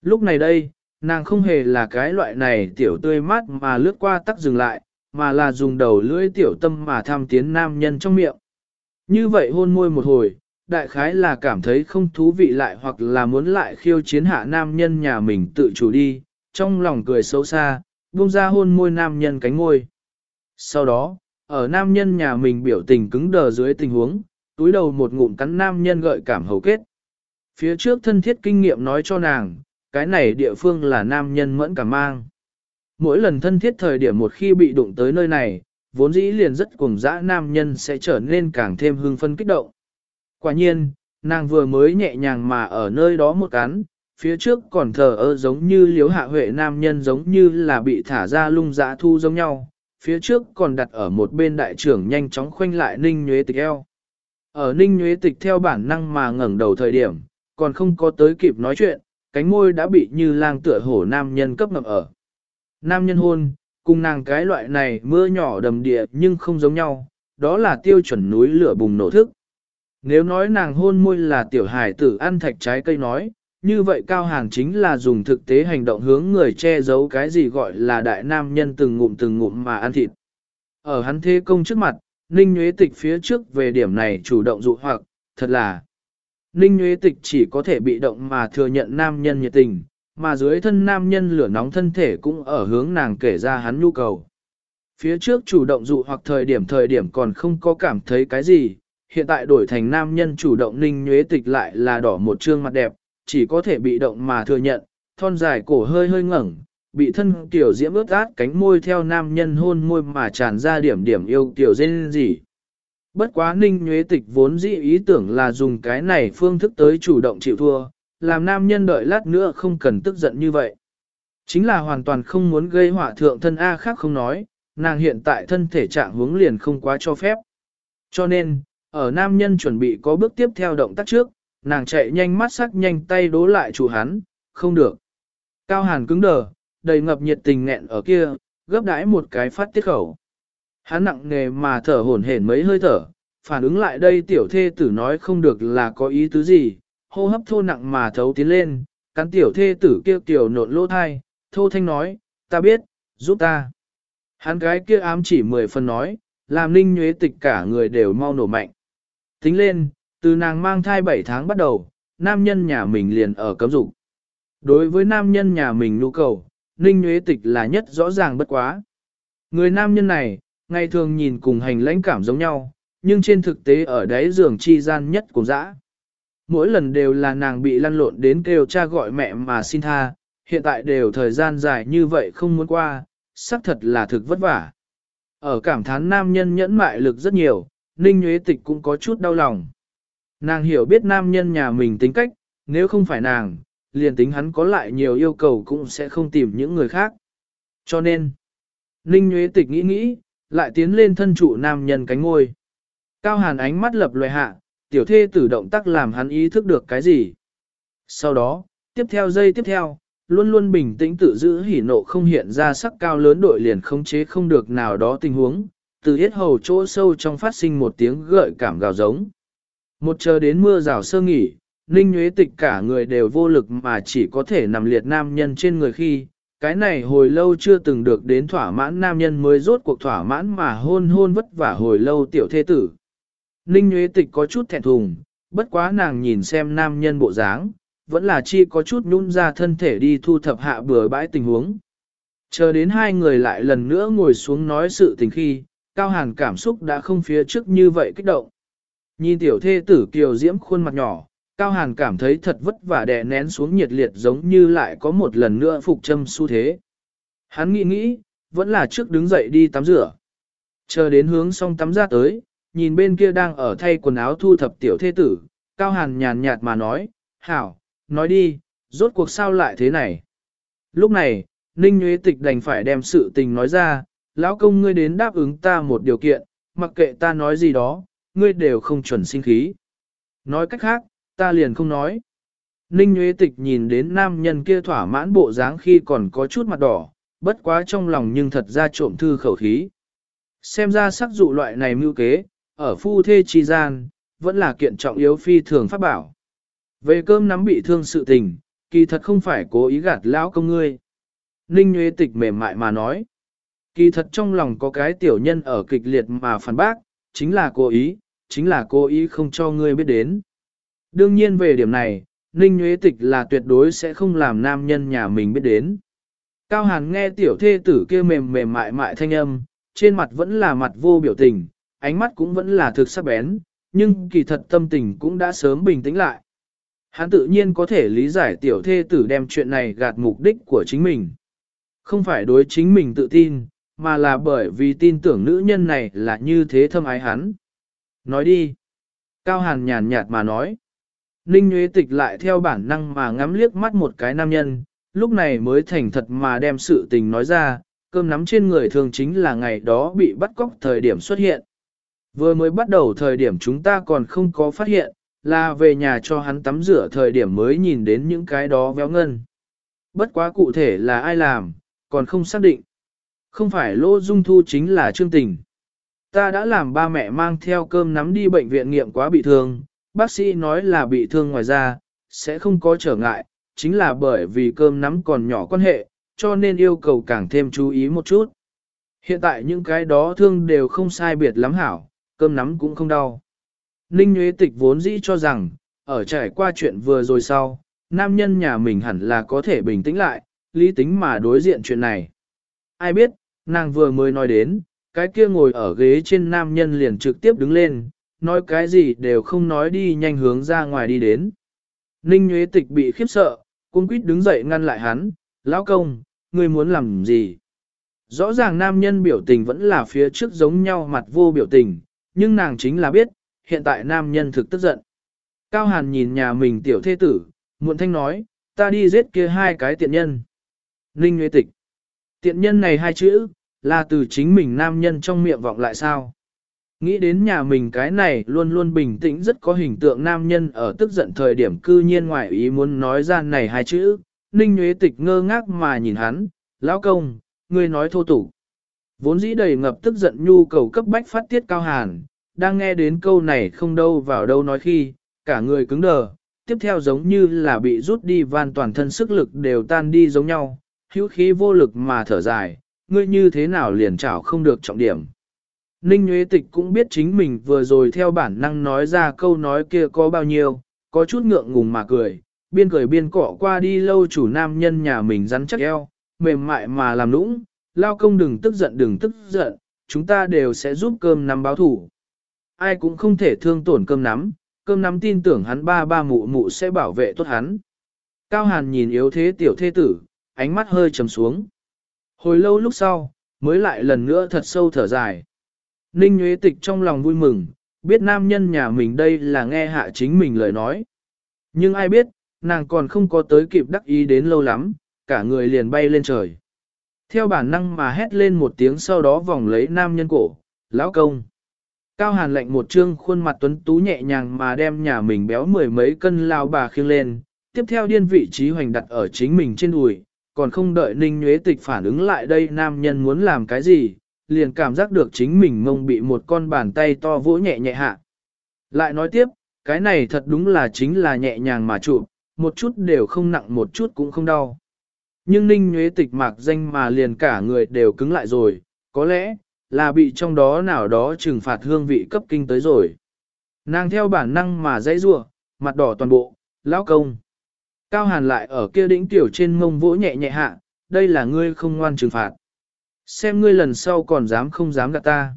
S1: Lúc này đây, nàng không hề là cái loại này tiểu tươi mát mà lướt qua tắc dừng lại, mà là dùng đầu lưỡi tiểu tâm mà tham tiến nam nhân trong miệng. Như vậy hôn môi một hồi, đại khái là cảm thấy không thú vị lại hoặc là muốn lại khiêu chiến hạ nam nhân nhà mình tự chủ đi, trong lòng cười xấu xa, buông ra hôn môi nam nhân cánh môi. Sau đó, ở nam nhân nhà mình biểu tình cứng đờ dưới tình huống, túi đầu một ngụm cắn nam nhân gợi cảm hầu kết. Phía trước thân thiết kinh nghiệm nói cho nàng, cái này địa phương là nam nhân mẫn cảm mang. Mỗi lần thân thiết thời điểm một khi bị đụng tới nơi này, vốn dĩ liền rất cuồng dã nam nhân sẽ trở nên càng thêm hưng phân kích động. Quả nhiên, nàng vừa mới nhẹ nhàng mà ở nơi đó một cắn, phía trước còn thờ ơ giống như liếu hạ huệ nam nhân giống như là bị thả ra lung dã thu giống nhau, phía trước còn đặt ở một bên đại trưởng nhanh chóng khoanh lại ninh nhuế tịch eo. Ở ninh nhuế tịch theo bản năng mà ngẩng đầu thời điểm, còn không có tới kịp nói chuyện, cánh môi đã bị như lang tựa hổ nam nhân cấp ngập ở. Nam nhân hôn, cùng nàng cái loại này mưa nhỏ đầm địa nhưng không giống nhau, đó là tiêu chuẩn núi lửa bùng nổ thức. Nếu nói nàng hôn môi là tiểu hài tử ăn thạch trái cây nói, như vậy Cao hàng chính là dùng thực tế hành động hướng người che giấu cái gì gọi là đại nam nhân từng ngụm từng ngụm mà ăn thịt. Ở hắn thế công trước mặt, Ninh Nguyễn Tịch phía trước về điểm này chủ động dụ hoặc, thật là Ninh Nguyễn Tịch chỉ có thể bị động mà thừa nhận nam nhân nhiệt tình, mà dưới thân nam nhân lửa nóng thân thể cũng ở hướng nàng kể ra hắn nhu cầu. Phía trước chủ động dụ hoặc thời điểm thời điểm còn không có cảm thấy cái gì, hiện tại đổi thành nam nhân chủ động Ninh nhuế Tịch lại là đỏ một trương mặt đẹp, chỉ có thể bị động mà thừa nhận, thon dài cổ hơi hơi ngẩng, bị thân tiểu diễm ướt át cánh môi theo nam nhân hôn môi mà tràn ra điểm điểm yêu tiểu dên gì. Bất quá ninh nhuế tịch vốn dĩ ý tưởng là dùng cái này phương thức tới chủ động chịu thua, làm nam nhân đợi lát nữa không cần tức giận như vậy. Chính là hoàn toàn không muốn gây họa thượng thân A khác không nói, nàng hiện tại thân thể trạng hướng liền không quá cho phép. Cho nên, ở nam nhân chuẩn bị có bước tiếp theo động tác trước, nàng chạy nhanh mắt sắc nhanh tay đố lại chủ hắn, không được. Cao hàn cứng đờ, đầy ngập nhiệt tình nghẹn ở kia, gấp đãi một cái phát tiết khẩu. Hắn nặng nề mà thở hổn hển mấy hơi thở, phản ứng lại đây tiểu thê tử nói không được là có ý tứ gì, hô hấp thô nặng mà thấu tiến lên, cắn tiểu thê tử kêu tiểu nộn lỗ thai, thô thanh nói, ta biết, giúp ta. Hắn gái kia ám chỉ mười phần nói, làm ninh nhuế tịch cả người đều mau nổ mạnh. Tính lên, từ nàng mang thai 7 tháng bắt đầu, nam nhân nhà mình liền ở cấm dục. Đối với nam nhân nhà mình nhu cầu, Ninh Nguyễn Tịch là nhất rõ ràng bất quá. Người nam nhân này, ngày thường nhìn cùng hành lãnh cảm giống nhau, nhưng trên thực tế ở đáy giường chi gian nhất của dã. Mỗi lần đều là nàng bị lăn lộn đến kêu cha gọi mẹ mà xin tha, hiện tại đều thời gian dài như vậy không muốn qua, xác thật là thực vất vả. Ở cảm thán nam nhân nhẫn mại lực rất nhiều, Ninh Nguyễn Tịch cũng có chút đau lòng. Nàng hiểu biết nam nhân nhà mình tính cách, nếu không phải nàng, liền tính hắn có lại nhiều yêu cầu cũng sẽ không tìm những người khác. Cho nên, Ninh Nguyễn Tịch nghĩ nghĩ, lại tiến lên thân trụ nam nhân cánh ngôi. Cao hàn ánh mắt lập loài hạ, tiểu thê tử động tác làm hắn ý thức được cái gì. Sau đó, tiếp theo giây tiếp theo, luôn luôn bình tĩnh tự giữ hỉ nộ không hiện ra sắc cao lớn đội liền không chế không được nào đó tình huống, từ hết hầu chỗ sâu trong phát sinh một tiếng gợi cảm gào giống. Một chờ đến mưa rào sơ nghỉ, Ninh Nguyễn Tịch cả người đều vô lực mà chỉ có thể nằm liệt nam nhân trên người khi, cái này hồi lâu chưa từng được đến thỏa mãn nam nhân mới rốt cuộc thỏa mãn mà hôn hôn vất vả hồi lâu tiểu thế tử. Ninh Nguyễn Tịch có chút thẹn thùng, bất quá nàng nhìn xem nam nhân bộ dáng, vẫn là chi có chút nhún ra thân thể đi thu thập hạ bừa bãi tình huống. Chờ đến hai người lại lần nữa ngồi xuống nói sự tình khi, Cao Hàn cảm xúc đã không phía trước như vậy kích động. Nhìn tiểu thê tử kiều diễm khuôn mặt nhỏ, Cao Hàn cảm thấy thật vất vả đè nén xuống nhiệt liệt giống như lại có một lần nữa phục châm xu thế. Hắn nghĩ nghĩ, vẫn là trước đứng dậy đi tắm rửa. Chờ đến hướng xong tắm ra tới, nhìn bên kia đang ở thay quần áo thu thập tiểu thê tử, Cao Hàn nhàn nhạt mà nói, Hảo, nói đi, rốt cuộc sao lại thế này. Lúc này, Ninh Nguyễn Tịch đành phải đem sự tình nói ra, lão công ngươi đến đáp ứng ta một điều kiện, mặc kệ ta nói gì đó, ngươi đều không chuẩn sinh khí. Nói cách khác, ta liền không nói. Ninh Nguyễn Tịch nhìn đến nam nhân kia thỏa mãn bộ dáng khi còn có chút mặt đỏ, bất quá trong lòng nhưng thật ra trộm thư khẩu khí. Xem ra sắc dụ loại này mưu kế, ở phu thê chi gian, vẫn là kiện trọng yếu phi thường pháp bảo. Về cơm nắm bị thương sự tình, kỳ thật không phải cố ý gạt lão công ngươi. Ninh Nguyễn Tịch mềm mại mà nói. Kỳ thật trong lòng có cái tiểu nhân ở kịch liệt mà phản bác, chính là cố ý, chính là cố ý không cho ngươi biết đến. Đương nhiên về điểm này, Ninh Nguyễn Tịch là tuyệt đối sẽ không làm nam nhân nhà mình biết đến. Cao Hàn nghe tiểu thê tử kia mềm mềm mại mại thanh âm, trên mặt vẫn là mặt vô biểu tình, ánh mắt cũng vẫn là thực sắc bén, nhưng kỳ thật tâm tình cũng đã sớm bình tĩnh lại. Hắn tự nhiên có thể lý giải tiểu thê tử đem chuyện này gạt mục đích của chính mình. Không phải đối chính mình tự tin, mà là bởi vì tin tưởng nữ nhân này là như thế thâm ái hắn. Nói đi. Cao Hàn nhàn nhạt mà nói. Ninh Nguyễn Tịch lại theo bản năng mà ngắm liếc mắt một cái nam nhân, lúc này mới thành thật mà đem sự tình nói ra, cơm nắm trên người thường chính là ngày đó bị bắt cóc thời điểm xuất hiện. Vừa mới bắt đầu thời điểm chúng ta còn không có phát hiện, là về nhà cho hắn tắm rửa thời điểm mới nhìn đến những cái đó véo ngân. Bất quá cụ thể là ai làm, còn không xác định. Không phải Lô Dung Thu chính là Trương Tình. Ta đã làm ba mẹ mang theo cơm nắm đi bệnh viện nghiệm quá bị thương, bác sĩ nói là bị thương ngoài da, sẽ không có trở ngại, chính là bởi vì cơm nắm còn nhỏ quan hệ, cho nên yêu cầu càng thêm chú ý một chút. Hiện tại những cái đó thương đều không sai biệt lắm hảo, cơm nắm cũng không đau. Ninh Nguyễn Tịch vốn dĩ cho rằng, ở trải qua chuyện vừa rồi sau, nam nhân nhà mình hẳn là có thể bình tĩnh lại, lý tính mà đối diện chuyện này. Ai biết, nàng vừa mới nói đến, cái kia ngồi ở ghế trên nam nhân liền trực tiếp đứng lên, nói cái gì đều không nói đi nhanh hướng ra ngoài đi đến. Ninh Nguyễn Tịch bị khiếp sợ, cung quýt đứng dậy ngăn lại hắn, lão công, ngươi muốn làm gì? Rõ ràng nam nhân biểu tình vẫn là phía trước giống nhau mặt vô biểu tình, nhưng nàng chính là biết, hiện tại nam nhân thực tức giận. Cao Hàn nhìn nhà mình tiểu thê tử, muộn thanh nói, ta đi giết kia hai cái tiện nhân. Ninh Nguyễn Tịch. Tiện nhân này hai chữ, là từ chính mình nam nhân trong miệng vọng lại sao? Nghĩ đến nhà mình cái này luôn luôn bình tĩnh rất có hình tượng nam nhân ở tức giận thời điểm cư nhiên ngoại ý muốn nói ra này hai chữ. Ninh Nguyễn Tịch ngơ ngác mà nhìn hắn, lão công, ngươi nói thô tục. Vốn dĩ đầy ngập tức giận nhu cầu cấp bách phát tiết cao hàn, đang nghe đến câu này không đâu vào đâu nói khi, cả người cứng đờ, tiếp theo giống như là bị rút đi van toàn thân sức lực đều tan đi giống nhau, hữu khí vô lực mà thở dài, ngươi như thế nào liền chảo không được trọng điểm. Ninh Nguyễn Tịch cũng biết chính mình vừa rồi theo bản năng nói ra câu nói kia có bao nhiêu, có chút ngượng ngùng mà cười, biên cười biên cọ qua đi lâu chủ nam nhân nhà mình rắn chắc eo, mềm mại mà làm nũng, lao công đừng tức giận đừng tức giận, chúng ta đều sẽ giúp cơm nắm báo thủ. Ai cũng không thể thương tổn cơm nắm, cơm nắm tin tưởng hắn ba ba mụ mụ sẽ bảo vệ tốt hắn. Cao Hàn nhìn yếu thế tiểu thế tử, ánh mắt hơi trầm xuống. Hồi lâu lúc sau, mới lại lần nữa thật sâu thở dài. Ninh Nguyễn Tịch trong lòng vui mừng, biết nam nhân nhà mình đây là nghe hạ chính mình lời nói. Nhưng ai biết, nàng còn không có tới kịp đắc ý đến lâu lắm, cả người liền bay lên trời. Theo bản năng mà hét lên một tiếng sau đó vòng lấy nam nhân cổ, lão công. Cao hàn lệnh một trương khuôn mặt tuấn tú nhẹ nhàng mà đem nhà mình béo mười mấy cân lao bà khiêng lên, tiếp theo điên vị trí hoành đặt ở chính mình trên đùi, còn không đợi ninh nhuế tịch phản ứng lại đây nam nhân muốn làm cái gì, liền cảm giác được chính mình mông bị một con bàn tay to vỗ nhẹ nhẹ hạ. Lại nói tiếp, cái này thật đúng là chính là nhẹ nhàng mà trụ, một chút đều không nặng một chút cũng không đau. Nhưng ninh nhuế tịch mạc danh mà liền cả người đều cứng lại rồi, có lẽ, là bị trong đó nào đó trừng phạt hương vị cấp kinh tới rồi. Nàng theo bản năng mà dãy rua, mặt đỏ toàn bộ, lão công. Cao hàn lại ở kia đỉnh tiểu trên mông vỗ nhẹ nhẹ hạ, đây là ngươi không ngoan trừng phạt. Xem ngươi lần sau còn dám không dám gạt ta.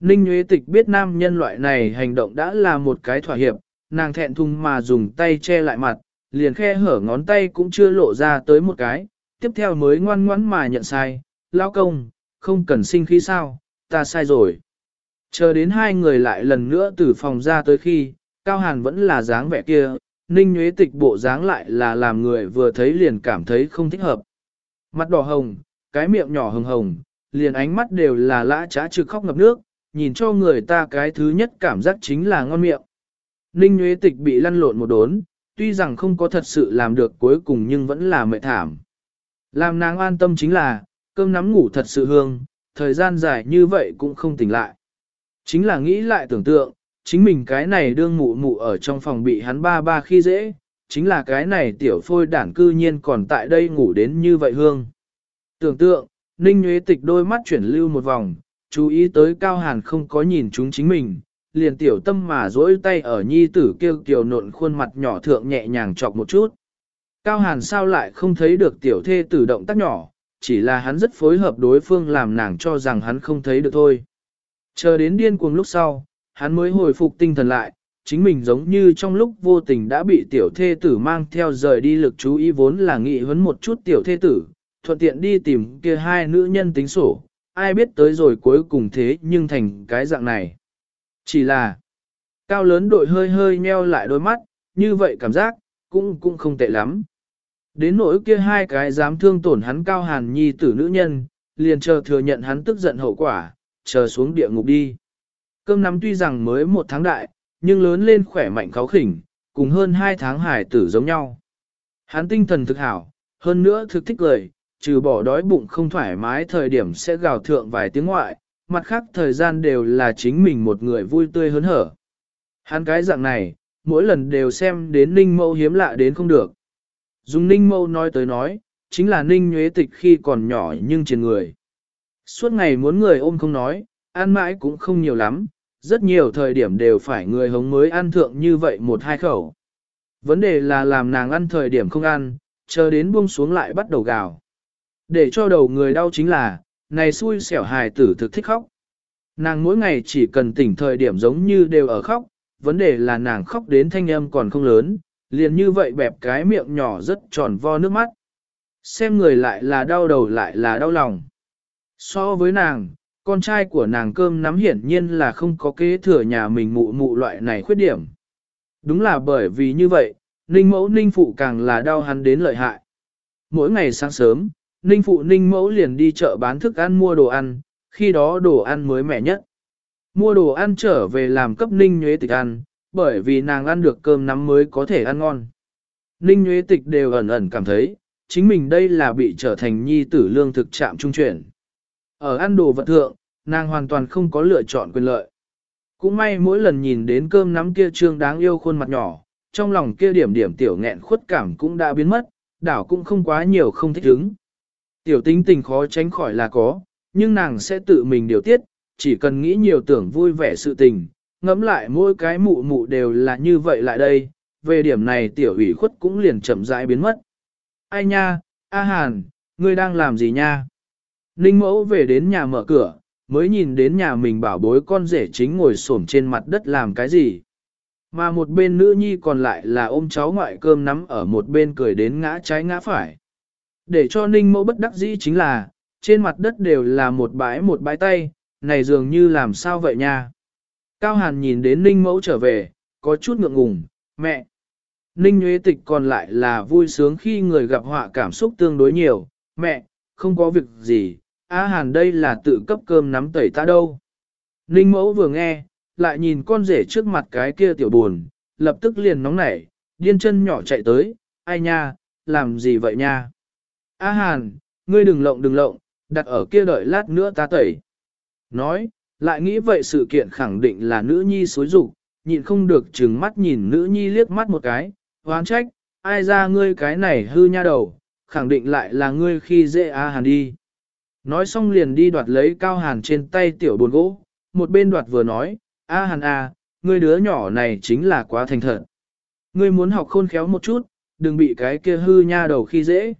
S1: Ninh Nguyễn Tịch biết nam nhân loại này hành động đã là một cái thỏa hiệp, nàng thẹn thùng mà dùng tay che lại mặt, liền khe hở ngón tay cũng chưa lộ ra tới một cái, tiếp theo mới ngoan ngoãn mà nhận sai, lao công, không cần sinh khí sao, ta sai rồi. Chờ đến hai người lại lần nữa từ phòng ra tới khi, Cao Hàn vẫn là dáng vẻ kia, Ninh Nguyễn Tịch bộ dáng lại là làm người vừa thấy liền cảm thấy không thích hợp. Mặt đỏ hồng, cái miệng nhỏ hồng hồng, liền ánh mắt đều là lã trá trực khóc ngập nước, nhìn cho người ta cái thứ nhất cảm giác chính là ngon miệng. Ninh Nguyễn Tịch bị lăn lộn một đốn, tuy rằng không có thật sự làm được cuối cùng nhưng vẫn là mệt thảm. Làm nàng an tâm chính là, cơm nắm ngủ thật sự hương, thời gian dài như vậy cũng không tỉnh lại. Chính là nghĩ lại tưởng tượng, chính mình cái này đương mụ mụ ở trong phòng bị hắn ba ba khi dễ, chính là cái này tiểu phôi đản cư nhiên còn tại đây ngủ đến như vậy hương. Tưởng tượng, Ninh Nguyễn Tịch đôi mắt chuyển lưu một vòng, chú ý tới Cao Hàn không có nhìn chúng chính mình, liền tiểu tâm mà dỗi tay ở nhi tử kêu kiều nộn khuôn mặt nhỏ thượng nhẹ nhàng chọc một chút. Cao Hàn sao lại không thấy được tiểu thê tử động tác nhỏ, chỉ là hắn rất phối hợp đối phương làm nàng cho rằng hắn không thấy được thôi. Chờ đến điên cuồng lúc sau, hắn mới hồi phục tinh thần lại, chính mình giống như trong lúc vô tình đã bị tiểu thê tử mang theo rời đi lực chú ý vốn là nghị huấn một chút tiểu thê tử, thuận tiện đi tìm kia hai nữ nhân tính sổ, ai biết tới rồi cuối cùng thế nhưng thành cái dạng này. Chỉ là, cao lớn đội hơi hơi nheo lại đôi mắt, như vậy cảm giác, cũng cũng không tệ lắm. Đến nỗi kia hai cái dám thương tổn hắn cao hàn nhi tử nữ nhân, liền chờ thừa nhận hắn tức giận hậu quả, chờ xuống địa ngục đi. Cơm nắm tuy rằng mới một tháng đại, nhưng lớn lên khỏe mạnh kháo khỉnh, cùng hơn hai tháng hải tử giống nhau. Hắn tinh thần thực hảo, hơn nữa thực thích lời, trừ bỏ đói bụng không thoải mái thời điểm sẽ gào thượng vài tiếng ngoại, mặt khác thời gian đều là chính mình một người vui tươi hớn hở. Hắn cái dạng này, mỗi lần đều xem đến ninh mâu hiếm lạ đến không được. Dùng ninh mâu nói tới nói, chính là ninh nhuế tịch khi còn nhỏ nhưng trên người. Suốt ngày muốn người ôm không nói, ăn mãi cũng không nhiều lắm, rất nhiều thời điểm đều phải người hống mới ăn thượng như vậy một hai khẩu. Vấn đề là làm nàng ăn thời điểm không ăn, chờ đến buông xuống lại bắt đầu gào. Để cho đầu người đau chính là, này xui xẻo hài tử thực thích khóc. Nàng mỗi ngày chỉ cần tỉnh thời điểm giống như đều ở khóc, vấn đề là nàng khóc đến thanh âm còn không lớn, liền như vậy bẹp cái miệng nhỏ rất tròn vo nước mắt. Xem người lại là đau đầu lại là đau lòng. So với nàng, con trai của nàng cơm nắm hiển nhiên là không có kế thừa nhà mình mụ mụ loại này khuyết điểm. Đúng là bởi vì như vậy, ninh mẫu ninh phụ càng là đau hắn đến lợi hại. Mỗi ngày sáng sớm, ninh phụ ninh mẫu liền đi chợ bán thức ăn mua đồ ăn, khi đó đồ ăn mới mẻ nhất. Mua đồ ăn trở về làm cấp ninh nhuế tịch ăn, bởi vì nàng ăn được cơm nắm mới có thể ăn ngon. Ninh nhuế tịch đều ẩn ẩn cảm thấy, chính mình đây là bị trở thành nhi tử lương thực trạm trung chuyển. Ở ăn đồ vật thượng, nàng hoàn toàn không có lựa chọn quyền lợi. Cũng may mỗi lần nhìn đến cơm nắm kia trương đáng yêu khuôn mặt nhỏ, trong lòng kia điểm điểm tiểu nghẹn khuất cảm cũng đã biến mất, đảo cũng không quá nhiều không thích ứng. Tiểu tính tình khó tránh khỏi là có, nhưng nàng sẽ tự mình điều tiết, chỉ cần nghĩ nhiều tưởng vui vẻ sự tình, ngẫm lại mỗi cái mụ mụ đều là như vậy lại đây, về điểm này tiểu ủy khuất cũng liền chậm rãi biến mất. Ai nha, A Hàn, ngươi đang làm gì nha? Ninh mẫu về đến nhà mở cửa, mới nhìn đến nhà mình bảo bối con rể chính ngồi xổm trên mặt đất làm cái gì. Mà một bên nữ nhi còn lại là ôm cháu ngoại cơm nắm ở một bên cười đến ngã trái ngã phải. Để cho ninh mẫu bất đắc dĩ chính là, trên mặt đất đều là một bãi một bãi tay, này dường như làm sao vậy nha. Cao Hàn nhìn đến ninh mẫu trở về, có chút ngượng ngùng, mẹ. Ninh Nguyễn Tịch còn lại là vui sướng khi người gặp họa cảm xúc tương đối nhiều, mẹ, không có việc gì, A Hàn đây là tự cấp cơm nắm tẩy ta đâu. Ninh mẫu vừa nghe, lại nhìn con rể trước mặt cái kia tiểu buồn, lập tức liền nóng nảy, điên chân nhỏ chạy tới, ai nha, làm gì vậy nha? A Hàn, ngươi đừng lộng đừng lộng, đặt ở kia đợi lát nữa ta tẩy. Nói, lại nghĩ vậy sự kiện khẳng định là nữ nhi xối rụng, nhịn không được chừng mắt nhìn nữ nhi liếc mắt một cái, hoán trách, ai ra ngươi cái này hư nha đầu, khẳng định lại là ngươi khi dễ A Hàn đi. Nói xong liền đi đoạt lấy cao hàn trên tay tiểu buồn gỗ, một bên đoạt vừa nói, A hàn A, à, ngươi đứa nhỏ này chính là quá thành thật. Ngươi muốn học khôn khéo một chút, đừng bị cái kia hư nha đầu khi dễ.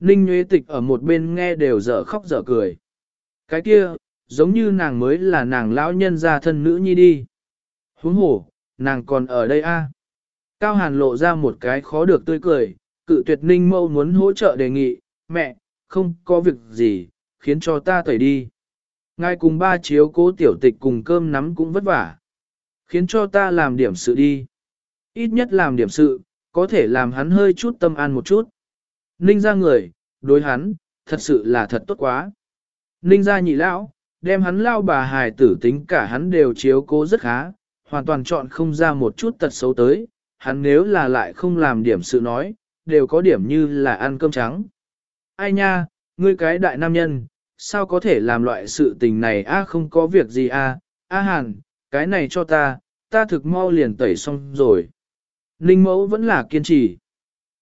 S1: Ninh Nguyễn Tịch ở một bên nghe đều dở khóc dở cười. Cái kia, giống như nàng mới là nàng lão nhân gia thân nữ nhi đi. Huống hổ, nàng còn ở đây a. Cao Hàn lộ ra một cái khó được tươi cười, cự tuyệt Ninh Mâu muốn hỗ trợ đề nghị, mẹ, không có việc gì, khiến cho ta tẩy đi. Ngài cùng ba chiếu cố tiểu tịch cùng cơm nắm cũng vất vả. Khiến cho ta làm điểm sự đi. Ít nhất làm điểm sự, có thể làm hắn hơi chút tâm an một chút. Ninh ra người, đối hắn, thật sự là thật tốt quá. Ninh ra nhị lão, đem hắn lao bà hài tử tính cả hắn đều chiếu cố rất khá, hoàn toàn chọn không ra một chút tật xấu tới. Hắn nếu là lại không làm điểm sự nói, đều có điểm như là ăn cơm trắng. Ai nha, ngươi cái đại nam nhân, sao có thể làm loại sự tình này a không có việc gì a a hàn, cái này cho ta, ta thực mau liền tẩy xong rồi. Ninh mẫu vẫn là kiên trì.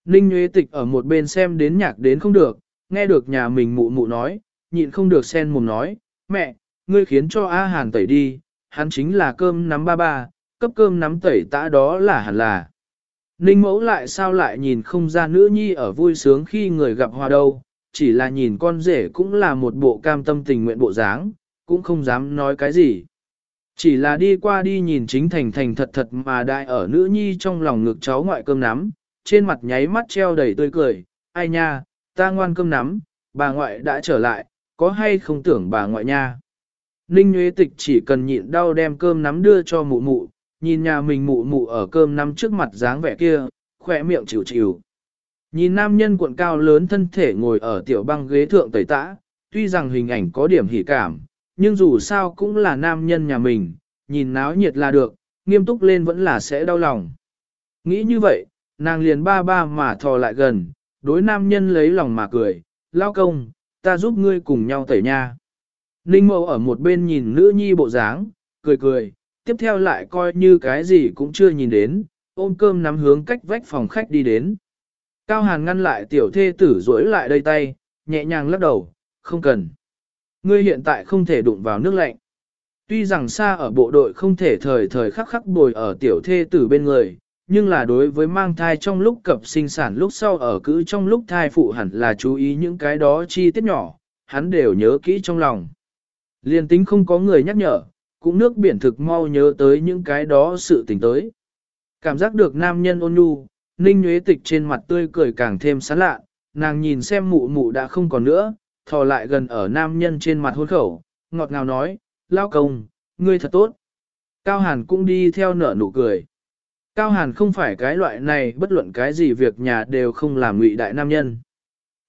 S1: Ninh Nguyễn Tịch ở một bên xem đến nhạc đến không được, nghe được nhà mình mụ mụ nói, nhịn không được sen mồm nói, mẹ, ngươi khiến cho A Hàn tẩy đi, hắn chính là cơm nắm ba ba, cấp cơm nắm tẩy tã đó là hẳn là. Ninh mẫu lại sao lại nhìn không ra nữ nhi ở vui sướng khi người gặp hoa đâu, chỉ là nhìn con rể cũng là một bộ cam tâm tình nguyện bộ dáng, cũng không dám nói cái gì. Chỉ là đi qua đi nhìn chính thành thành thật thật mà đại ở nữ nhi trong lòng ngực cháu ngoại cơm nắm, trên mặt nháy mắt treo đầy tươi cười, ai nha, ta ngoan cơm nắm, bà ngoại đã trở lại, có hay không tưởng bà ngoại nha. Ninh Nguyễn Tịch chỉ cần nhịn đau đem cơm nắm đưa cho mụ mụ, nhìn nhà mình mụ mụ ở cơm nắm trước mặt dáng vẻ kia, khỏe miệng chịu chịu. Nhìn nam nhân cuộn cao lớn thân thể ngồi ở tiểu băng ghế thượng tẩy tã, tuy rằng hình ảnh có điểm hỉ cảm, nhưng dù sao cũng là nam nhân nhà mình, nhìn náo nhiệt là được, nghiêm túc lên vẫn là sẽ đau lòng. Nghĩ như vậy, nàng liền ba ba mà thò lại gần, đối nam nhân lấy lòng mà cười, lao công, ta giúp ngươi cùng nhau tẩy nha. Ninh mẫu ở một bên nhìn nữ nhi bộ dáng, cười cười, tiếp theo lại coi như cái gì cũng chưa nhìn đến, ôm cơm nắm hướng cách vách phòng khách đi đến. Cao Hàn ngăn lại tiểu thê tử rối lại đây tay, nhẹ nhàng lắc đầu, không cần. Ngươi hiện tại không thể đụng vào nước lạnh. Tuy rằng xa ở bộ đội không thể thời thời khắc khắc bồi ở tiểu thê tử bên người, nhưng là đối với mang thai trong lúc cập sinh sản lúc sau ở cữ trong lúc thai phụ hẳn là chú ý những cái đó chi tiết nhỏ, hắn đều nhớ kỹ trong lòng. Liên tính không có người nhắc nhở, cũng nước biển thực mau nhớ tới những cái đó sự tình tới. Cảm giác được nam nhân ôn nhu, ninh Nguyễn tịch trên mặt tươi cười càng thêm sán lạ, nàng nhìn xem mụ mụ đã không còn nữa, thò lại gần ở nam nhân trên mặt hôn khẩu, ngọt ngào nói, lao công, ngươi thật tốt. Cao Hàn cũng đi theo nở nụ cười. Cao Hàn không phải cái loại này bất luận cái gì việc nhà đều không làm ngụy đại nam nhân.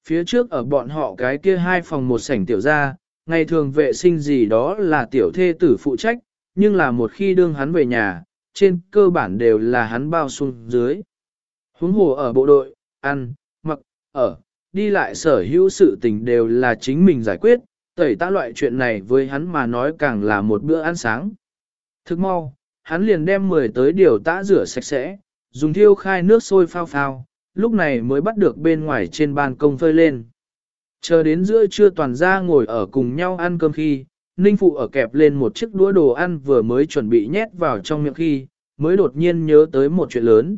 S1: Phía trước ở bọn họ cái kia hai phòng một sảnh tiểu gia, ngày thường vệ sinh gì đó là tiểu thê tử phụ trách, nhưng là một khi đương hắn về nhà, trên cơ bản đều là hắn bao xuống dưới. Huống hồ ở bộ đội, ăn, mặc, ở, đi lại sở hữu sự tình đều là chính mình giải quyết, tẩy ta loại chuyện này với hắn mà nói càng là một bữa ăn sáng. Thức mau, hắn liền đem 10 tới điều tã rửa sạch sẽ, dùng thiêu khai nước sôi phao phao, lúc này mới bắt được bên ngoài trên ban công phơi lên. Chờ đến giữa trưa toàn ra ngồi ở cùng nhau ăn cơm khi, Ninh Phụ ở kẹp lên một chiếc đũa đồ ăn vừa mới chuẩn bị nhét vào trong miệng khi, mới đột nhiên nhớ tới một chuyện lớn.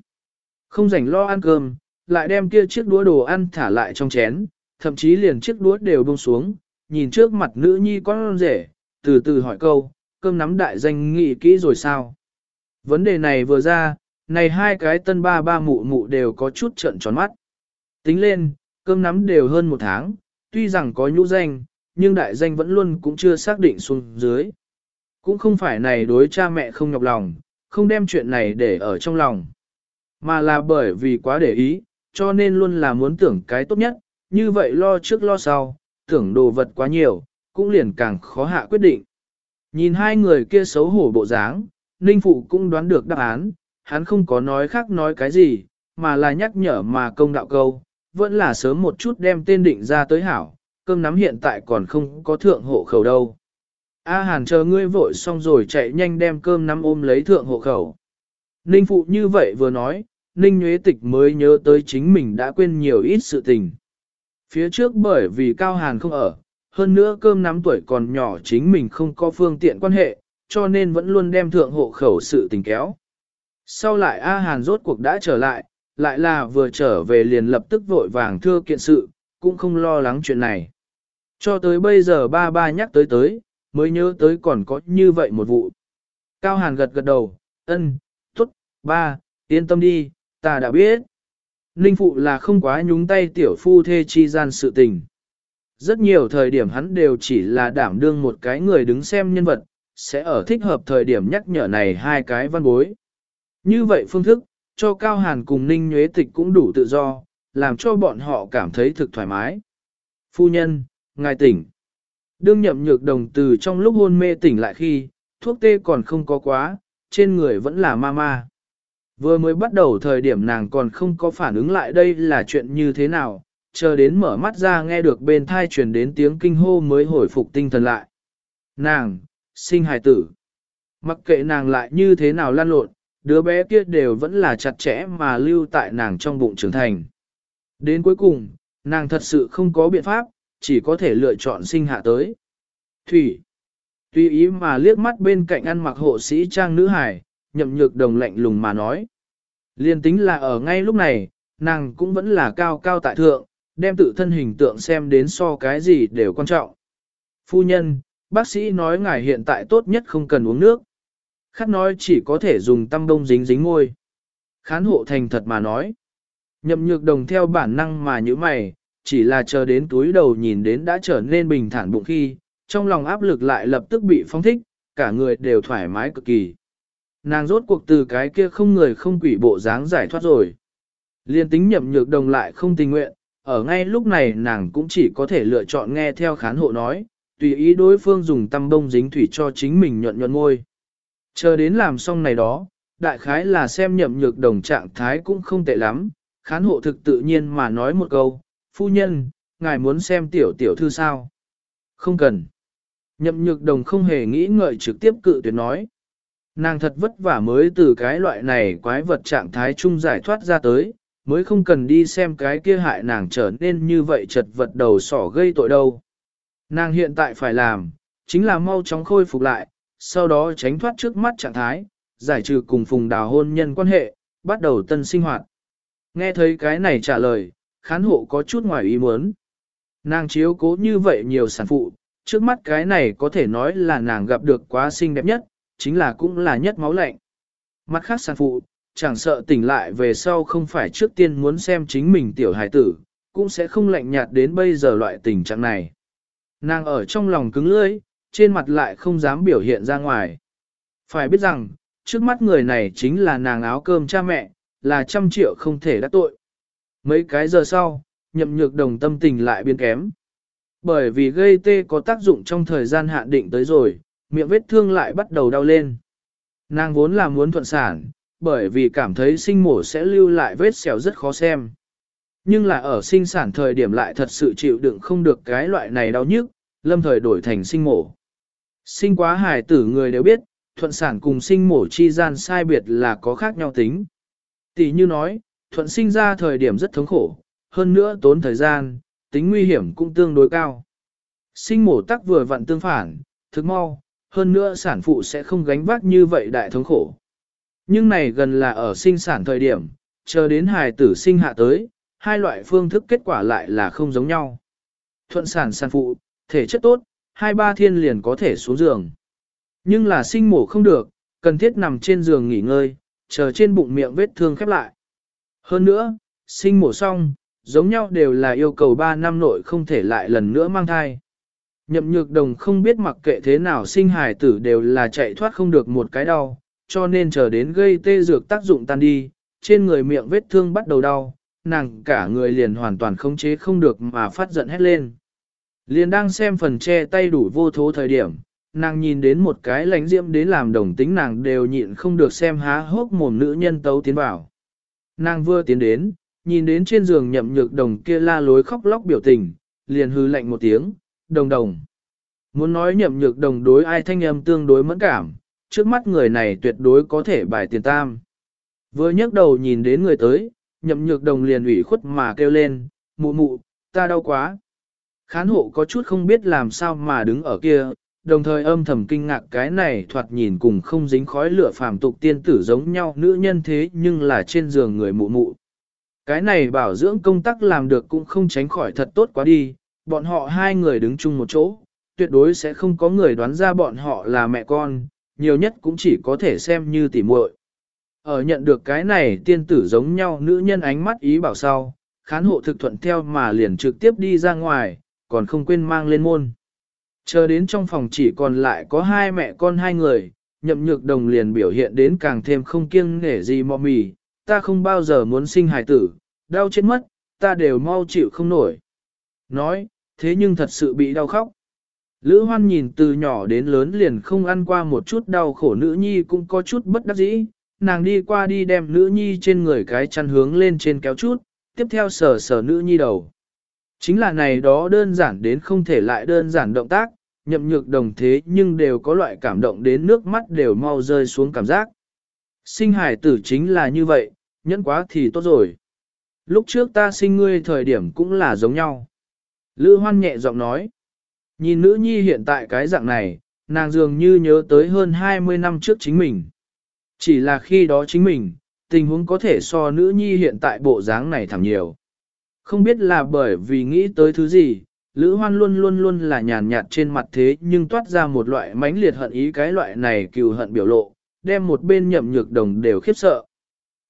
S1: Không rảnh lo ăn cơm, lại đem kia chiếc đũa đồ ăn thả lại trong chén, thậm chí liền chiếc đũa đều buông xuống, nhìn trước mặt nữ nhi con rể, từ từ hỏi câu, cơm nắm đại danh nghị kỹ rồi sao? Vấn đề này vừa ra, này hai cái tân ba ba mụ mụ đều có chút trợn tròn mắt. Tính lên, cơm nắm đều hơn một tháng, tuy rằng có nhũ danh, nhưng đại danh vẫn luôn cũng chưa xác định xuống dưới. Cũng không phải này đối cha mẹ không nhọc lòng, không đem chuyện này để ở trong lòng. Mà là bởi vì quá để ý, cho nên luôn là muốn tưởng cái tốt nhất, như vậy lo trước lo sau, tưởng đồ vật quá nhiều, cũng liền càng khó hạ quyết định. Nhìn hai người kia xấu hổ bộ dáng, Ninh Phụ cũng đoán được đáp án, hắn không có nói khác nói cái gì, mà là nhắc nhở mà công đạo câu, vẫn là sớm một chút đem tên định ra tới hảo, cơm nắm hiện tại còn không có thượng hộ khẩu đâu. A Hàn chờ ngươi vội xong rồi chạy nhanh đem cơm nắm ôm lấy thượng hộ khẩu. Ninh Phụ như vậy vừa nói, Ninh Nguyễn Tịch mới nhớ tới chính mình đã quên nhiều ít sự tình. Phía trước bởi vì Cao Hàn không ở, hơn nữa cơm nắm tuổi còn nhỏ chính mình không có phương tiện quan hệ, cho nên vẫn luôn đem thượng hộ khẩu sự tình kéo. Sau lại A Hàn rốt cuộc đã trở lại, lại là vừa trở về liền lập tức vội vàng thưa kiện sự, cũng không lo lắng chuyện này. Cho tới bây giờ ba ba nhắc tới tới, mới nhớ tới còn có như vậy một vụ. Cao Hàn gật gật đầu, ân, tốt, ba, yên tâm đi, ta đã biết. Ninh Phụ là không quá nhúng tay tiểu phu thê chi gian sự tình. Rất nhiều thời điểm hắn đều chỉ là đảm đương một cái người đứng xem nhân vật, sẽ ở thích hợp thời điểm nhắc nhở này hai cái văn bối. Như vậy phương thức, cho Cao Hàn cùng Ninh Nhuế Tịch cũng đủ tự do, làm cho bọn họ cảm thấy thực thoải mái. Phu nhân, ngài tỉnh. Đương nhậm nhược đồng từ trong lúc hôn mê tỉnh lại khi, thuốc tê còn không có quá, trên người vẫn là ma ma. Vừa mới bắt đầu thời điểm nàng còn không có phản ứng lại đây là chuyện như thế nào, chờ đến mở mắt ra nghe được bên thai truyền đến tiếng kinh hô mới hồi phục tinh thần lại. Nàng, sinh hài tử. Mặc kệ nàng lại như thế nào lan lộn, đứa bé kia đều vẫn là chặt chẽ mà lưu tại nàng trong bụng trưởng thành. Đến cuối cùng, nàng thật sự không có biện pháp, chỉ có thể lựa chọn sinh hạ tới. Thủy. Tùy ý mà liếc mắt bên cạnh ăn mặc hộ sĩ trang nữ hải, nhậm nhược đồng lạnh lùng mà nói. Liên tính là ở ngay lúc này, nàng cũng vẫn là cao cao tại thượng, đem tự thân hình tượng xem đến so cái gì đều quan trọng. Phu nhân, bác sĩ nói ngài hiện tại tốt nhất không cần uống nước. Khát nói chỉ có thể dùng tăm bông dính dính ngôi. Khán hộ thành thật mà nói. Nhậm nhược đồng theo bản năng mà như mày, chỉ là chờ đến túi đầu nhìn đến đã trở nên bình thản bụng khi, trong lòng áp lực lại lập tức bị phong thích, cả người đều thoải mái cực kỳ. Nàng rốt cuộc từ cái kia không người không quỷ bộ dáng giải thoát rồi. Liên tính nhậm nhược đồng lại không tình nguyện, ở ngay lúc này nàng cũng chỉ có thể lựa chọn nghe theo khán hộ nói, tùy ý đối phương dùng tăm bông dính thủy cho chính mình nhuận nhuận ngôi. Chờ đến làm xong này đó, đại khái là xem nhậm nhược đồng trạng thái cũng không tệ lắm, khán hộ thực tự nhiên mà nói một câu, phu nhân, ngài muốn xem tiểu tiểu thư sao? Không cần. Nhậm nhược đồng không hề nghĩ ngợi trực tiếp cự tuyệt nói. Nàng thật vất vả mới từ cái loại này quái vật trạng thái chung giải thoát ra tới, mới không cần đi xem cái kia hại nàng trở nên như vậy chật vật đầu sỏ gây tội đâu. Nàng hiện tại phải làm, chính là mau chóng khôi phục lại, sau đó tránh thoát trước mắt trạng thái, giải trừ cùng phùng đào hôn nhân quan hệ, bắt đầu tân sinh hoạt. Nghe thấy cái này trả lời, khán hộ có chút ngoài ý muốn. Nàng chiếu cố như vậy nhiều sản phụ, trước mắt cái này có thể nói là nàng gặp được quá xinh đẹp nhất, chính là cũng là nhất máu lạnh. Mặt khác sản phụ, chẳng sợ tỉnh lại về sau không phải trước tiên muốn xem chính mình tiểu hài tử, cũng sẽ không lạnh nhạt đến bây giờ loại tình trạng này. Nàng ở trong lòng cứng lưỡi, trên mặt lại không dám biểu hiện ra ngoài. Phải biết rằng, trước mắt người này chính là nàng áo cơm cha mẹ, là trăm triệu không thể đắc tội. Mấy cái giờ sau, nhậm nhược đồng tâm tình lại biến kém. Bởi vì gây tê có tác dụng trong thời gian hạn định tới rồi, miệng vết thương lại bắt đầu đau lên. Nàng vốn là muốn thuận sản, bởi vì cảm thấy sinh mổ sẽ lưu lại vết xẻo rất khó xem. Nhưng là ở sinh sản thời điểm lại thật sự chịu đựng không được cái loại này đau nhức, lâm thời đổi thành sinh mổ. Sinh quá hài tử người đều biết, thuận sản cùng sinh mổ chi gian sai biệt là có khác nhau tính. Tỷ như nói, thuận sinh ra thời điểm rất thống khổ, hơn nữa tốn thời gian, tính nguy hiểm cũng tương đối cao. Sinh mổ tắc vừa vặn tương phản, thực mau, hơn nữa sản phụ sẽ không gánh vác như vậy đại thống khổ. Nhưng này gần là ở sinh sản thời điểm, chờ đến hài tử sinh hạ tới, hai loại phương thức kết quả lại là không giống nhau. Thuận sản sản phụ, thể chất tốt, hai ba thiên liền có thể xuống giường. Nhưng là sinh mổ không được, cần thiết nằm trên giường nghỉ ngơi, chờ trên bụng miệng vết thương khép lại. Hơn nữa, sinh mổ xong, giống nhau đều là yêu cầu 3 năm nội không thể lại lần nữa mang thai. Nhậm nhược đồng không biết mặc kệ thế nào sinh hài tử đều là chạy thoát không được một cái đau, cho nên chờ đến gây tê dược tác dụng tan đi, trên người miệng vết thương bắt đầu đau, nàng cả người liền hoàn toàn không chế không được mà phát giận hét lên. Liền đang xem phần che tay đủ vô thố thời điểm, nàng nhìn đến một cái lánh diễm đến làm đồng tính nàng đều nhịn không được xem há hốc mồm nữ nhân tấu tiến vào. Nàng vừa tiến đến, nhìn đến trên giường nhậm nhược đồng kia la lối khóc lóc biểu tình, liền hư lạnh một tiếng, đồng đồng. Muốn nói nhậm nhược đồng đối ai thanh âm tương đối mẫn cảm, trước mắt người này tuyệt đối có thể bài tiền tam. Vừa nhấc đầu nhìn đến người tới, nhậm nhược đồng liền ủy khuất mà kêu lên, mụ mụ, ta đau quá. Khán hộ có chút không biết làm sao mà đứng ở kia, đồng thời âm thầm kinh ngạc cái này thoạt nhìn cùng không dính khói lửa phàm tục tiên tử giống nhau nữ nhân thế nhưng là trên giường người mụ mụ. Cái này bảo dưỡng công tác làm được cũng không tránh khỏi thật tốt quá đi, bọn họ hai người đứng chung một chỗ, tuyệt đối sẽ không có người đoán ra bọn họ là mẹ con, nhiều nhất cũng chỉ có thể xem như tỉ muội. Ở nhận được cái này tiên tử giống nhau nữ nhân ánh mắt ý bảo sau, khán hộ thực thuận theo mà liền trực tiếp đi ra ngoài, còn không quên mang lên môn. Chờ đến trong phòng chỉ còn lại có hai mẹ con hai người, nhậm nhược đồng liền biểu hiện đến càng thêm không kiêng nể gì mọ mì, ta không bao giờ muốn sinh hài tử, đau chết mất, ta đều mau chịu không nổi. Nói, thế nhưng thật sự bị đau khóc. Lữ hoan nhìn từ nhỏ đến lớn liền không ăn qua một chút đau khổ nữ nhi cũng có chút bất đắc dĩ, nàng đi qua đi đem nữ nhi trên người cái chăn hướng lên trên kéo chút, tiếp theo sờ sờ nữ nhi đầu. Chính là này đó đơn giản đến không thể lại đơn giản động tác, nhậm nhược đồng thế nhưng đều có loại cảm động đến nước mắt đều mau rơi xuống cảm giác. Sinh hải tử chính là như vậy, nhẫn quá thì tốt rồi. Lúc trước ta sinh ngươi thời điểm cũng là giống nhau. Lữ hoan nhẹ giọng nói. Nhìn nữ nhi hiện tại cái dạng này, nàng dường như nhớ tới hơn 20 năm trước chính mình. Chỉ là khi đó chính mình, tình huống có thể so nữ nhi hiện tại bộ dáng này thảm nhiều. Không biết là bởi vì nghĩ tới thứ gì, Lữ Hoan luôn luôn luôn là nhàn nhạt trên mặt thế nhưng toát ra một loại mãnh liệt hận ý cái loại này cừu hận biểu lộ, đem một bên nhậm nhược đồng đều khiếp sợ.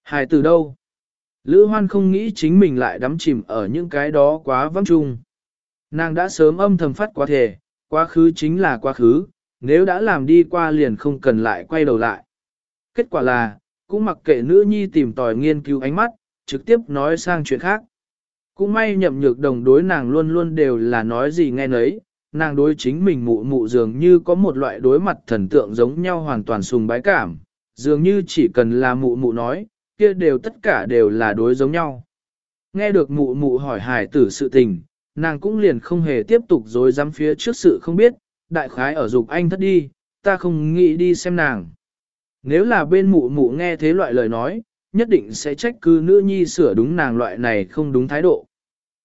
S1: Hài từ đâu? Lữ Hoan không nghĩ chính mình lại đắm chìm ở những cái đó quá vắng chung. Nàng đã sớm âm thầm phát quá thể, quá khứ chính là quá khứ, nếu đã làm đi qua liền không cần lại quay đầu lại. Kết quả là, cũng mặc kệ nữ nhi tìm tòi nghiên cứu ánh mắt, trực tiếp nói sang chuyện khác. Cũng may nhậm nhược đồng đối nàng luôn luôn đều là nói gì nghe nấy, nàng đối chính mình mụ mụ dường như có một loại đối mặt thần tượng giống nhau hoàn toàn sùng bái cảm, dường như chỉ cần là mụ mụ nói, kia đều tất cả đều là đối giống nhau. Nghe được mụ mụ hỏi hải tử sự tình, nàng cũng liền không hề tiếp tục dối dám phía trước sự không biết, đại khái ở dục anh thất đi, ta không nghĩ đi xem nàng. Nếu là bên mụ mụ nghe thế loại lời nói, nhất định sẽ trách cứ nữ nhi sửa đúng nàng loại này không đúng thái độ.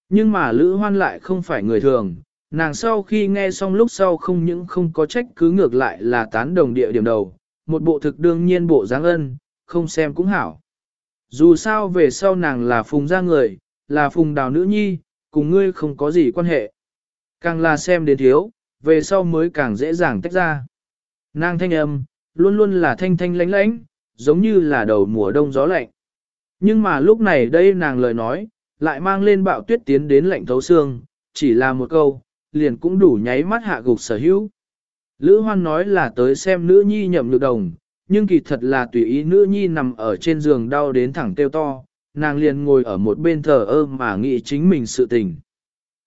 S1: Nhưng mà Lữ Hoan lại không phải người thường, nàng sau khi nghe xong lúc sau không những không có trách cứ ngược lại là tán đồng địa điểm đầu, một bộ thực đương nhiên bộ dáng ân, không xem cũng hảo. Dù sao về sau nàng là phùng gia người, là phùng đào nữ nhi, cùng ngươi không có gì quan hệ. Càng là xem đến thiếu, về sau mới càng dễ dàng tách ra. Nàng thanh âm, luôn luôn là thanh thanh lánh lánh, giống như là đầu mùa đông gió lạnh. Nhưng mà lúc này đây nàng lời nói, lại mang lên bạo tuyết tiến đến lạnh thấu xương, chỉ là một câu, liền cũng đủ nháy mắt hạ gục sở hữu. Lữ Hoan nói là tới xem nữ nhi nhậm lực đồng, nhưng kỳ thật là tùy ý nữ nhi nằm ở trên giường đau đến thẳng tiêu to, nàng liền ngồi ở một bên thờ ơ mà nghĩ chính mình sự tình.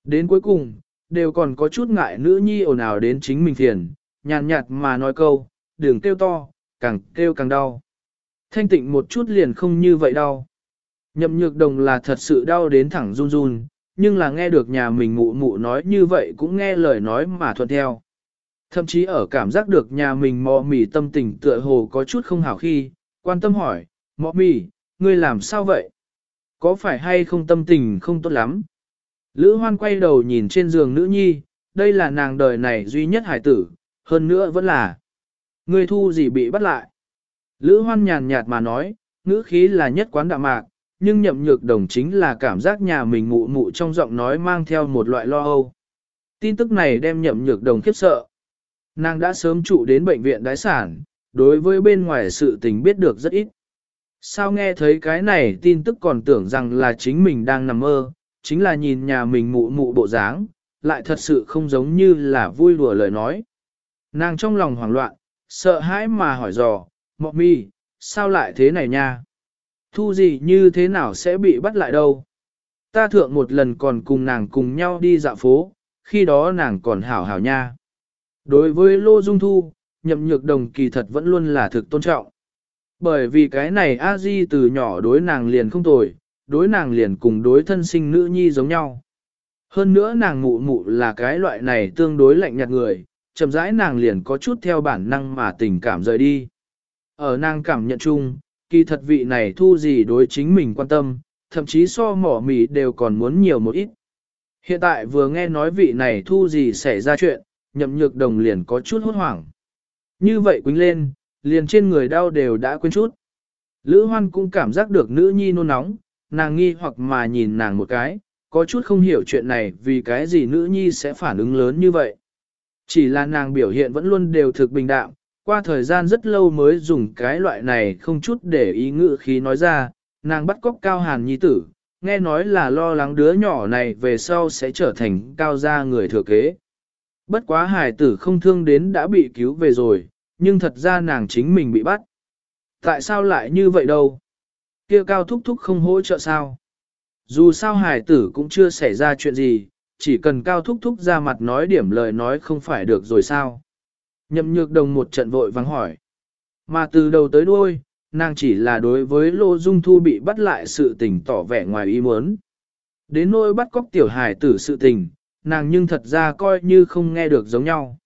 S1: Đến cuối cùng, đều còn có chút ngại nữ nhi ồn ào đến chính mình phiền, nhàn nhạt mà nói câu, đừng kêu to, càng kêu càng đau. Thanh tịnh một chút liền không như vậy đau. Nhậm nhược đồng là thật sự đau đến thẳng run run, nhưng là nghe được nhà mình mụ mụ nói như vậy cũng nghe lời nói mà thuận theo. Thậm chí ở cảm giác được nhà mình mò mì tâm tình tựa hồ có chút không hảo khi, quan tâm hỏi, mò mì, ngươi làm sao vậy? Có phải hay không tâm tình không tốt lắm? Lữ hoan quay đầu nhìn trên giường nữ nhi, đây là nàng đời này duy nhất hải tử, hơn nữa vẫn là. Ngươi thu gì bị bắt lại? Lữ hoan nhàn nhạt mà nói, ngữ khí là nhất quán đạm mạc, nhưng nhậm nhược đồng chính là cảm giác nhà mình mụ mụ trong giọng nói mang theo một loại lo âu. Tin tức này đem nhậm nhược đồng khiếp sợ. Nàng đã sớm trụ đến bệnh viện đái sản, đối với bên ngoài sự tình biết được rất ít. Sao nghe thấy cái này tin tức còn tưởng rằng là chính mình đang nằm mơ, chính là nhìn nhà mình mụ mụ bộ dáng, lại thật sự không giống như là vui đùa lời nói. Nàng trong lòng hoảng loạn, sợ hãi mà hỏi dò, mọ mi, sao lại thế này nha? Thu gì như thế nào sẽ bị bắt lại đâu? Ta thượng một lần còn cùng nàng cùng nhau đi dạo phố, khi đó nàng còn hảo hảo nha. Đối với Lô Dung Thu, nhậm nhược đồng kỳ thật vẫn luôn là thực tôn trọng. Bởi vì cái này a di từ nhỏ đối nàng liền không tồi, đối nàng liền cùng đối thân sinh nữ nhi giống nhau. Hơn nữa nàng mụ mụ là cái loại này tương đối lạnh nhạt người, chậm rãi nàng liền có chút theo bản năng mà tình cảm rời đi. Ở nàng cảm nhận chung, kỳ thật vị này thu gì đối chính mình quan tâm, thậm chí so mỏ mì đều còn muốn nhiều một ít. Hiện tại vừa nghe nói vị này thu gì xảy ra chuyện, nhậm nhược đồng liền có chút hốt hoảng. Như vậy quýnh lên, liền trên người đau đều đã quên chút. Lữ hoan cũng cảm giác được nữ nhi nôn nóng, nàng nghi hoặc mà nhìn nàng một cái, có chút không hiểu chuyện này vì cái gì nữ nhi sẽ phản ứng lớn như vậy. Chỉ là nàng biểu hiện vẫn luôn đều thực bình đạm, qua thời gian rất lâu mới dùng cái loại này không chút để ý ngữ khí nói ra, nàng bắt cóc cao hàn nhi tử, nghe nói là lo lắng đứa nhỏ này về sau sẽ trở thành cao gia người thừa kế. Bất quá hải tử không thương đến đã bị cứu về rồi, nhưng thật ra nàng chính mình bị bắt. Tại sao lại như vậy đâu? Kia cao thúc thúc không hỗ trợ sao? Dù sao hải tử cũng chưa xảy ra chuyện gì, chỉ cần cao thúc thúc ra mặt nói điểm lời nói không phải được rồi sao? Nhậm nhược đồng một trận vội vắng hỏi. Mà từ đầu tới đuôi, nàng chỉ là đối với Lô Dung Thu bị bắt lại sự tình tỏ vẻ ngoài ý muốn. Đến nỗi bắt cóc tiểu hải tử sự tình, nàng nhưng thật ra coi như không nghe được giống nhau.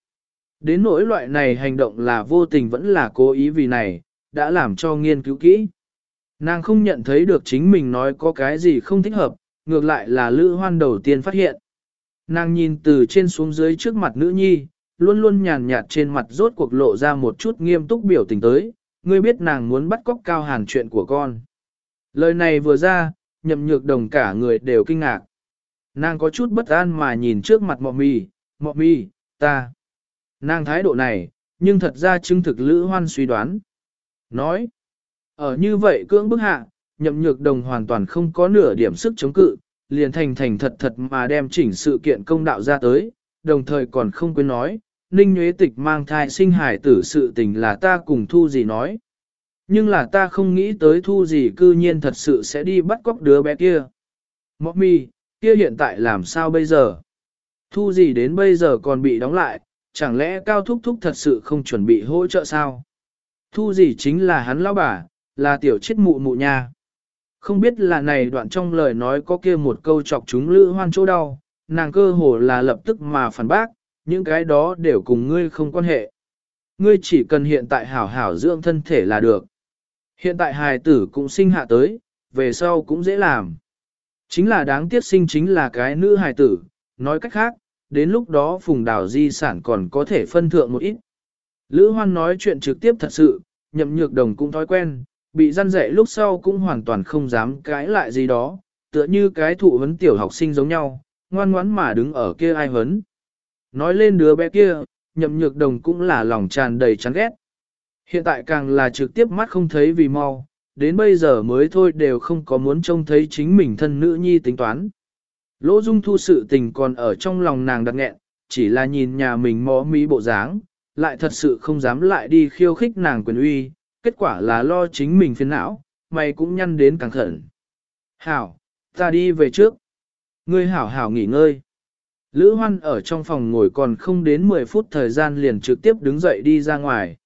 S1: Đến nỗi loại này hành động là vô tình vẫn là cố ý vì này, đã làm cho nghiên cứu kỹ. Nàng không nhận thấy được chính mình nói có cái gì không thích hợp, ngược lại là Lữ Hoan đầu tiên phát hiện. Nàng nhìn từ trên xuống dưới trước mặt nữ nhi, luôn luôn nhàn nhạt trên mặt rốt cuộc lộ ra một chút nghiêm túc biểu tình tới, ngươi biết nàng muốn bắt cóc cao hàn chuyện của con. Lời này vừa ra, nhậm nhược đồng cả người đều kinh ngạc. Nàng có chút bất an mà nhìn trước mặt mọ mì, mọ mì, ta. Nàng thái độ này, nhưng thật ra chứng thực Lữ Hoan suy đoán. Nói, ở như vậy cưỡng bức hạ, nhậm nhược đồng hoàn toàn không có nửa điểm sức chống cự, liền thành thành thật thật mà đem chỉnh sự kiện công đạo ra tới, đồng thời còn không quên nói, Ninh Nguyễn Tịch mang thai sinh hải tử sự tình là ta cùng thu gì nói. Nhưng là ta không nghĩ tới thu gì cư nhiên thật sự sẽ đi bắt cóc đứa bé kia. Mọc mi, kia hiện tại làm sao bây giờ? Thu gì đến bây giờ còn bị đóng lại, chẳng lẽ Cao Thúc Thúc thật sự không chuẩn bị hỗ trợ sao? Thu gì chính là hắn lão bà, là tiểu chết mụ mụ nha. Không biết là này đoạn trong lời nói có kia một câu chọc chúng lữ hoan chỗ đau, nàng cơ hồ là lập tức mà phản bác, những cái đó đều cùng ngươi không quan hệ. Ngươi chỉ cần hiện tại hảo hảo dưỡng thân thể là được. Hiện tại hài tử cũng sinh hạ tới, về sau cũng dễ làm. Chính là đáng tiếc sinh chính là cái nữ hài tử, nói cách khác, đến lúc đó phùng đào di sản còn có thể phân thượng một ít. Lữ Hoan nói chuyện trực tiếp thật sự, nhậm nhược đồng cũng thói quen, bị răn dạy lúc sau cũng hoàn toàn không dám cãi lại gì đó, tựa như cái thụ vấn tiểu học sinh giống nhau, ngoan ngoãn mà đứng ở kia ai hấn. Nói lên đứa bé kia, nhậm nhược đồng cũng là lòng tràn đầy chán ghét. Hiện tại càng là trực tiếp mắt không thấy vì mau, đến bây giờ mới thôi đều không có muốn trông thấy chính mình thân nữ nhi tính toán. Lỗ dung thu sự tình còn ở trong lòng nàng đặc nghẹn, chỉ là nhìn nhà mình mó mỹ bộ dáng, lại thật sự không dám lại đi khiêu khích nàng quyền uy, kết quả là lo chính mình phiền não, mày cũng nhăn đến càng khẩn. Hảo, ta đi về trước. Ngươi hảo hảo nghỉ ngơi. Lữ Hoan ở trong phòng ngồi còn không đến 10 phút thời gian liền trực tiếp đứng dậy đi ra ngoài.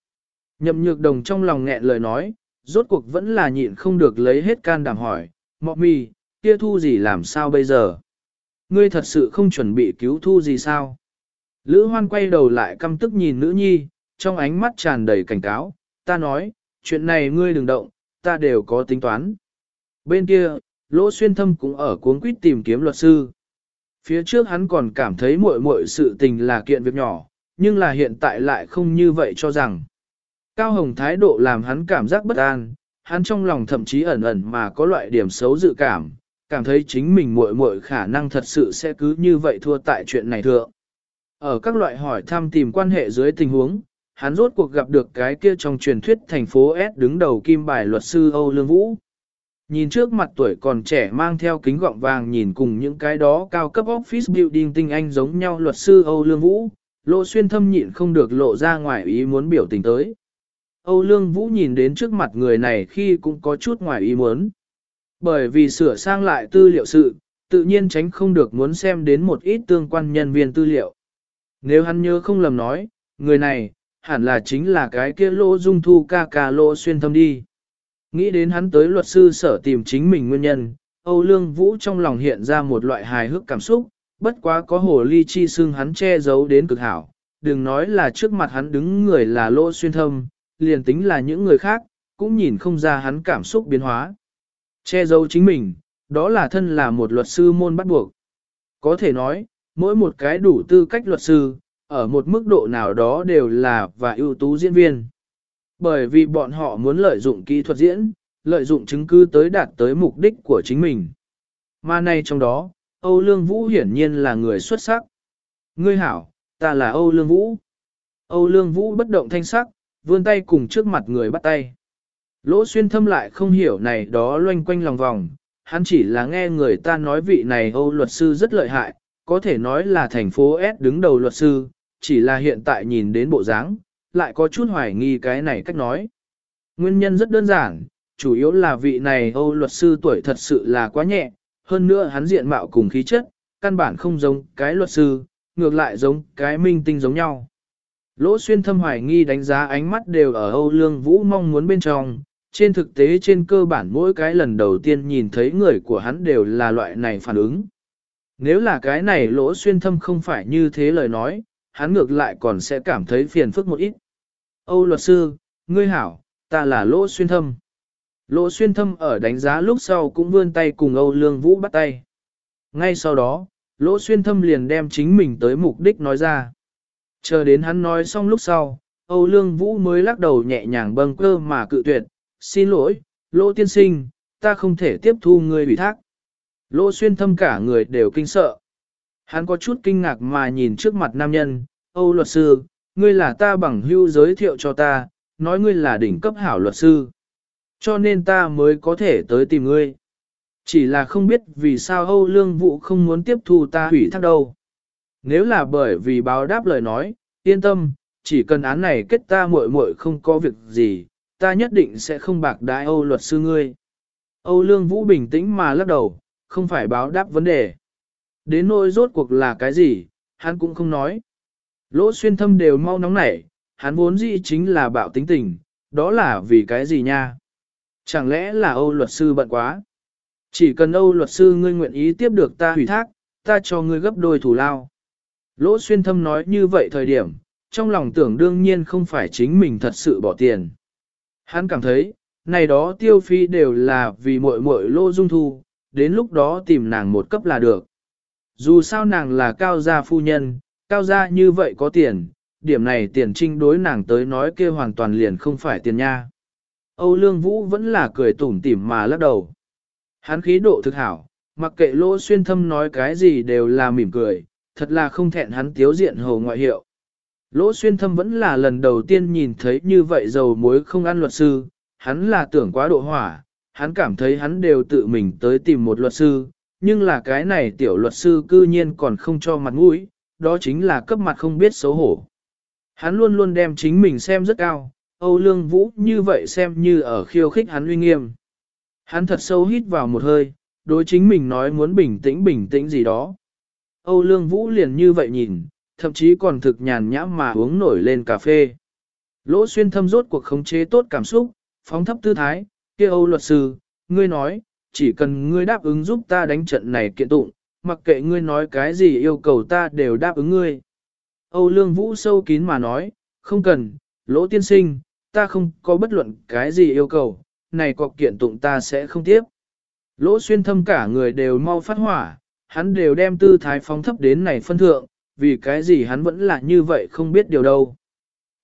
S1: Nhậm nhược đồng trong lòng nghẹn lời nói, rốt cuộc vẫn là nhịn không được lấy hết can đảm hỏi, mọ mì, kia thu gì làm sao bây giờ? Ngươi thật sự không chuẩn bị cứu thu gì sao? Lữ hoan quay đầu lại căm tức nhìn nữ nhi, trong ánh mắt tràn đầy cảnh cáo, ta nói, chuyện này ngươi đừng động, ta đều có tính toán. Bên kia, Lỗ Xuyên Thâm cũng ở cuốn quýt tìm kiếm luật sư. Phía trước hắn còn cảm thấy muội muội sự tình là kiện việc nhỏ, nhưng là hiện tại lại không như vậy cho rằng. Cao Hồng thái độ làm hắn cảm giác bất an, hắn trong lòng thậm chí ẩn ẩn mà có loại điểm xấu dự cảm, cảm thấy chính mình muội muội khả năng thật sự sẽ cứ như vậy thua tại chuyện này thượng. Ở các loại hỏi thăm tìm quan hệ dưới tình huống, hắn rốt cuộc gặp được cái kia trong truyền thuyết thành phố S đứng đầu kim bài luật sư Âu Lương Vũ. Nhìn trước mặt tuổi còn trẻ mang theo kính gọng vàng nhìn cùng những cái đó cao cấp office building tinh anh giống nhau luật sư Âu Lương Vũ, lộ xuyên thâm nhịn không được lộ ra ngoài ý muốn biểu tình tới. Âu Lương Vũ nhìn đến trước mặt người này khi cũng có chút ngoài ý muốn. Bởi vì sửa sang lại tư liệu sự, tự nhiên tránh không được muốn xem đến một ít tương quan nhân viên tư liệu. Nếu hắn nhớ không lầm nói, người này, hẳn là chính là cái kia lỗ dung thu ca ca lỗ xuyên thâm đi. Nghĩ đến hắn tới luật sư sở tìm chính mình nguyên nhân, Âu Lương Vũ trong lòng hiện ra một loại hài hước cảm xúc, bất quá có hồ ly chi xương hắn che giấu đến cực hảo. Đừng nói là trước mặt hắn đứng người là lỗ xuyên thâm, liền tính là những người khác, cũng nhìn không ra hắn cảm xúc biến hóa. Che giấu chính mình, đó là thân là một luật sư môn bắt buộc. Có thể nói, mỗi một cái đủ tư cách luật sư, ở một mức độ nào đó đều là và ưu tú diễn viên. Bởi vì bọn họ muốn lợi dụng kỹ thuật diễn, lợi dụng chứng cứ tới đạt tới mục đích của chính mình. Mà nay trong đó, Âu Lương Vũ hiển nhiên là người xuất sắc. Ngươi hảo, ta là Âu Lương Vũ. Âu Lương Vũ bất động thanh sắc, vươn tay cùng trước mặt người bắt tay. Lỗ xuyên thâm lại không hiểu này đó loanh quanh lòng vòng, hắn chỉ là nghe người ta nói vị này Âu luật sư rất lợi hại, có thể nói là thành phố S đứng đầu luật sư, chỉ là hiện tại nhìn đến bộ dáng, lại có chút hoài nghi cái này cách nói. Nguyên nhân rất đơn giản, chủ yếu là vị này Âu luật sư tuổi thật sự là quá nhẹ, hơn nữa hắn diện mạo cùng khí chất, căn bản không giống cái luật sư, ngược lại giống cái minh tinh giống nhau. Lỗ xuyên thâm hoài nghi đánh giá ánh mắt đều ở Âu Lương Vũ mong muốn bên trong, trên thực tế trên cơ bản mỗi cái lần đầu tiên nhìn thấy người của hắn đều là loại này phản ứng. Nếu là cái này lỗ xuyên thâm không phải như thế lời nói, hắn ngược lại còn sẽ cảm thấy phiền phức một ít. Âu luật sư, ngươi hảo, ta là lỗ xuyên thâm. Lỗ xuyên thâm ở đánh giá lúc sau cũng vươn tay cùng Âu Lương Vũ bắt tay. Ngay sau đó, lỗ xuyên thâm liền đem chính mình tới mục đích nói ra. Chờ đến hắn nói xong lúc sau, Âu Lương Vũ mới lắc đầu nhẹ nhàng bâng cơ mà cự tuyệt, xin lỗi, lỗ tiên sinh, ta không thể tiếp thu người ủy thác. Lỗ xuyên thâm cả người đều kinh sợ. Hắn có chút kinh ngạc mà nhìn trước mặt nam nhân, Âu luật sư, ngươi là ta bằng hưu giới thiệu cho ta, nói ngươi là đỉnh cấp hảo luật sư. Cho nên ta mới có thể tới tìm ngươi. Chỉ là không biết vì sao Âu Lương Vũ không muốn tiếp thu ta hủy thác đâu. Nếu là bởi vì báo đáp lời nói, yên tâm, chỉ cần án này kết ta muội muội không có việc gì, ta nhất định sẽ không bạc đái Âu luật sư ngươi. Âu Lương Vũ bình tĩnh mà lắc đầu, không phải báo đáp vấn đề. Đến nỗi rốt cuộc là cái gì, hắn cũng không nói. Lỗ xuyên thâm đều mau nóng nảy, hắn vốn dĩ chính là bạo tính tình, đó là vì cái gì nha? Chẳng lẽ là Âu luật sư bận quá? Chỉ cần Âu luật sư ngươi nguyện ý tiếp được ta hủy thác, ta cho ngươi gấp đôi thủ lao. Lỗ xuyên thâm nói như vậy thời điểm, trong lòng tưởng đương nhiên không phải chính mình thật sự bỏ tiền. Hắn cảm thấy, này đó tiêu phí đều là vì muội muội lô dung thu, đến lúc đó tìm nàng một cấp là được. Dù sao nàng là cao gia phu nhân, cao gia như vậy có tiền, điểm này tiền trinh đối nàng tới nói kia hoàn toàn liền không phải tiền nha. Âu Lương Vũ vẫn là cười tủm tỉm mà lắc đầu. Hắn khí độ thực hảo, mặc kệ lỗ xuyên thâm nói cái gì đều là mỉm cười, thật là không thẹn hắn tiếu diện hầu ngoại hiệu. Lỗ xuyên thâm vẫn là lần đầu tiên nhìn thấy như vậy dầu muối không ăn luật sư, hắn là tưởng quá độ hỏa, hắn cảm thấy hắn đều tự mình tới tìm một luật sư, nhưng là cái này tiểu luật sư cư nhiên còn không cho mặt mũi, đó chính là cấp mặt không biết xấu hổ. Hắn luôn luôn đem chính mình xem rất cao, Âu Lương Vũ như vậy xem như ở khiêu khích hắn uy nghiêm. Hắn thật sâu hít vào một hơi, đối chính mình nói muốn bình tĩnh bình tĩnh gì đó. Âu Lương Vũ liền như vậy nhìn, thậm chí còn thực nhàn nhã mà uống nổi lên cà phê. Lỗ xuyên thâm rốt cuộc khống chế tốt cảm xúc, phóng thấp tư thái, kia Âu luật sư, ngươi nói, chỉ cần ngươi đáp ứng giúp ta đánh trận này kiện tụng, mặc kệ ngươi nói cái gì yêu cầu ta đều đáp ứng ngươi. Âu Lương Vũ sâu kín mà nói, không cần, lỗ tiên sinh, ta không có bất luận cái gì yêu cầu, này cọc kiện tụng ta sẽ không tiếp. Lỗ xuyên thâm cả người đều mau phát hỏa, hắn đều đem tư thái phóng thấp đến này phân thượng, vì cái gì hắn vẫn là như vậy không biết điều đâu.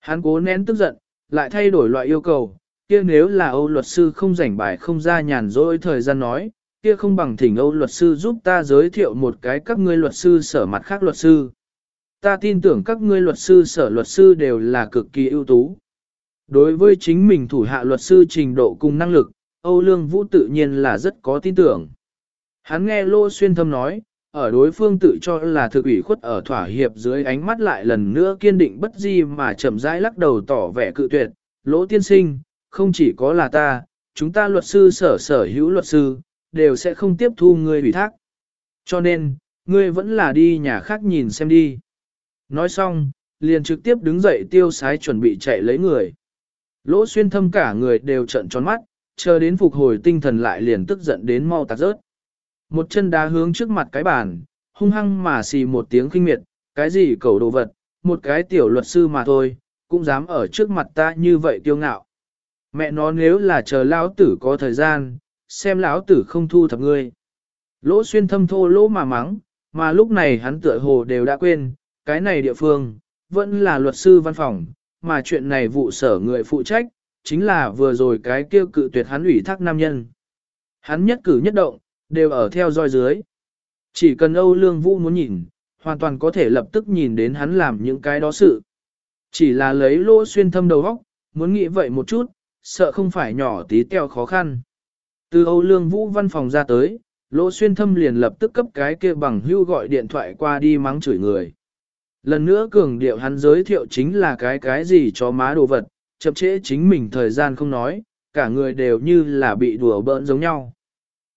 S1: Hắn cố nén tức giận, lại thay đổi loại yêu cầu, kia nếu là Âu luật sư không rảnh bài không ra nhàn rỗi thời gian nói, kia không bằng thỉnh Âu luật sư giúp ta giới thiệu một cái các ngươi luật sư sở mặt khác luật sư. Ta tin tưởng các ngươi luật sư sở luật sư đều là cực kỳ ưu tú. Đối với chính mình thủ hạ luật sư trình độ cùng năng lực, Âu Lương Vũ tự nhiên là rất có tin tưởng. Hắn nghe Lô Xuyên Thâm nói, ở đối phương tự cho là thực ủy khuất ở thỏa hiệp dưới ánh mắt lại lần nữa kiên định bất di mà chậm rãi lắc đầu tỏ vẻ cự tuyệt, lỗ tiên sinh, không chỉ có là ta, chúng ta luật sư sở sở hữu luật sư, đều sẽ không tiếp thu ngươi ủy thác. Cho nên, ngươi vẫn là đi nhà khác nhìn xem đi. Nói xong, liền trực tiếp đứng dậy tiêu sái chuẩn bị chạy lấy người. Lỗ xuyên thâm cả người đều trận tròn mắt, chờ đến phục hồi tinh thần lại liền tức giận đến mau tạc rớt. Một chân đá hướng trước mặt cái bàn, hung hăng mà xì một tiếng kinh miệt, cái gì cầu đồ vật, một cái tiểu luật sư mà thôi, cũng dám ở trước mặt ta như vậy tiêu ngạo. Mẹ nó nếu là chờ lão tử có thời gian, xem lão tử không thu thập ngươi. Lỗ xuyên thâm thô lỗ mà mắng, mà lúc này hắn tựa hồ đều đã quên, cái này địa phương, vẫn là luật sư văn phòng, mà chuyện này vụ sở người phụ trách, chính là vừa rồi cái kêu cự tuyệt hắn ủy thác nam nhân. Hắn nhất cử nhất động, đều ở theo dõi dưới. Chỉ cần Âu Lương Vũ muốn nhìn, hoàn toàn có thể lập tức nhìn đến hắn làm những cái đó sự. Chỉ là lấy lỗ xuyên thâm đầu óc, muốn nghĩ vậy một chút, sợ không phải nhỏ tí teo khó khăn. Từ Âu Lương Vũ văn phòng ra tới, lỗ xuyên thâm liền lập tức cấp cái kia bằng hưu gọi điện thoại qua đi mắng chửi người. Lần nữa cường điệu hắn giới thiệu chính là cái cái gì cho má đồ vật, chậm trễ chính mình thời gian không nói, cả người đều như là bị đùa bỡn giống nhau.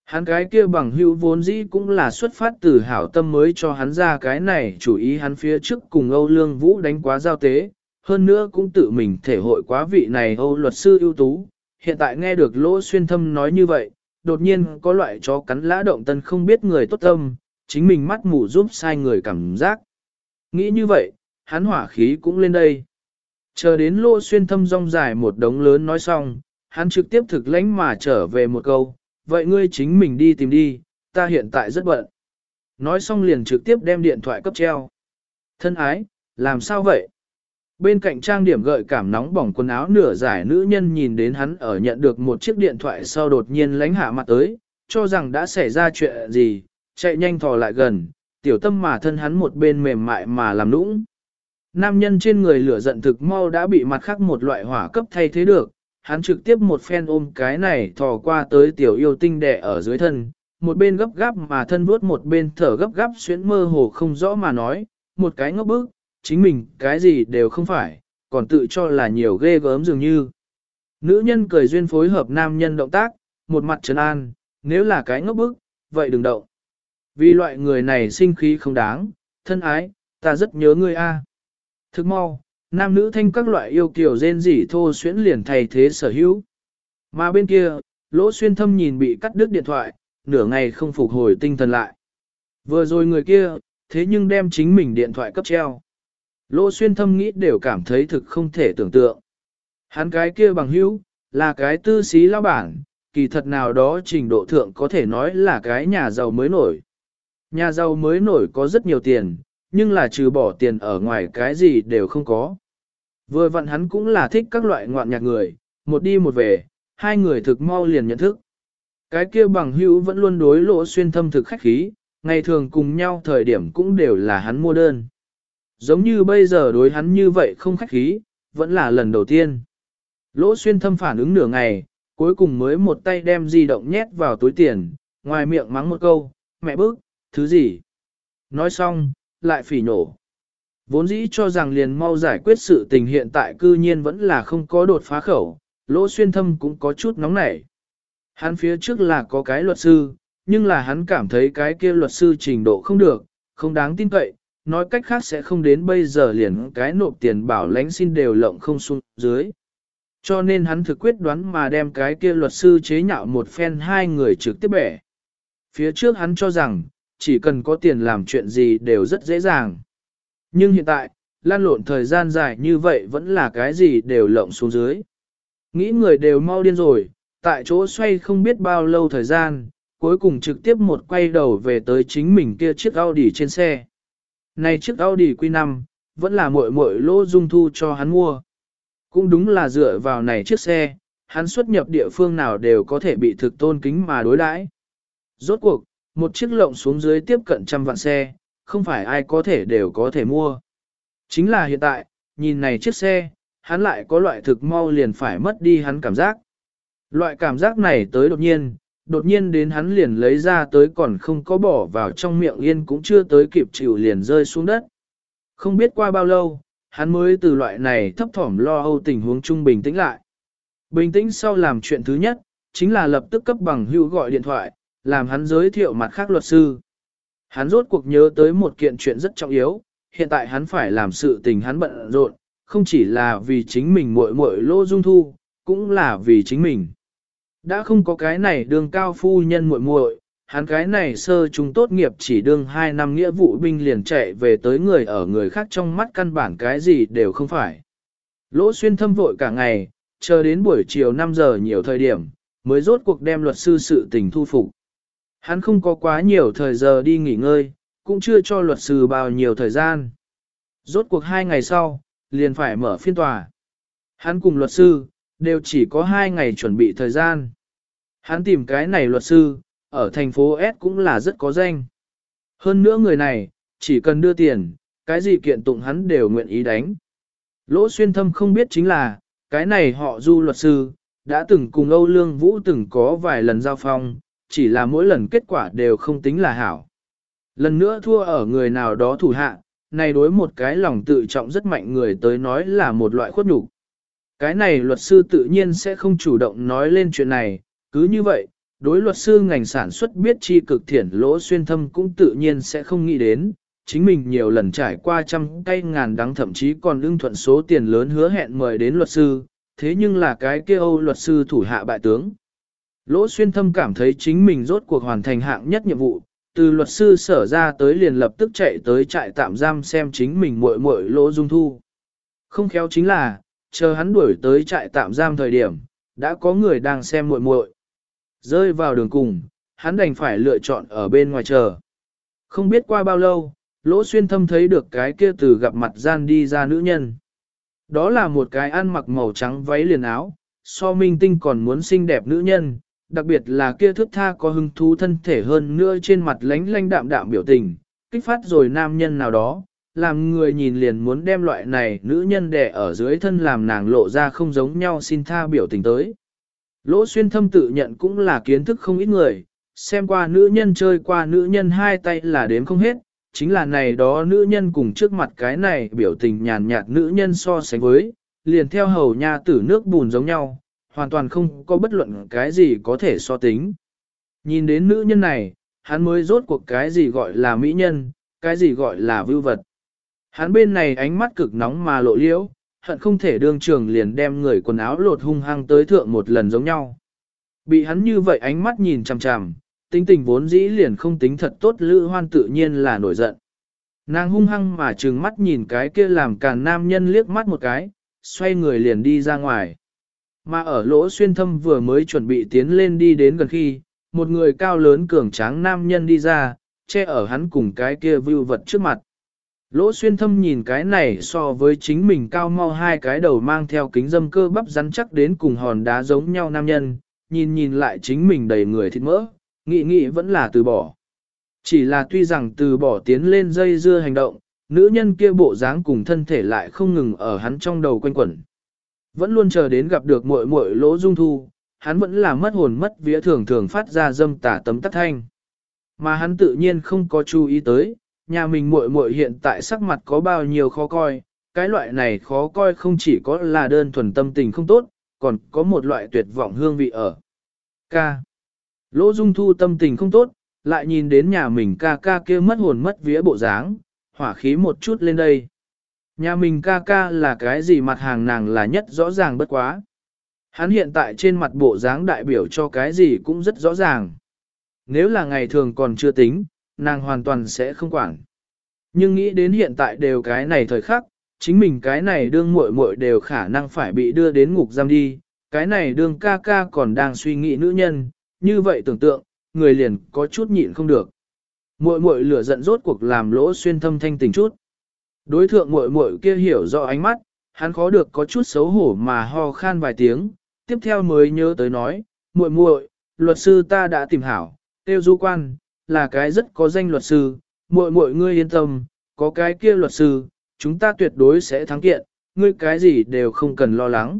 S1: Hắn cái kia bằng hữu vốn dĩ cũng là xuất phát từ hảo tâm mới cho hắn ra cái này chủ ý hắn phía trước cùng Âu Lương Vũ đánh quá giao tế, hơn nữa cũng tự mình thể hội quá vị này Âu luật sư ưu tú. Hiện tại nghe được Lỗ Xuyên Thâm nói như vậy, đột nhiên có loại chó cắn lã động tân không biết người tốt tâm, chính mình mắt mù giúp sai người cảm giác. Nghĩ như vậy, hắn hỏa khí cũng lên đây. Chờ đến Lỗ Xuyên Thâm rong dài một đống lớn nói xong, hắn trực tiếp thực lãnh mà trở về một câu, vậy ngươi chính mình đi tìm đi, ta hiện tại rất bận. Nói xong liền trực tiếp đem điện thoại cấp treo. Thân ái, làm sao vậy? Bên cạnh trang điểm gợi cảm nóng bỏng quần áo nửa giải nữ nhân nhìn đến hắn ở nhận được một chiếc điện thoại sau đột nhiên lánh hạ mặt tới, cho rằng đã xảy ra chuyện gì, chạy nhanh thò lại gần, tiểu tâm mà thân hắn một bên mềm mại mà làm nũng. Nam nhân trên người lửa giận thực mau đã bị mặt khác một loại hỏa cấp thay thế được, hắn trực tiếp một phen ôm cái này thò qua tới tiểu yêu tinh đẻ ở dưới thân, một bên gấp gáp mà thân vuốt một bên thở gấp gáp xuyến mơ hồ không rõ mà nói, một cái ngốc bức, chính mình cái gì đều không phải, còn tự cho là nhiều ghê gớm dường như. Nữ nhân cười duyên phối hợp nam nhân động tác, một mặt trấn an, nếu là cái ngốc bức, vậy đừng động. Vì loại người này sinh khí không đáng, thân ái, ta rất nhớ ngươi a. Thức mau, nam nữ thanh các loại yêu kiều rên rỉ thô xuyễn liền thay thế sở hữu. Mà bên kia, lỗ xuyên thâm nhìn bị cắt đứt điện thoại, nửa ngày không phục hồi tinh thần lại. Vừa rồi người kia, thế nhưng đem chính mình điện thoại cấp treo. Lỗ xuyên thâm nghĩ đều cảm thấy thực không thể tưởng tượng. Hắn cái kia bằng hữu, là cái tư xí lao bản, kỳ thật nào đó trình độ thượng có thể nói là cái nhà giàu mới nổi. Nhà giàu mới nổi có rất nhiều tiền, nhưng là trừ bỏ tiền ở ngoài cái gì đều không có. Vừa vặn hắn cũng là thích các loại ngoạn nhạc người, một đi một về, hai người thực mau liền nhận thức. Cái kia bằng hữu vẫn luôn đối lỗ xuyên thâm thực khách khí, ngày thường cùng nhau thời điểm cũng đều là hắn mua đơn. Giống như bây giờ đối hắn như vậy không khách khí, vẫn là lần đầu tiên. Lỗ xuyên thâm phản ứng nửa ngày, cuối cùng mới một tay đem di động nhét vào túi tiền, ngoài miệng mắng một câu, mẹ bức, thứ gì? Nói xong, lại phỉ nổ. Vốn dĩ cho rằng liền mau giải quyết sự tình hiện tại cư nhiên vẫn là không có đột phá khẩu, lỗ xuyên thâm cũng có chút nóng nảy. Hắn phía trước là có cái luật sư, nhưng là hắn cảm thấy cái kia luật sư trình độ không được, không đáng tin cậy, nói cách khác sẽ không đến bây giờ liền cái nộp tiền bảo lãnh xin đều lộng không xuống dưới. Cho nên hắn thực quyết đoán mà đem cái kia luật sư chế nhạo một phen hai người trực tiếp bẻ. Phía trước hắn cho rằng, chỉ cần có tiền làm chuyện gì đều rất dễ dàng. Nhưng hiện tại, lan lộn thời gian dài như vậy vẫn là cái gì đều lộng xuống dưới. Nghĩ người đều mau điên rồi, tại chỗ xoay không biết bao lâu thời gian, cuối cùng trực tiếp một quay đầu về tới chính mình kia chiếc Audi trên xe. Này chiếc Audi Q5, vẫn là muội muội lỗ dung thu cho hắn mua. Cũng đúng là dựa vào này chiếc xe, hắn xuất nhập địa phương nào đều có thể bị thực tôn kính mà đối đãi. Rốt cuộc, một chiếc lộng xuống dưới tiếp cận trăm vạn xe, không phải ai có thể đều có thể mua. Chính là hiện tại, nhìn này chiếc xe, hắn lại có loại thực mau liền phải mất đi hắn cảm giác. Loại cảm giác này tới đột nhiên, đột nhiên đến hắn liền lấy ra tới còn không có bỏ vào trong miệng yên cũng chưa tới kịp chịu liền rơi xuống đất. Không biết qua bao lâu, hắn mới từ loại này thấp thỏm lo âu tình huống trung bình tĩnh lại. Bình tĩnh sau làm chuyện thứ nhất, chính là lập tức cấp bằng hữu gọi điện thoại, làm hắn giới thiệu mặt khác luật sư. Hắn rốt cuộc nhớ tới một kiện chuyện rất trọng yếu, hiện tại hắn phải làm sự tình hắn bận rộn, không chỉ là vì chính mình muội muội lô dung thu, cũng là vì chính mình. Đã không có cái này đường cao phu nhân muội muội, hắn cái này sơ chúng tốt nghiệp chỉ đương 2 năm nghĩa vụ binh liền chạy về tới người ở người khác trong mắt căn bản cái gì đều không phải. Lỗ xuyên thâm vội cả ngày, chờ đến buổi chiều 5 giờ nhiều thời điểm, mới rốt cuộc đem luật sư sự tình thu phục. Hắn không có quá nhiều thời giờ đi nghỉ ngơi, cũng chưa cho luật sư bao nhiêu thời gian. Rốt cuộc hai ngày sau, liền phải mở phiên tòa. Hắn cùng luật sư, đều chỉ có hai ngày chuẩn bị thời gian. Hắn tìm cái này luật sư, ở thành phố S cũng là rất có danh. Hơn nữa người này, chỉ cần đưa tiền, cái gì kiện tụng hắn đều nguyện ý đánh. Lỗ xuyên thâm không biết chính là, cái này họ du luật sư, đã từng cùng Âu Lương Vũ từng có vài lần giao phong, chỉ là mỗi lần kết quả đều không tính là hảo. Lần nữa thua ở người nào đó thủ hạ, này đối một cái lòng tự trọng rất mạnh người tới nói là một loại khuất nhục. Cái này luật sư tự nhiên sẽ không chủ động nói lên chuyện này, cứ như vậy, đối luật sư ngành sản xuất biết chi cực thiển lỗ xuyên thâm cũng tự nhiên sẽ không nghĩ đến, chính mình nhiều lần trải qua trăm cây ngàn đắng thậm chí còn đương thuận số tiền lớn hứa hẹn mời đến luật sư, thế nhưng là cái kia Âu luật sư thủ hạ bại tướng. Lỗ xuyên thâm cảm thấy chính mình rốt cuộc hoàn thành hạng nhất nhiệm vụ, từ luật sư sở ra tới liền lập tức chạy tới trại tạm giam xem chính mình muội muội lỗ dung thu. Không khéo chính là, chờ hắn đuổi tới trại tạm giam thời điểm, đã có người đang xem muội muội. Rơi vào đường cùng, hắn đành phải lựa chọn ở bên ngoài chờ. Không biết qua bao lâu, lỗ xuyên thâm thấy được cái kia từ gặp mặt gian đi ra nữ nhân. Đó là một cái ăn mặc màu trắng váy liền áo, so minh tinh còn muốn xinh đẹp nữ nhân, đặc biệt là kia thước tha có hứng thú thân thể hơn nữa trên mặt lánh lanh đạm đạm biểu tình, kích phát rồi nam nhân nào đó, làm người nhìn liền muốn đem loại này nữ nhân đẻ ở dưới thân làm nàng lộ ra không giống nhau xin tha biểu tình tới. Lỗ xuyên thâm tự nhận cũng là kiến thức không ít người, xem qua nữ nhân chơi qua nữ nhân hai tay là đếm không hết, chính là này đó nữ nhân cùng trước mặt cái này biểu tình nhàn nhạt nữ nhân so sánh với, liền theo hầu nha tử nước bùn giống nhau, hoàn toàn không có bất luận cái gì có thể so tính. Nhìn đến nữ nhân này, hắn mới rốt cuộc cái gì gọi là mỹ nhân, cái gì gọi là vưu vật. Hắn bên này ánh mắt cực nóng mà lộ liễu, hận không thể đương trường liền đem người quần áo lột hung hăng tới thượng một lần giống nhau. Bị hắn như vậy ánh mắt nhìn chằm chằm, tính tình vốn dĩ liền không tính thật tốt lữ hoan tự nhiên là nổi giận. Nàng hung hăng mà trừng mắt nhìn cái kia làm càn nam nhân liếc mắt một cái, xoay người liền đi ra ngoài. Mà ở lỗ xuyên thâm vừa mới chuẩn bị tiến lên đi đến gần khi, một người cao lớn cường tráng nam nhân đi ra, che ở hắn cùng cái kia vưu vật trước mặt. Lỗ xuyên thâm nhìn cái này so với chính mình cao mau hai cái đầu mang theo kính dâm cơ bắp rắn chắc đến cùng hòn đá giống nhau nam nhân, nhìn nhìn lại chính mình đầy người thịt mỡ, nghĩ nghĩ vẫn là từ bỏ. Chỉ là tuy rằng từ bỏ tiến lên dây dưa hành động, nữ nhân kia bộ dáng cùng thân thể lại không ngừng ở hắn trong đầu quanh quẩn. Vẫn luôn chờ đến gặp được muội muội lỗ dung thu, hắn vẫn là mất hồn mất vía thường thường phát ra dâm tả tấm tắt thanh. Mà hắn tự nhiên không có chú ý tới, nhà mình muội muội hiện tại sắc mặt có bao nhiêu khó coi, cái loại này khó coi không chỉ có là đơn thuần tâm tình không tốt, còn có một loại tuyệt vọng hương vị ở. Ca. Lỗ Dung Thu tâm tình không tốt, lại nhìn đến nhà mình ca ca kia mất hồn mất vía bộ dáng, hỏa khí một chút lên đây. Nhà mình ca ca là cái gì mặt hàng nàng là nhất rõ ràng bất quá. Hắn hiện tại trên mặt bộ dáng đại biểu cho cái gì cũng rất rõ ràng. Nếu là ngày thường còn chưa tính, nàng hoàn toàn sẽ không quản. Nhưng nghĩ đến hiện tại đều cái này thời khắc, chính mình cái này đương muội muội đều khả năng phải bị đưa đến ngục giam đi, cái này đương ca ca còn đang suy nghĩ nữ nhân, như vậy tưởng tượng, người liền có chút nhịn không được. Muội muội lửa giận rốt cuộc làm lỗ xuyên thâm thanh tình chút. Đối thượng muội muội kia hiểu rõ ánh mắt, hắn khó được có chút xấu hổ mà ho khan vài tiếng, tiếp theo mới nhớ tới nói, muội muội, luật sư ta đã tìm hảo, tiêu du quan, là cái rất có danh luật sư, muội muội ngươi yên tâm, có cái kia luật sư, chúng ta tuyệt đối sẽ thắng kiện, ngươi cái gì đều không cần lo lắng.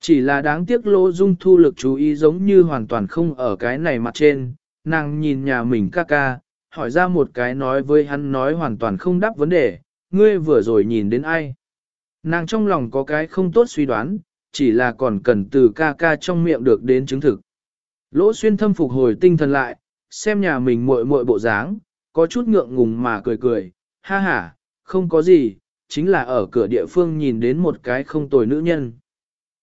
S1: Chỉ là đáng tiếc Lô dung thu lực chú ý giống như hoàn toàn không ở cái này mặt trên, nàng nhìn nhà mình ca ca, hỏi ra một cái nói với hắn nói hoàn toàn không đáp vấn đề, ngươi vừa rồi nhìn đến ai. Nàng trong lòng có cái không tốt suy đoán, chỉ là còn cần từ ca ca trong miệng được đến chứng thực. Lỗ xuyên thâm phục hồi tinh thần lại, xem nhà mình muội muội bộ dáng, có chút ngượng ngùng mà cười cười, ha ha, không có gì, chính là ở cửa địa phương nhìn đến một cái không tồi nữ nhân.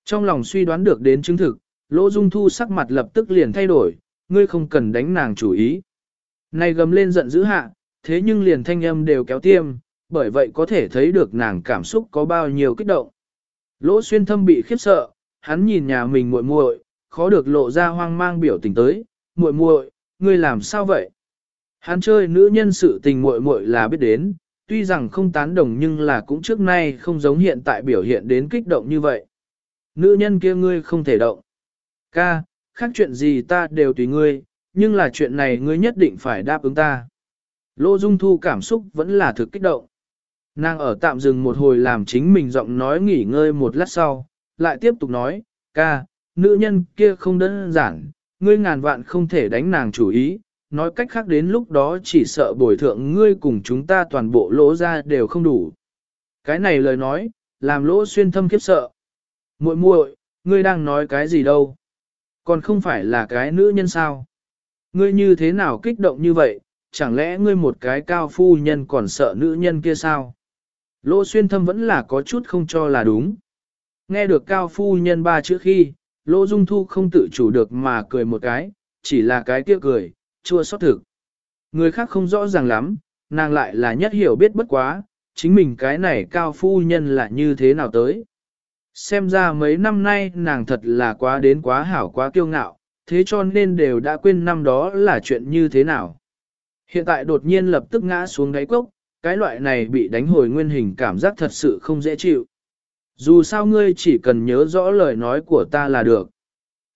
S1: Trong lòng suy đoán được đến chứng thực, Lỗ Dung Thu sắc mặt lập tức liền thay đổi, ngươi không cần đánh nàng chủ ý. Này gầm lên giận dữ hạ, thế nhưng liền thanh âm đều kéo tiêm, bởi vậy có thể thấy được nàng cảm xúc có bao nhiêu kích động. Lỗ xuyên thâm bị khiếp sợ, hắn nhìn nhà mình muội muội, khó được lộ ra hoang mang biểu tình tới, muội muội, ngươi làm sao vậy? Hắn chơi nữ nhân sự tình muội muội là biết đến, tuy rằng không tán đồng nhưng là cũng trước nay không giống hiện tại biểu hiện đến kích động như vậy. Nữ nhân kia ngươi không thể động. Ca, khác chuyện gì ta đều tùy ngươi, nhưng là chuyện này ngươi nhất định phải đáp ứng ta. Lô Dung Thu cảm xúc vẫn là thực kích động. Nàng ở tạm dừng một hồi làm chính mình giọng nói nghỉ ngơi một lát sau, lại tiếp tục nói, ca, nữ nhân kia không đơn giản, ngươi ngàn vạn không thể đánh nàng chủ ý, nói cách khác đến lúc đó chỉ sợ bồi thượng ngươi cùng chúng ta toàn bộ lỗ ra đều không đủ. Cái này lời nói, làm lỗ xuyên thâm khiếp sợ. muội muội, ngươi đang nói cái gì đâu? Còn không phải là cái nữ nhân sao? Ngươi như thế nào kích động như vậy, chẳng lẽ ngươi một cái cao phu nhân còn sợ nữ nhân kia sao? Lô xuyên thâm vẫn là có chút không cho là đúng. Nghe được cao phu nhân ba chữ khi, lô dung thu không tự chủ được mà cười một cái, chỉ là cái kia cười, chua xót thực. Người khác không rõ ràng lắm, nàng lại là nhất hiểu biết bất quá, chính mình cái này cao phu nhân là như thế nào tới. Xem ra mấy năm nay nàng thật là quá đến quá hảo quá kiêu ngạo, thế cho nên đều đã quên năm đó là chuyện như thế nào. Hiện tại đột nhiên lập tức ngã xuống đáy cốc, cái loại này bị đánh hồi nguyên hình cảm giác thật sự không dễ chịu. Dù sao ngươi chỉ cần nhớ rõ lời nói của ta là được.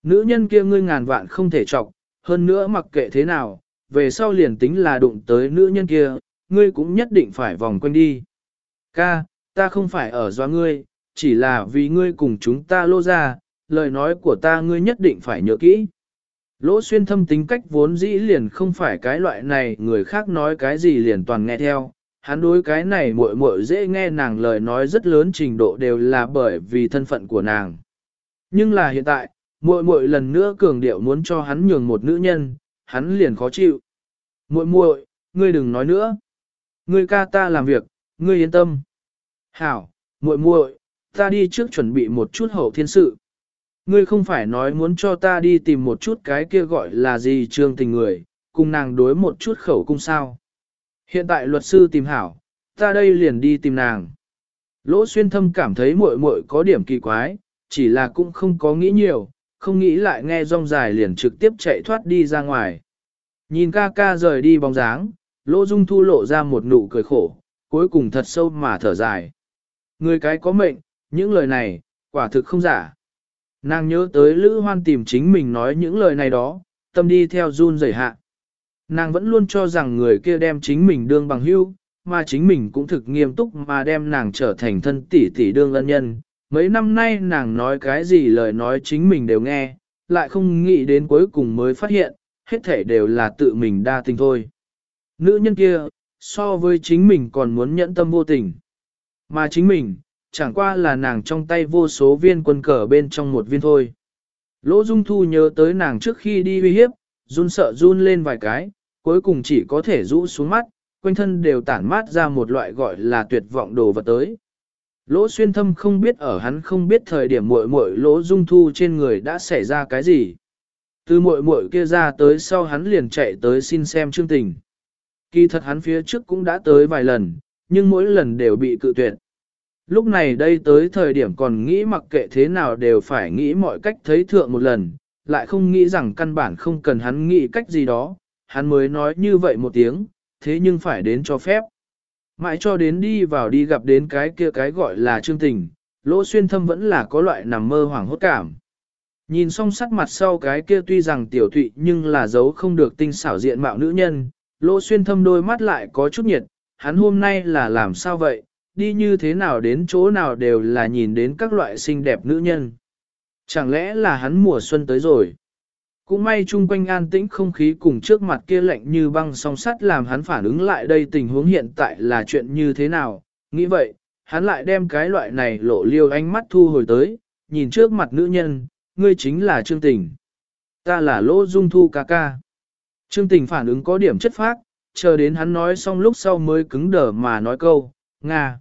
S1: Nữ nhân kia ngươi ngàn vạn không thể chọc, hơn nữa mặc kệ thế nào, về sau liền tính là đụng tới nữ nhân kia, ngươi cũng nhất định phải vòng quanh đi. Ca, ta không phải ở doa ngươi, chỉ là vì ngươi cùng chúng ta lô ra, lời nói của ta ngươi nhất định phải nhớ kỹ. Lỗ xuyên thâm tính cách vốn dĩ liền không phải cái loại này người khác nói cái gì liền toàn nghe theo. Hắn đối cái này muội muội dễ nghe nàng lời nói rất lớn trình độ đều là bởi vì thân phận của nàng. Nhưng là hiện tại, muội muội lần nữa cường điệu muốn cho hắn nhường một nữ nhân, hắn liền khó chịu. Muội muội, ngươi đừng nói nữa. Ngươi ca ta làm việc, ngươi yên tâm. Hảo, muội muội, ta đi trước chuẩn bị một chút hậu thiên sự. Ngươi không phải nói muốn cho ta đi tìm một chút cái kia gọi là gì trương tình người, cùng nàng đối một chút khẩu cung sao. Hiện tại luật sư tìm hảo, ta đây liền đi tìm nàng. Lỗ xuyên thâm cảm thấy muội muội có điểm kỳ quái, chỉ là cũng không có nghĩ nhiều, không nghĩ lại nghe rong dài liền trực tiếp chạy thoát đi ra ngoài. Nhìn ca ca rời đi bóng dáng, lỗ dung thu lộ ra một nụ cười khổ, cuối cùng thật sâu mà thở dài. Người cái có mệnh, những lời này, quả thực không giả. Nàng nhớ tới Lữ Hoan tìm chính mình nói những lời này đó, tâm đi theo run rẩy hạ. Nàng vẫn luôn cho rằng người kia đem chính mình đương bằng hữu, mà chính mình cũng thực nghiêm túc mà đem nàng trở thành thân tỷ tỷ đương ân nhân. Mấy năm nay nàng nói cái gì lời nói chính mình đều nghe, lại không nghĩ đến cuối cùng mới phát hiện, hết thể đều là tự mình đa tình thôi. Nữ nhân kia, so với chính mình còn muốn nhẫn tâm vô tình. Mà chính mình, chẳng qua là nàng trong tay vô số viên quân cờ bên trong một viên thôi. Lỗ Dung Thu nhớ tới nàng trước khi đi uy hiếp, run sợ run lên vài cái, cuối cùng chỉ có thể rũ xuống mắt, quanh thân đều tản mát ra một loại gọi là tuyệt vọng đồ vật tới. Lỗ xuyên thâm không biết ở hắn không biết thời điểm muội muội lỗ dung thu trên người đã xảy ra cái gì. Từ muội muội kia ra tới sau hắn liền chạy tới xin xem chương tình. Kỳ thật hắn phía trước cũng đã tới vài lần, nhưng mỗi lần đều bị cự tuyệt. Lúc này đây tới thời điểm còn nghĩ mặc kệ thế nào đều phải nghĩ mọi cách thấy thượng một lần, lại không nghĩ rằng căn bản không cần hắn nghĩ cách gì đó, hắn mới nói như vậy một tiếng, thế nhưng phải đến cho phép. Mãi cho đến đi vào đi gặp đến cái kia cái gọi là chương tình, lỗ xuyên thâm vẫn là có loại nằm mơ hoảng hốt cảm. Nhìn song sắc mặt sau cái kia tuy rằng tiểu thụy nhưng là giấu không được tinh xảo diện mạo nữ nhân, lỗ xuyên thâm đôi mắt lại có chút nhiệt, hắn hôm nay là làm sao vậy, đi như thế nào đến chỗ nào đều là nhìn đến các loại xinh đẹp nữ nhân. Chẳng lẽ là hắn mùa xuân tới rồi? Cũng may chung quanh an tĩnh không khí cùng trước mặt kia lạnh như băng song sắt làm hắn phản ứng lại đây tình huống hiện tại là chuyện như thế nào. Nghĩ vậy, hắn lại đem cái loại này lộ liêu ánh mắt thu hồi tới, nhìn trước mặt nữ nhân, ngươi chính là Trương Tình. Ta là Lỗ Dung Thu ca ca. Trương Tình phản ứng có điểm chất phác, chờ đến hắn nói xong lúc sau mới cứng đờ mà nói câu, Nga.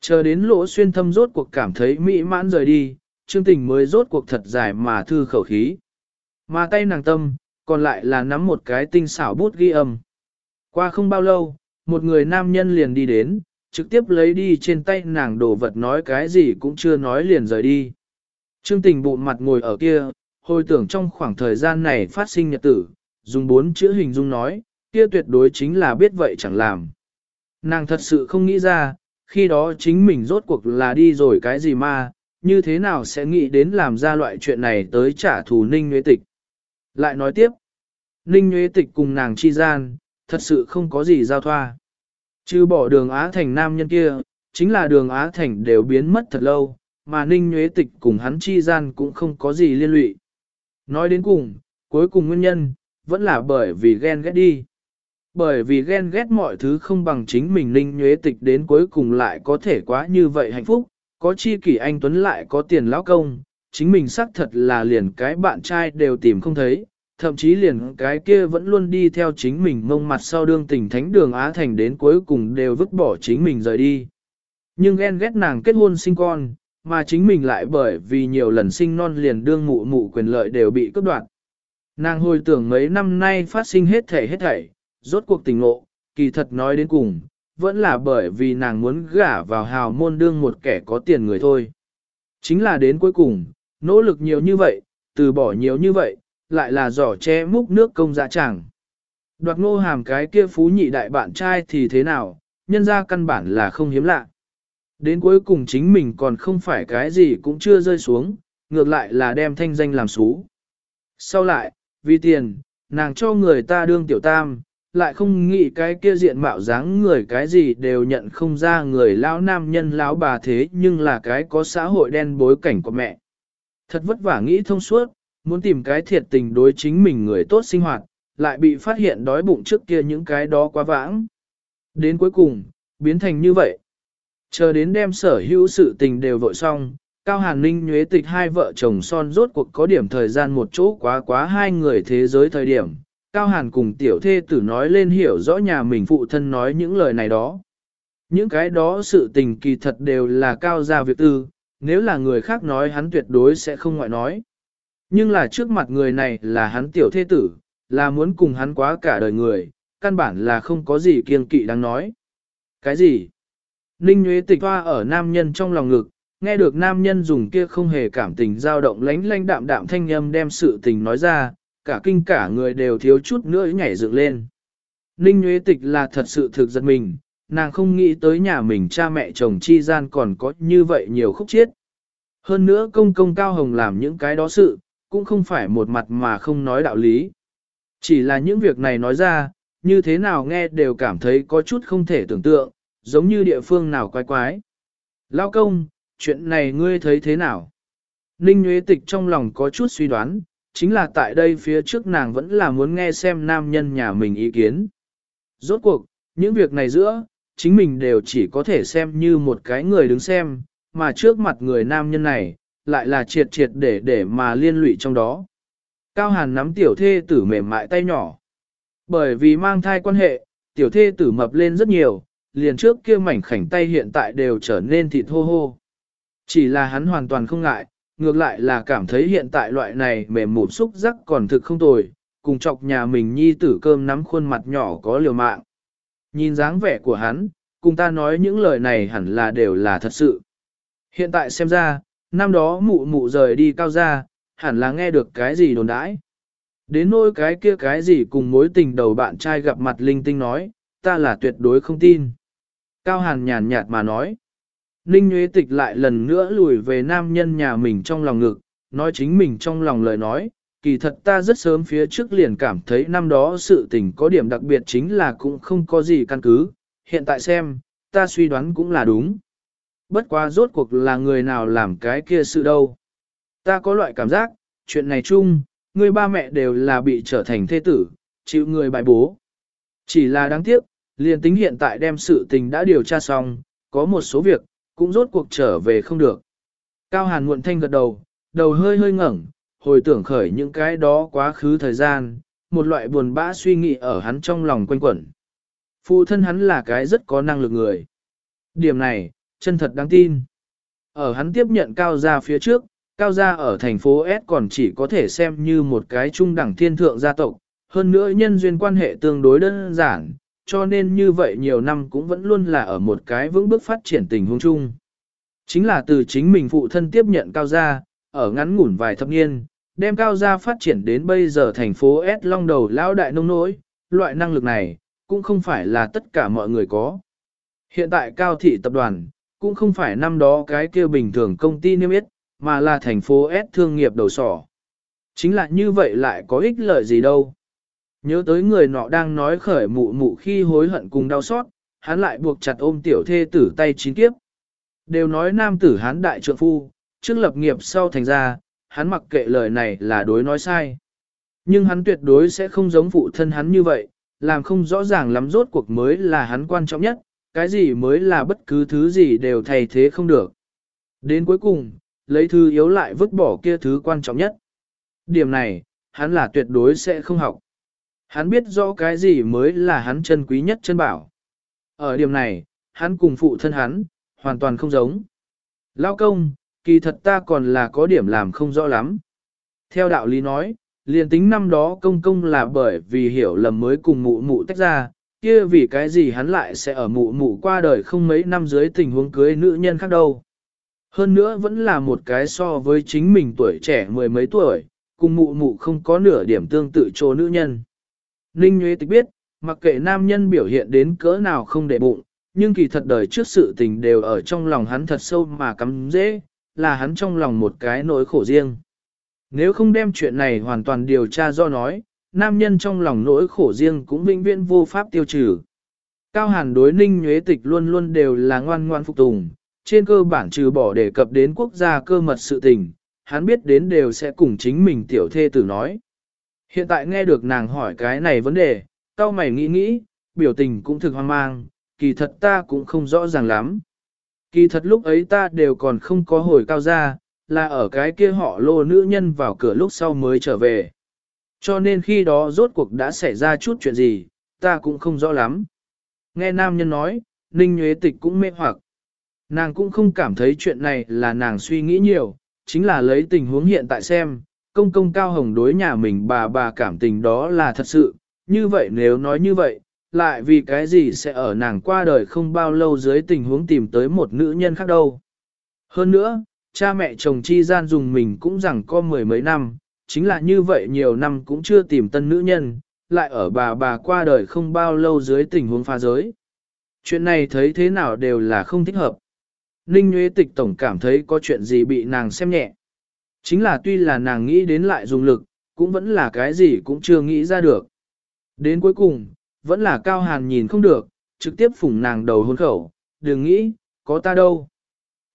S1: Chờ đến lỗ xuyên thâm rốt cuộc cảm thấy mỹ mãn rời đi, Trương Tình mới rốt cuộc thật dài mà thư khẩu khí. Mà tay nàng tâm, còn lại là nắm một cái tinh xảo bút ghi âm. Qua không bao lâu, một người nam nhân liền đi đến, trực tiếp lấy đi trên tay nàng đồ vật nói cái gì cũng chưa nói liền rời đi. Trương tình bụng mặt ngồi ở kia, hồi tưởng trong khoảng thời gian này phát sinh nhật tử, dùng bốn chữ hình dung nói, kia tuyệt đối chính là biết vậy chẳng làm. Nàng thật sự không nghĩ ra, khi đó chính mình rốt cuộc là đi rồi cái gì mà, như thế nào sẽ nghĩ đến làm ra loại chuyện này tới trả thù ninh nguyễn tịch. Lại nói tiếp, Ninh Nguyễn Tịch cùng nàng chi gian, thật sự không có gì giao thoa. Chứ bỏ đường Á Thành nam nhân kia, chính là đường Á Thành đều biến mất thật lâu, mà Ninh Nguyễn Tịch cùng hắn chi gian cũng không có gì liên lụy. Nói đến cùng, cuối cùng nguyên nhân, vẫn là bởi vì ghen ghét đi. Bởi vì ghen ghét mọi thứ không bằng chính mình Ninh Nguyễn Tịch đến cuối cùng lại có thể quá như vậy hạnh phúc, có chi kỷ anh Tuấn lại có tiền lão công, chính mình xác thật là liền cái bạn trai đều tìm không thấy, thậm chí liền cái kia vẫn luôn đi theo chính mình mông mặt sau đương tình thánh đường Á Thành đến cuối cùng đều vứt bỏ chính mình rời đi. Nhưng ghen ghét nàng kết hôn sinh con, mà chính mình lại bởi vì nhiều lần sinh non liền đương mụ mụ quyền lợi đều bị cướp đoạt. Nàng hồi tưởng mấy năm nay phát sinh hết thảy hết thảy, rốt cuộc tình ngộ, kỳ thật nói đến cùng, vẫn là bởi vì nàng muốn gả vào hào môn đương một kẻ có tiền người thôi. Chính là đến cuối cùng, nỗ lực nhiều như vậy, từ bỏ nhiều như vậy, lại là giỏ che múc nước công dạ chẳng. Đoạt ngô hàm cái kia phú nhị đại bạn trai thì thế nào, nhân ra căn bản là không hiếm lạ. Đến cuối cùng chính mình còn không phải cái gì cũng chưa rơi xuống, ngược lại là đem thanh danh làm xú. Sau lại, vì tiền, nàng cho người ta đương tiểu tam, lại không nghĩ cái kia diện mạo dáng người cái gì đều nhận không ra người lão nam nhân lão bà thế nhưng là cái có xã hội đen bối cảnh của mẹ. Thật vất vả nghĩ thông suốt, muốn tìm cái thiệt tình đối chính mình người tốt sinh hoạt, lại bị phát hiện đói bụng trước kia những cái đó quá vãng. Đến cuối cùng, biến thành như vậy. Chờ đến đem sở hữu sự tình đều vội xong, Cao Hàn Ninh nhuế tịch hai vợ chồng son rốt cuộc có điểm thời gian một chỗ quá quá hai người thế giới thời điểm. Cao Hàn cùng tiểu thê tử nói lên hiểu rõ nhà mình phụ thân nói những lời này đó. Những cái đó sự tình kỳ thật đều là cao gia việc tư, nếu là người khác nói hắn tuyệt đối sẽ không ngoại nói. Nhưng là trước mặt người này là hắn tiểu Thê tử, là muốn cùng hắn quá cả đời người, căn bản là không có gì kiên kỵ đáng nói. Cái gì? Ninh Nguyễn Tịch hoa ở nam nhân trong lòng ngực, nghe được nam nhân dùng kia không hề cảm tình dao động lánh lánh đạm đạm thanh âm đem sự tình nói ra, cả kinh cả người đều thiếu chút nữa nhảy dựng lên. Ninh Nguyễn Tịch là thật sự thực giật mình, nàng không nghĩ tới nhà mình cha mẹ chồng chi gian còn có như vậy nhiều khúc chiết. Hơn nữa công công cao hồng làm những cái đó sự, cũng không phải một mặt mà không nói đạo lý. Chỉ là những việc này nói ra, như thế nào nghe đều cảm thấy có chút không thể tưởng tượng, giống như địa phương nào quái quái. Lao công, chuyện này ngươi thấy thế nào? Ninh Nguyễn Tịch trong lòng có chút suy đoán, chính là tại đây phía trước nàng vẫn là muốn nghe xem nam nhân nhà mình ý kiến. Rốt cuộc, những việc này giữa, chính mình đều chỉ có thể xem như một cái người đứng xem, mà trước mặt người nam nhân này, lại là triệt triệt để để mà liên lụy trong đó. Cao Hàn nắm tiểu thê tử mềm mại tay nhỏ. Bởi vì mang thai quan hệ, tiểu thê tử mập lên rất nhiều, liền trước kia mảnh khảnh tay hiện tại đều trở nên thịt hô hô. Chỉ là hắn hoàn toàn không ngại, ngược lại là cảm thấy hiện tại loại này mềm mụn xúc rắc còn thực không tồi, cùng chọc nhà mình nhi tử cơm nắm khuôn mặt nhỏ có liều mạng. Nhìn dáng vẻ của hắn, cùng ta nói những lời này hẳn là đều là thật sự. Hiện tại xem ra, năm đó mụ mụ rời đi cao ra, hẳn là nghe được cái gì đồn đãi. Đến nỗi cái kia cái gì cùng mối tình đầu bạn trai gặp mặt linh tinh nói, ta là tuyệt đối không tin. Cao Hàn nhàn nhạt mà nói. Ninh Nguyễn Tịch lại lần nữa lùi về nam nhân nhà mình trong lòng ngực, nói chính mình trong lòng lời nói, kỳ thật ta rất sớm phía trước liền cảm thấy năm đó sự tình có điểm đặc biệt chính là cũng không có gì căn cứ, hiện tại xem, ta suy đoán cũng là đúng. Bất quá rốt cuộc là người nào làm cái kia sự đâu. Ta có loại cảm giác, chuyện này chung, người ba mẹ đều là bị trở thành thê tử, chịu người bài bố. Chỉ là đáng tiếc, liền tính hiện tại đem sự tình đã điều tra xong, có một số việc, cũng rốt cuộc trở về không được. Cao Hàn muộn thanh gật đầu, đầu hơi hơi ngẩng, hồi tưởng khởi những cái đó quá khứ thời gian, một loại buồn bã suy nghĩ ở hắn trong lòng quanh quẩn. Phụ thân hắn là cái rất có năng lực người. Điểm này, chân thật đáng tin. Ở hắn tiếp nhận cao gia phía trước, cao gia ở thành phố S còn chỉ có thể xem như một cái trung đẳng thiên thượng gia tộc, hơn nữa nhân duyên quan hệ tương đối đơn giản, cho nên như vậy nhiều năm cũng vẫn luôn là ở một cái vững bước phát triển tình huống chung. Chính là từ chính mình phụ thân tiếp nhận cao gia, ở ngắn ngủn vài thập niên, đem cao gia phát triển đến bây giờ thành phố S long đầu lão đại nông nỗi, loại năng lực này, cũng không phải là tất cả mọi người có. Hiện tại cao thị tập đoàn, cũng không phải năm đó cái kia bình thường công ty niêm yết, mà là thành phố S thương nghiệp đầu sỏ. Chính là như vậy lại có ích lợi gì đâu. Nhớ tới người nọ đang nói khởi mụ mụ khi hối hận cùng đau xót, hắn lại buộc chặt ôm tiểu thê tử tay chín kiếp. Đều nói nam tử hán đại trượng phu, trước lập nghiệp sau thành ra, hắn mặc kệ lời này là đối nói sai. Nhưng hắn tuyệt đối sẽ không giống phụ thân hắn như vậy, làm không rõ ràng lắm rốt cuộc mới là hắn quan trọng nhất, cái gì mới là bất cứ thứ gì đều thay thế không được. Đến cuối cùng, lấy thứ yếu lại vứt bỏ kia thứ quan trọng nhất. Điểm này, hắn là tuyệt đối sẽ không học. Hắn biết rõ cái gì mới là hắn chân quý nhất chân bảo. Ở điểm này, hắn cùng phụ thân hắn, hoàn toàn không giống. Lao công, kỳ thật ta còn là có điểm làm không rõ lắm. Theo đạo lý nói, liền tính năm đó công công là bởi vì hiểu lầm mới cùng mụ mụ tách ra, kia vì cái gì hắn lại sẽ ở mụ mụ qua đời không mấy năm dưới tình huống cưới nữ nhân khác đâu. Hơn nữa vẫn là một cái so với chính mình tuổi trẻ mười mấy tuổi, cùng mụ mụ không có nửa điểm tương tự chỗ nữ nhân. Ninh Nguyễn Tịch biết, mặc kệ nam nhân biểu hiện đến cỡ nào không để bụng, nhưng kỳ thật đời trước sự tình đều ở trong lòng hắn thật sâu mà cắm dễ, là hắn trong lòng một cái nỗi khổ riêng. Nếu không đem chuyện này hoàn toàn điều tra do nói, nam nhân trong lòng nỗi khổ riêng cũng vĩnh viễn vô pháp tiêu trừ. Cao Hàn đối Ninh Nhuế Tịch luôn luôn đều là ngoan ngoan phục tùng, trên cơ bản trừ bỏ đề cập đến quốc gia cơ mật sự tình, hắn biết đến đều sẽ cùng chính mình tiểu thê tử nói. Hiện tại nghe được nàng hỏi cái này vấn đề, tao mày nghĩ nghĩ, biểu tình cũng thực hoang mang, kỳ thật ta cũng không rõ ràng lắm. Kỳ thật lúc ấy ta đều còn không có hồi cao ra, là ở cái kia họ lô nữ nhân vào cửa lúc sau mới trở về. Cho nên khi đó rốt cuộc đã xảy ra chút chuyện gì, ta cũng không rõ lắm. Nghe nam nhân nói, Ninh Nhuế Tịch cũng mê hoặc. Nàng cũng không cảm thấy chuyện này là nàng suy nghĩ nhiều, chính là lấy tình huống hiện tại xem, công công cao hồng đối nhà mình bà bà cảm tình đó là thật sự, như vậy nếu nói như vậy, lại vì cái gì sẽ ở nàng qua đời không bao lâu dưới tình huống tìm tới một nữ nhân khác đâu. Hơn nữa, cha mẹ chồng chi gian dùng mình cũng rằng có mười mấy năm, chính là như vậy nhiều năm cũng chưa tìm tân nữ nhân, lại ở bà bà qua đời không bao lâu dưới tình huống pha giới. Chuyện này thấy thế nào đều là không thích hợp. Ninh Nguyễn Tịch Tổng cảm thấy có chuyện gì bị nàng xem nhẹ. Chính là tuy là nàng nghĩ đến lại dùng lực, cũng vẫn là cái gì cũng chưa nghĩ ra được. Đến cuối cùng, vẫn là Cao Hàn nhìn không được, trực tiếp phủng nàng đầu hôn khẩu, đừng nghĩ, có ta đâu.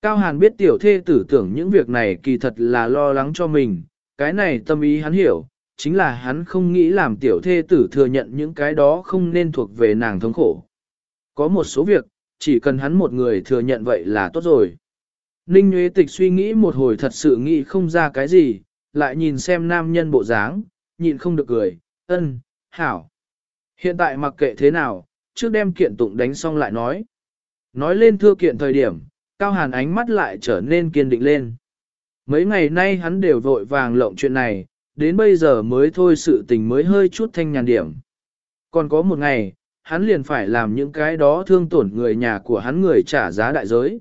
S1: Cao Hàn biết tiểu thê tử tưởng những việc này kỳ thật là lo lắng cho mình, cái này tâm ý hắn hiểu, chính là hắn không nghĩ làm tiểu thê tử thừa nhận những cái đó không nên thuộc về nàng thống khổ. Có một số việc, chỉ cần hắn một người thừa nhận vậy là tốt rồi. Ninh Nguyễn Tịch suy nghĩ một hồi thật sự nghĩ không ra cái gì, lại nhìn xem nam nhân bộ dáng, nhịn không được cười, ân, hảo. Hiện tại mặc kệ thế nào, trước đem kiện tụng đánh xong lại nói. Nói lên thưa kiện thời điểm, Cao Hàn ánh mắt lại trở nên kiên định lên. Mấy ngày nay hắn đều vội vàng lộng chuyện này, đến bây giờ mới thôi sự tình mới hơi chút thanh nhàn điểm. Còn có một ngày, hắn liền phải làm những cái đó thương tổn người nhà của hắn người trả giá đại giới.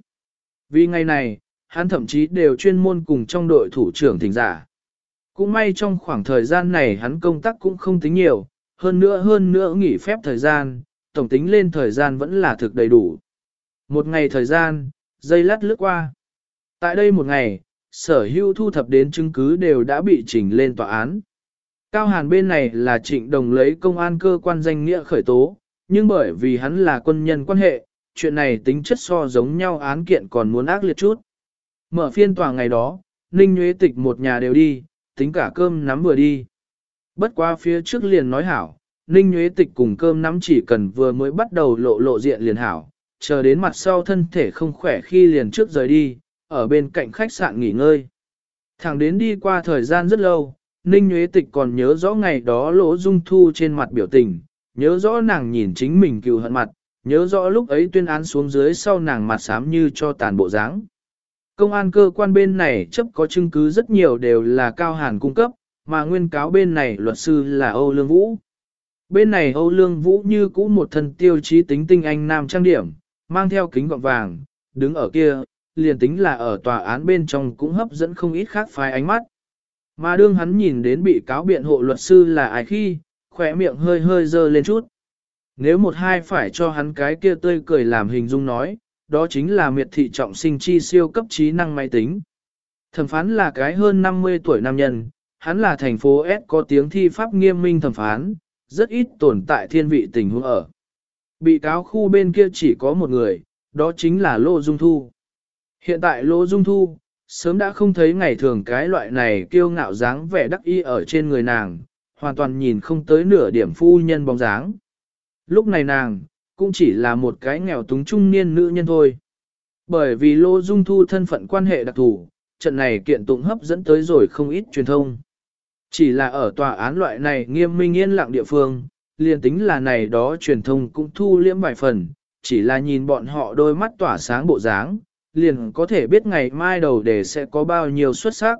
S1: Vì ngày này, hắn thậm chí đều chuyên môn cùng trong đội thủ trưởng thỉnh giả. Cũng may trong khoảng thời gian này hắn công tác cũng không tính nhiều, hơn nữa hơn nữa nghỉ phép thời gian, tổng tính lên thời gian vẫn là thực đầy đủ. Một ngày thời gian, dây lát lướt qua. Tại đây một ngày, sở hữu thu thập đến chứng cứ đều đã bị chỉnh lên tòa án. Cao Hàn bên này là trịnh đồng lấy công an cơ quan danh nghĩa khởi tố, nhưng bởi vì hắn là quân nhân quan hệ, chuyện này tính chất so giống nhau án kiện còn muốn ác liệt chút. Mở phiên tòa ngày đó, Ninh Nguyễn Tịch một nhà đều đi, tính cả cơm nắm vừa đi. Bất qua phía trước liền nói hảo, Ninh Nguyễn Tịch cùng cơm nắm chỉ cần vừa mới bắt đầu lộ lộ diện liền hảo, chờ đến mặt sau thân thể không khỏe khi liền trước rời đi, ở bên cạnh khách sạn nghỉ ngơi. Thẳng đến đi qua thời gian rất lâu, Ninh Nguyễn Tịch còn nhớ rõ ngày đó lỗ dung thu trên mặt biểu tình, nhớ rõ nàng nhìn chính mình cựu hận mặt, nhớ rõ lúc ấy tuyên án xuống dưới sau nàng mặt xám như cho tàn bộ dáng. Công an cơ quan bên này chấp có chứng cứ rất nhiều đều là cao hàn cung cấp, mà nguyên cáo bên này luật sư là Âu Lương Vũ. Bên này Âu Lương Vũ như cũ một thân tiêu chí tính tinh anh nam trang điểm, mang theo kính gọng vàng, đứng ở kia, liền tính là ở tòa án bên trong cũng hấp dẫn không ít khác phái ánh mắt. Mà đương hắn nhìn đến bị cáo biện hộ luật sư là ai khi, khỏe miệng hơi hơi dơ lên chút. Nếu một hai phải cho hắn cái kia tươi cười làm hình dung nói, đó chính là miệt thị trọng sinh chi siêu cấp trí năng máy tính. Thẩm phán là cái hơn 50 tuổi nam nhân, hắn là thành phố S có tiếng thi pháp nghiêm minh thẩm phán, rất ít tồn tại thiên vị tình huống ở. Bị cáo khu bên kia chỉ có một người, đó chính là Lô Dung Thu. Hiện tại Lô Dung Thu, sớm đã không thấy ngày thường cái loại này kiêu ngạo dáng vẻ đắc y ở trên người nàng, hoàn toàn nhìn không tới nửa điểm phu nhân bóng dáng. Lúc này nàng, cũng chỉ là một cái nghèo túng trung niên nữ nhân thôi. Bởi vì Lô Dung Thu thân phận quan hệ đặc thù, trận này kiện tụng hấp dẫn tới rồi không ít truyền thông. Chỉ là ở tòa án loại này nghiêm minh yên lặng địa phương, liền tính là này đó truyền thông cũng thu liễm vài phần, chỉ là nhìn bọn họ đôi mắt tỏa sáng bộ dáng, liền có thể biết ngày mai đầu đề sẽ có bao nhiêu xuất sắc.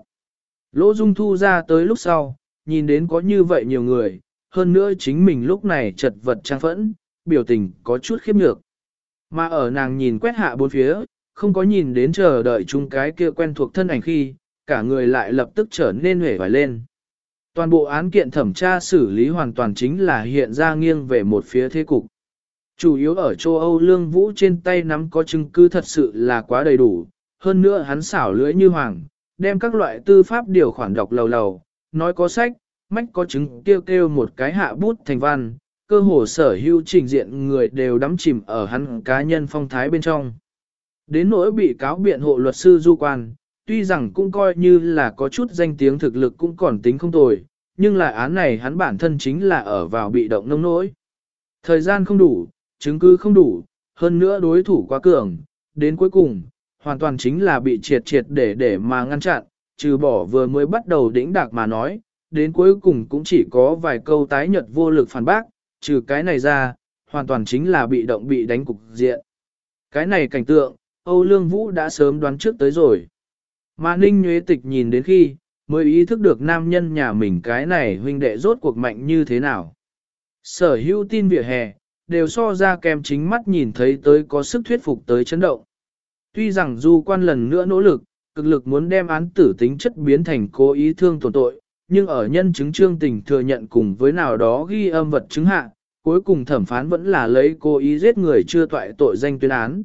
S1: Lỗ Dung Thu ra tới lúc sau, nhìn đến có như vậy nhiều người, hơn nữa chính mình lúc này chật vật trang phẫn, biểu tình có chút khiếp nhược. Mà ở nàng nhìn quét hạ bốn phía, không có nhìn đến chờ đợi chung cái kia quen thuộc thân ảnh khi, cả người lại lập tức trở nên hể vải lên. Toàn bộ án kiện thẩm tra xử lý hoàn toàn chính là hiện ra nghiêng về một phía thế cục. Chủ yếu ở châu Âu Lương Vũ trên tay nắm có chứng cứ thật sự là quá đầy đủ, hơn nữa hắn xảo lưỡi như hoàng, đem các loại tư pháp điều khoản đọc lầu lầu, nói có sách, mách có chứng kêu kêu một cái hạ bút thành văn, cơ hồ sở hữu trình diện người đều đắm chìm ở hắn cá nhân phong thái bên trong. Đến nỗi bị cáo biện hộ luật sư du quan, tuy rằng cũng coi như là có chút danh tiếng thực lực cũng còn tính không tồi, nhưng lại án này hắn bản thân chính là ở vào bị động nông nỗi. Thời gian không đủ, chứng cứ không đủ, hơn nữa đối thủ quá cường, đến cuối cùng, hoàn toàn chính là bị triệt triệt để để mà ngăn chặn, trừ bỏ vừa mới bắt đầu đỉnh đạc mà nói, đến cuối cùng cũng chỉ có vài câu tái nhật vô lực phản bác, trừ cái này ra, hoàn toàn chính là bị động bị đánh cục diện. Cái này cảnh tượng, Âu Lương Vũ đã sớm đoán trước tới rồi. Mà Ninh Nguyễn Tịch nhìn đến khi, mới ý thức được nam nhân nhà mình cái này huynh đệ rốt cuộc mạnh như thế nào. Sở hữu tin vỉa hè, đều so ra kèm chính mắt nhìn thấy tới có sức thuyết phục tới chấn động. Tuy rằng du quan lần nữa nỗ lực, cực lực muốn đem án tử tính chất biến thành cố ý thương tổn tội, nhưng ở nhân chứng trương tình thừa nhận cùng với nào đó ghi âm vật chứng hạ, cuối cùng thẩm phán vẫn là lấy cố ý giết người chưa toại tội danh tuyên án.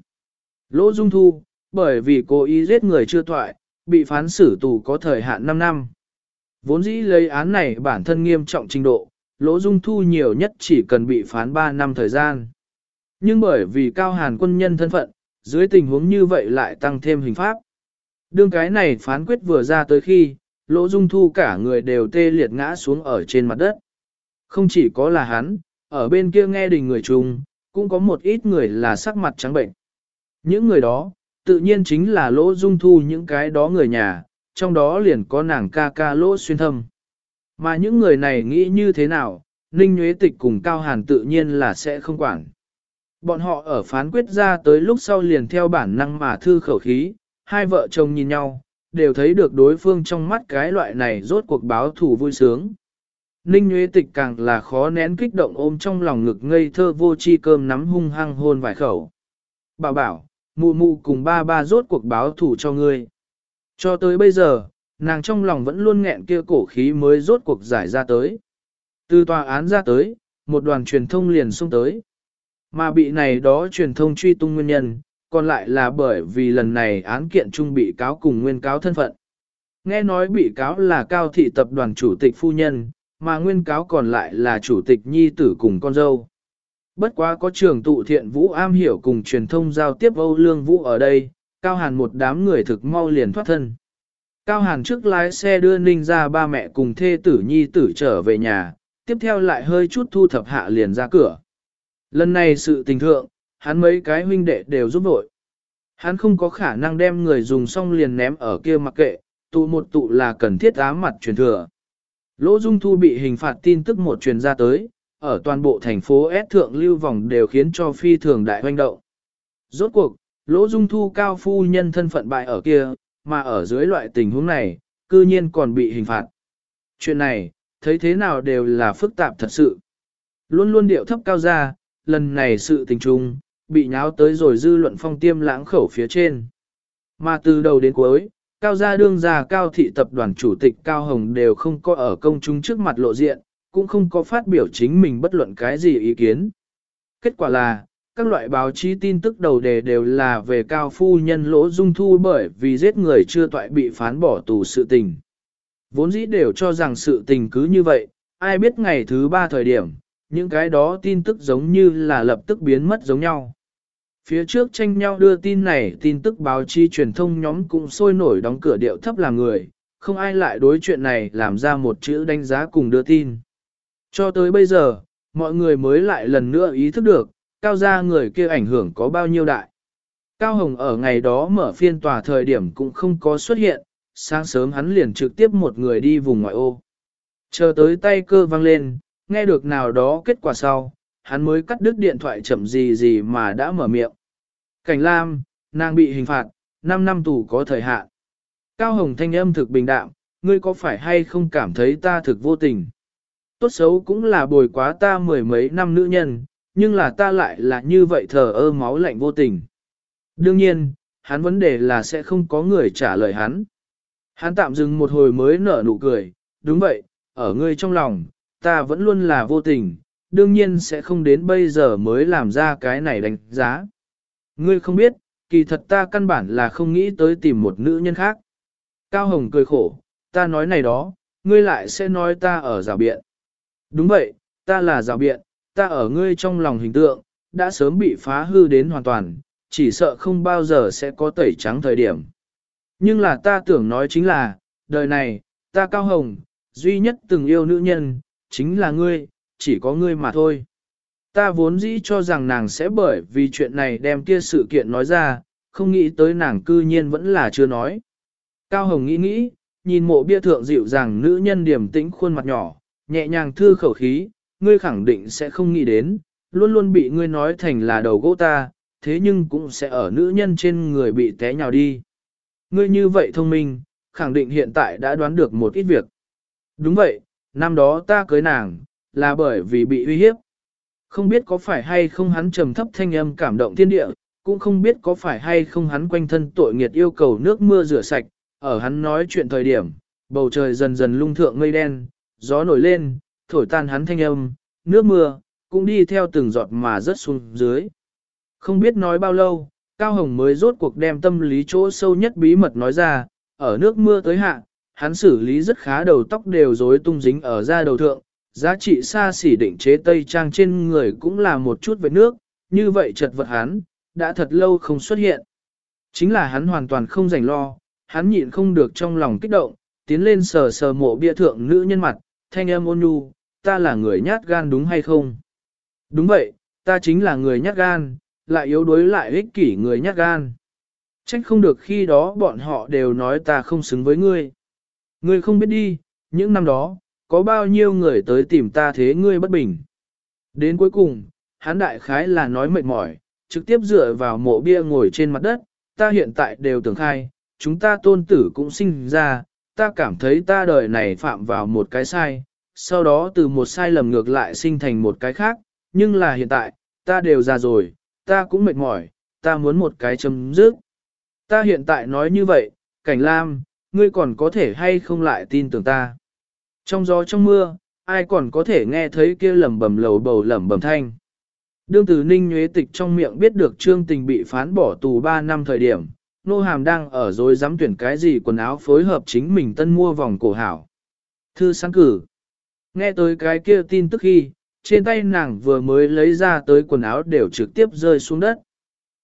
S1: Lỗ Dung Thu, bởi vì cố ý giết người chưa toại, bị phán xử tù có thời hạn 5 năm. Vốn dĩ lấy án này bản thân nghiêm trọng trình độ, Lỗ Dung Thu nhiều nhất chỉ cần bị phán 3 năm thời gian. Nhưng bởi vì cao hàn quân nhân thân phận, dưới tình huống như vậy lại tăng thêm hình pháp. Đương cái này phán quyết vừa ra tới khi, Lỗ Dung Thu cả người đều tê liệt ngã xuống ở trên mặt đất. Không chỉ có là hắn, ở bên kia nghe đình người chung, cũng có một ít người là sắc mặt trắng bệnh. Những người đó, tự nhiên chính là Lỗ Dung Thu những cái đó người nhà, trong đó liền có nàng ca ca Lỗ Xuyên Thâm. Mà những người này nghĩ như thế nào, Ninh Nguyễn Tịch cùng Cao Hàn tự nhiên là sẽ không quản. Bọn họ ở phán quyết ra tới lúc sau liền theo bản năng mà thư khẩu khí, hai vợ chồng nhìn nhau, đều thấy được đối phương trong mắt cái loại này rốt cuộc báo thù vui sướng. Ninh Nguyễn Tịch càng là khó nén kích động ôm trong lòng ngực ngây thơ vô chi cơm nắm hung hăng hôn vài khẩu. Bảo bảo, mụ mụ cùng ba ba rốt cuộc báo thù cho ngươi. Cho tới bây giờ, nàng trong lòng vẫn luôn nghẹn kia cổ khí mới rốt cuộc giải ra tới. Từ tòa án ra tới, một đoàn truyền thông liền xung tới. Mà bị này đó truyền thông truy tung nguyên nhân, còn lại là bởi vì lần này án kiện trung bị cáo cùng nguyên cáo thân phận. Nghe nói bị cáo là cao thị tập đoàn chủ tịch phu nhân, mà nguyên cáo còn lại là chủ tịch nhi tử cùng con dâu. Bất quá có trường tụ thiện vũ am hiểu cùng truyền thông giao tiếp Âu Lương Vũ ở đây, Cao Hàn một đám người thực mau liền thoát thân. Cao Hàn trước lái xe đưa Ninh ra ba mẹ cùng thê tử nhi tử trở về nhà, tiếp theo lại hơi chút thu thập hạ liền ra cửa. Lần này sự tình thượng, hắn mấy cái huynh đệ đều giúp vội, Hắn không có khả năng đem người dùng xong liền ném ở kia mặc kệ, tụ một tụ là cần thiết ám mặt truyền thừa. Lỗ Dung Thu bị hình phạt tin tức một truyền ra tới, ở toàn bộ thành phố S thượng lưu vòng đều khiến cho phi thường đại hoành động. Rốt cuộc, Lỗ Dung Thu cao phu nhân thân phận bại ở kia, mà ở dưới loại tình huống này, cư nhiên còn bị hình phạt. Chuyện này, thấy thế nào đều là phức tạp thật sự. Luôn luôn điệu thấp cao ra, lần này sự tình trung, bị nháo tới rồi dư luận phong tiêm lãng khẩu phía trên. Mà từ đầu đến cuối, cao gia đương gia cao thị tập đoàn chủ tịch Cao Hồng đều không có ở công chúng trước mặt lộ diện, cũng không có phát biểu chính mình bất luận cái gì ý kiến. Kết quả là, các loại báo chí tin tức đầu đề đều là về cao phu nhân lỗ dung thu bởi vì giết người chưa toại bị phán bỏ tù sự tình. Vốn dĩ đều cho rằng sự tình cứ như vậy, ai biết ngày thứ ba thời điểm, những cái đó tin tức giống như là lập tức biến mất giống nhau. Phía trước tranh nhau đưa tin này tin tức báo chí truyền thông nhóm cũng sôi nổi đóng cửa điệu thấp làm người, không ai lại đối chuyện này làm ra một chữ đánh giá cùng đưa tin. Cho tới bây giờ, mọi người mới lại lần nữa ý thức được, cao gia người kia ảnh hưởng có bao nhiêu đại. Cao Hồng ở ngày đó mở phiên tòa thời điểm cũng không có xuất hiện, sáng sớm hắn liền trực tiếp một người đi vùng ngoại ô. Chờ tới tay cơ vang lên, nghe được nào đó kết quả sau, hắn mới cắt đứt điện thoại chậm gì gì mà đã mở miệng. Cảnh Lam, nàng bị hình phạt, 5 năm tù có thời hạn. Cao Hồng thanh âm thực bình đạm, ngươi có phải hay không cảm thấy ta thực vô tình? Tốt xấu cũng là bồi quá ta mười mấy năm nữ nhân, nhưng là ta lại là như vậy thờ ơ máu lạnh vô tình. Đương nhiên, hắn vấn đề là sẽ không có người trả lời hắn. Hắn tạm dừng một hồi mới nở nụ cười, đúng vậy, ở ngươi trong lòng, ta vẫn luôn là vô tình, đương nhiên sẽ không đến bây giờ mới làm ra cái này đánh giá. Ngươi không biết, kỳ thật ta căn bản là không nghĩ tới tìm một nữ nhân khác. Cao Hồng cười khổ, ta nói này đó, ngươi lại sẽ nói ta ở rào biện. Đúng vậy, ta là rào biện, ta ở ngươi trong lòng hình tượng, đã sớm bị phá hư đến hoàn toàn, chỉ sợ không bao giờ sẽ có tẩy trắng thời điểm. Nhưng là ta tưởng nói chính là, đời này, ta Cao Hồng, duy nhất từng yêu nữ nhân, chính là ngươi, chỉ có ngươi mà thôi. Ta vốn dĩ cho rằng nàng sẽ bởi vì chuyện này đem kia sự kiện nói ra, không nghĩ tới nàng cư nhiên vẫn là chưa nói. Cao Hồng nghĩ nghĩ, nhìn mộ bia thượng dịu dàng nữ nhân điềm tĩnh khuôn mặt nhỏ, nhẹ nhàng thư khẩu khí, ngươi khẳng định sẽ không nghĩ đến, luôn luôn bị ngươi nói thành là đầu gỗ ta, thế nhưng cũng sẽ ở nữ nhân trên người bị té nhào đi. Ngươi như vậy thông minh, khẳng định hiện tại đã đoán được một ít việc. Đúng vậy, năm đó ta cưới nàng, là bởi vì bị uy hiếp. Không biết có phải hay không hắn trầm thấp thanh âm cảm động thiên địa, cũng không biết có phải hay không hắn quanh thân tội nghiệt yêu cầu nước mưa rửa sạch, ở hắn nói chuyện thời điểm, bầu trời dần dần lung thượng mây đen, gió nổi lên, thổi tan hắn thanh âm, nước mưa, cũng đi theo từng giọt mà rớt xuống dưới. Không biết nói bao lâu, Cao Hồng mới rốt cuộc đem tâm lý chỗ sâu nhất bí mật nói ra, ở nước mưa tới hạ, hắn xử lý rất khá đầu tóc đều rối tung dính ở da đầu thượng, giá trị xa xỉ định chế tây trang trên người cũng là một chút vết nước, như vậy chật vật hắn, đã thật lâu không xuất hiện. Chính là hắn hoàn toàn không rảnh lo, hắn nhịn không được trong lòng kích động, tiến lên sờ sờ mộ bia thượng nữ nhân mặt, thanh âm ôn nhu, ta là người nhát gan đúng hay không? Đúng vậy, ta chính là người nhát gan, lại yếu đuối lại ích kỷ người nhát gan. Trách không được khi đó bọn họ đều nói ta không xứng với ngươi. Ngươi không biết đi, những năm đó, có bao nhiêu người tới tìm ta thế ngươi bất bình. Đến cuối cùng, hắn đại khái là nói mệt mỏi, trực tiếp dựa vào mộ bia ngồi trên mặt đất, ta hiện tại đều tưởng khai, chúng ta tôn tử cũng sinh ra, ta cảm thấy ta đời này phạm vào một cái sai, sau đó từ một sai lầm ngược lại sinh thành một cái khác, nhưng là hiện tại, ta đều già rồi, ta cũng mệt mỏi, ta muốn một cái chấm dứt. Ta hiện tại nói như vậy, Cảnh Lam, ngươi còn có thể hay không lại tin tưởng ta. Trong gió trong mưa, ai còn có thể nghe thấy kia lẩm bẩm lầu bầu lẩm bẩm thanh. Đương từ Ninh Nhuế Tịch trong miệng biết được Trương Tình bị phán bỏ tù 3 năm thời điểm, Nô Hàm đang ở rồi dám tuyển cái gì quần áo phối hợp chính mình tân mua vòng cổ hảo. Thư sáng cử. Nghe tới cái kia tin tức khi, trên tay nàng vừa mới lấy ra tới quần áo đều trực tiếp rơi xuống đất.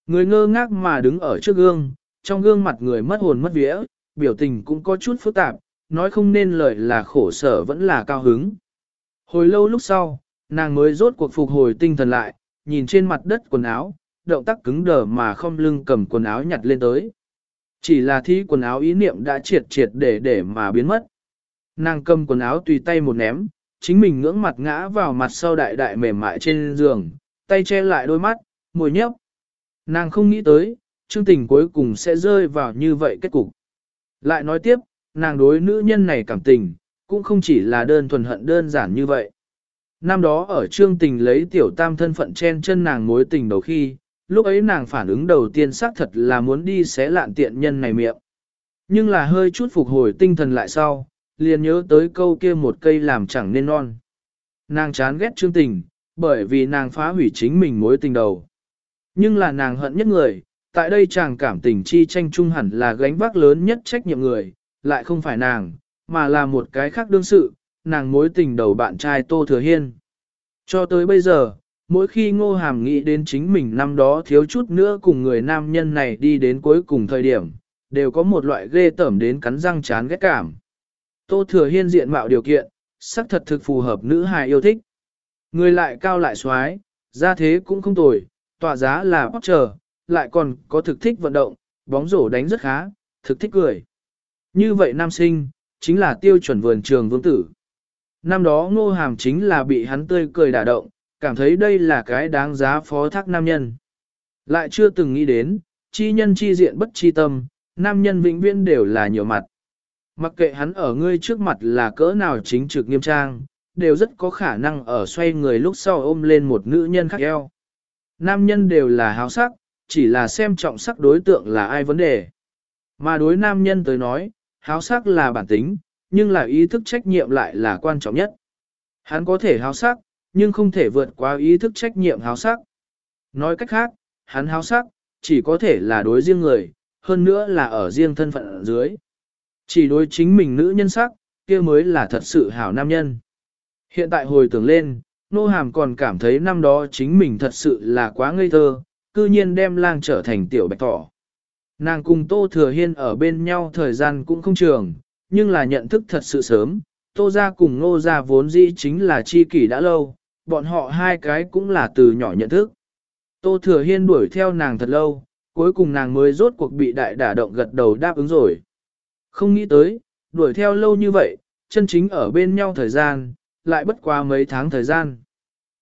S1: Người ngơ ngác mà đứng ở trước gương, trong gương mặt người mất hồn mất vía, biểu tình cũng có chút phức tạp, nói không nên lời là khổ sở vẫn là cao hứng. Hồi lâu lúc sau, nàng mới rốt cuộc phục hồi tinh thần lại, nhìn trên mặt đất quần áo, động tác cứng đờ mà không lưng cầm quần áo nhặt lên tới. Chỉ là thi quần áo ý niệm đã triệt triệt để để mà biến mất. Nàng cầm quần áo tùy tay một ném, chính mình ngưỡng mặt ngã vào mặt sau đại đại mềm mại trên giường, tay che lại đôi mắt, mồi nhấp. Nàng không nghĩ tới, chương tình cuối cùng sẽ rơi vào như vậy kết cục. Lại nói tiếp, nàng đối nữ nhân này cảm tình, cũng không chỉ là đơn thuần hận đơn giản như vậy. Năm đó ở trương tình lấy tiểu tam thân phận chen chân nàng mối tình đầu khi, lúc ấy nàng phản ứng đầu tiên xác thật là muốn đi xé lạn tiện nhân này miệng. Nhưng là hơi chút phục hồi tinh thần lại sau, liền nhớ tới câu kia một cây làm chẳng nên non. Nàng chán ghét trương tình, bởi vì nàng phá hủy chính mình mối tình đầu. Nhưng là nàng hận nhất người, tại đây chàng cảm tình chi tranh trung hẳn là gánh vác lớn nhất trách nhiệm người, lại không phải nàng, mà là một cái khác đương sự, nàng mối tình đầu bạn trai Tô Thừa Hiên. Cho tới bây giờ, mỗi khi ngô hàm nghĩ đến chính mình năm đó thiếu chút nữa cùng người nam nhân này đi đến cuối cùng thời điểm, đều có một loại ghê tởm đến cắn răng chán ghét cảm. Tô Thừa Hiên diện mạo điều kiện, sắc thật thực phù hợp nữ hài yêu thích. Người lại cao lại xoái, ra thế cũng không tồi, tỏa giá là bóc trở, lại còn có thực thích vận động, bóng rổ đánh rất khá, thực thích cười. Như vậy nam sinh, chính là tiêu chuẩn vườn trường vương tử. Năm đó ngô hàm chính là bị hắn tươi cười đả động, cảm thấy đây là cái đáng giá phó thác nam nhân. Lại chưa từng nghĩ đến, chi nhân chi diện bất chi tâm, nam nhân vĩnh viễn đều là nhiều mặt. Mặc kệ hắn ở ngươi trước mặt là cỡ nào chính trực nghiêm trang, đều rất có khả năng ở xoay người lúc sau ôm lên một nữ nhân khác eo. Nam nhân đều là háo sắc, chỉ là xem trọng sắc đối tượng là ai vấn đề. Mà đối nam nhân tới nói, háo sắc là bản tính, nhưng là ý thức trách nhiệm lại là quan trọng nhất. Hắn có thể háo sắc, nhưng không thể vượt qua ý thức trách nhiệm háo sắc. Nói cách khác, hắn háo sắc, chỉ có thể là đối riêng người, hơn nữa là ở riêng thân phận ở dưới. Chỉ đối chính mình nữ nhân sắc, kia mới là thật sự hảo nam nhân. Hiện tại hồi tưởng lên, nô hàm còn cảm thấy năm đó chính mình thật sự là quá ngây thơ, cư nhiên đem lang trở thành tiểu bạch thỏ. Nàng cùng Tô Thừa Hiên ở bên nhau thời gian cũng không trường, nhưng là nhận thức thật sự sớm. Tô gia cùng Nô gia vốn dĩ chính là chi kỷ đã lâu, bọn họ hai cái cũng là từ nhỏ nhận thức. Tô Thừa Hiên đuổi theo nàng thật lâu, cuối cùng nàng mới rốt cuộc bị đại đả động gật đầu đáp ứng rồi. Không nghĩ tới, đuổi theo lâu như vậy, chân chính ở bên nhau thời gian, lại bất qua mấy tháng thời gian.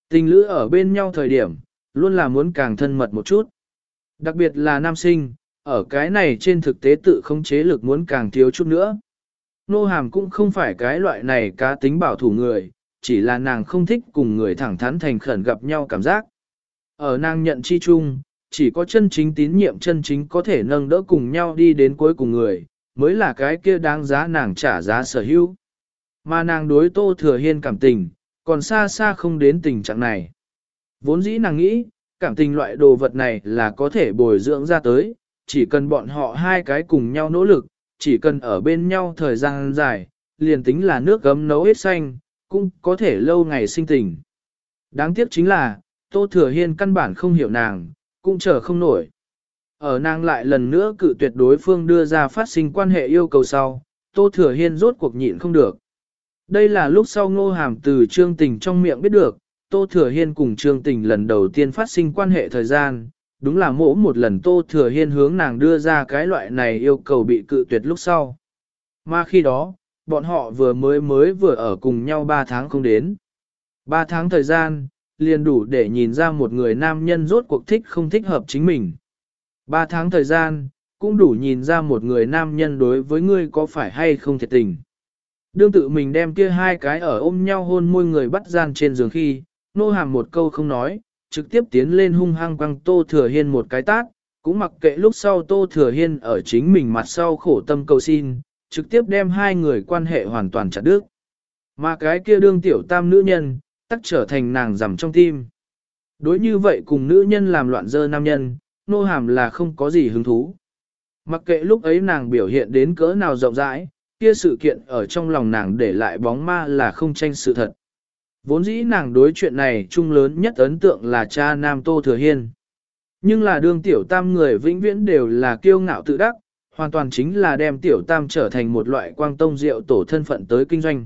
S1: Tình lữ ở bên nhau thời điểm, luôn là muốn càng thân mật một chút. Đặc biệt là nam sinh, ở cái này trên thực tế tự không chế lực muốn càng thiếu chút nữa. Nô hàm cũng không phải cái loại này cá tính bảo thủ người, chỉ là nàng không thích cùng người thẳng thắn thành khẩn gặp nhau cảm giác. Ở nàng nhận chi chung, chỉ có chân chính tín nhiệm chân chính có thể nâng đỡ cùng nhau đi đến cuối cùng người, mới là cái kia đáng giá nàng trả giá sở hữu. Mà nàng đối Tô Thừa Hiên cảm tình, còn xa xa không đến tình trạng này. Vốn dĩ nàng nghĩ, cảm tình loại đồ vật này là có thể bồi dưỡng ra tới, chỉ cần bọn họ hai cái cùng nhau nỗ lực, chỉ cần ở bên nhau thời gian dài, liền tính là nước gấm nấu hết xanh, cũng có thể lâu ngày sinh tình. Đáng tiếc chính là, Tô Thừa Hiên căn bản không hiểu nàng, cũng chờ không nổi. Ở nàng lại lần nữa cự tuyệt đối phương đưa ra phát sinh quan hệ yêu cầu sau, Tô Thừa Hiên rốt cuộc nhịn không được. Đây là lúc sau ngô hàm từ trương tình trong miệng biết được, Tô Thừa Hiên cùng trương tình lần đầu tiên phát sinh quan hệ thời gian, đúng là mỗi một lần Tô Thừa Hiên hướng nàng đưa ra cái loại này yêu cầu bị cự tuyệt lúc sau. Mà khi đó, bọn họ vừa mới mới vừa ở cùng nhau 3 tháng không đến. 3 tháng thời gian, liền đủ để nhìn ra một người nam nhân rốt cuộc thích không thích hợp chính mình. 3 tháng thời gian, cũng đủ nhìn ra một người nam nhân đối với ngươi có phải hay không thiệt tình. Đương tự mình đem kia hai cái ở ôm nhau hôn môi người bắt gian trên giường khi, nô hàm một câu không nói, trực tiếp tiến lên hung hăng quăng Tô Thừa Hiên một cái tát, cũng mặc kệ lúc sau Tô Thừa Hiên ở chính mình mặt sau khổ tâm cầu xin, trực tiếp đem hai người quan hệ hoàn toàn chặt đứt. Mà cái kia đương tiểu tam nữ nhân, tắc trở thành nàng rằm trong tim. Đối như vậy cùng nữ nhân làm loạn dơ nam nhân, nô hàm là không có gì hứng thú. Mặc kệ lúc ấy nàng biểu hiện đến cỡ nào rộng rãi, kia sự kiện ở trong lòng nàng để lại bóng ma là không tranh sự thật. Vốn dĩ nàng đối chuyện này chung lớn nhất ấn tượng là cha nam Tô Thừa Hiên. Nhưng là đương tiểu tam người vĩnh viễn đều là kiêu ngạo tự đắc, hoàn toàn chính là đem tiểu tam trở thành một loại quang tông rượu tổ thân phận tới kinh doanh.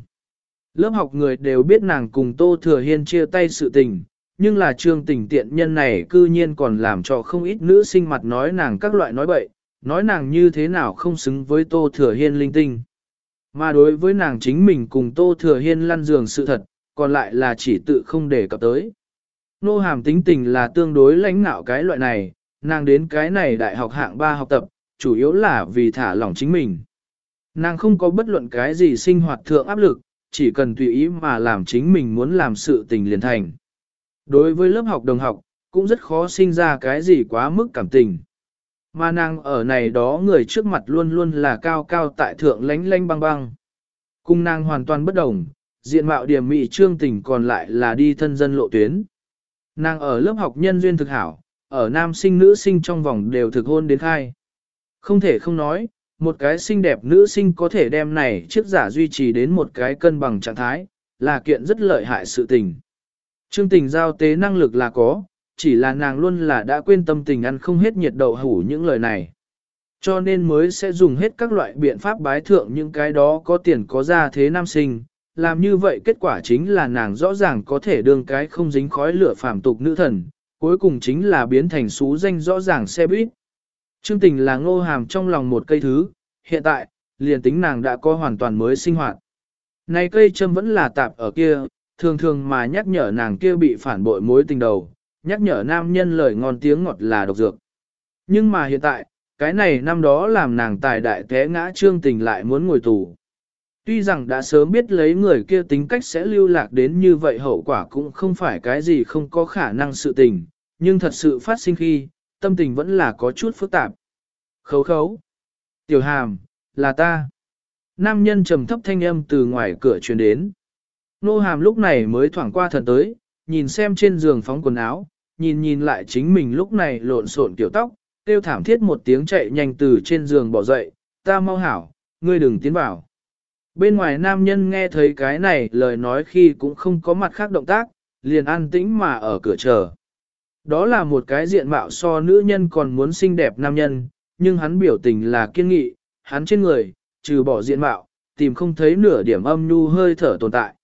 S1: Lớp học người đều biết nàng cùng Tô Thừa Hiên chia tay sự tình, nhưng là trương tình tiện nhân này cư nhiên còn làm cho không ít nữ sinh mặt nói nàng các loại nói bậy, nói nàng như thế nào không xứng với Tô Thừa Hiên linh tinh. Mà đối với nàng chính mình cùng Tô Thừa Hiên lăn giường sự thật, còn lại là chỉ tự không để cập tới. Nô hàm tính tình là tương đối lãnh nạo cái loại này, nàng đến cái này đại học hạng 3 học tập, chủ yếu là vì thả lỏng chính mình. Nàng không có bất luận cái gì sinh hoạt thượng áp lực, chỉ cần tùy ý mà làm chính mình muốn làm sự tình liền thành. Đối với lớp học đồng học, cũng rất khó sinh ra cái gì quá mức cảm tình. Mà nàng ở này đó người trước mặt luôn luôn là cao cao tại thượng lánh lánh băng băng. Cung nàng hoàn toàn bất đồng, diện mạo điểm mị trương tình còn lại là đi thân dân lộ tuyến. Nàng ở lớp học nhân duyên thực hảo, ở nam sinh nữ sinh trong vòng đều thực hôn đến khai. Không thể không nói, một cái xinh đẹp nữ sinh có thể đem này chiếc giả duy trì đến một cái cân bằng trạng thái, là kiện rất lợi hại sự tình. Trương tình giao tế năng lực là có, chỉ là nàng luôn là đã quên tâm tình ăn không hết nhiệt đậu hủ những lời này. Cho nên mới sẽ dùng hết các loại biện pháp bái thượng những cái đó có tiền có ra thế nam sinh. Làm như vậy kết quả chính là nàng rõ ràng có thể đương cái không dính khói lửa phàm tục nữ thần, cuối cùng chính là biến thành xú danh rõ ràng xe buýt. Trương tình là ngô hàm trong lòng một cây thứ, hiện tại, liền tính nàng đã có hoàn toàn mới sinh hoạt. Này cây châm vẫn là tạp ở kia, thường thường mà nhắc nhở nàng kia bị phản bội mối tình đầu, nhắc nhở nam nhân lời ngon tiếng ngọt là độc dược. Nhưng mà hiện tại, cái này năm đó làm nàng tài đại té ngã trương tình lại muốn ngồi tù. Tuy rằng đã sớm biết lấy người kia tính cách sẽ lưu lạc đến như vậy hậu quả cũng không phải cái gì không có khả năng sự tình, nhưng thật sự phát sinh khi, tâm tình vẫn là có chút phức tạp. Khấu khấu. Tiểu hàm, là ta. Nam nhân trầm thấp thanh âm từ ngoài cửa truyền đến. Nô hàm lúc này mới thoảng qua thần tới, nhìn xem trên giường phóng quần áo, nhìn nhìn lại chính mình lúc này lộn xộn kiểu tóc, tiêu thảm thiết một tiếng chạy nhanh từ trên giường bỏ dậy, ta mau hảo, ngươi đừng tiến vào. Bên ngoài nam nhân nghe thấy cái này lời nói khi cũng không có mặt khác động tác, liền an tĩnh mà ở cửa chờ. Đó là một cái diện mạo so nữ nhân còn muốn xinh đẹp nam nhân, nhưng hắn biểu tình là kiên nghị, hắn trên người, trừ bỏ diện mạo, tìm không thấy nửa điểm âm nhu hơi thở tồn tại.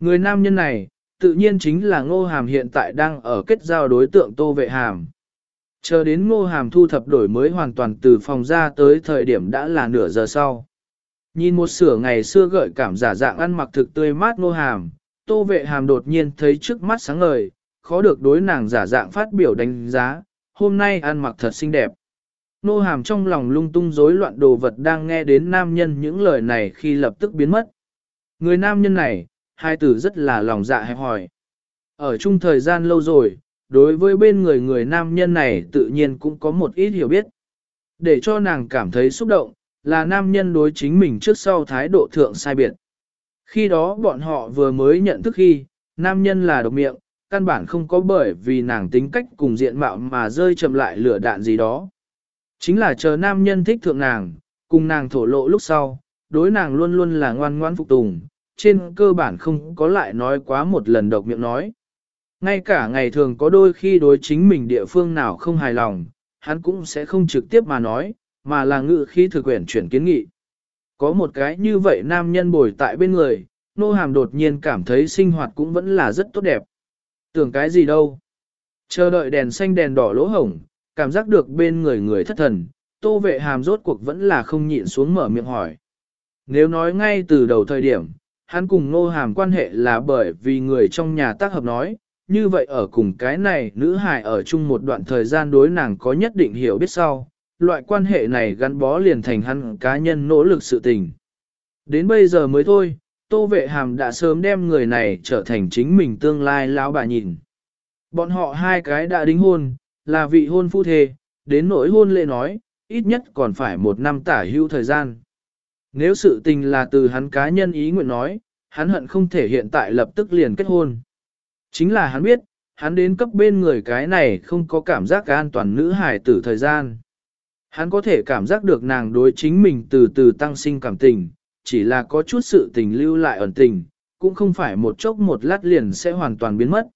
S1: Người nam nhân này, tự nhiên chính là ngô hàm hiện tại đang ở kết giao đối tượng tô vệ hàm. Chờ đến ngô hàm thu thập đổi mới hoàn toàn từ phòng ra tới thời điểm đã là nửa giờ sau. Nhìn một sửa ngày xưa gợi cảm giả dạng ăn mặc thực tươi mát nô hàm, tô vệ hàm đột nhiên thấy trước mắt sáng ngời, khó được đối nàng giả dạng phát biểu đánh giá, hôm nay ăn mặc thật xinh đẹp. Nô hàm trong lòng lung tung rối loạn đồ vật đang nghe đến nam nhân những lời này khi lập tức biến mất. Người nam nhân này, hai tử rất là lòng dạ hẹp hỏi. Ở chung thời gian lâu rồi, đối với bên người người nam nhân này tự nhiên cũng có một ít hiểu biết. Để cho nàng cảm thấy xúc động, là nam nhân đối chính mình trước sau thái độ thượng sai biệt. Khi đó bọn họ vừa mới nhận thức khi, nam nhân là độc miệng, căn bản không có bởi vì nàng tính cách cùng diện mạo mà rơi chậm lại lửa đạn gì đó. Chính là chờ nam nhân thích thượng nàng, cùng nàng thổ lộ lúc sau, đối nàng luôn luôn là ngoan ngoan phục tùng, trên cơ bản không có lại nói quá một lần độc miệng nói. Ngay cả ngày thường có đôi khi đối chính mình địa phương nào không hài lòng, hắn cũng sẽ không trực tiếp mà nói, mà là ngự khí thực quyển chuyển kiến nghị. Có một cái như vậy nam nhân bồi tại bên người, nô hàm đột nhiên cảm thấy sinh hoạt cũng vẫn là rất tốt đẹp. Tưởng cái gì đâu. Chờ đợi đèn xanh đèn đỏ lỗ hổng, cảm giác được bên người người thất thần, tô vệ hàm rốt cuộc vẫn là không nhịn xuống mở miệng hỏi. Nếu nói ngay từ đầu thời điểm, hắn cùng nô hàm quan hệ là bởi vì người trong nhà tác hợp nói, như vậy ở cùng cái này nữ hài ở chung một đoạn thời gian đối nàng có nhất định hiểu biết sau, loại quan hệ này gắn bó liền thành hắn cá nhân nỗ lực sự tình. Đến bây giờ mới thôi, Tô Vệ Hàm đã sớm đem người này trở thành chính mình tương lai lão bà nhìn. Bọn họ hai cái đã đính hôn, là vị hôn phu thê, đến nỗi hôn lễ nói, ít nhất còn phải một năm tả hữu thời gian. Nếu sự tình là từ hắn cá nhân ý nguyện nói, hắn hận không thể hiện tại lập tức liền kết hôn. Chính là hắn biết, hắn đến cấp bên người cái này không có cảm giác an toàn nữ hài tử thời gian. Hắn có thể cảm giác được nàng đối chính mình từ từ tăng sinh cảm tình, chỉ là có chút sự tình lưu lại ẩn tình, cũng không phải một chốc một lát liền sẽ hoàn toàn biến mất.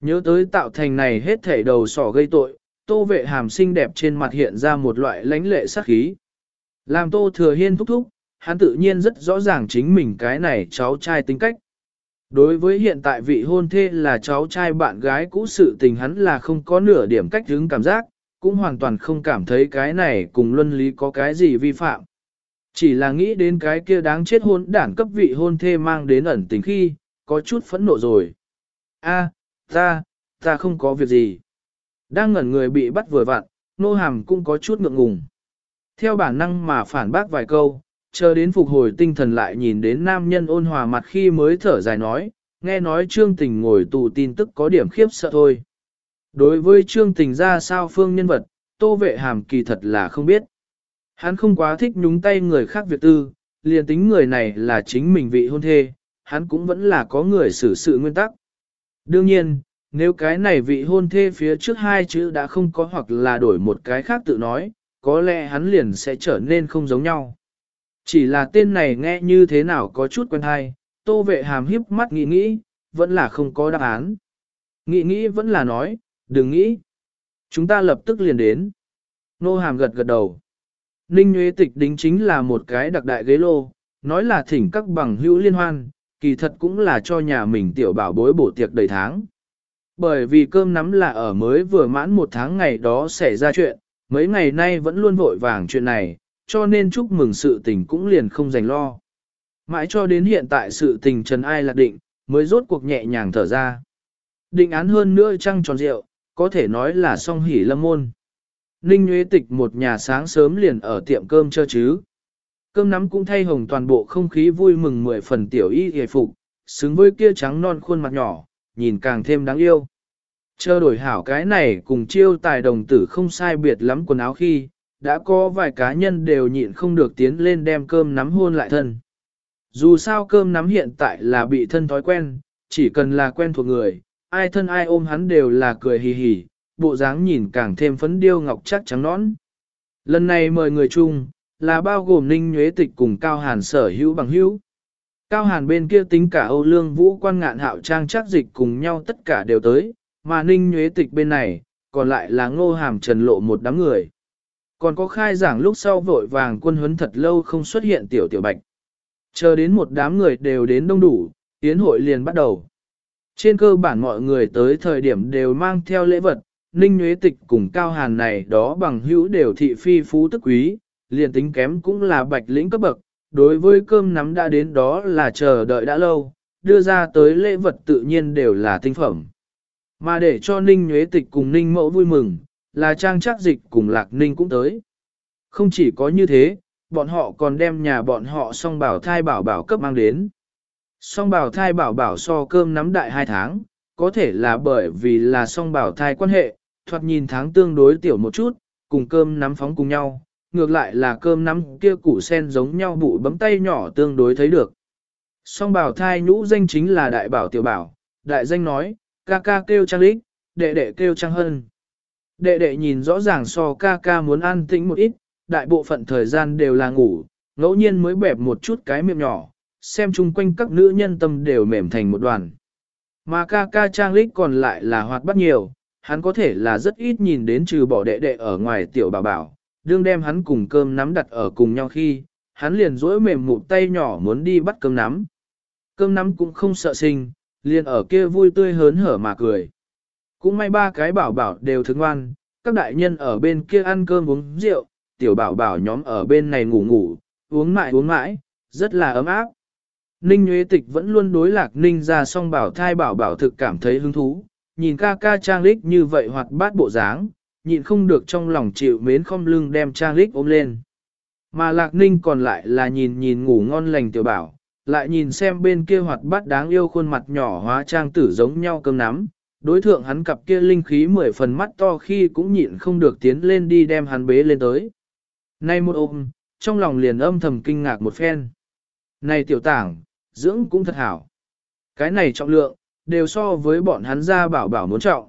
S1: Nhớ tới tạo thành này hết thể đầu sỏ gây tội, tô vệ hàm xinh đẹp trên mặt hiện ra một loại lãnh lệ sắc khí. Làm tô thừa hiên thúc thúc, hắn tự nhiên rất rõ ràng chính mình cái này cháu trai tính cách. Đối với hiện tại vị hôn thê là cháu trai bạn gái cũ sự tình hắn là không có nửa điểm cách hướng cảm giác, cũng hoàn toàn không cảm thấy cái này cùng luân lý có cái gì vi phạm. Chỉ là nghĩ đến cái kia đáng chết hôn đảng cấp vị hôn thê mang đến ẩn tình khi, có chút phẫn nộ rồi. A, ta, ta không có việc gì. Đang ngẩn người bị bắt vừa vặn, nô hàm cũng có chút ngượng ngùng. Theo bản năng mà phản bác vài câu, chờ đến phục hồi tinh thần lại nhìn đến nam nhân ôn hòa mặt khi mới thở dài nói, nghe nói trương tình ngồi tù tin tức có điểm khiếp sợ thôi. Đối với trương tình ra sao phương nhân vật, tô vệ hàm kỳ thật là không biết. Hắn không quá thích nhúng tay người khác việc tư, liền tính người này là chính mình vị hôn thê, hắn cũng vẫn là có người xử sự nguyên tắc. Đương nhiên, nếu cái này vị hôn thê phía trước hai chữ đã không có hoặc là đổi một cái khác tự nói, có lẽ hắn liền sẽ trở nên không giống nhau. Chỉ là tên này nghe như thế nào có chút quen hay, tô vệ hàm hiếp mắt nghĩ nghĩ, vẫn là không có đáp án. Nghĩ nghĩ vẫn là nói, đừng nghĩ. Chúng ta lập tức liền đến. Nô hàm gật gật đầu. Ninh Nguyễn Tịch đính chính là một cái đặc đại ghế lô, nói là thỉnh các bằng hữu liên hoan, kỳ thật cũng là cho nhà mình tiểu bảo bối bổ tiệc đầy tháng. Bởi vì cơm nắm là ở mới vừa mãn một tháng ngày đó xảy ra chuyện, mấy ngày nay vẫn luôn vội vàng chuyện này, cho nên chúc mừng sự tình cũng liền không dành lo. Mãi cho đến hiện tại sự tình trần ai lạc định, mới rốt cuộc nhẹ nhàng thở ra. Định án hơn nữa trăng tròn rượu, có thể nói là song hỉ lâm môn. Ninh Nguyễn Tịch một nhà sáng sớm liền ở tiệm cơm cho chứ. Cơm nắm cũng thay hồng toàn bộ không khí vui mừng mười phần tiểu y hề phục, xứng với kia trắng non khuôn mặt nhỏ, nhìn càng thêm đáng yêu. Chờ đổi hảo cái này cùng chiêu tài đồng tử không sai biệt lắm quần áo khi, đã có vài cá nhân đều nhịn không được tiến lên đem cơm nắm hôn lại thân. Dù sao cơm nắm hiện tại là bị thân thói quen, chỉ cần là quen thuộc người, ai thân ai ôm hắn đều là cười hì hì, bộ dáng nhìn càng thêm phấn điêu ngọc chắc trắng nõn. Lần này mời người chung, là bao gồm Ninh Nhuế Tịch cùng Cao Hàn sở hữu bằng hữu. Cao Hàn bên kia tính cả Âu Lương Vũ quan ngạn hạo trang chắc dịch cùng nhau tất cả đều tới, mà Ninh Nhuế Tịch bên này, còn lại là ngô hàm trần lộ một đám người. Còn có khai giảng lúc sau vội vàng quân huấn thật lâu không xuất hiện tiểu tiểu bạch. Chờ đến một đám người đều đến đông đủ, tiến hội liền bắt đầu. Trên cơ bản mọi người tới thời điểm đều mang theo lễ vật, Ninh Nguyễn Tịch cùng Cao Hàn này đó bằng hữu đều thị phi phú tức quý, liền tính kém cũng là bạch lĩnh cấp bậc, đối với cơm nắm đã đến đó là chờ đợi đã lâu, đưa ra tới lễ vật tự nhiên đều là tinh phẩm. Mà để cho Ninh Nguyễn Tịch cùng Ninh Mẫu vui mừng, là trang trác dịch cùng lạc ninh cũng tới. Không chỉ có như thế, bọn họ còn đem nhà bọn họ song bảo thai bảo bảo cấp mang đến. Song bảo thai bảo bảo so cơm nắm đại hai tháng, có thể là bởi vì là song bảo thai quan hệ, thoạt nhìn tháng tương đối tiểu một chút, cùng cơm nắm phóng cùng nhau, ngược lại là cơm nắm kia củ sen giống nhau bụi bấm tay nhỏ tương đối thấy được. Song bảo thai nhũ danh chính là đại bảo tiểu bảo, đại danh nói, ca ca kêu trang lích, đệ đệ kêu trang hân. Đệ đệ nhìn rõ ràng so ca ca muốn ăn tĩnh một ít, đại bộ phận thời gian đều là ngủ, ngẫu nhiên mới bẹp một chút cái miệng nhỏ, xem chung quanh các nữ nhân tâm đều mềm thành một đoàn. Mà ca ca trang lích còn lại là hoạt bát nhiều, hắn có thể là rất ít nhìn đến trừ bỏ đệ đệ ở ngoài tiểu bảo bảo, đương đem hắn cùng cơm nắm đặt ở cùng nhau khi, hắn liền duỗi mềm một tay nhỏ muốn đi bắt cơm nắm. Cơm nắm cũng không sợ sinh, liền ở kia vui tươi hớn hở mà cười. Cũng may ba cái bảo bảo đều thức ngoan, các đại nhân ở bên kia ăn cơm uống rượu, tiểu bảo bảo nhóm ở bên này ngủ ngủ, uống mãi uống mãi, rất là ấm áp. Ninh Nguyễn Tịch vẫn luôn đối lạc Ninh ra song bảo thai bảo bảo thực cảm thấy hứng thú, nhìn ca ca trang lích như vậy hoặc bát bộ dáng, nhịn không được trong lòng chịu mến không lưng đem trang lích ôm lên. Mà lạc ninh còn lại là nhìn nhìn ngủ ngon lành tiểu bảo, lại nhìn xem bên kia hoạt bát đáng yêu khuôn mặt nhỏ hóa trang tử giống nhau cơm nắm, đối thượng hắn cặp kia linh khí mười phần mắt to khi cũng nhịn không được tiến lên đi đem hắn bế lên tới. Nay một ôm, trong lòng liền âm thầm kinh ngạc một phen. Này tiểu tảng, dưỡng cũng thật hảo. Cái này trọng lượng, đều so với bọn hắn ra bảo bảo muốn trọng.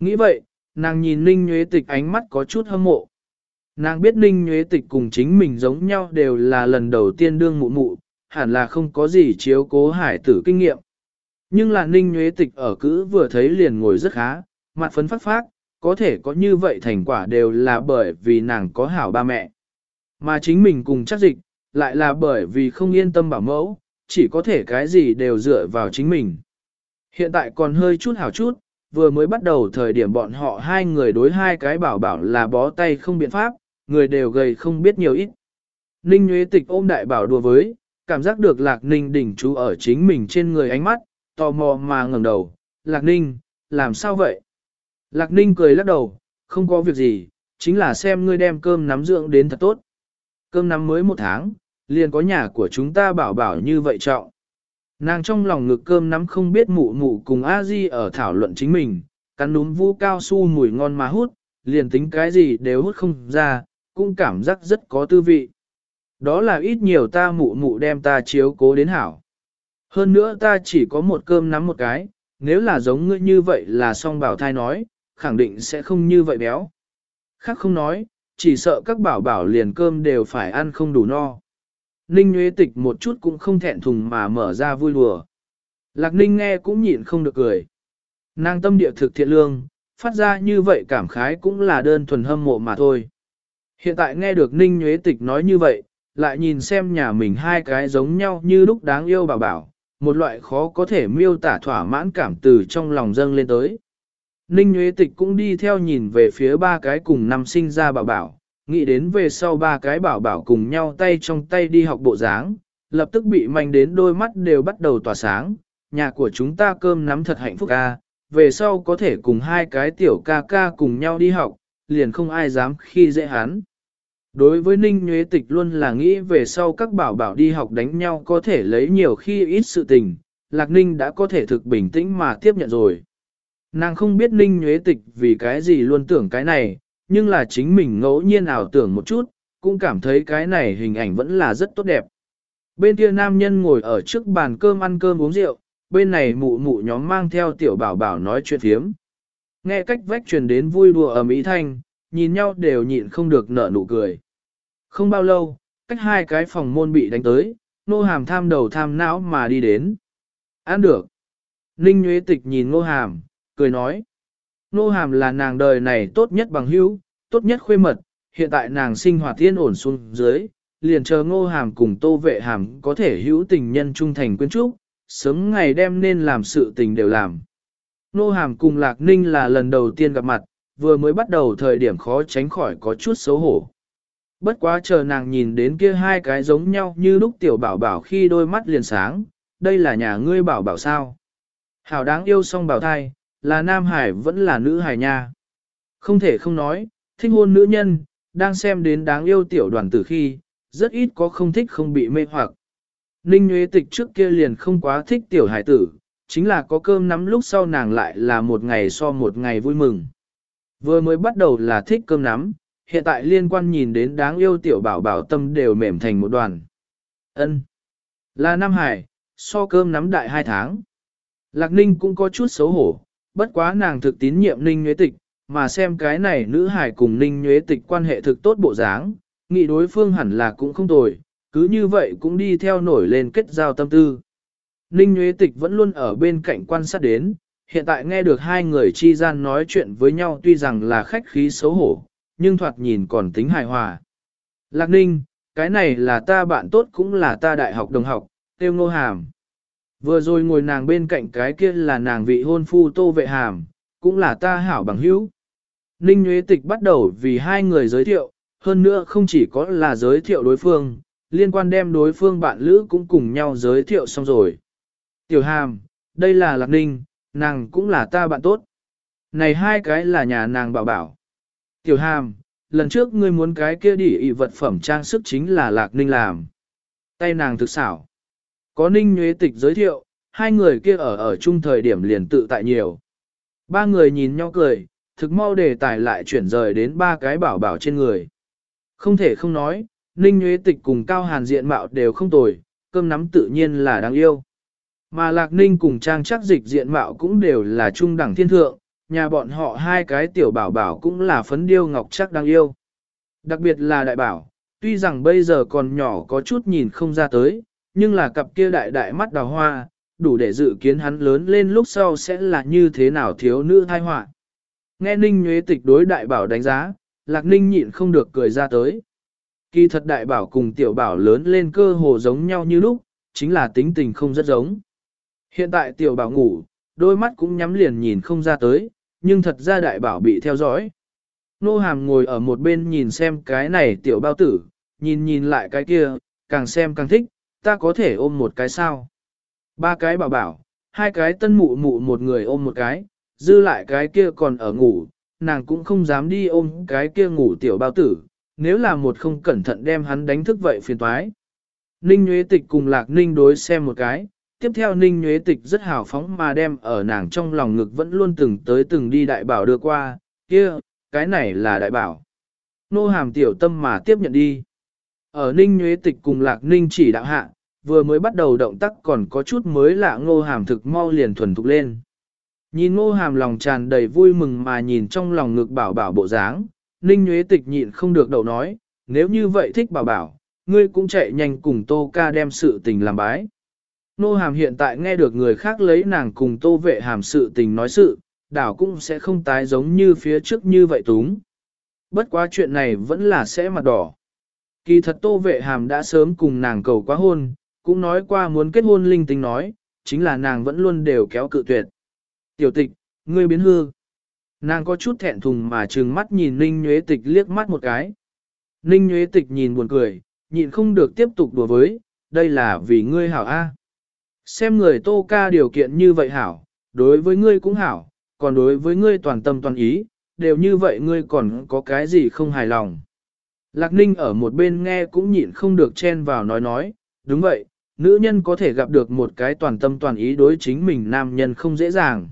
S1: Nghĩ vậy, nàng nhìn Ninh Nhuế Tịch ánh mắt có chút hâm mộ. Nàng biết Ninh Nhuế Tịch cùng chính mình giống nhau đều là lần đầu tiên đương mụ mụ, hẳn là không có gì chiếu cố hải tử kinh nghiệm. Nhưng là Ninh Nhuế Tịch ở cữ vừa thấy liền ngồi rất khá, mặt phấn phát phát, có thể có như vậy thành quả đều là bởi vì nàng có hảo ba mẹ. Mà chính mình cùng chắc dịch, lại là bởi vì không yên tâm bảo mẫu, chỉ có thể cái gì đều dựa vào chính mình. Hiện tại còn hơi chút hảo chút, vừa mới bắt đầu thời điểm bọn họ hai người đối hai cái bảo bảo là bó tay không biện pháp, người đều gầy không biết nhiều ít. Ninh Nguyễn Tịch ôm đại bảo đùa với, cảm giác được Lạc Ninh đỉnh chú ở chính mình trên người ánh mắt, tò mò mà ngẩng đầu, Lạc Ninh, làm sao vậy? Lạc Ninh cười lắc đầu, không có việc gì, chính là xem ngươi đem cơm nắm dưỡng đến thật tốt. Cơm nắm mới một tháng, liền có nhà của chúng ta bảo bảo như vậy trọng. Nàng trong lòng ngực cơm nắm không biết mụ mụ cùng a di ở thảo luận chính mình, cắn núm vũ cao su mùi ngon mà hút, liền tính cái gì đều hút không ra, cũng cảm giác rất có tư vị. Đó là ít nhiều ta mụ mụ đem ta chiếu cố đến hảo. Hơn nữa ta chỉ có một cơm nắm một cái, nếu là giống ngươi như vậy là song bảo thai nói, khẳng định sẽ không như vậy béo. Khác không nói, chỉ sợ các bảo bảo liền cơm đều phải ăn không đủ no. Ninh Nguyễn Tịch một chút cũng không thẹn thùng mà mở ra vui lùa. Lạc Ninh nghe cũng nhịn không được cười. Nàng tâm địa thực thiện lương, phát ra như vậy cảm khái cũng là đơn thuần hâm mộ mà thôi. Hiện tại nghe được Ninh Nguyễn Tịch nói như vậy, lại nhìn xem nhà mình hai cái giống nhau như lúc đáng yêu bảo bảo, một loại khó có thể miêu tả thỏa mãn cảm từ trong lòng dâng lên tới. Ninh Nguyễn Tịch cũng đi theo nhìn về phía ba cái cùng năm sinh ra bảo bảo, nghĩ đến về sau ba cái bảo bảo cùng nhau tay trong tay đi học bộ dáng, lập tức bị manh đến đôi mắt đều bắt đầu tỏa sáng, nhà của chúng ta cơm nắm thật hạnh phúc ca, về sau có thể cùng hai cái tiểu ca ca cùng nhau đi học, liền không ai dám khi dễ hắn. Đối với Ninh Nhuế Tịch luôn là nghĩ về sau các bảo bảo đi học đánh nhau có thể lấy nhiều khi ít sự tình, Lạc Ninh đã có thể thực bình tĩnh mà tiếp nhận rồi. Nàng không biết Ninh Nhuế Tịch vì cái gì luôn tưởng cái này, nhưng là chính mình ngẫu nhiên ảo tưởng một chút, cũng cảm thấy cái này hình ảnh vẫn là rất tốt đẹp. Bên kia nam nhân ngồi ở trước bàn cơm ăn cơm uống rượu, bên này mụ mụ nhóm mang theo tiểu bảo bảo nói chuyện thiếm. Nghe cách vách truyền đến vui đùa ở Mỹ Thanh, nhìn nhau đều nhịn không được nở nụ cười. Không bao lâu, cách hai cái phòng môn bị đánh tới, nô hàm tham đầu tham não mà đi đến. Ăn được. Ninh Nguyễn Tịch nhìn nô hàm, cười nói. Nô hàm là nàng đời này tốt nhất bằng hữu, tốt nhất khuê mật, hiện tại nàng sinh hoạt thiên ổn xuống dưới, liền chờ ngô hàm cùng tô vệ hàm có thể hữu tình nhân trung thành quyến trúc, sớm ngày đem nên làm sự tình đều làm. Nô hàm cùng lạc ninh là lần đầu tiên gặp mặt, vừa mới bắt đầu thời điểm khó tránh khỏi có chút xấu hổ. Bất quá chờ nàng nhìn đến kia hai cái giống nhau như lúc tiểu bảo bảo khi đôi mắt liền sáng, đây là nhà ngươi bảo bảo sao. Hảo đáng yêu song bảo thai, là nam hải vẫn là nữ hải nha. Không thể không nói, thích hôn nữ nhân, đang xem đến đáng yêu tiểu đoàn tử khi, rất ít có không thích không bị mê hoặc. Ninh Nguyễn Tịch trước kia liền không quá thích tiểu hải tử, chính là có cơm nắm lúc sau nàng lại là một ngày so một ngày vui mừng. Vừa mới bắt đầu là thích cơm nắm, hiện tại liên quan nhìn đến đáng yêu tiểu bảo bảo tâm đều mềm thành một đoàn. ân Là Nam Hải, so cơm nắm đại hai tháng. Lạc Ninh cũng có chút xấu hổ, bất quá nàng thực tín nhiệm Ninh Nguyễn Tịch, mà xem cái này nữ hải cùng Ninh Nguyễn Tịch quan hệ thực tốt bộ dáng, nghĩ đối phương hẳn là cũng không tồi, cứ như vậy cũng đi theo nổi lên kết giao tâm tư. Ninh Nguyễn Tịch vẫn luôn ở bên cạnh quan sát đến, hiện tại nghe được hai người chi gian nói chuyện với nhau tuy rằng là khách khí xấu hổ, nhưng thoạt nhìn còn tính hài hòa. Lạc Ninh, cái này là ta bạn tốt cũng là ta đại học đồng học, tiêu ngô hàm. Vừa rồi ngồi nàng bên cạnh cái kia là nàng vị hôn phu tô vệ hàm, cũng là ta hảo bằng hữu. Ninh Nguyễn Tịch bắt đầu vì hai người giới thiệu, hơn nữa không chỉ có là giới thiệu đối phương, liên quan đem đối phương bạn lữ cũng cùng nhau giới thiệu xong rồi. Tiểu Hàm, đây là Lạc Ninh, nàng cũng là ta bạn tốt. Này hai cái là nhà nàng bảo bảo. Tiểu Hàm, lần trước ngươi muốn cái kia đỉ ị vật phẩm trang sức chính là Lạc Ninh làm. Tay nàng thực xảo. Có Ninh Nhuế Tịch giới thiệu, hai người kia ở ở chung thời điểm liền tự tại nhiều. Ba người nhìn nhau cười, thực mau đề tài lại chuyển rời đến ba cái bảo bảo trên người. Không thể không nói, Ninh Nguyễn Tịch cùng Cao Hàn diện mạo đều không tồi, cơm nắm tự nhiên là đáng yêu. Mà Lạc Ninh cùng Trang chắc dịch diện mạo cũng đều là trung đẳng thiên thượng, nhà bọn họ hai cái tiểu bảo bảo cũng là phấn điêu ngọc chắc đáng yêu. Đặc biệt là đại bảo, tuy rằng bây giờ còn nhỏ có chút nhìn không ra tới, nhưng là cặp kia đại đại mắt đào hoa, đủ để dự kiến hắn lớn lên lúc sau sẽ là như thế nào thiếu nữ thai họa. Nghe Ninh Nhuế Tịch đối đại bảo đánh giá, Lạc Ninh nhịn không được cười ra tới. Kỳ thật đại bảo cùng tiểu bảo lớn lên cơ hồ giống nhau như lúc, chính là tính tình không rất giống. Hiện tại tiểu bảo ngủ, đôi mắt cũng nhắm liền nhìn không ra tới, nhưng thật ra đại bảo bị theo dõi. Nô hàm ngồi ở một bên nhìn xem cái này tiểu bao tử, nhìn nhìn lại cái kia, càng xem càng thích, ta có thể ôm một cái sao. Ba cái bảo bảo, hai cái tân mụ mụ một người ôm một cái, dư lại cái kia còn ở ngủ, nàng cũng không dám đi ôm cái kia ngủ tiểu bao tử, nếu là một không cẩn thận đem hắn đánh thức vậy phiền toái. Ninh Nguyễn Tịch cùng Lạc Ninh đối xem một cái, tiếp theo Ninh Nguyễn Tịch rất hào phóng mà đem ở nàng trong lòng ngực vẫn luôn từng tới từng đi đại bảo đưa qua, kia, cái này là đại bảo. Nô hàm tiểu tâm mà tiếp nhận đi. Ở Ninh Nhuế Tịch cùng Lạc Ninh chỉ đạo hạ, vừa mới bắt đầu động tác còn có chút mới lạ ngô hàm thực mau liền thuần thục lên. Nhìn ngô hàm lòng tràn đầy vui mừng mà nhìn trong lòng ngực bảo bảo bộ dáng, Ninh Nhuế Tịch nhịn không được đầu nói, nếu như vậy thích bảo bảo, ngươi cũng chạy nhanh cùng Tô Ca đem sự tình làm bái. Nô hàm hiện tại nghe được người khác lấy nàng cùng Tô vệ hàm sự tình nói sự, đảo cũng sẽ không tái giống như phía trước như vậy túng. Bất quá chuyện này vẫn là sẽ mặt đỏ. Kỳ thật Tô vệ hàm đã sớm cùng nàng cầu quá hôn, cũng nói qua muốn kết hôn linh tinh nói, chính là nàng vẫn luôn đều kéo cự tuyệt. Tiểu tịch, ngươi biến hư. Nàng có chút thẹn thùng mà trừng mắt nhìn Ninh Nhuế Tịch liếc mắt một cái. Ninh Nhuế Tịch nhìn buồn cười, nhịn không được tiếp tục đùa với, đây là vì ngươi hảo A. Xem người tô ca điều kiện như vậy hảo, đối với ngươi cũng hảo, còn đối với ngươi toàn tâm toàn ý, đều như vậy ngươi còn có cái gì không hài lòng. Lạc Ninh ở một bên nghe cũng nhịn không được chen vào nói nói, đúng vậy, nữ nhân có thể gặp được một cái toàn tâm toàn ý đối chính mình nam nhân không dễ dàng.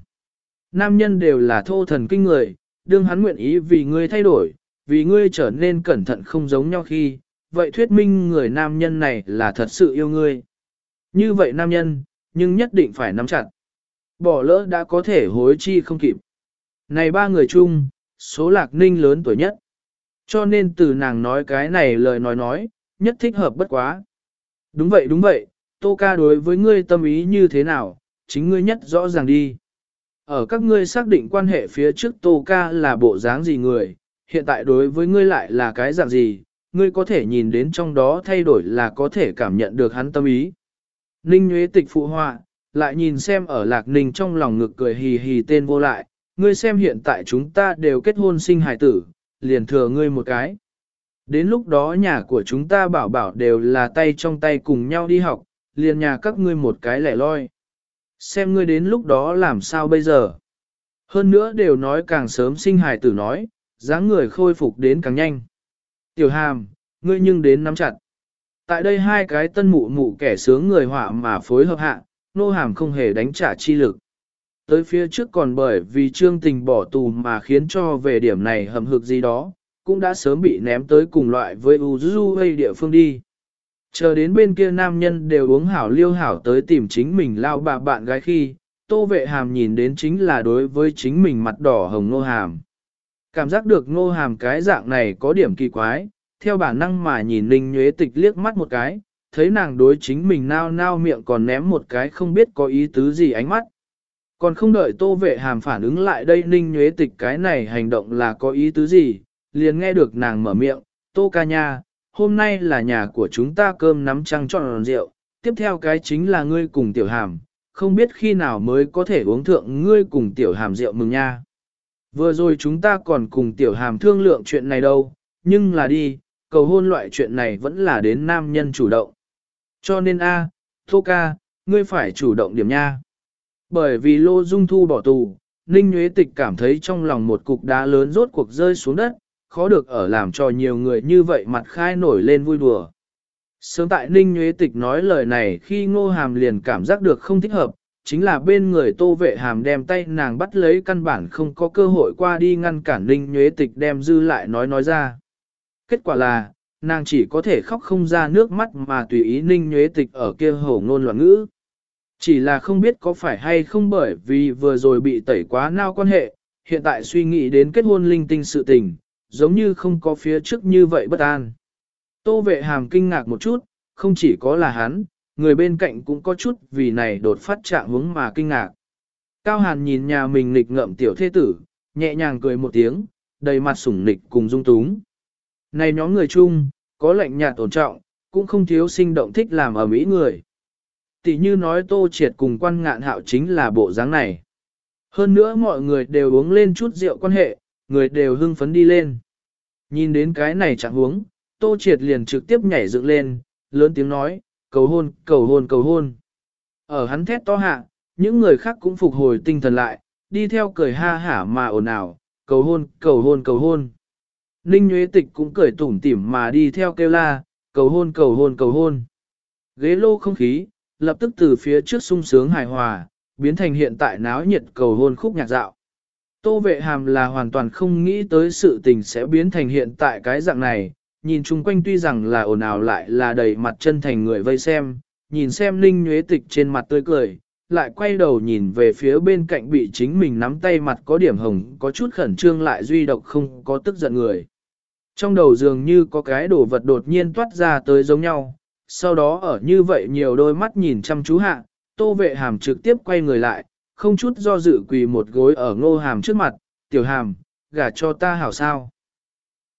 S1: Nam nhân đều là thô thần kinh người, đương hắn nguyện ý vì ngươi thay đổi, vì ngươi trở nên cẩn thận không giống nhau khi, vậy thuyết minh người nam nhân này là thật sự yêu ngươi. Như vậy nam nhân, nhưng nhất định phải nắm chặt. Bỏ lỡ đã có thể hối chi không kịp. Này ba người chung, số lạc ninh lớn tuổi nhất. Cho nên từ nàng nói cái này lời nói nói, nhất thích hợp bất quá. Đúng vậy đúng vậy, Tô ca đối với ngươi tâm ý như thế nào, chính ngươi nhất rõ ràng đi. Ở các ngươi xác định quan hệ phía trước Tô ca là bộ dáng gì người, hiện tại đối với ngươi lại là cái dạng gì, ngươi có thể nhìn đến trong đó thay đổi là có thể cảm nhận được hắn tâm ý. Ninh Nguyễn Tịch phụ họa, lại nhìn xem ở Lạc Ninh trong lòng ngực cười hì hì tên vô lại, ngươi xem hiện tại chúng ta đều kết hôn sinh hài tử, liền thừa ngươi một cái. Đến lúc đó nhà của chúng ta bảo bảo đều là tay trong tay cùng nhau đi học, liền nhà các ngươi một cái lẻ loi. Xem ngươi đến lúc đó làm sao bây giờ. Hơn nữa đều nói càng sớm sinh hài tử nói, dáng người khôi phục đến càng nhanh. Tiểu hàm, ngươi nhưng đến nắm chặt. Tại đây hai cái tân mụ mụ kẻ sướng người họa mà phối hợp hạ, nô hàm không hề đánh trả chi lực. Tới phía trước còn bởi vì trương tình bỏ tù mà khiến cho về điểm này hầm hực gì đó, cũng đã sớm bị ném tới cùng loại với Uzu hay địa phương đi. Chờ đến bên kia nam nhân đều uống hảo liêu hảo tới tìm chính mình lao bà bạn gái khi, tô vệ hàm nhìn đến chính là đối với chính mình mặt đỏ hồng nô hàm. Cảm giác được nô hàm cái dạng này có điểm kỳ quái, theo bản năng mà nhìn Ninh Nhuế Tịch liếc mắt một cái, thấy nàng đối chính mình nao nao miệng còn ném một cái không biết có ý tứ gì ánh mắt. Còn không đợi tô vệ hàm phản ứng lại đây Ninh Nhuế Tịch cái này hành động là có ý tứ gì, liền nghe được nàng mở miệng, tô ca nha, hôm nay là nhà của chúng ta cơm nắm trăng tròn rượu, tiếp theo cái chính là ngươi cùng tiểu hàm, không biết khi nào mới có thể uống thượng ngươi cùng tiểu hàm rượu mừng nha. Vừa rồi chúng ta còn cùng tiểu hàm thương lượng chuyện này đâu, nhưng là đi, cầu hôn loại chuyện này vẫn là đến nam nhân chủ động. Cho nên a, Tô ca, ngươi phải chủ động điểm nha. Bởi vì Lô Dung Thu bỏ tù, Ninh Nguyễn Tịch cảm thấy trong lòng một cục đá lớn rốt cuộc rơi xuống đất, khó được ở làm cho nhiều người như vậy mặt khai nổi lên vui đùa. Sớm tại Ninh Nguyễn Tịch nói lời này khi ngô hàm liền cảm giác được không thích hợp, chính là bên người tô vệ hàm đem tay nàng bắt lấy căn bản không có cơ hội qua đi ngăn cản Ninh Nguyễn Tịch đem dư lại nói nói ra. Kết quả là, nàng chỉ có thể khóc không ra nước mắt mà tùy ý Ninh Nguyễn Tịch ở kia hổ ngôn loạn ngữ. Chỉ là không biết có phải hay không bởi vì vừa rồi bị tẩy quá nao quan hệ, hiện tại suy nghĩ đến kết hôn linh tinh sự tình, giống như không có phía trước như vậy bất an. Tô vệ hàm kinh ngạc một chút, không chỉ có là hắn, người bên cạnh cũng có chút vì này đột phát trạng hướng mà kinh ngạc. Cao Hàn nhìn nhà mình nghịch ngậm tiểu thế tử, nhẹ nhàng cười một tiếng, đầy mặt sủng nịch cùng dung túng. Này nhóm người chung, có lệnh nhạt ổn trọng, cũng không thiếu sinh động thích làm ở mỹ người tỉ như nói tô triệt cùng quan ngạn hạo chính là bộ dáng này. Hơn nữa mọi người đều uống lên chút rượu quan hệ, người đều hưng phấn đi lên. Nhìn đến cái này chẳng uống tô triệt liền trực tiếp nhảy dựng lên, lớn tiếng nói, cầu hôn, cầu hôn, cầu hôn. Ở hắn thét to hạ, những người khác cũng phục hồi tinh thần lại, đi theo cười ha hả mà ồn ào, cầu hôn, cầu hôn, cầu hôn. Ninh Nguyễn Tịch cũng cười tủm tỉm mà đi theo kêu la, cầu hôn, cầu hôn, cầu hôn. Ghế lô không khí, lập tức từ phía trước sung sướng hài hòa, biến thành hiện tại náo nhiệt cầu hôn khúc nhạc dạo. Tô vệ hàm là hoàn toàn không nghĩ tới sự tình sẽ biến thành hiện tại cái dạng này, nhìn chung quanh tuy rằng là ồn ào lại là đầy mặt chân thành người vây xem, nhìn xem linh Nhuế Tịch trên mặt tươi cười, lại quay đầu nhìn về phía bên cạnh bị chính mình nắm tay mặt có điểm hồng, có chút khẩn trương lại duy độc không có tức giận người. Trong đầu dường như có cái đồ vật đột nhiên toát ra tới giống nhau, sau đó ở như vậy nhiều đôi mắt nhìn chăm chú hạ, tô vệ hàm trực tiếp quay người lại, không chút do dự quỳ một gối ở ngô hàm trước mặt, tiểu hàm, gả cho ta hảo sao.